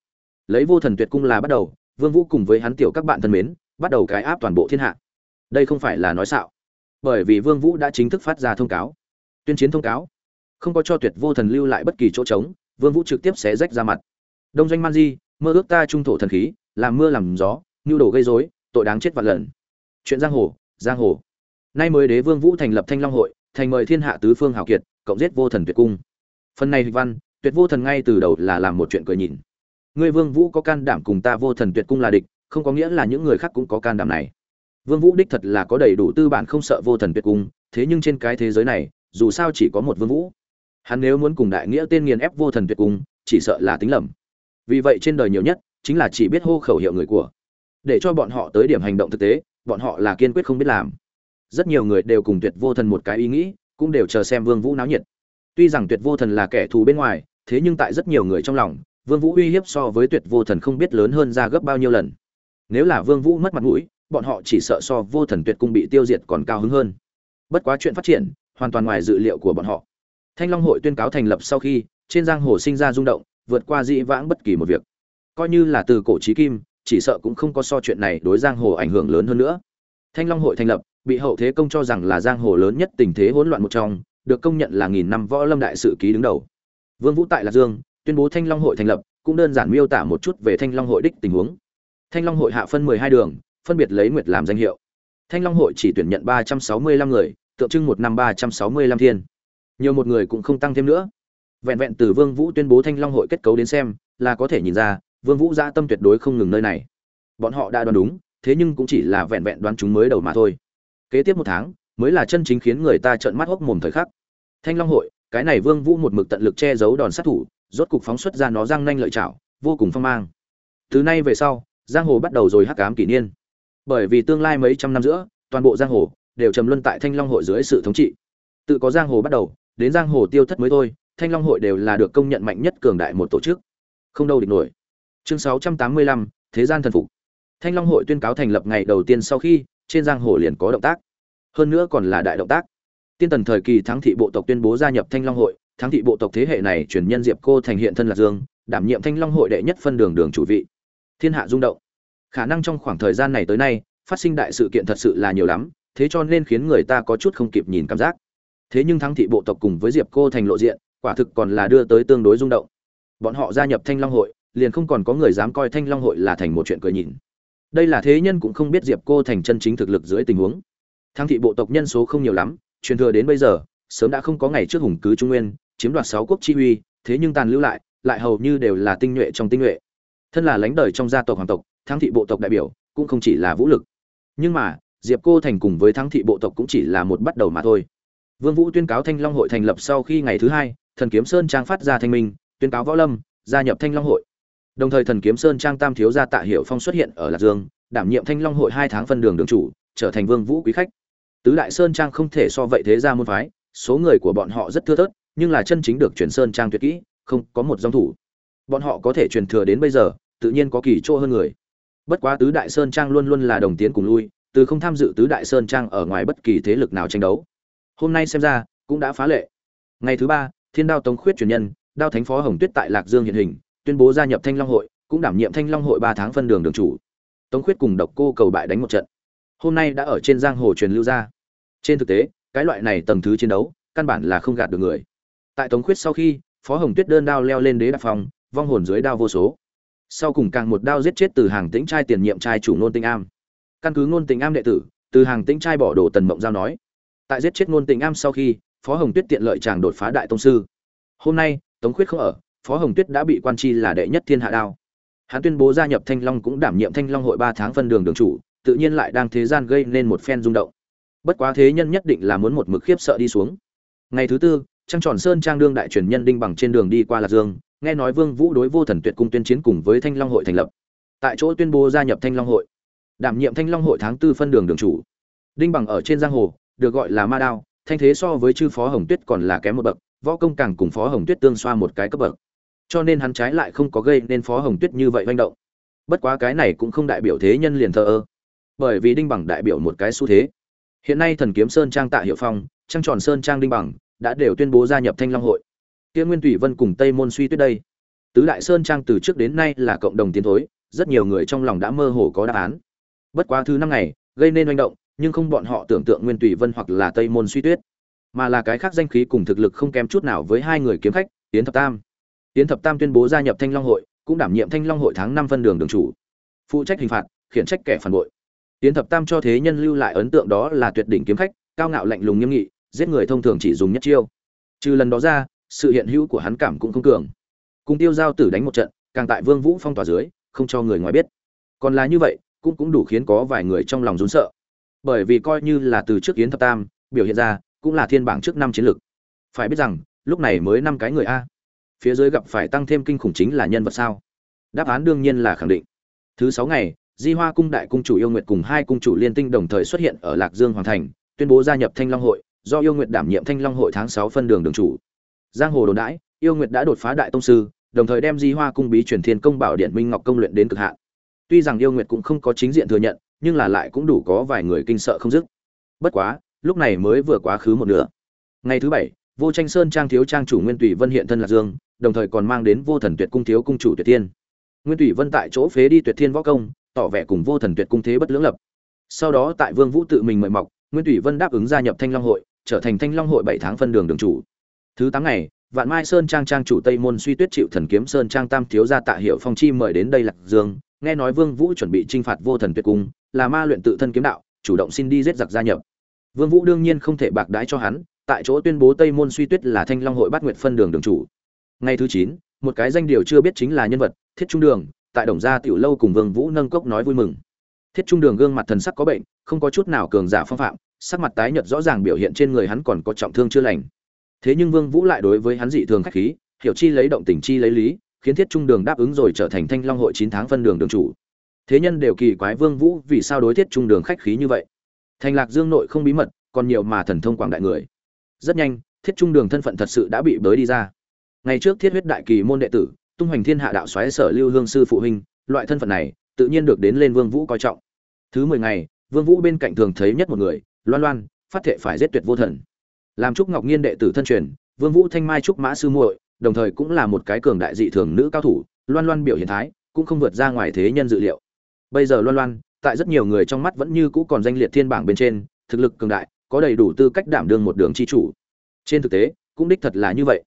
Lấy vô thần tuyệt cung là bắt đầu, vương vũ cùng với hắn tiểu các bạn thân mến, bắt đầu cái áp toàn bộ thiên hạ. Đây không phải là nói xạo. Bởi vì vương vũ đã chính thức phát ra thông cáo. Tuyên chiến thông cáo không có cho tuyệt vô thần lưu lại bất kỳ chỗ trống, vương vũ trực tiếp xé rách ra mặt. Đông doanh man di, mơ ước ta trung thổ thần khí, làm mưa làm gió nhu đồ gây rối, tội đáng chết vạn lần. Chuyện giang hồ giang hồ. Nay mới đế vương vũ thành lập thanh long hội, thành mời thiên hạ tứ phương hào kiệt, cộng giết vô thần tuyệt cung. Phần này hịch văn, tuyệt vô thần ngay từ đầu là làm một chuyện cười nhìn ngươi vương vũ có can đảm cùng ta vô thần tuyệt cung là địch, không có nghĩa là những người khác cũng có can đảm này. Vương vũ đích thật là có đầy đủ tư bản không sợ vô thần tuyệt cung, thế nhưng trên cái thế giới này, dù sao chỉ có một vương vũ hắn nếu muốn cùng đại nghĩa tên nghiền ép vô thần tuyệt cung chỉ sợ là tính lầm. Vì vậy trên đời nhiều nhất, chính là chỉ biết hô khẩu hiệu người của. Để cho bọn họ tới điểm hành động thực tế, bọn họ là kiên quyết không biết làm. Rất nhiều người đều cùng tuyệt vô thần một cái ý nghĩ, cũng đều chờ xem vương vũ náo nhiệt. Tuy rằng tuyệt vô thần là kẻ thù bên ngoài, thế nhưng tại rất nhiều người trong lòng, vương vũ uy hiếp so với tuyệt vô thần không biết lớn hơn ra gấp bao nhiêu lần. Nếu là vương vũ mất mặt mũi, bọn họ chỉ sợ so vô thần tuyệt cung bị tiêu diệt còn cao hứng hơn. Bất quá chuyện phát triển, hoàn toàn ngoài dự liệu của bọn họ thanh long hội tuyên cáo thành lập sau khi, trên giang hồ sinh ra rung động, vượt qua dĩ vãng bất kỳ một việc. Coi như là từ cổ chí kim, chỉ sợ cũng không có so chuyện này đối giang hồ ảnh hưởng lớn hơn nữa. Thanh long hội thành lập, bị hậu thế công cho rằng là giang hồ lớn nhất tình thế hỗn loạn một trong, được công nhận là nghìn năm võ lâm đại sự ký đứng đầu. Vương vũ tại lạc dương, tuyên bố thanh long hội thành lập, cũng đơn giản miêu tả một chút về thanh long hội đích tình huống. Thanh long hội hạ phân mười hai đường, phân biệt lấy nguyệt làm danh hiệu. Thanh long hội chỉ tuyển nhận ba trăm sáu mươi lăm người, tượng trưng một năm ba trăm sáu mươi lăm thiên nhiều một người cũng không tăng thêm nữa. Vẹn vẹn từ vương vũ tuyên bố thanh long hội kết cấu đến xem, là có thể nhìn ra, vương vũ gia tâm tuyệt đối không ngừng nơi này. Bọn họ đã đoán đúng, thế nhưng cũng chỉ là vẹn vẹn đoán chúng mới đầu mà thôi. Kế tiếp một tháng, mới là chân chính khiến người ta trợn mắt hốc mồm thời khắc. Thanh long hội, cái này vương vũ một mực tận lực che giấu đòn sát thủ, rốt cục phóng xuất ra nó răng nanh lợi chảo, vô cùng phong mang. Từ nay về sau, giang hồ bắt đầu rồi hắc ám kỷ niên. Bởi vì tương lai mấy trăm năm giữa, toàn bộ giang hồ đều trầm luân tại thanh long hội dưới sự thống trị. Tự có giang hồ bắt đầu đến giang hồ tiêu thất mới thôi thanh long hội đều là được công nhận mạnh nhất cường đại một tổ chức. Không đâu địch nổi. Chương 685, thế gian thần phục. Thanh long hội tuyên cáo thành lập ngày đầu tiên sau khi trên giang hồ liền có động tác. Hơn nữa còn là đại động tác. Tiên tần thời kỳ thắng thị bộ tộc tuyên bố gia nhập thanh long hội thắng thị bộ tộc thế hệ này chuyển nhân diệp cô thành hiện thân lạc dương đảm nhiệm thanh long hội đệ nhất phân đường đường chủ vị. Thiên hạ rung động. Khả năng trong khoảng thời gian này tới nay phát sinh đại sự kiện thật sự là nhiều lắm thế cho nên khiến người ta có chút không kịp nhìn cảm giác thế nhưng thắng thị bộ tộc cùng với diệp cô thành lộ diện, quả thực còn là đưa tới tương đối rung động. Bọn họ gia nhập thanh long hội, liền không còn có người dám coi thanh long hội là thành một chuyện cười nhìn đây là thế nhân cũng không biết diệp cô thành chân chính thực lực dưới tình huống. Thắng thị bộ tộc nhân số không nhiều lắm, truyền thừa đến bây giờ, sớm đã không có ngày trước hùng cứ trung nguyên, chiếm đoạt sáu quốc chi uy, thế nhưng tàn lưu lại lại hầu như đều là tinh nhuệ trong tinh nhuệ. Thân là lãnh đời trong gia tộc hoàng tộc, thắng thị bộ tộc đại biểu, cũng không chỉ là vũ lực. Nhưng mà, diệp cô thành cùng với thắng thị bộ tộc cũng chỉ là một bắt đầu mà thôi vương vũ tuyên cáo thanh long hội thành lập sau khi ngày thứ hai, thần kiếm sơn trang phát ra thanh minh, tuyên cáo võ lâm, gia nhập thanh long hội. Đồng thời thần kiếm sơn trang tam thiếu gia tạ Hiểu phong xuất hiện ở lạc dương, đảm nhiệm thanh long hội hai tháng phân đường đường chủ, trở thành vương vũ quý khách. Tứ đại sơn trang không thể so vậy thế gia môn phái, số người của bọn họ rất thưa thớt, nhưng là chân chính được truyền sơn trang tuyệt kỹ, không có một dòng thủ. Bọn họ có thể truyền thừa đến bây giờ, tự nhiên có kỳ chỗ hơn người. Bất quá tứ đại sơn trang luôn luôn là đồng tiến cùng lui, từ không tham dự tứ đại sơn trang ở ngoài bất kỳ thế lực nào tranh đấu hôm nay xem ra, cũng đã phá lệ. Ngày thứ ba, thiên đao tống khuyết truyền nhân, đao thánh phó hồng tuyết tại lạc dương hiện hình, tuyên bố gia nhập thanh long hội, cũng đảm nhiệm thanh long hội ba tháng phân đường đường chủ. Tống khuyết cùng độc cô cầu bại đánh một trận. Hôm nay đã ở trên giang hồ truyền lưu ra. Trên thực tế, cái loại này tầng thứ chiến đấu, căn bản là không gạt được người. Tại tống khuyết sau khi, phó hồng tuyết đơn đao leo lên đế đạp phòng, vong hồn dưới đao vô số. Sau cùng càng một đao giết chết từ hàng tĩnh trai tiền nhiệm trai chủ nôn tinh am. Căn cứ Nôn Tinh am đệ tử, từ hàng tĩnh trai bỏ đồ tần mộng giao nói tại giết chết ngôn tình am sau khi, phó hồng tuyết tiện lợi chàng đột phá đại tông sư. Hôm nay, tống khuyết không ở, phó hồng tuyết đã bị quan chi là đệ nhất thiên hạ đao. Hắn tuyên bố gia nhập thanh long cũng đảm nhiệm thanh long hội ba tháng phân đường đường chủ, tự nhiên lại đang thế gian gây nên một phen rung động. Bất quá thế nhân nhất định là muốn một mực khiếp sợ đi xuống. Ngày thứ tư, trăng tròn sơn trang đương đại truyền nhân đinh bằng trên đường đi qua lạc dương, nghe nói vương vũ đối vô thần tuyệt cung tuyên chiến cùng với thanh long hội thành lập. Tại chỗ tuyên bố gia nhập thanh long hội. Đảm nhiệm thanh long hội tháng tư phân đường đường chủ. Đinh bằng ở trên giang hồ được gọi là ma đao, thanh thế so với chư phó hồng tuyết còn là kém một bậc, võ công càng cùng phó hồng tuyết tương xoa một cái cấp bậc. Cho nên hắn trái lại không có gây nên phó hồng tuyết như vậy manh động. Bất quá cái này cũng không đại biểu thế nhân liền thờ ơ. Bởi vì đinh bằng đại biểu một cái xu thế. Hiện nay thần kiếm sơn trang tạ hiệu phong trang tròn sơn trang đinh bằng, đã đều tuyên bố gia nhập thanh long hội. Kia nguyên thủy vân cùng tây môn suy tuyết đây. Tứ đại sơn trang từ trước đến nay là cộng đồng tiến thối, rất nhiều người trong lòng đã mơ hồ có đáp án. Bất quá thứ năm ngày, gây nên manh động nhưng không bọn họ tưởng tượng nguyên thủy vân hoặc là tây môn suy tuyết, mà là cái khác danh khí cùng thực lực không kém chút nào với hai người kiếm khách tiến thập tam. Tiến thập tam tuyên bố gia nhập thanh long hội, cũng đảm nhiệm thanh long hội tháng năm phân đường đường chủ, phụ trách hình phạt, khiển trách kẻ phản bội. Tiến thập tam cho thế nhân lưu lại ấn tượng đó là tuyệt đỉnh kiếm khách, cao ngạo lạnh lùng nghiêm nghị, giết người thông thường chỉ dùng nhất chiêu. Trừ lần đó ra, sự hiện hữu của hắn cảm cũng không cường. Cùng tiêu giao tử đánh một trận, càng tại vương vũ phong tỏa dưới, không cho người ngoài biết. Còn là như vậy, cũng cũng đủ khiến có vài người trong lòng rún sợ bởi vì coi như là từ trước yến thập tam, biểu hiện ra cũng là thiên bảng trước năm chiến lược. Phải biết rằng, lúc này mới năm cái người a. Phía dưới gặp phải tăng thêm kinh khủng chính là nhân vật sao? Đáp án đương nhiên là khẳng định. Thứ sáu ngày, di hoa cung đại cung chủ yêu nguyệt cùng hai cung chủ liên tinh đồng thời xuất hiện ở lạc dương hoàng thành, tuyên bố gia nhập thanh long hội, do yêu nguyệt đảm nhiệm thanh long hội tháng sáu phân đường đường chủ. Giang hồ đồn đãi, yêu nguyệt đã đột phá đại tông sư, đồng thời đem di hoa cung bí truyền thiên công bảo điện minh ngọc công luyện đến cực hạn. Tuy rằng yêu nguyệt cũng không có chính diện thừa nhận nhưng là lại cũng đủ có vài người kinh sợ không dứt. Bất quá, lúc này mới vừa quá khứ một nửa. Ngày thứ bảy, vô tranh sơn trang thiếu trang chủ nguyên tùy vân hiện thân lạc dương, đồng thời còn mang đến vô thần tuyệt cung thiếu cung chủ tuyệt tiên nguyên tùy vân tại chỗ phế đi tuyệt thiên võ công, tỏ vẻ cùng vô thần tuyệt cung thế bất lưỡng lập. Sau đó tại vương vũ tự mình mời mọc, nguyên tùy vân đáp ứng gia nhập thanh long hội, trở thành thanh long hội bảy tháng phân đường đường chủ. Thứ tám ngày, vạn mai sơn trang trang chủ tây môn suy tuyết chịu thần kiếm sơn trang tam thiếu gia tạ hiệu phong chi mời đến đây lạc dương nghe nói vương vũ chuẩn bị trinh phạt vô thần tuyệt cung, là ma luyện tự thân kiếm đạo, chủ động xin đi giết giặc gia nhập. Vương vũ đương nhiên không thể bạc đãi cho hắn, tại chỗ tuyên bố tây môn suy tuyết là thanh long hội bát nguyệt phân đường đường chủ. Ngày thứ chín, một cái danh điều chưa biết chính là nhân vật, thiết trung đường, tại đồng gia tiểu lâu cùng vương vũ nâng cốc nói vui mừng. Thiết trung đường gương mặt thần sắc có bệnh, không có chút nào cường giả phong phạm, sắc mặt tái nhợt rõ ràng biểu hiện trên người hắn còn có trọng thương chưa lành. Thế nhưng vương vũ lại đối với hắn dị thường khách khí, hiểu chi lấy động tình chi lấy lý khiến thiết trung đường đáp ứng rồi trở thành thanh long hội chín tháng phân đường đường chủ. Thế nhân đều kỳ quái vương vũ, vì sao đối thiết trung đường khách khí như vậy? Thành lạc dương nội không bí mật, còn nhiều mà thần thông quảng đại người. Rất nhanh, thiết trung đường thân phận thật sự đã bị bới đi ra. Ngày trước thiết huyết đại kỳ môn đệ tử, tung hoành thiên hạ đạo xoáy sở lưu hương sư phụ huynh, loại thân phận này, tự nhiên được đến lên vương vũ coi trọng. Thứ mười ngày, vương vũ bên cạnh thường thấy nhất một người, loan loan, phát thệ phải giết tuyệt vô thần. Làm trúc ngọc nhiên đệ tử thân truyền, vương vũ thanh mai trúc mã sư muội đồng thời cũng là một cái cường đại dị thường nữ cao thủ, loan loan biểu hiện thái, cũng không vượt ra ngoài thế nhân dự liệu. Bây giờ loan loan, tại rất nhiều người trong mắt vẫn như cũ còn danh liệt thiên bảng bên trên, thực lực cường đại, có đầy đủ tư cách đảm đương một đường chi chủ. Trên thực tế, cũng đích thật là như vậy.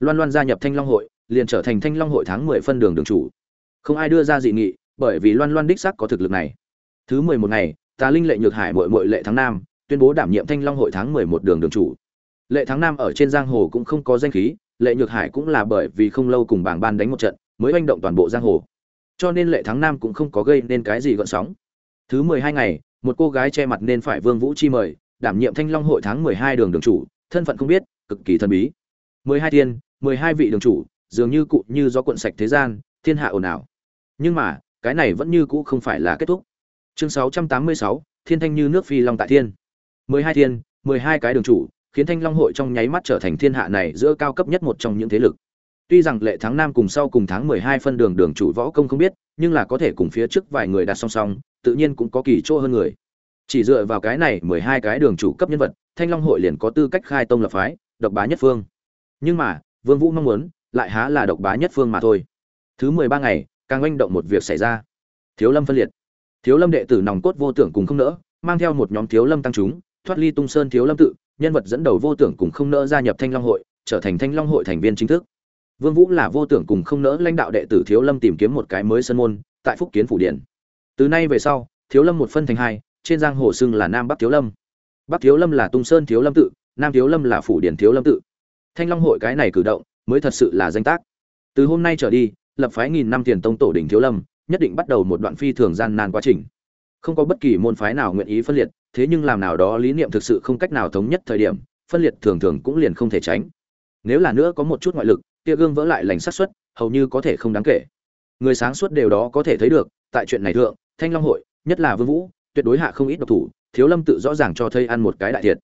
Loan loan gia nhập thanh long hội, liền trở thành thanh long hội tháng mười phân đường đường chủ. Không ai đưa ra dị nghị, bởi vì loan loan đích xác có thực lực này. Thứ mười một ngày, tà linh lệ nhược hải mội mội lệ tháng nam tuyên bố đảm nhiệm thanh long hội tháng mười một đường đường chủ. Lệ tháng nam ở trên giang hồ cũng không có danh khí lệ nhược hải cũng là bởi vì không lâu cùng bảng ban đánh một trận, mới oanh động toàn bộ giang hồ. Cho nên lệ Thắng nam cũng không có gây nên cái gì gợn sóng. Thứ mười hai ngày, một cô gái che mặt nên phải vương vũ chi mời, đảm nhiệm thanh long hội tháng mười hai đường đường chủ, thân phận không biết, cực kỳ thần bí. mười hai tiên, mười hai vị đường chủ, dường như cụ như do cuộn sạch thế gian, thiên hạ ồn ào. Nhưng mà, cái này vẫn như cũ không phải là kết thúc. Chương sáu trăm tám mươi sáu, thiên thanh như nước phi long tại thiên. mười hai thiên mười hai cái đường chủ khiến thanh long hội trong nháy mắt trở thành thiên hạ này giữa cao cấp nhất một trong những thế lực. Tuy rằng lệ tháng nam cùng sau cùng tháng mười hai phân đường đường chủ võ công không biết, nhưng là có thể cùng phía trước vài người đặt song song, tự nhiên cũng có kỳ chỗ hơn người. Chỉ dựa vào cái này mười hai cái đường chủ cấp nhân vật, thanh long hội liền có tư cách khai tông lập phái, độc bá nhất phương. Nhưng mà, vương vũ mong muốn, lại há là độc bá nhất phương mà thôi. Thứ mười ba ngày, càng oanh động một việc xảy ra. Thiếu lâm phân liệt. Thiếu lâm đệ tử nòng cốt vô tưởng cùng không nỡ, mang theo một nhóm thiếu lâm tăng chúng, thoát ly tung sơn thiếu lâm tự nhân vật dẫn đầu vô tưởng cùng không nỡ gia nhập thanh long hội, trở thành thanh long hội thành viên chính thức. Vương vũ là vô tưởng cùng không nỡ lãnh đạo đệ tử thiếu lâm tìm kiếm một cái mới sân môn, tại phúc kiến phủ điện. Từ nay về sau, thiếu lâm một phân thành hai, trên giang hồ xưng là nam bắc thiếu lâm. Bắc thiếu lâm là tung sơn thiếu lâm tự, nam thiếu lâm là phủ điển thiếu lâm tự. Thanh long hội cái này cử động, mới thật sự là danh tác. Từ hôm nay trở đi, lập phái nghìn năm tiền tông tổ đỉnh thiếu lâm, nhất định bắt đầu một đoạn phi thường gian nan quá trình không có bất kỳ môn phái nào nguyện ý phân liệt thế nhưng làm nào đó lý niệm thực sự không cách nào thống nhất thời điểm phân liệt thường thường cũng liền không thể tránh. Nếu là nữa có một chút ngoại lực tia gương vỡ lại lành sát xuất, hầu như có thể không đáng kể. Người sáng suốt đều đó có thể thấy được tại chuyện này thượng thanh long hội nhất là vương vũ tuyệt đối hạ không ít độc thủ thiếu lâm tự rõ ràng cho thấy ăn một cái đại thiệt.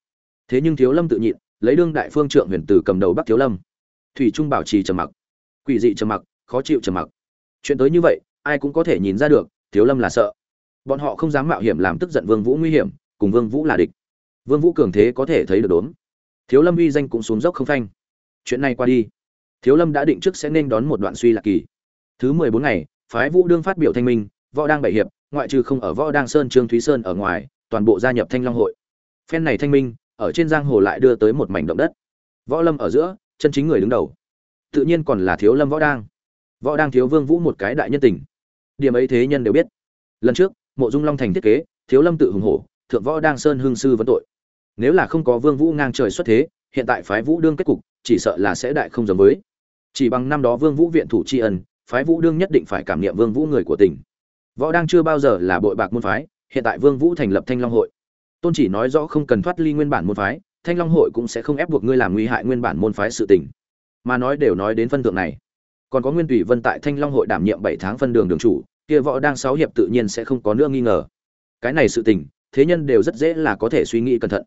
Thế nhưng thiếu lâm tự nhịn lấy đương đại phương trượng huyền tử cầm đầu bắc thiếu lâm. Thủy trung bảo trì trầm mặc quỷ dị trầm mặc khó chịu trầm mặc. Chuyện tới như vậy ai cũng có thể nhìn ra được thiếu lâm là sợ bọn họ không dám mạo hiểm làm tức giận vương vũ nguy hiểm, cùng vương vũ là địch. Vương vũ cường thế có thể thấy được đốn thiếu lâm uy danh cũng xuống dốc không phanh. Chuyện này qua đi. Thiếu lâm đã định trước sẽ nên đón một đoạn suy lạc kỳ. Thứ mười bốn ngày, phái vũ đương phát biểu thanh minh, võ đang bảy hiệp, ngoại trừ không ở võ đang sơn trương thúy sơn ở ngoài, toàn bộ gia nhập thanh long hội. Phen này thanh minh, ở trên giang hồ lại đưa tới một mảnh động đất. Võ lâm ở giữa, chân chính người đứng đầu. Tự nhiên còn là thiếu lâm võ đang. Võ đang thiếu vương vũ một cái đại nhân tình. Điểm ấy thế nhân đều biết. Lần trước mộ dung long thành thiết kế, thiếu lâm tự hùng hổ, thượng võ đang sơn hương sư vấn tội. Nếu là không có vương vũ ngang trời xuất thế, hiện tại phái vũ đương kết cục, chỉ sợ là sẽ đại không giống với. Chỉ bằng năm đó vương vũ viện thủ tri ân, phái vũ đương nhất định phải cảm niệm vương vũ người của tỉnh. Võ đang chưa bao giờ là bội bạc môn phái, hiện tại vương vũ thành lập thanh long hội. Tôn chỉ nói rõ không cần thoát ly nguyên bản môn phái, thanh long hội cũng sẽ không ép buộc ngươi làm nguy hại nguyên bản môn phái sự tình. Mà nói đều nói đến phân thượng này. Còn có nguyên tùy vân tại thanh long hội đảm nhiệm bảy tháng phân đường đường chủ kia võ đang sáu hiệp tự nhiên sẽ không có nữa nghi ngờ. Cái này sự tình, thế nhân đều rất dễ là có thể suy nghĩ cẩn thận.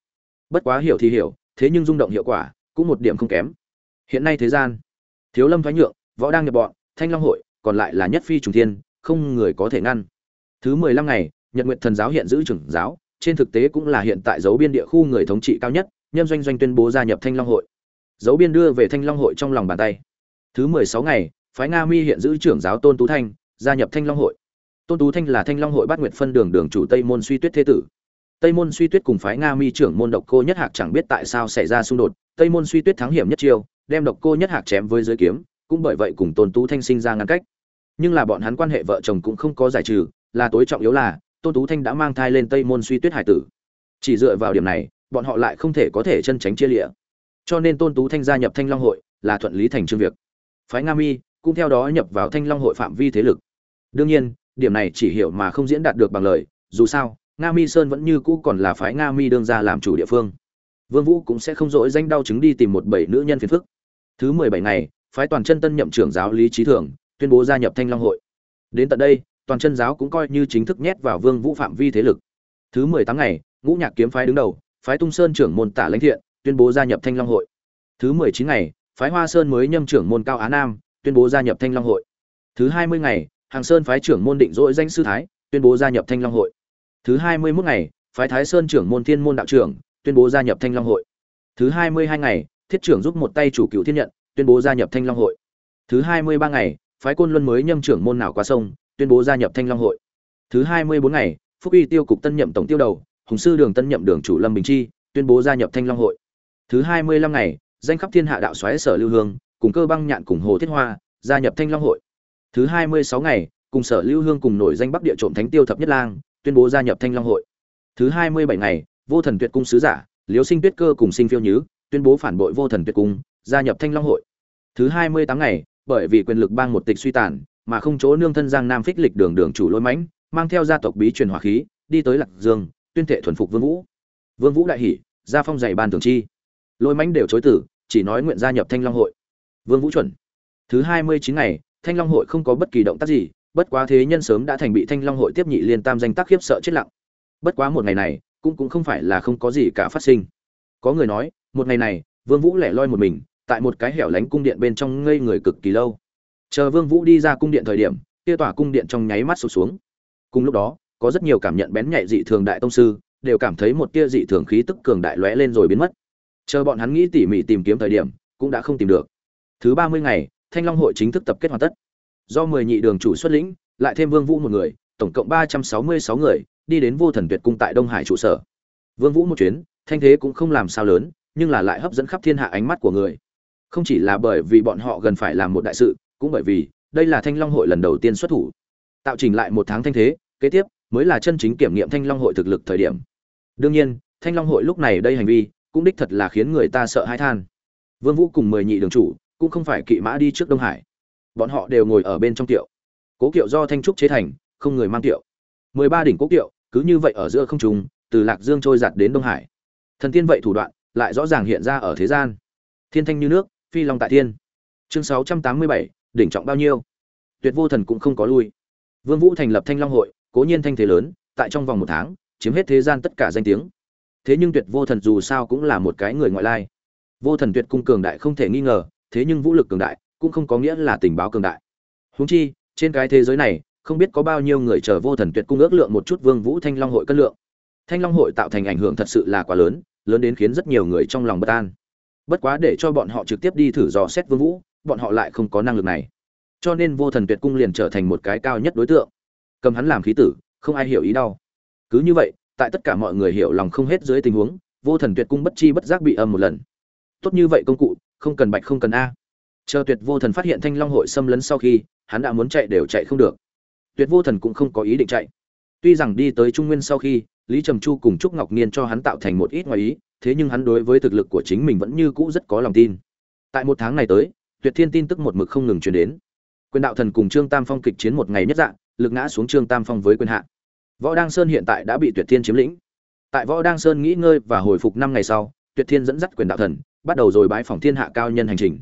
Bất quá hiểu thì hiểu, thế nhưng rung động hiệu quả, cũng một điểm không kém. Hiện nay thế gian, thiếu lâm thoái nhượng, võ đang nhập bọn, thanh long hội, còn lại là nhất phi trùng thiên, không người có thể ngăn. Thứ mười lăm ngày, nhật nguyện thần giáo hiện giữ trưởng giáo, trên thực tế cũng là hiện tại dấu biên địa khu người thống trị cao nhất, nhâm doanh doanh tuyên bố gia nhập thanh long hội. Dấu biên đưa về thanh long hội trong lòng bàn tay. Thứ mười sáu ngày, phái nga mi hiện giữ trưởng giáo tôn tú thanh gia nhập thanh long hội. Tôn tú thanh là thanh long hội bát nguyệt phân đường đường chủ tây môn suy tuyết thế tử. Tây môn suy tuyết cùng phái nga mi trưởng môn độc cô nhất hạc chẳng biết tại sao xảy ra xung đột. Tây môn suy tuyết thắng hiểm nhất chiêu, đem độc cô nhất hạc chém với giới kiếm, cũng bởi vậy cùng tôn tú thanh sinh ra ngăn cách. Nhưng là bọn hắn quan hệ vợ chồng cũng không có giải trừ, là tối trọng yếu là, tôn tú thanh đã mang thai lên tây môn suy tuyết hải tử. Chỉ dựa vào điểm này, bọn họ lại không thể có thể chân tránh chia lịa. Cho nên tôn tú thanh gia nhập thanh long hội là thuận lý thành chương việc. Phái nga mi cũng theo đó nhập vào thanh long hội phạm vi thế lực đương nhiên, điểm này chỉ hiểu mà không diễn đạt được bằng lời, dù sao, nga mi sơn vẫn như cũ còn là phái nga mi đương ra làm chủ địa phương. Vương vũ cũng sẽ không dỗi danh đau chứng đi tìm một bảy nữ nhân phiền phức. Thứ mười bảy ngày, phái toàn chân tân nhậm trưởng giáo lý trí thường tuyên bố gia nhập thanh long hội. Đến tận đây, toàn chân giáo cũng coi như chính thức nhét vào vương vũ phạm vi thế lực. Thứ mười tám ngày, ngũ nhạc kiếm phái đứng đầu, phái tung sơn trưởng môn tả lãnh thiện tuyên bố gia nhập thanh long hội. Thứ mười chín ngày, phái hoa sơn mới nhâm trưởng môn cao á nam tuyên bố gia nhập thanh long hội. Thứ hai mươi ngày hàng sơn phái trưởng môn định dỗi danh sư thái, tuyên bố gia nhập thanh long hội. Thứ hai mươi 21 ngày, phái thái sơn trưởng môn thiên môn đạo trưởng tuyên bố gia nhập thanh long hội. Thứ hai mươi hai ngày, thiết trưởng giúp một tay chủ cựu thiên nhận, tuyên bố gia nhập thanh long hội. Thứ hai mươi ba ngày, phái côn luân mới nhâm trưởng môn nào qua sông, tuyên bố gia nhập thanh long hội. Thứ hai mươi bốn ngày, phúc uy tiêu cục tân nhậm tổng tiêu đầu, hùng sư đường tân nhậm đường chủ lâm bình chi, tuyên bố gia nhập thanh long hội. Thứ hai mươi lăm ngày, danh khắp thiên hạ đạo xoáy sở lưu hương, cùng cơ băng nhạn cùng hồ thiết hoa, gia nhập thanh long hội thứ hai mươi sáu ngày, cùng sở lưu hương cùng nổi danh bắc địa trộm thánh tiêu thập nhất lang, tuyên bố gia nhập thanh long hội. Thứ hai mươi bảy ngày, vô thần tuyệt cung sứ giả liếu sinh tuyết cơ cùng sinh phiêu nhứ, tuyên bố phản bội vô thần tuyệt cung, gia nhập thanh long hội. Thứ hai mươi tám ngày, bởi vì quyền lực bang một tịch suy tàn, mà không chỗ nương thân giang nam phích lịch đường đường chủ lôi mãnh, mang theo gia tộc bí truyền hỏa khí, đi tới lạc dương, tuyên thệ thuần phục vương vũ. Vương vũ đại hỉ, gia phong dạy ban thường chi. Lôi mãnh đều chối tử, chỉ nói nguyện gia nhập thanh long hội. Vương vũ chuẩn. Thứ hai mươi chín ngày thanh long hội không có bất kỳ động tác gì, bất quá thế nhân sớm đã thành bị thanh long hội tiếp nhị liên tam danh tác khiếp sợ chết lặng. Bất quá một ngày này, cũng cũng không phải là không có gì cả phát sinh. Có người nói, một ngày này, vương vũ lẻ loi một mình, tại một cái hẻo lánh cung điện bên trong ngây người cực kỳ lâu. Chờ vương vũ đi ra cung điện thời điểm, kia tỏa cung điện trong nháy mắt sụp xuống. Cùng lúc đó, có rất nhiều cảm nhận bén nhạy dị thường đại tông sư, đều cảm thấy một tia dị thường khí tức cường đại lóe lên rồi biến mất. Chờ bọn hắn nghĩ tỉ mỉ tìm kiếm thời điểm, cũng đã không tìm được. Thứ ba mươi ngày thanh long hội chính thức tập kết hoàn tất. Do mười nhị đường chủ xuất lĩnh, lại thêm vương vũ một người, tổng cộng ba trăm sáu mươi sáu người, đi đến vô thần tuyệt cung tại đông hải trụ sở. Vương vũ một chuyến, thanh thế cũng không làm sao lớn, nhưng là lại hấp dẫn khắp thiên hạ ánh mắt của người. Không chỉ là bởi vì bọn họ gần phải làm một đại sự, cũng bởi vì đây là thanh long hội lần đầu tiên xuất thủ. Tạo trình lại một tháng thanh thế, kế tiếp mới là chân chính kiểm nghiệm thanh long hội thực lực thời điểm. Đương nhiên, thanh long hội lúc này đây hành vi cũng đích thật là khiến người ta sợ hãi than. Vương vũ cùng mười nhị đường chủ cũng không phải kỵ mã đi trước đông hải. Bọn họ đều ngồi ở bên trong tiệu. Cố kiệu do thanh trúc chế thành, không người mang tiệu. Mười ba đỉnh cố kiệu, cứ như vậy ở giữa không trung, từ lạc dương trôi giặt đến đông hải. Thần tiên vậy thủ đoạn, lại rõ ràng hiện ra ở thế gian. Thiên thanh như nước, phi long tại thiên. Chương sáu trăm tám mươi bảy, đỉnh trọng bao nhiêu? Tuyệt vô thần cũng không có lui. Vương vũ thành lập thanh long hội, cố nhiên thanh thế lớn, tại trong vòng một tháng, chiếm hết thế gian tất cả danh tiếng. Thế nhưng tuyệt vô thần dù sao cũng là một cái người ngoại lai. Vô thần tuyệt cung cường đại không thể nghi ngờ thế nhưng vũ lực cường đại cũng không có nghĩa là tình báo cường đại. Huống chi, trên cái thế giới này, không biết có bao nhiêu người chờ vô thần tuyệt cung ước lượng một chút vương vũ thanh long hội cân lượng. Thanh long hội tạo thành ảnh hưởng thật sự là quá lớn lớn đến khiến rất nhiều người trong lòng bất an. Bất quá để cho bọn họ trực tiếp đi thử dò xét vương vũ, bọn họ lại không có năng lực này. Cho nên vô thần tuyệt cung liền trở thành một cái cao nhất đối tượng. Cầm hắn làm khí tử, không ai hiểu ý đau. Cứ như vậy, tại tất cả mọi người hiểu lòng không hết dưới tình huống, vô thần tuyệt cung bất chi bất giác bị âm một lần. Tốt như vậy công cụ không cần bạch không cần a. Chờ tuyệt vô thần phát hiện thanh long hội xâm lấn sau khi, hắn đã muốn chạy đều chạy không được. Tuyệt vô thần cũng không có ý định chạy. Tuy rằng đi tới trung nguyên sau khi, lý trầm chu cùng trúc ngọc nhiên cho hắn tạo thành một ít ngoài ý, thế nhưng hắn đối với thực lực của chính mình vẫn như cũ rất có lòng tin. Tại một tháng này tới, tuyệt thiên tin tức một mực không ngừng truyền đến. Quyền đạo thần cùng trương tam phong kịch chiến một ngày nhất dạng, lực ngã xuống trương tam phong với quyền hạ. Võ đăng sơn hiện tại đã bị tuyệt thiên chiếm lĩnh. Tại võ đăng sơn nghỉ ngơi và hồi phục năm ngày sau, tuyệt thiên dẫn dắt quyền đạo thần bắt đầu rồi bái phòng thiên hạ cao nhân hành trình.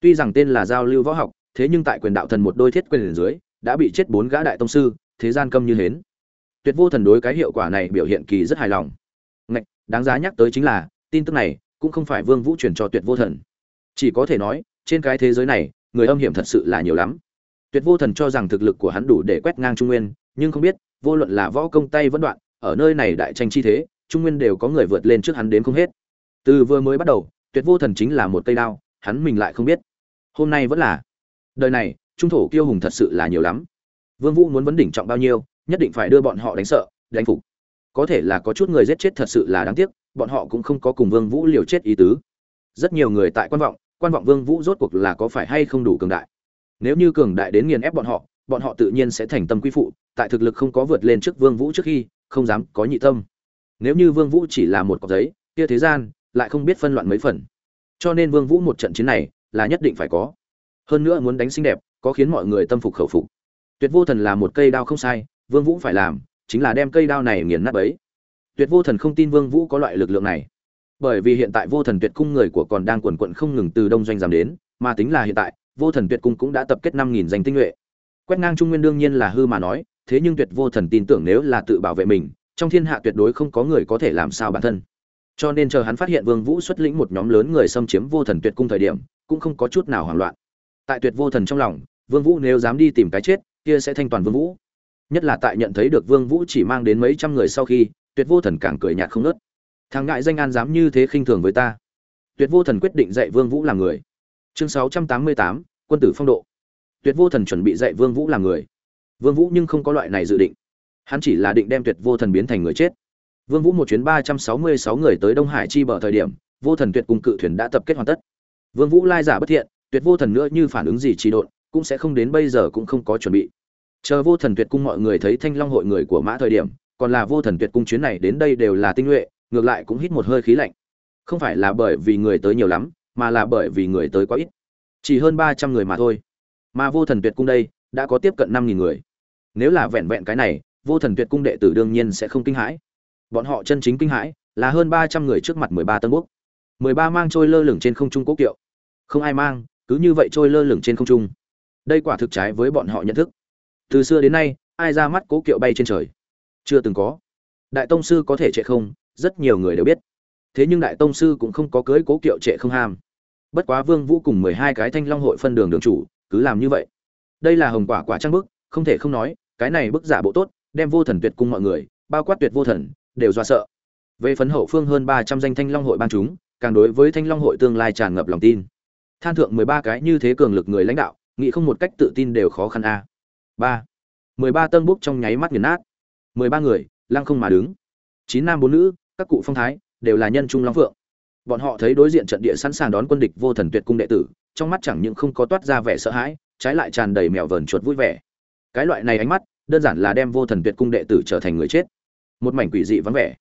Tuy rằng tên là giao lưu võ học, thế nhưng tại quyền đạo thần một đôi thiết quyền dưới, đã bị chết bốn gã đại tông sư, thế gian câm như hến. Tuyệt vô thần đối cái hiệu quả này biểu hiện kỳ rất hài lòng. Ngạch, đáng giá nhắc tới chính là, tin tức này cũng không phải vương vũ truyền cho tuyệt vô thần. Chỉ có thể nói, trên cái thế giới này, người âm hiểm thật sự là nhiều lắm. Tuyệt vô thần cho rằng thực lực của hắn đủ để quét ngang trung nguyên, nhưng không biết, vô luận là võ công tay vẫn đoạn, ở nơi này đại tranh chi thế, trung nguyên đều có người vượt lên trước hắn đến không hết. Từ vừa mới bắt đầu tuyệt vô thần chính là một cây đao, hắn mình lại không biết. Hôm nay vẫn là. Đời này, trung thổ kiêu hùng thật sự là nhiều lắm. Vương vũ muốn vấn đỉnh trọng bao nhiêu, nhất định phải đưa bọn họ đánh sợ, đánh phục. Có thể là có chút người giết chết thật sự là đáng tiếc, bọn họ cũng không có cùng vương vũ liều chết ý tứ. Rất nhiều người tại quan vọng quan vọng vương vũ rốt cuộc là có phải hay không đủ cường đại. Nếu như cường đại đến nghiền ép bọn họ bọn họ tự nhiên sẽ thành tâm quy phụ, tại thực lực không có vượt lên trước vương vũ trước khi, không dám có nhị tâm. Nếu như vương vũ chỉ là một cọc giấy, kia thế gian lại không biết phân loạn mấy phần. Cho nên vương vũ một trận chiến này là nhất định phải có. Hơn nữa muốn đánh xinh đẹp, có khiến mọi người tâm phục khẩu phục. Tuyệt vô thần là một cây đao không sai, vương vũ phải làm chính là đem cây đao này nghiền nát ấy tuyệt vô thần không tin vương vũ có loại lực lượng này. Bởi vì hiện tại vô thần tuyệt cung người của còn đang quần quận không ngừng từ đông doanh giảm đến, mà tính là hiện tại, vô thần tuyệt cung cũng đã tập kết năm nghìn danh tinh nhuệ. Quét ngang trung nguyên đương nhiên là hư mà nói, thế nhưng tuyệt vô thần tin tưởng nếu là tự bảo vệ mình, trong thiên hạ tuyệt đối không có người có thể làm sao bản thân cho nên chờ hắn phát hiện vương vũ xuất lĩnh một nhóm lớn người xâm chiếm vô thần tuyệt cung thời điểm cũng không có chút nào hoảng loạn. Tại tuyệt vô thần trong lòng vương vũ nếu dám đi tìm cái chết kia sẽ thanh toàn vương vũ. Nhất là tại nhận thấy được vương vũ chỉ mang đến mấy trăm người sau khi tuyệt vô thần càng cười nhạt không nớt thằng ngại danh an dám như thế khinh thường với ta. Tuyệt vô thần quyết định dạy vương vũ làm người. Chương 688, quân tử phong độ. Tuyệt vô thần chuẩn bị dạy vương vũ làm người. Vương vũ nhưng không có loại này dự định. Hắn chỉ là định đem tuyệt vô thần biến thành người chết vương vũ một chuyến 366 người tới đông hải chi bờ thời điểm, vô thần tuyệt cung cự thuyền đã tập kết hoàn tất. Vương vũ lai giả bất thiện, tuyệt vô thần nữa như phản ứng gì trì độn, cũng sẽ không đến bây giờ cũng không có chuẩn bị. Chờ vô thần tuyệt cung mọi người thấy thanh long hội người của mã thời điểm, còn là vô thần tuyệt cung chuyến này đến đây đều là tinh nhuệ, ngược lại cũng hít một hơi khí lạnh. Không phải là bởi vì người tới nhiều lắm, mà là bởi vì người tới quá ít. Chỉ hơn ba trăm người mà thôi. Mà vô thần tuyệt cung đây, đã có tiếp cận năm nghìn người. Nếu là vẹn vẹn cái này, vô thần tuyệt cung đệ tử đương nhiên sẽ không kinh hãi bọn họ chân chính kinh hãi, là hơn ba trăm người trước mặt mười ba tân quốc. Mười ba mang trôi lơ lửng trên không trung cố kiệu. Không ai mang, cứ như vậy trôi lơ lửng trên không trung. Đây quả thực trái với bọn họ nhận thức. Từ xưa đến nay, ai ra mắt cố kiệu bay trên trời? Chưa từng có. Đại tông sư có thể trệ không? Rất nhiều người đều biết. Thế nhưng đại tông sư cũng không có cưới cố kiệu trệ không ham. Bất quá vương vũ cùng mười hai cái thanh long hội phân đường đường chủ, cứ làm như vậy. Đây là hồng quả quả trang bức, không thể không nói, cái này bức giả bộ tốt, đem vô thần tuyệt cung mọi người, bao quát tuyệt vô thần đều do sợ. Về phấn hậu phương hơn ba trăm danh thanh long hội ban chúng, càng đối với thanh long hội tương lai tràn ngập lòng tin. Than thượng mười ba cái như thế cường lực người lãnh đạo, nghĩ không một cách tự tin đều khó khăn a. Ba. Mười ba tân bút trong nháy mắt nghiền nát. Mười ba người, lăng không mà đứng. Chín nam bốn nữ, các cụ phong thái, đều là nhân trung long phượng. Bọn họ thấy đối diện trận địa sẵn sàng đón quân địch vô thần tuyệt cung đệ tử, trong mắt chẳng những không có toát ra vẻ sợ hãi, trái lại tràn đầy mèo vờn chuột vui vẻ. Cái loại này ánh mắt, đơn giản là đem vô thần tuyệt cung đệ tử trở thành người chết một mảnh quỷ dị vắng vẻ.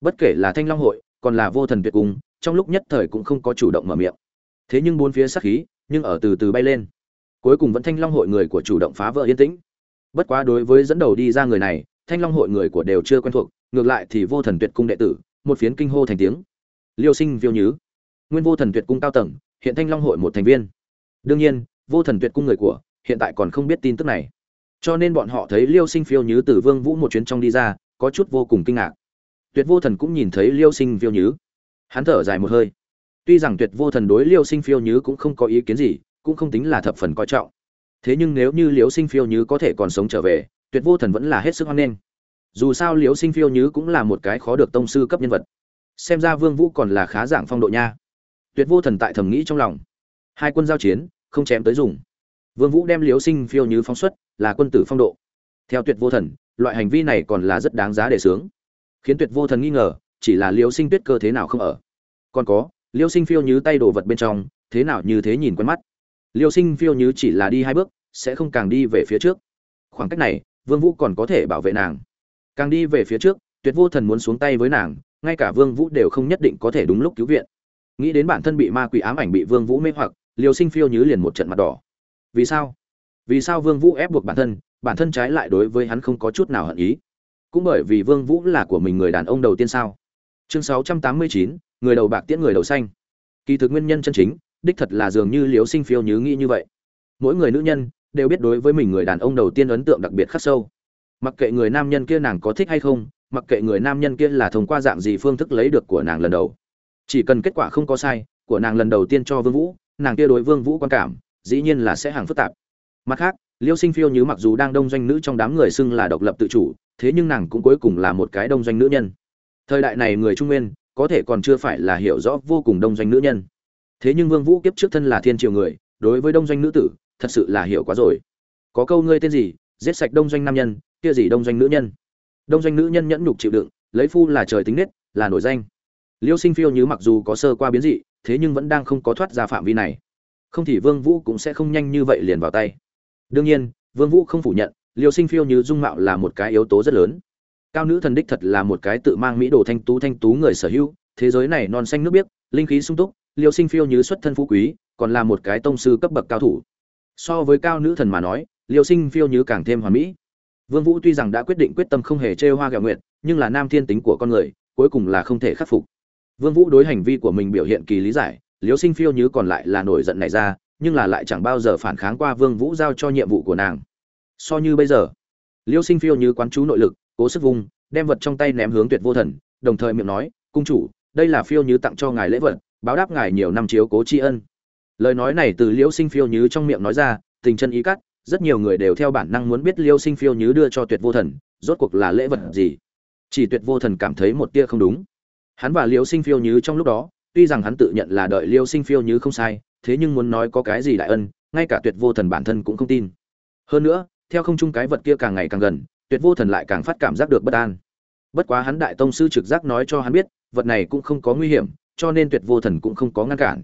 Bất kể là thanh long hội, còn là vô thần tuyệt cung, trong lúc nhất thời cũng không có chủ động mở miệng. Thế nhưng bốn phía sát khí nhưng ở từ từ bay lên. Cuối cùng vẫn thanh long hội người của chủ động phá vỡ yên tĩnh. Bất quá đối với dẫn đầu đi ra người này, thanh long hội người của đều chưa quen thuộc, ngược lại thì vô thần tuyệt cung đệ tử, một phiến kinh hô thành tiếng. Liêu sinh, viêu nhứ. Nguyên vô thần tuyệt cung cao tầng, hiện thanh long hội một thành viên. Đương nhiên, vô thần tuyệt cung người của, hiện tại còn không biết tin tức này. Cho nên bọn họ thấy liêu sinh phiêu nhứ từ vương vũ một chuyến trong đi ra có chút vô cùng kinh ngạc. Tuyệt vô thần cũng nhìn thấy liêu sinh phiêu nhứ. Hắn thở dài một hơi. Tuy rằng tuyệt vô thần đối liêu sinh phiêu nhứ cũng không có ý kiến gì, cũng không tính là thập phần coi trọng. Thế nhưng nếu như liêu sinh phiêu nhứ có thể còn sống trở về, tuyệt vô thần vẫn là hết sức hoan nghênh. Dù sao liêu sinh phiêu nhứ cũng là một cái khó được tông sư cấp nhân vật. Xem ra vương vũ còn là khá dạng phong độ nha. Tuyệt vô thần tại thầm nghĩ trong lòng. Hai quân giao chiến, không chém tới dùng. Vương vũ đem liêu sinh phiêu nhứ phóng xuất, là quân tử phong độ. Theo tuyệt vô thần loại hành vi này còn là rất đáng giá để sướng. Khiến tuyệt vô thần nghi ngờ, chỉ là liêu sinh tuyết cơ thế nào không ở? Còn có, liêu sinh phiêu như tay đồ vật bên trong, thế nào như thế nhìn quen mắt. Liêu sinh phiêu như chỉ là đi hai bước, sẽ không càng đi về phía trước. Khoảng cách này, vương vũ còn có thể bảo vệ nàng. Càng đi về phía trước, tuyệt vô thần muốn xuống tay với nàng, ngay cả vương vũ đều không nhất định có thể đúng lúc cứu viện. Nghĩ đến bản thân bị ma quỷ ám ảnh bị vương vũ mê hoặc, liêu sinh phiêu như liền một trận mặt đỏ. Vì sao? Vì sao vương vũ ép buộc bản thân bản thân trái lại đối với hắn không có chút nào hận ý. Cũng bởi vì vương vũ là của mình người đàn ông đầu tiên sao? Chương 689, người đầu bạc tiễn người đầu xanh. Kỳ thực nguyên nhân chân chính đích thật là dường như liếu sinh phiêu nhứ nghĩ như vậy. Mỗi người nữ nhân đều biết đối với mình người đàn ông đầu tiên ấn tượng đặc biệt khắc sâu. Mặc kệ người nam nhân kia nàng có thích hay không mặc kệ người nam nhân kia là thông qua dạng gì phương thức lấy được của nàng lần đầu. Chỉ cần kết quả không có sai của nàng lần đầu tiên cho vương vũ nàng kia đối vương vũ quan cảm dĩ nhiên là sẽ hàng phức tạp. Mặt khác liêu sinh phiêu như mặc dù đang đông doanh nữ trong đám người xưng là độc lập tự chủ, thế nhưng nàng cũng cuối cùng là một cái đông doanh nữ nhân. Thời đại này người trung nguyên, có thể còn chưa phải là hiểu rõ vô cùng đông doanh nữ nhân. Thế nhưng vương vũ kiếp trước thân là thiên triều người, đối với đông doanh nữ tử, thật sự là hiểu quá rồi. Có câu ngươi tên gì, giết sạch đông doanh nam nhân, kia gì đông doanh nữ nhân? Đông doanh nữ nhân nhẫn nhục chịu đựng, lấy phu là trời tính nết, là nổi danh. Liêu sinh phiêu như mặc dù có sơ qua biến dị, thế nhưng vẫn đang không có thoát ra phạm vi này. Không thì vương vũ cũng sẽ không nhanh như vậy liền vào tay đương nhiên, vương vũ không phủ nhận, liêu sinh phiêu như dung mạo là một cái yếu tố rất lớn. Cao nữ thần đích thật là một cái tự mang mỹ đồ thanh tú thanh tú người sở hữu, thế giới này non xanh nước biếc, linh khí sung túc, liêu sinh phiêu như xuất thân phú quý, còn là một cái tông sư cấp bậc cao thủ. So với cao nữ thần mà nói, liêu sinh phiêu như càng thêm hoàn mỹ. Vương vũ tuy rằng đã quyết định quyết tâm không hề chơi hoa gạo nguyện nhưng là nam thiên tính của con người, cuối cùng là không thể khắc phục. Vương vũ đối hành vi của mình biểu hiện kỳ lý giải, liêu sinh phiêu như còn lại là nổi giận này ra nhưng là lại chẳng bao giờ phản kháng qua vương vũ giao cho nhiệm vụ của nàng. So như bây giờ, liêu sinh phiêu như quán chú nội lực, cố sức vung, đem vật trong tay ném hướng tuyệt vô thần, đồng thời miệng nói, cung chủ, đây là phiêu như tặng cho ngài lễ vật, báo đáp ngài nhiều năm chiếu cố tri ân. Lời nói này từ liêu sinh phiêu như trong miệng nói ra, tình chân ý cắt, rất nhiều người đều theo bản năng muốn biết liêu sinh phiêu như đưa cho tuyệt vô thần, rốt cuộc là lễ vật gì. Chỉ tuyệt vô thần cảm thấy một tia không đúng. Hắn và liêu sinh phiêu như trong lúc đó, tuy rằng hắn tự nhận là đợi liêu sinh phiêu như không sai thế nhưng muốn nói có cái gì đại ân, ngay cả tuyệt vô thần bản thân cũng không tin. Hơn nữa, theo không chung cái vật kia càng ngày càng gần, tuyệt vô thần lại càng phát cảm giác được bất an. Bất quá hắn đại tông sư trực giác nói cho hắn biết, vật này cũng không có nguy hiểm, cho nên tuyệt vô thần cũng không có ngăn cản.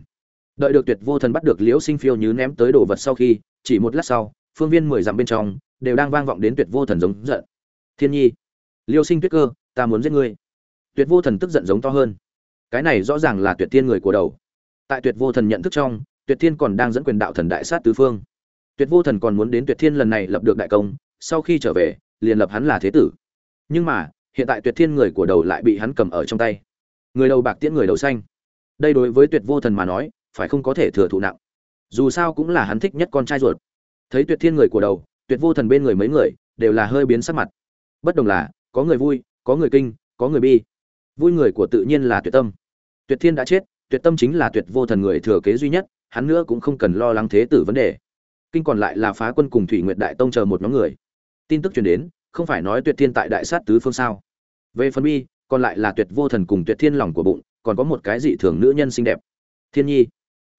Đợi được tuyệt vô thần bắt được liễu sinh phiêu như ném tới đồ vật sau khi, chỉ một lát sau, phương viên mười dặm bên trong, đều đang vang vọng đến tuyệt vô thần giống giận. Thiên nhi, liêu sinh tuyết cơ, ta muốn giết ngươi. Tuyệt vô thần tức giận giống to hơn. Cái này rõ ràng là tuyệt thiên người của đầu tại tuyệt vô thần nhận thức trong, tuyệt thiên còn đang dẫn quyền đạo thần đại sát tứ phương. Tuyệt vô thần còn muốn đến tuyệt thiên lần này lập được đại công, sau khi trở về, liền lập hắn là thế tử. Nhưng mà, hiện tại tuyệt thiên người của đầu lại bị hắn cầm ở trong tay. Người đầu bạc tiễn, người đầu xanh. Đây đối với tuyệt vô thần mà nói, phải không có thể thừa thụ nặng. Dù sao cũng là hắn thích nhất con trai ruột. Thấy tuyệt thiên người của đầu, tuyệt vô thần bên người mấy người, đều là hơi biến sắc mặt. Bất đồng là, có người vui, có người kinh, có người bi. Vui người của tự nhiên là tuyệt tâm. Tuyệt thiên đã chết tuyệt tâm chính là tuyệt vô thần người thừa kế duy nhất, hắn nữa cũng không cần lo lắng thế tử vấn đề. Kinh còn lại là phá quân cùng thủy nguyệt đại tông chờ một nhóm người. Tin tức truyền đến, không phải nói tuyệt thiên tại đại sát tứ phương sao. Về phần bi, còn lại là tuyệt vô thần cùng tuyệt thiên lòng của bụng, còn có một cái dị thường nữ nhân xinh đẹp. Thiên nhi.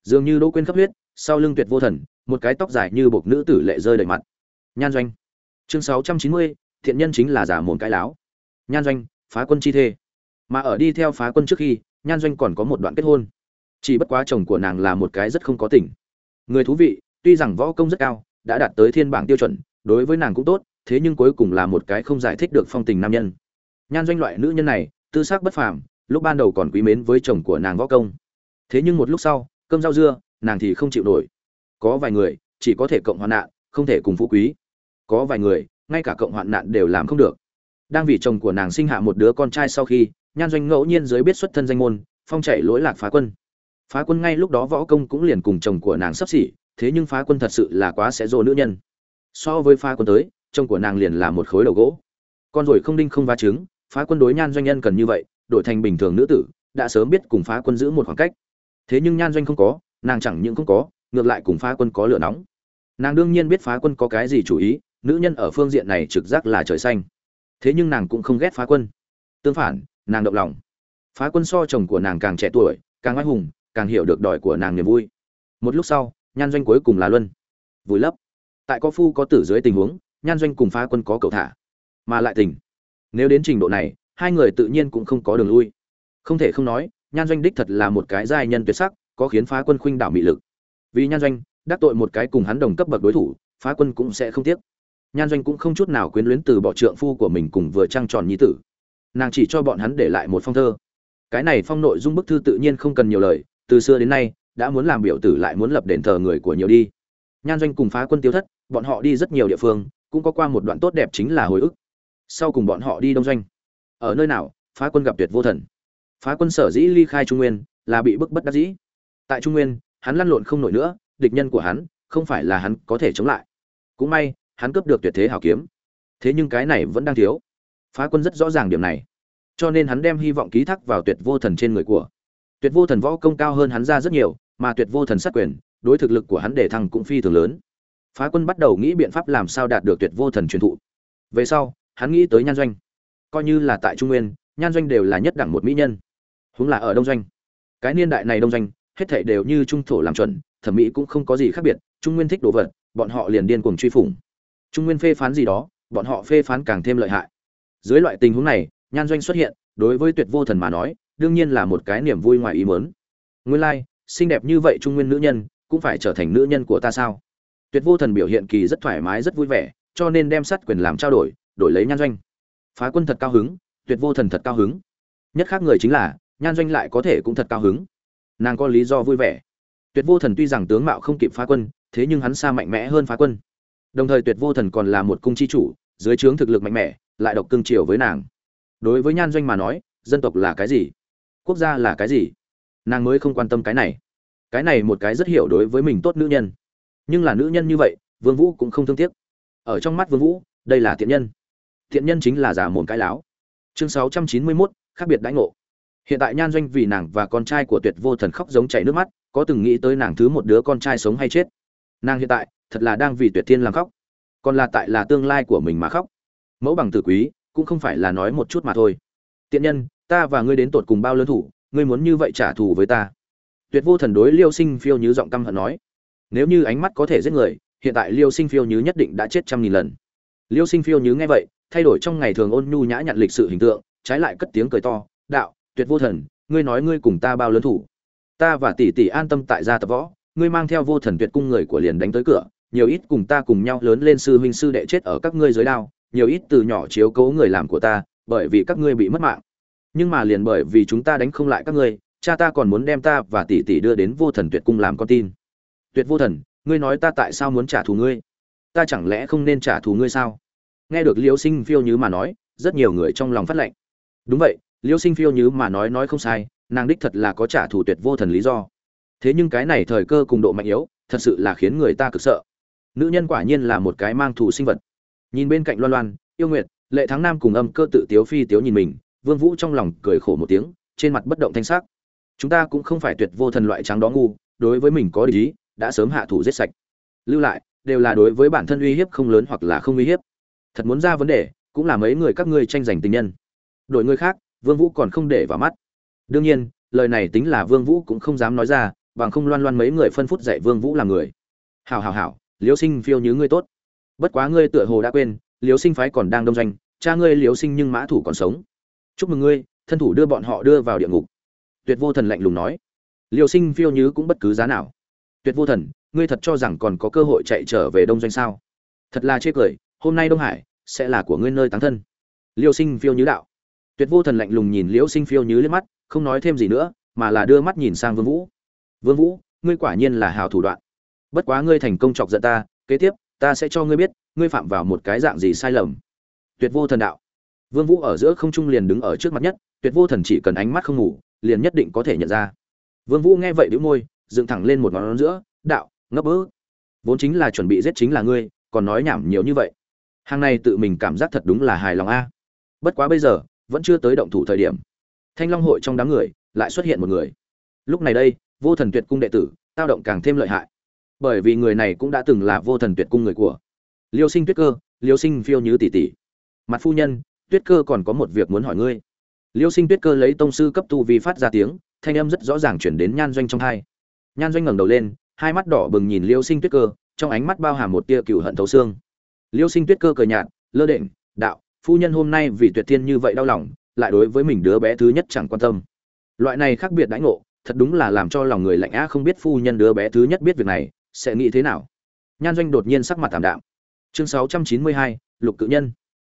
Dường như đỗ quên khắp huyết, sau lưng tuyệt vô thần, một cái tóc dài như bộc nữ tử lệ rơi đầy mặt. Nhan doanh. Chương sáu trăm chín mươi, thiện nhân chính là giả mồm cái láo. Nhan doanh, phá quân chi thê. Mà ở đi theo phá quân trước khi nhan doanh còn có một đoạn kết hôn. Chỉ bất quá chồng của nàng là một cái rất không có tỉnh người thú vị, tuy rằng võ công rất cao, đã đạt tới thiên bảng tiêu chuẩn, đối với nàng cũng tốt, thế nhưng cuối cùng là một cái không giải thích được phong tình nam nhân. Nhan doanh loại nữ nhân này, tư xác bất phàm, lúc ban đầu còn quý mến với chồng của nàng võ công. Thế nhưng một lúc sau, cơm rau dưa, nàng thì không chịu nổi. Có vài người, chỉ có thể cộng hoạn nạn, không thể cùng phú quý. Có vài người, ngay cả cộng hoạn nạn đều làm không được. Đang vì chồng của nàng sinh hạ một đứa con trai sau khi nhan doanh ngẫu nhiên dưới biết xuất thân danh môn, phong chạy lỗi lạc phá quân. Phá quân ngay lúc đó võ công cũng liền cùng chồng của nàng sắp xỉ, thế nhưng phá quân thật sự là quá sẽ dỗ nữ nhân. So với phá quân tới, chồng của nàng liền là một khối đầu gỗ. Con rồi không đinh không va trứng, phá quân đối nhan doanh nhân cần như vậy, đổi thành bình thường nữ tử, đã sớm biết cùng phá quân giữ một khoảng cách. Thế nhưng nhan doanh không có, nàng chẳng những không có, ngược lại cùng phá quân có lửa nóng. Nàng đương nhiên biết phá quân có cái gì chủ ý, nữ nhân ở phương diện này trực giác là trời xanh. Thế nhưng nàng cũng không ghét phá quân. Tương phản nàng động lòng. Phá quân so chồng của nàng càng trẻ tuổi, càng oai hùng, càng hiểu được đòi của nàng niềm vui. Một lúc sau, nhan doanh cuối cùng là luân. Vùi lấp. Tại có phu có tử dưới tình huống, nhan doanh cùng phá quân có cầu thả. Mà lại tình. Nếu đến trình độ này, hai người tự nhiên cũng không có đường lui. Không thể không nói, nhan doanh đích thật là một cái giai nhân tuyệt sắc, có khiến phá quân khuynh đảo mị lực. Vì nhan doanh, đắc tội một cái cùng hắn đồng cấp bậc đối thủ, phá quân cũng sẽ không tiếc. Nhan doanh cũng không chút nào quyến luyến từ bỏ trượng phu của mình cùng vừa trăng tròn nhi tử nàng chỉ cho bọn hắn để lại một phong thơ. Cái này phong nội dung bức thư tự nhiên không cần nhiều lời, từ xưa đến nay, đã muốn làm biểu tử lại muốn lập đền thờ người của nhiều đi. Nhan doanh cùng phá quân tiêu thất, bọn họ đi rất nhiều địa phương, cũng có qua một đoạn tốt đẹp chính là hồi ức. Sau cùng bọn họ đi đông doanh. Ở nơi nào, phá quân gặp tuyệt vô thần. Phá quân sở dĩ ly khai trung nguyên, là bị bức bất đắc dĩ. Tại trung nguyên, hắn lăn lộn không nổi nữa, địch nhân của hắn, không phải là hắn có thể chống lại. Cũng may, hắn cướp được tuyệt thế hảo kiếm. Thế nhưng cái này vẫn đang thiếu phá quân rất rõ ràng điểm này. Cho nên hắn đem hy vọng ký thác vào tuyệt vô thần trên người của. Tuyệt vô thần võ công cao hơn hắn ra rất nhiều, mà tuyệt vô thần sát quyền, đối thực lực của hắn để thăng cũng phi thường lớn. Phá quân bắt đầu nghĩ biện pháp làm sao đạt được tuyệt vô thần truyền thụ. Về sau, hắn nghĩ tới nhan doanh. Coi như là tại trung nguyên, nhan doanh đều là nhất đẳng một mỹ nhân. Huống là ở đông doanh. Cái niên đại này đông doanh, hết thảy đều như trung thổ làm chuẩn, thẩm mỹ cũng không có gì khác biệt, trung nguyên thích đồ vật, bọn họ liền điên cuồng truy phủng. Trung nguyên phê phán gì đó, bọn họ phê phán càng thêm lợi hại dưới loại tình huống này nhan doanh xuất hiện đối với tuyệt vô thần mà nói đương nhiên là một cái niềm vui ngoài ý mớn nguyên lai、like, xinh đẹp như vậy trung nguyên nữ nhân cũng phải trở thành nữ nhân của ta sao? Tuyệt vô thần biểu hiện kỳ rất thoải mái rất vui vẻ cho nên đem sát quyền làm trao đổi đổi lấy nhan doanh. Phá quân thật cao hứng tuyệt vô thần thật cao hứng. Nhất khác người chính là nhan doanh lại có thể cũng thật cao hứng. Nàng có lý do vui vẻ. Tuyệt vô thần tuy rằng tướng mạo không kịp phá quân thế nhưng hắn xa mạnh mẽ hơn phá quân. Đồng thời tuyệt vô thần còn là một cung chi chủ dưới trướng thực lực mạnh mẽ lại độc cương triều với nàng. Đối với nhan doanh mà nói dân tộc là cái gì? Quốc gia là cái gì? Nàng mới không quan tâm cái này. Cái này một cái rất hiểu đối với mình tốt nữ nhân. Nhưng là nữ nhân như vậy vương vũ cũng không thương tiếc. Ở trong mắt vương vũ đây là thiện nhân. Thiện nhân chính là giả mồm cái láo. Chương 691, khác biệt đãi ngộ. Hiện tại nhan doanh vì nàng và con trai của tuyệt vô thần khóc giống chảy nước mắt có từng nghĩ tới nàng thứ một đứa con trai sống hay chết. Nàng hiện tại thật là đang vì tuyệt thiên làm khóc. Còn là tại là tương lai của mình mà khóc mẫu bằng tử quý, cũng không phải là nói một chút mà thôi. Tiện nhân, ta và ngươi đến tột cùng bao lớn thủ, ngươi muốn như vậy trả thù với ta. Tuyệt vô thần đối liêu sinh phiêu như giọng căm hận nói. Nếu như ánh mắt có thể giết người, hiện tại liêu sinh phiêu như nhất định đã chết trăm nghìn lần. Liêu sinh phiêu như nghe vậy, thay đổi trong ngày thường ôn nhu nhã nhặn lịch sự hình tượng, trái lại cất tiếng cười to, đạo, tuyệt vô thần, ngươi nói ngươi cùng ta bao lớn thủ. Ta và tỷ tỷ an tâm tại gia tập võ, ngươi mang theo vô thần tuyệt cung người của liền đánh tới cửa, nhiều ít cùng ta cùng nhau lớn lên sư huynh sư đệ chết ở các ngươi dưới đao nhiều ít từ nhỏ chiếu cố người làm của ta, bởi vì các ngươi bị mất mạng. Nhưng mà liền bởi vì chúng ta đánh không lại các ngươi, cha ta còn muốn đem ta và tỷ tỷ đưa đến vô thần tuyệt cung làm con tin. Tuyệt vô thần, ngươi nói ta tại sao muốn trả thù ngươi? Ta chẳng lẽ không nên trả thù ngươi sao? Nghe được liêu sinh phiêu như mà nói, rất nhiều người trong lòng phát lệnh. Đúng vậy, liêu sinh phiêu như mà nói nói không sai, nàng đích thật là có trả thù tuyệt vô thần lý do. Thế nhưng cái này thời cơ cùng độ mạnh yếu, thật sự là khiến người ta cực sợ. Nữ nhân quả nhiên là một cái mang thù sinh vật nhìn bên cạnh loan loan, yêu nguyệt, lệ thắng nam cùng âm cơ tự tiếu phi tiếu nhìn mình, vương vũ trong lòng cười khổ một tiếng, trên mặt bất động thanh sắc. Chúng ta cũng không phải tuyệt vô thần loại trắng đó ngu, đối với mình có lý đã sớm hạ thủ giết sạch. Lưu lại, đều là đối với bản thân uy hiếp không lớn hoặc là không uy hiếp. Thật muốn ra vấn đề, cũng là mấy người các ngươi tranh giành tình nhân. Đội người khác, vương vũ còn không để vào mắt. Đương nhiên, lời này tính là vương vũ cũng không dám nói ra, bằng không loan loan mấy người phân phút dạy vương vũ làm người. Hảo hảo hảo Liễu sinh phiêu như ngươi tốt bất quá ngươi tựa hồ đã quên liếu sinh phái còn đang đông doanh, cha ngươi liếu sinh nhưng mã thủ còn sống. Chúc mừng ngươi, thân thủ đưa bọn họ đưa vào địa ngục. Tuyệt vô thần lạnh lùng nói. Liều sinh phiêu Nhứ cũng bất cứ giá nào. Tuyệt vô thần, ngươi thật cho rằng còn có cơ hội chạy trở về đông doanh sao? Thật là chê cười, hôm nay đông hải sẽ là của ngươi nơi táng thân. Liêu sinh phiêu Nhứ đạo. Tuyệt vô thần lạnh lùng nhìn liễu sinh phiêu nhứ lên mắt, không nói thêm gì nữa, mà là đưa mắt nhìn sang vương vũ. Vương vũ, ngươi quả nhiên là hào thủ đoạn. Bất quá ngươi thành công chọc giận ta, kế tiếp ta sẽ cho ngươi biết, ngươi phạm vào một cái dạng gì sai lầm. Tuyệt vô thần đạo. Vương vũ ở giữa không trung liền đứng ở trước mặt nhất, tuyệt vô thần chỉ cần ánh mắt không ngủ, liền nhất định có thể nhận ra. Vương vũ nghe vậy đĩu môi, dựng thẳng lên một ngón giữa, đạo, ngấp bớ. Vốn chính là chuẩn bị giết chính là ngươi, còn nói nhảm nhiều như vậy. Hàng này tự mình cảm giác thật đúng là hài lòng a. Bất quá bây giờ, vẫn chưa tới động thủ thời điểm. Thanh long hội trong đám người, lại xuất hiện một người. Lúc này đây, vô thần tuyệt cung đệ tử, tao động càng thêm lợi hại bởi vì người này cũng đã từng là vô thần tuyệt cung người của. Liêu sinh tuyết cơ, liêu sinh phiêu như tỷ tỷ. Mặt phu nhân, tuyết cơ còn có một việc muốn hỏi ngươi. Liêu sinh tuyết cơ lấy tông sư cấp tu vi phát ra tiếng, thanh âm rất rõ ràng chuyển đến nhan doanh trong hai. Nhan doanh ngẩng đầu lên, hai mắt đỏ bừng nhìn liêu sinh tuyết cơ, trong ánh mắt bao hàm một tia cựu hận thấu xương. Liêu sinh tuyết cơ cười nhạt, lơ định đạo, phu nhân hôm nay vì tuyệt thiên như vậy đau lòng, lại đối với mình đứa bé thứ nhất chẳng quan tâm. Loại này khác biệt đãi ngộ, thật đúng là làm cho lòng người lạnh á không biết phu nhân đứa bé thứ nhất biết việc này sẽ nghĩ thế nào? Nhan doanh đột nhiên sắc mặt tảm đạm. Chương 692, lục cự nhân.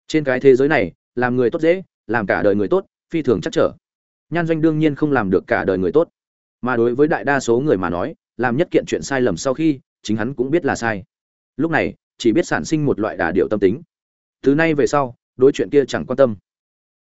Trên cái thế giới này làm người tốt dễ làm cả đời người tốt phi thường chắc trở. Nhan doanh đương nhiên không làm được cả đời người tốt. Mà đối với đại đa số người mà nói làm nhất kiện chuyện sai lầm sau khi chính hắn cũng biết là sai. Lúc này chỉ biết sản sinh một loại đà điệu tâm tính. Từ nay về sau đối chuyện kia chẳng quan tâm.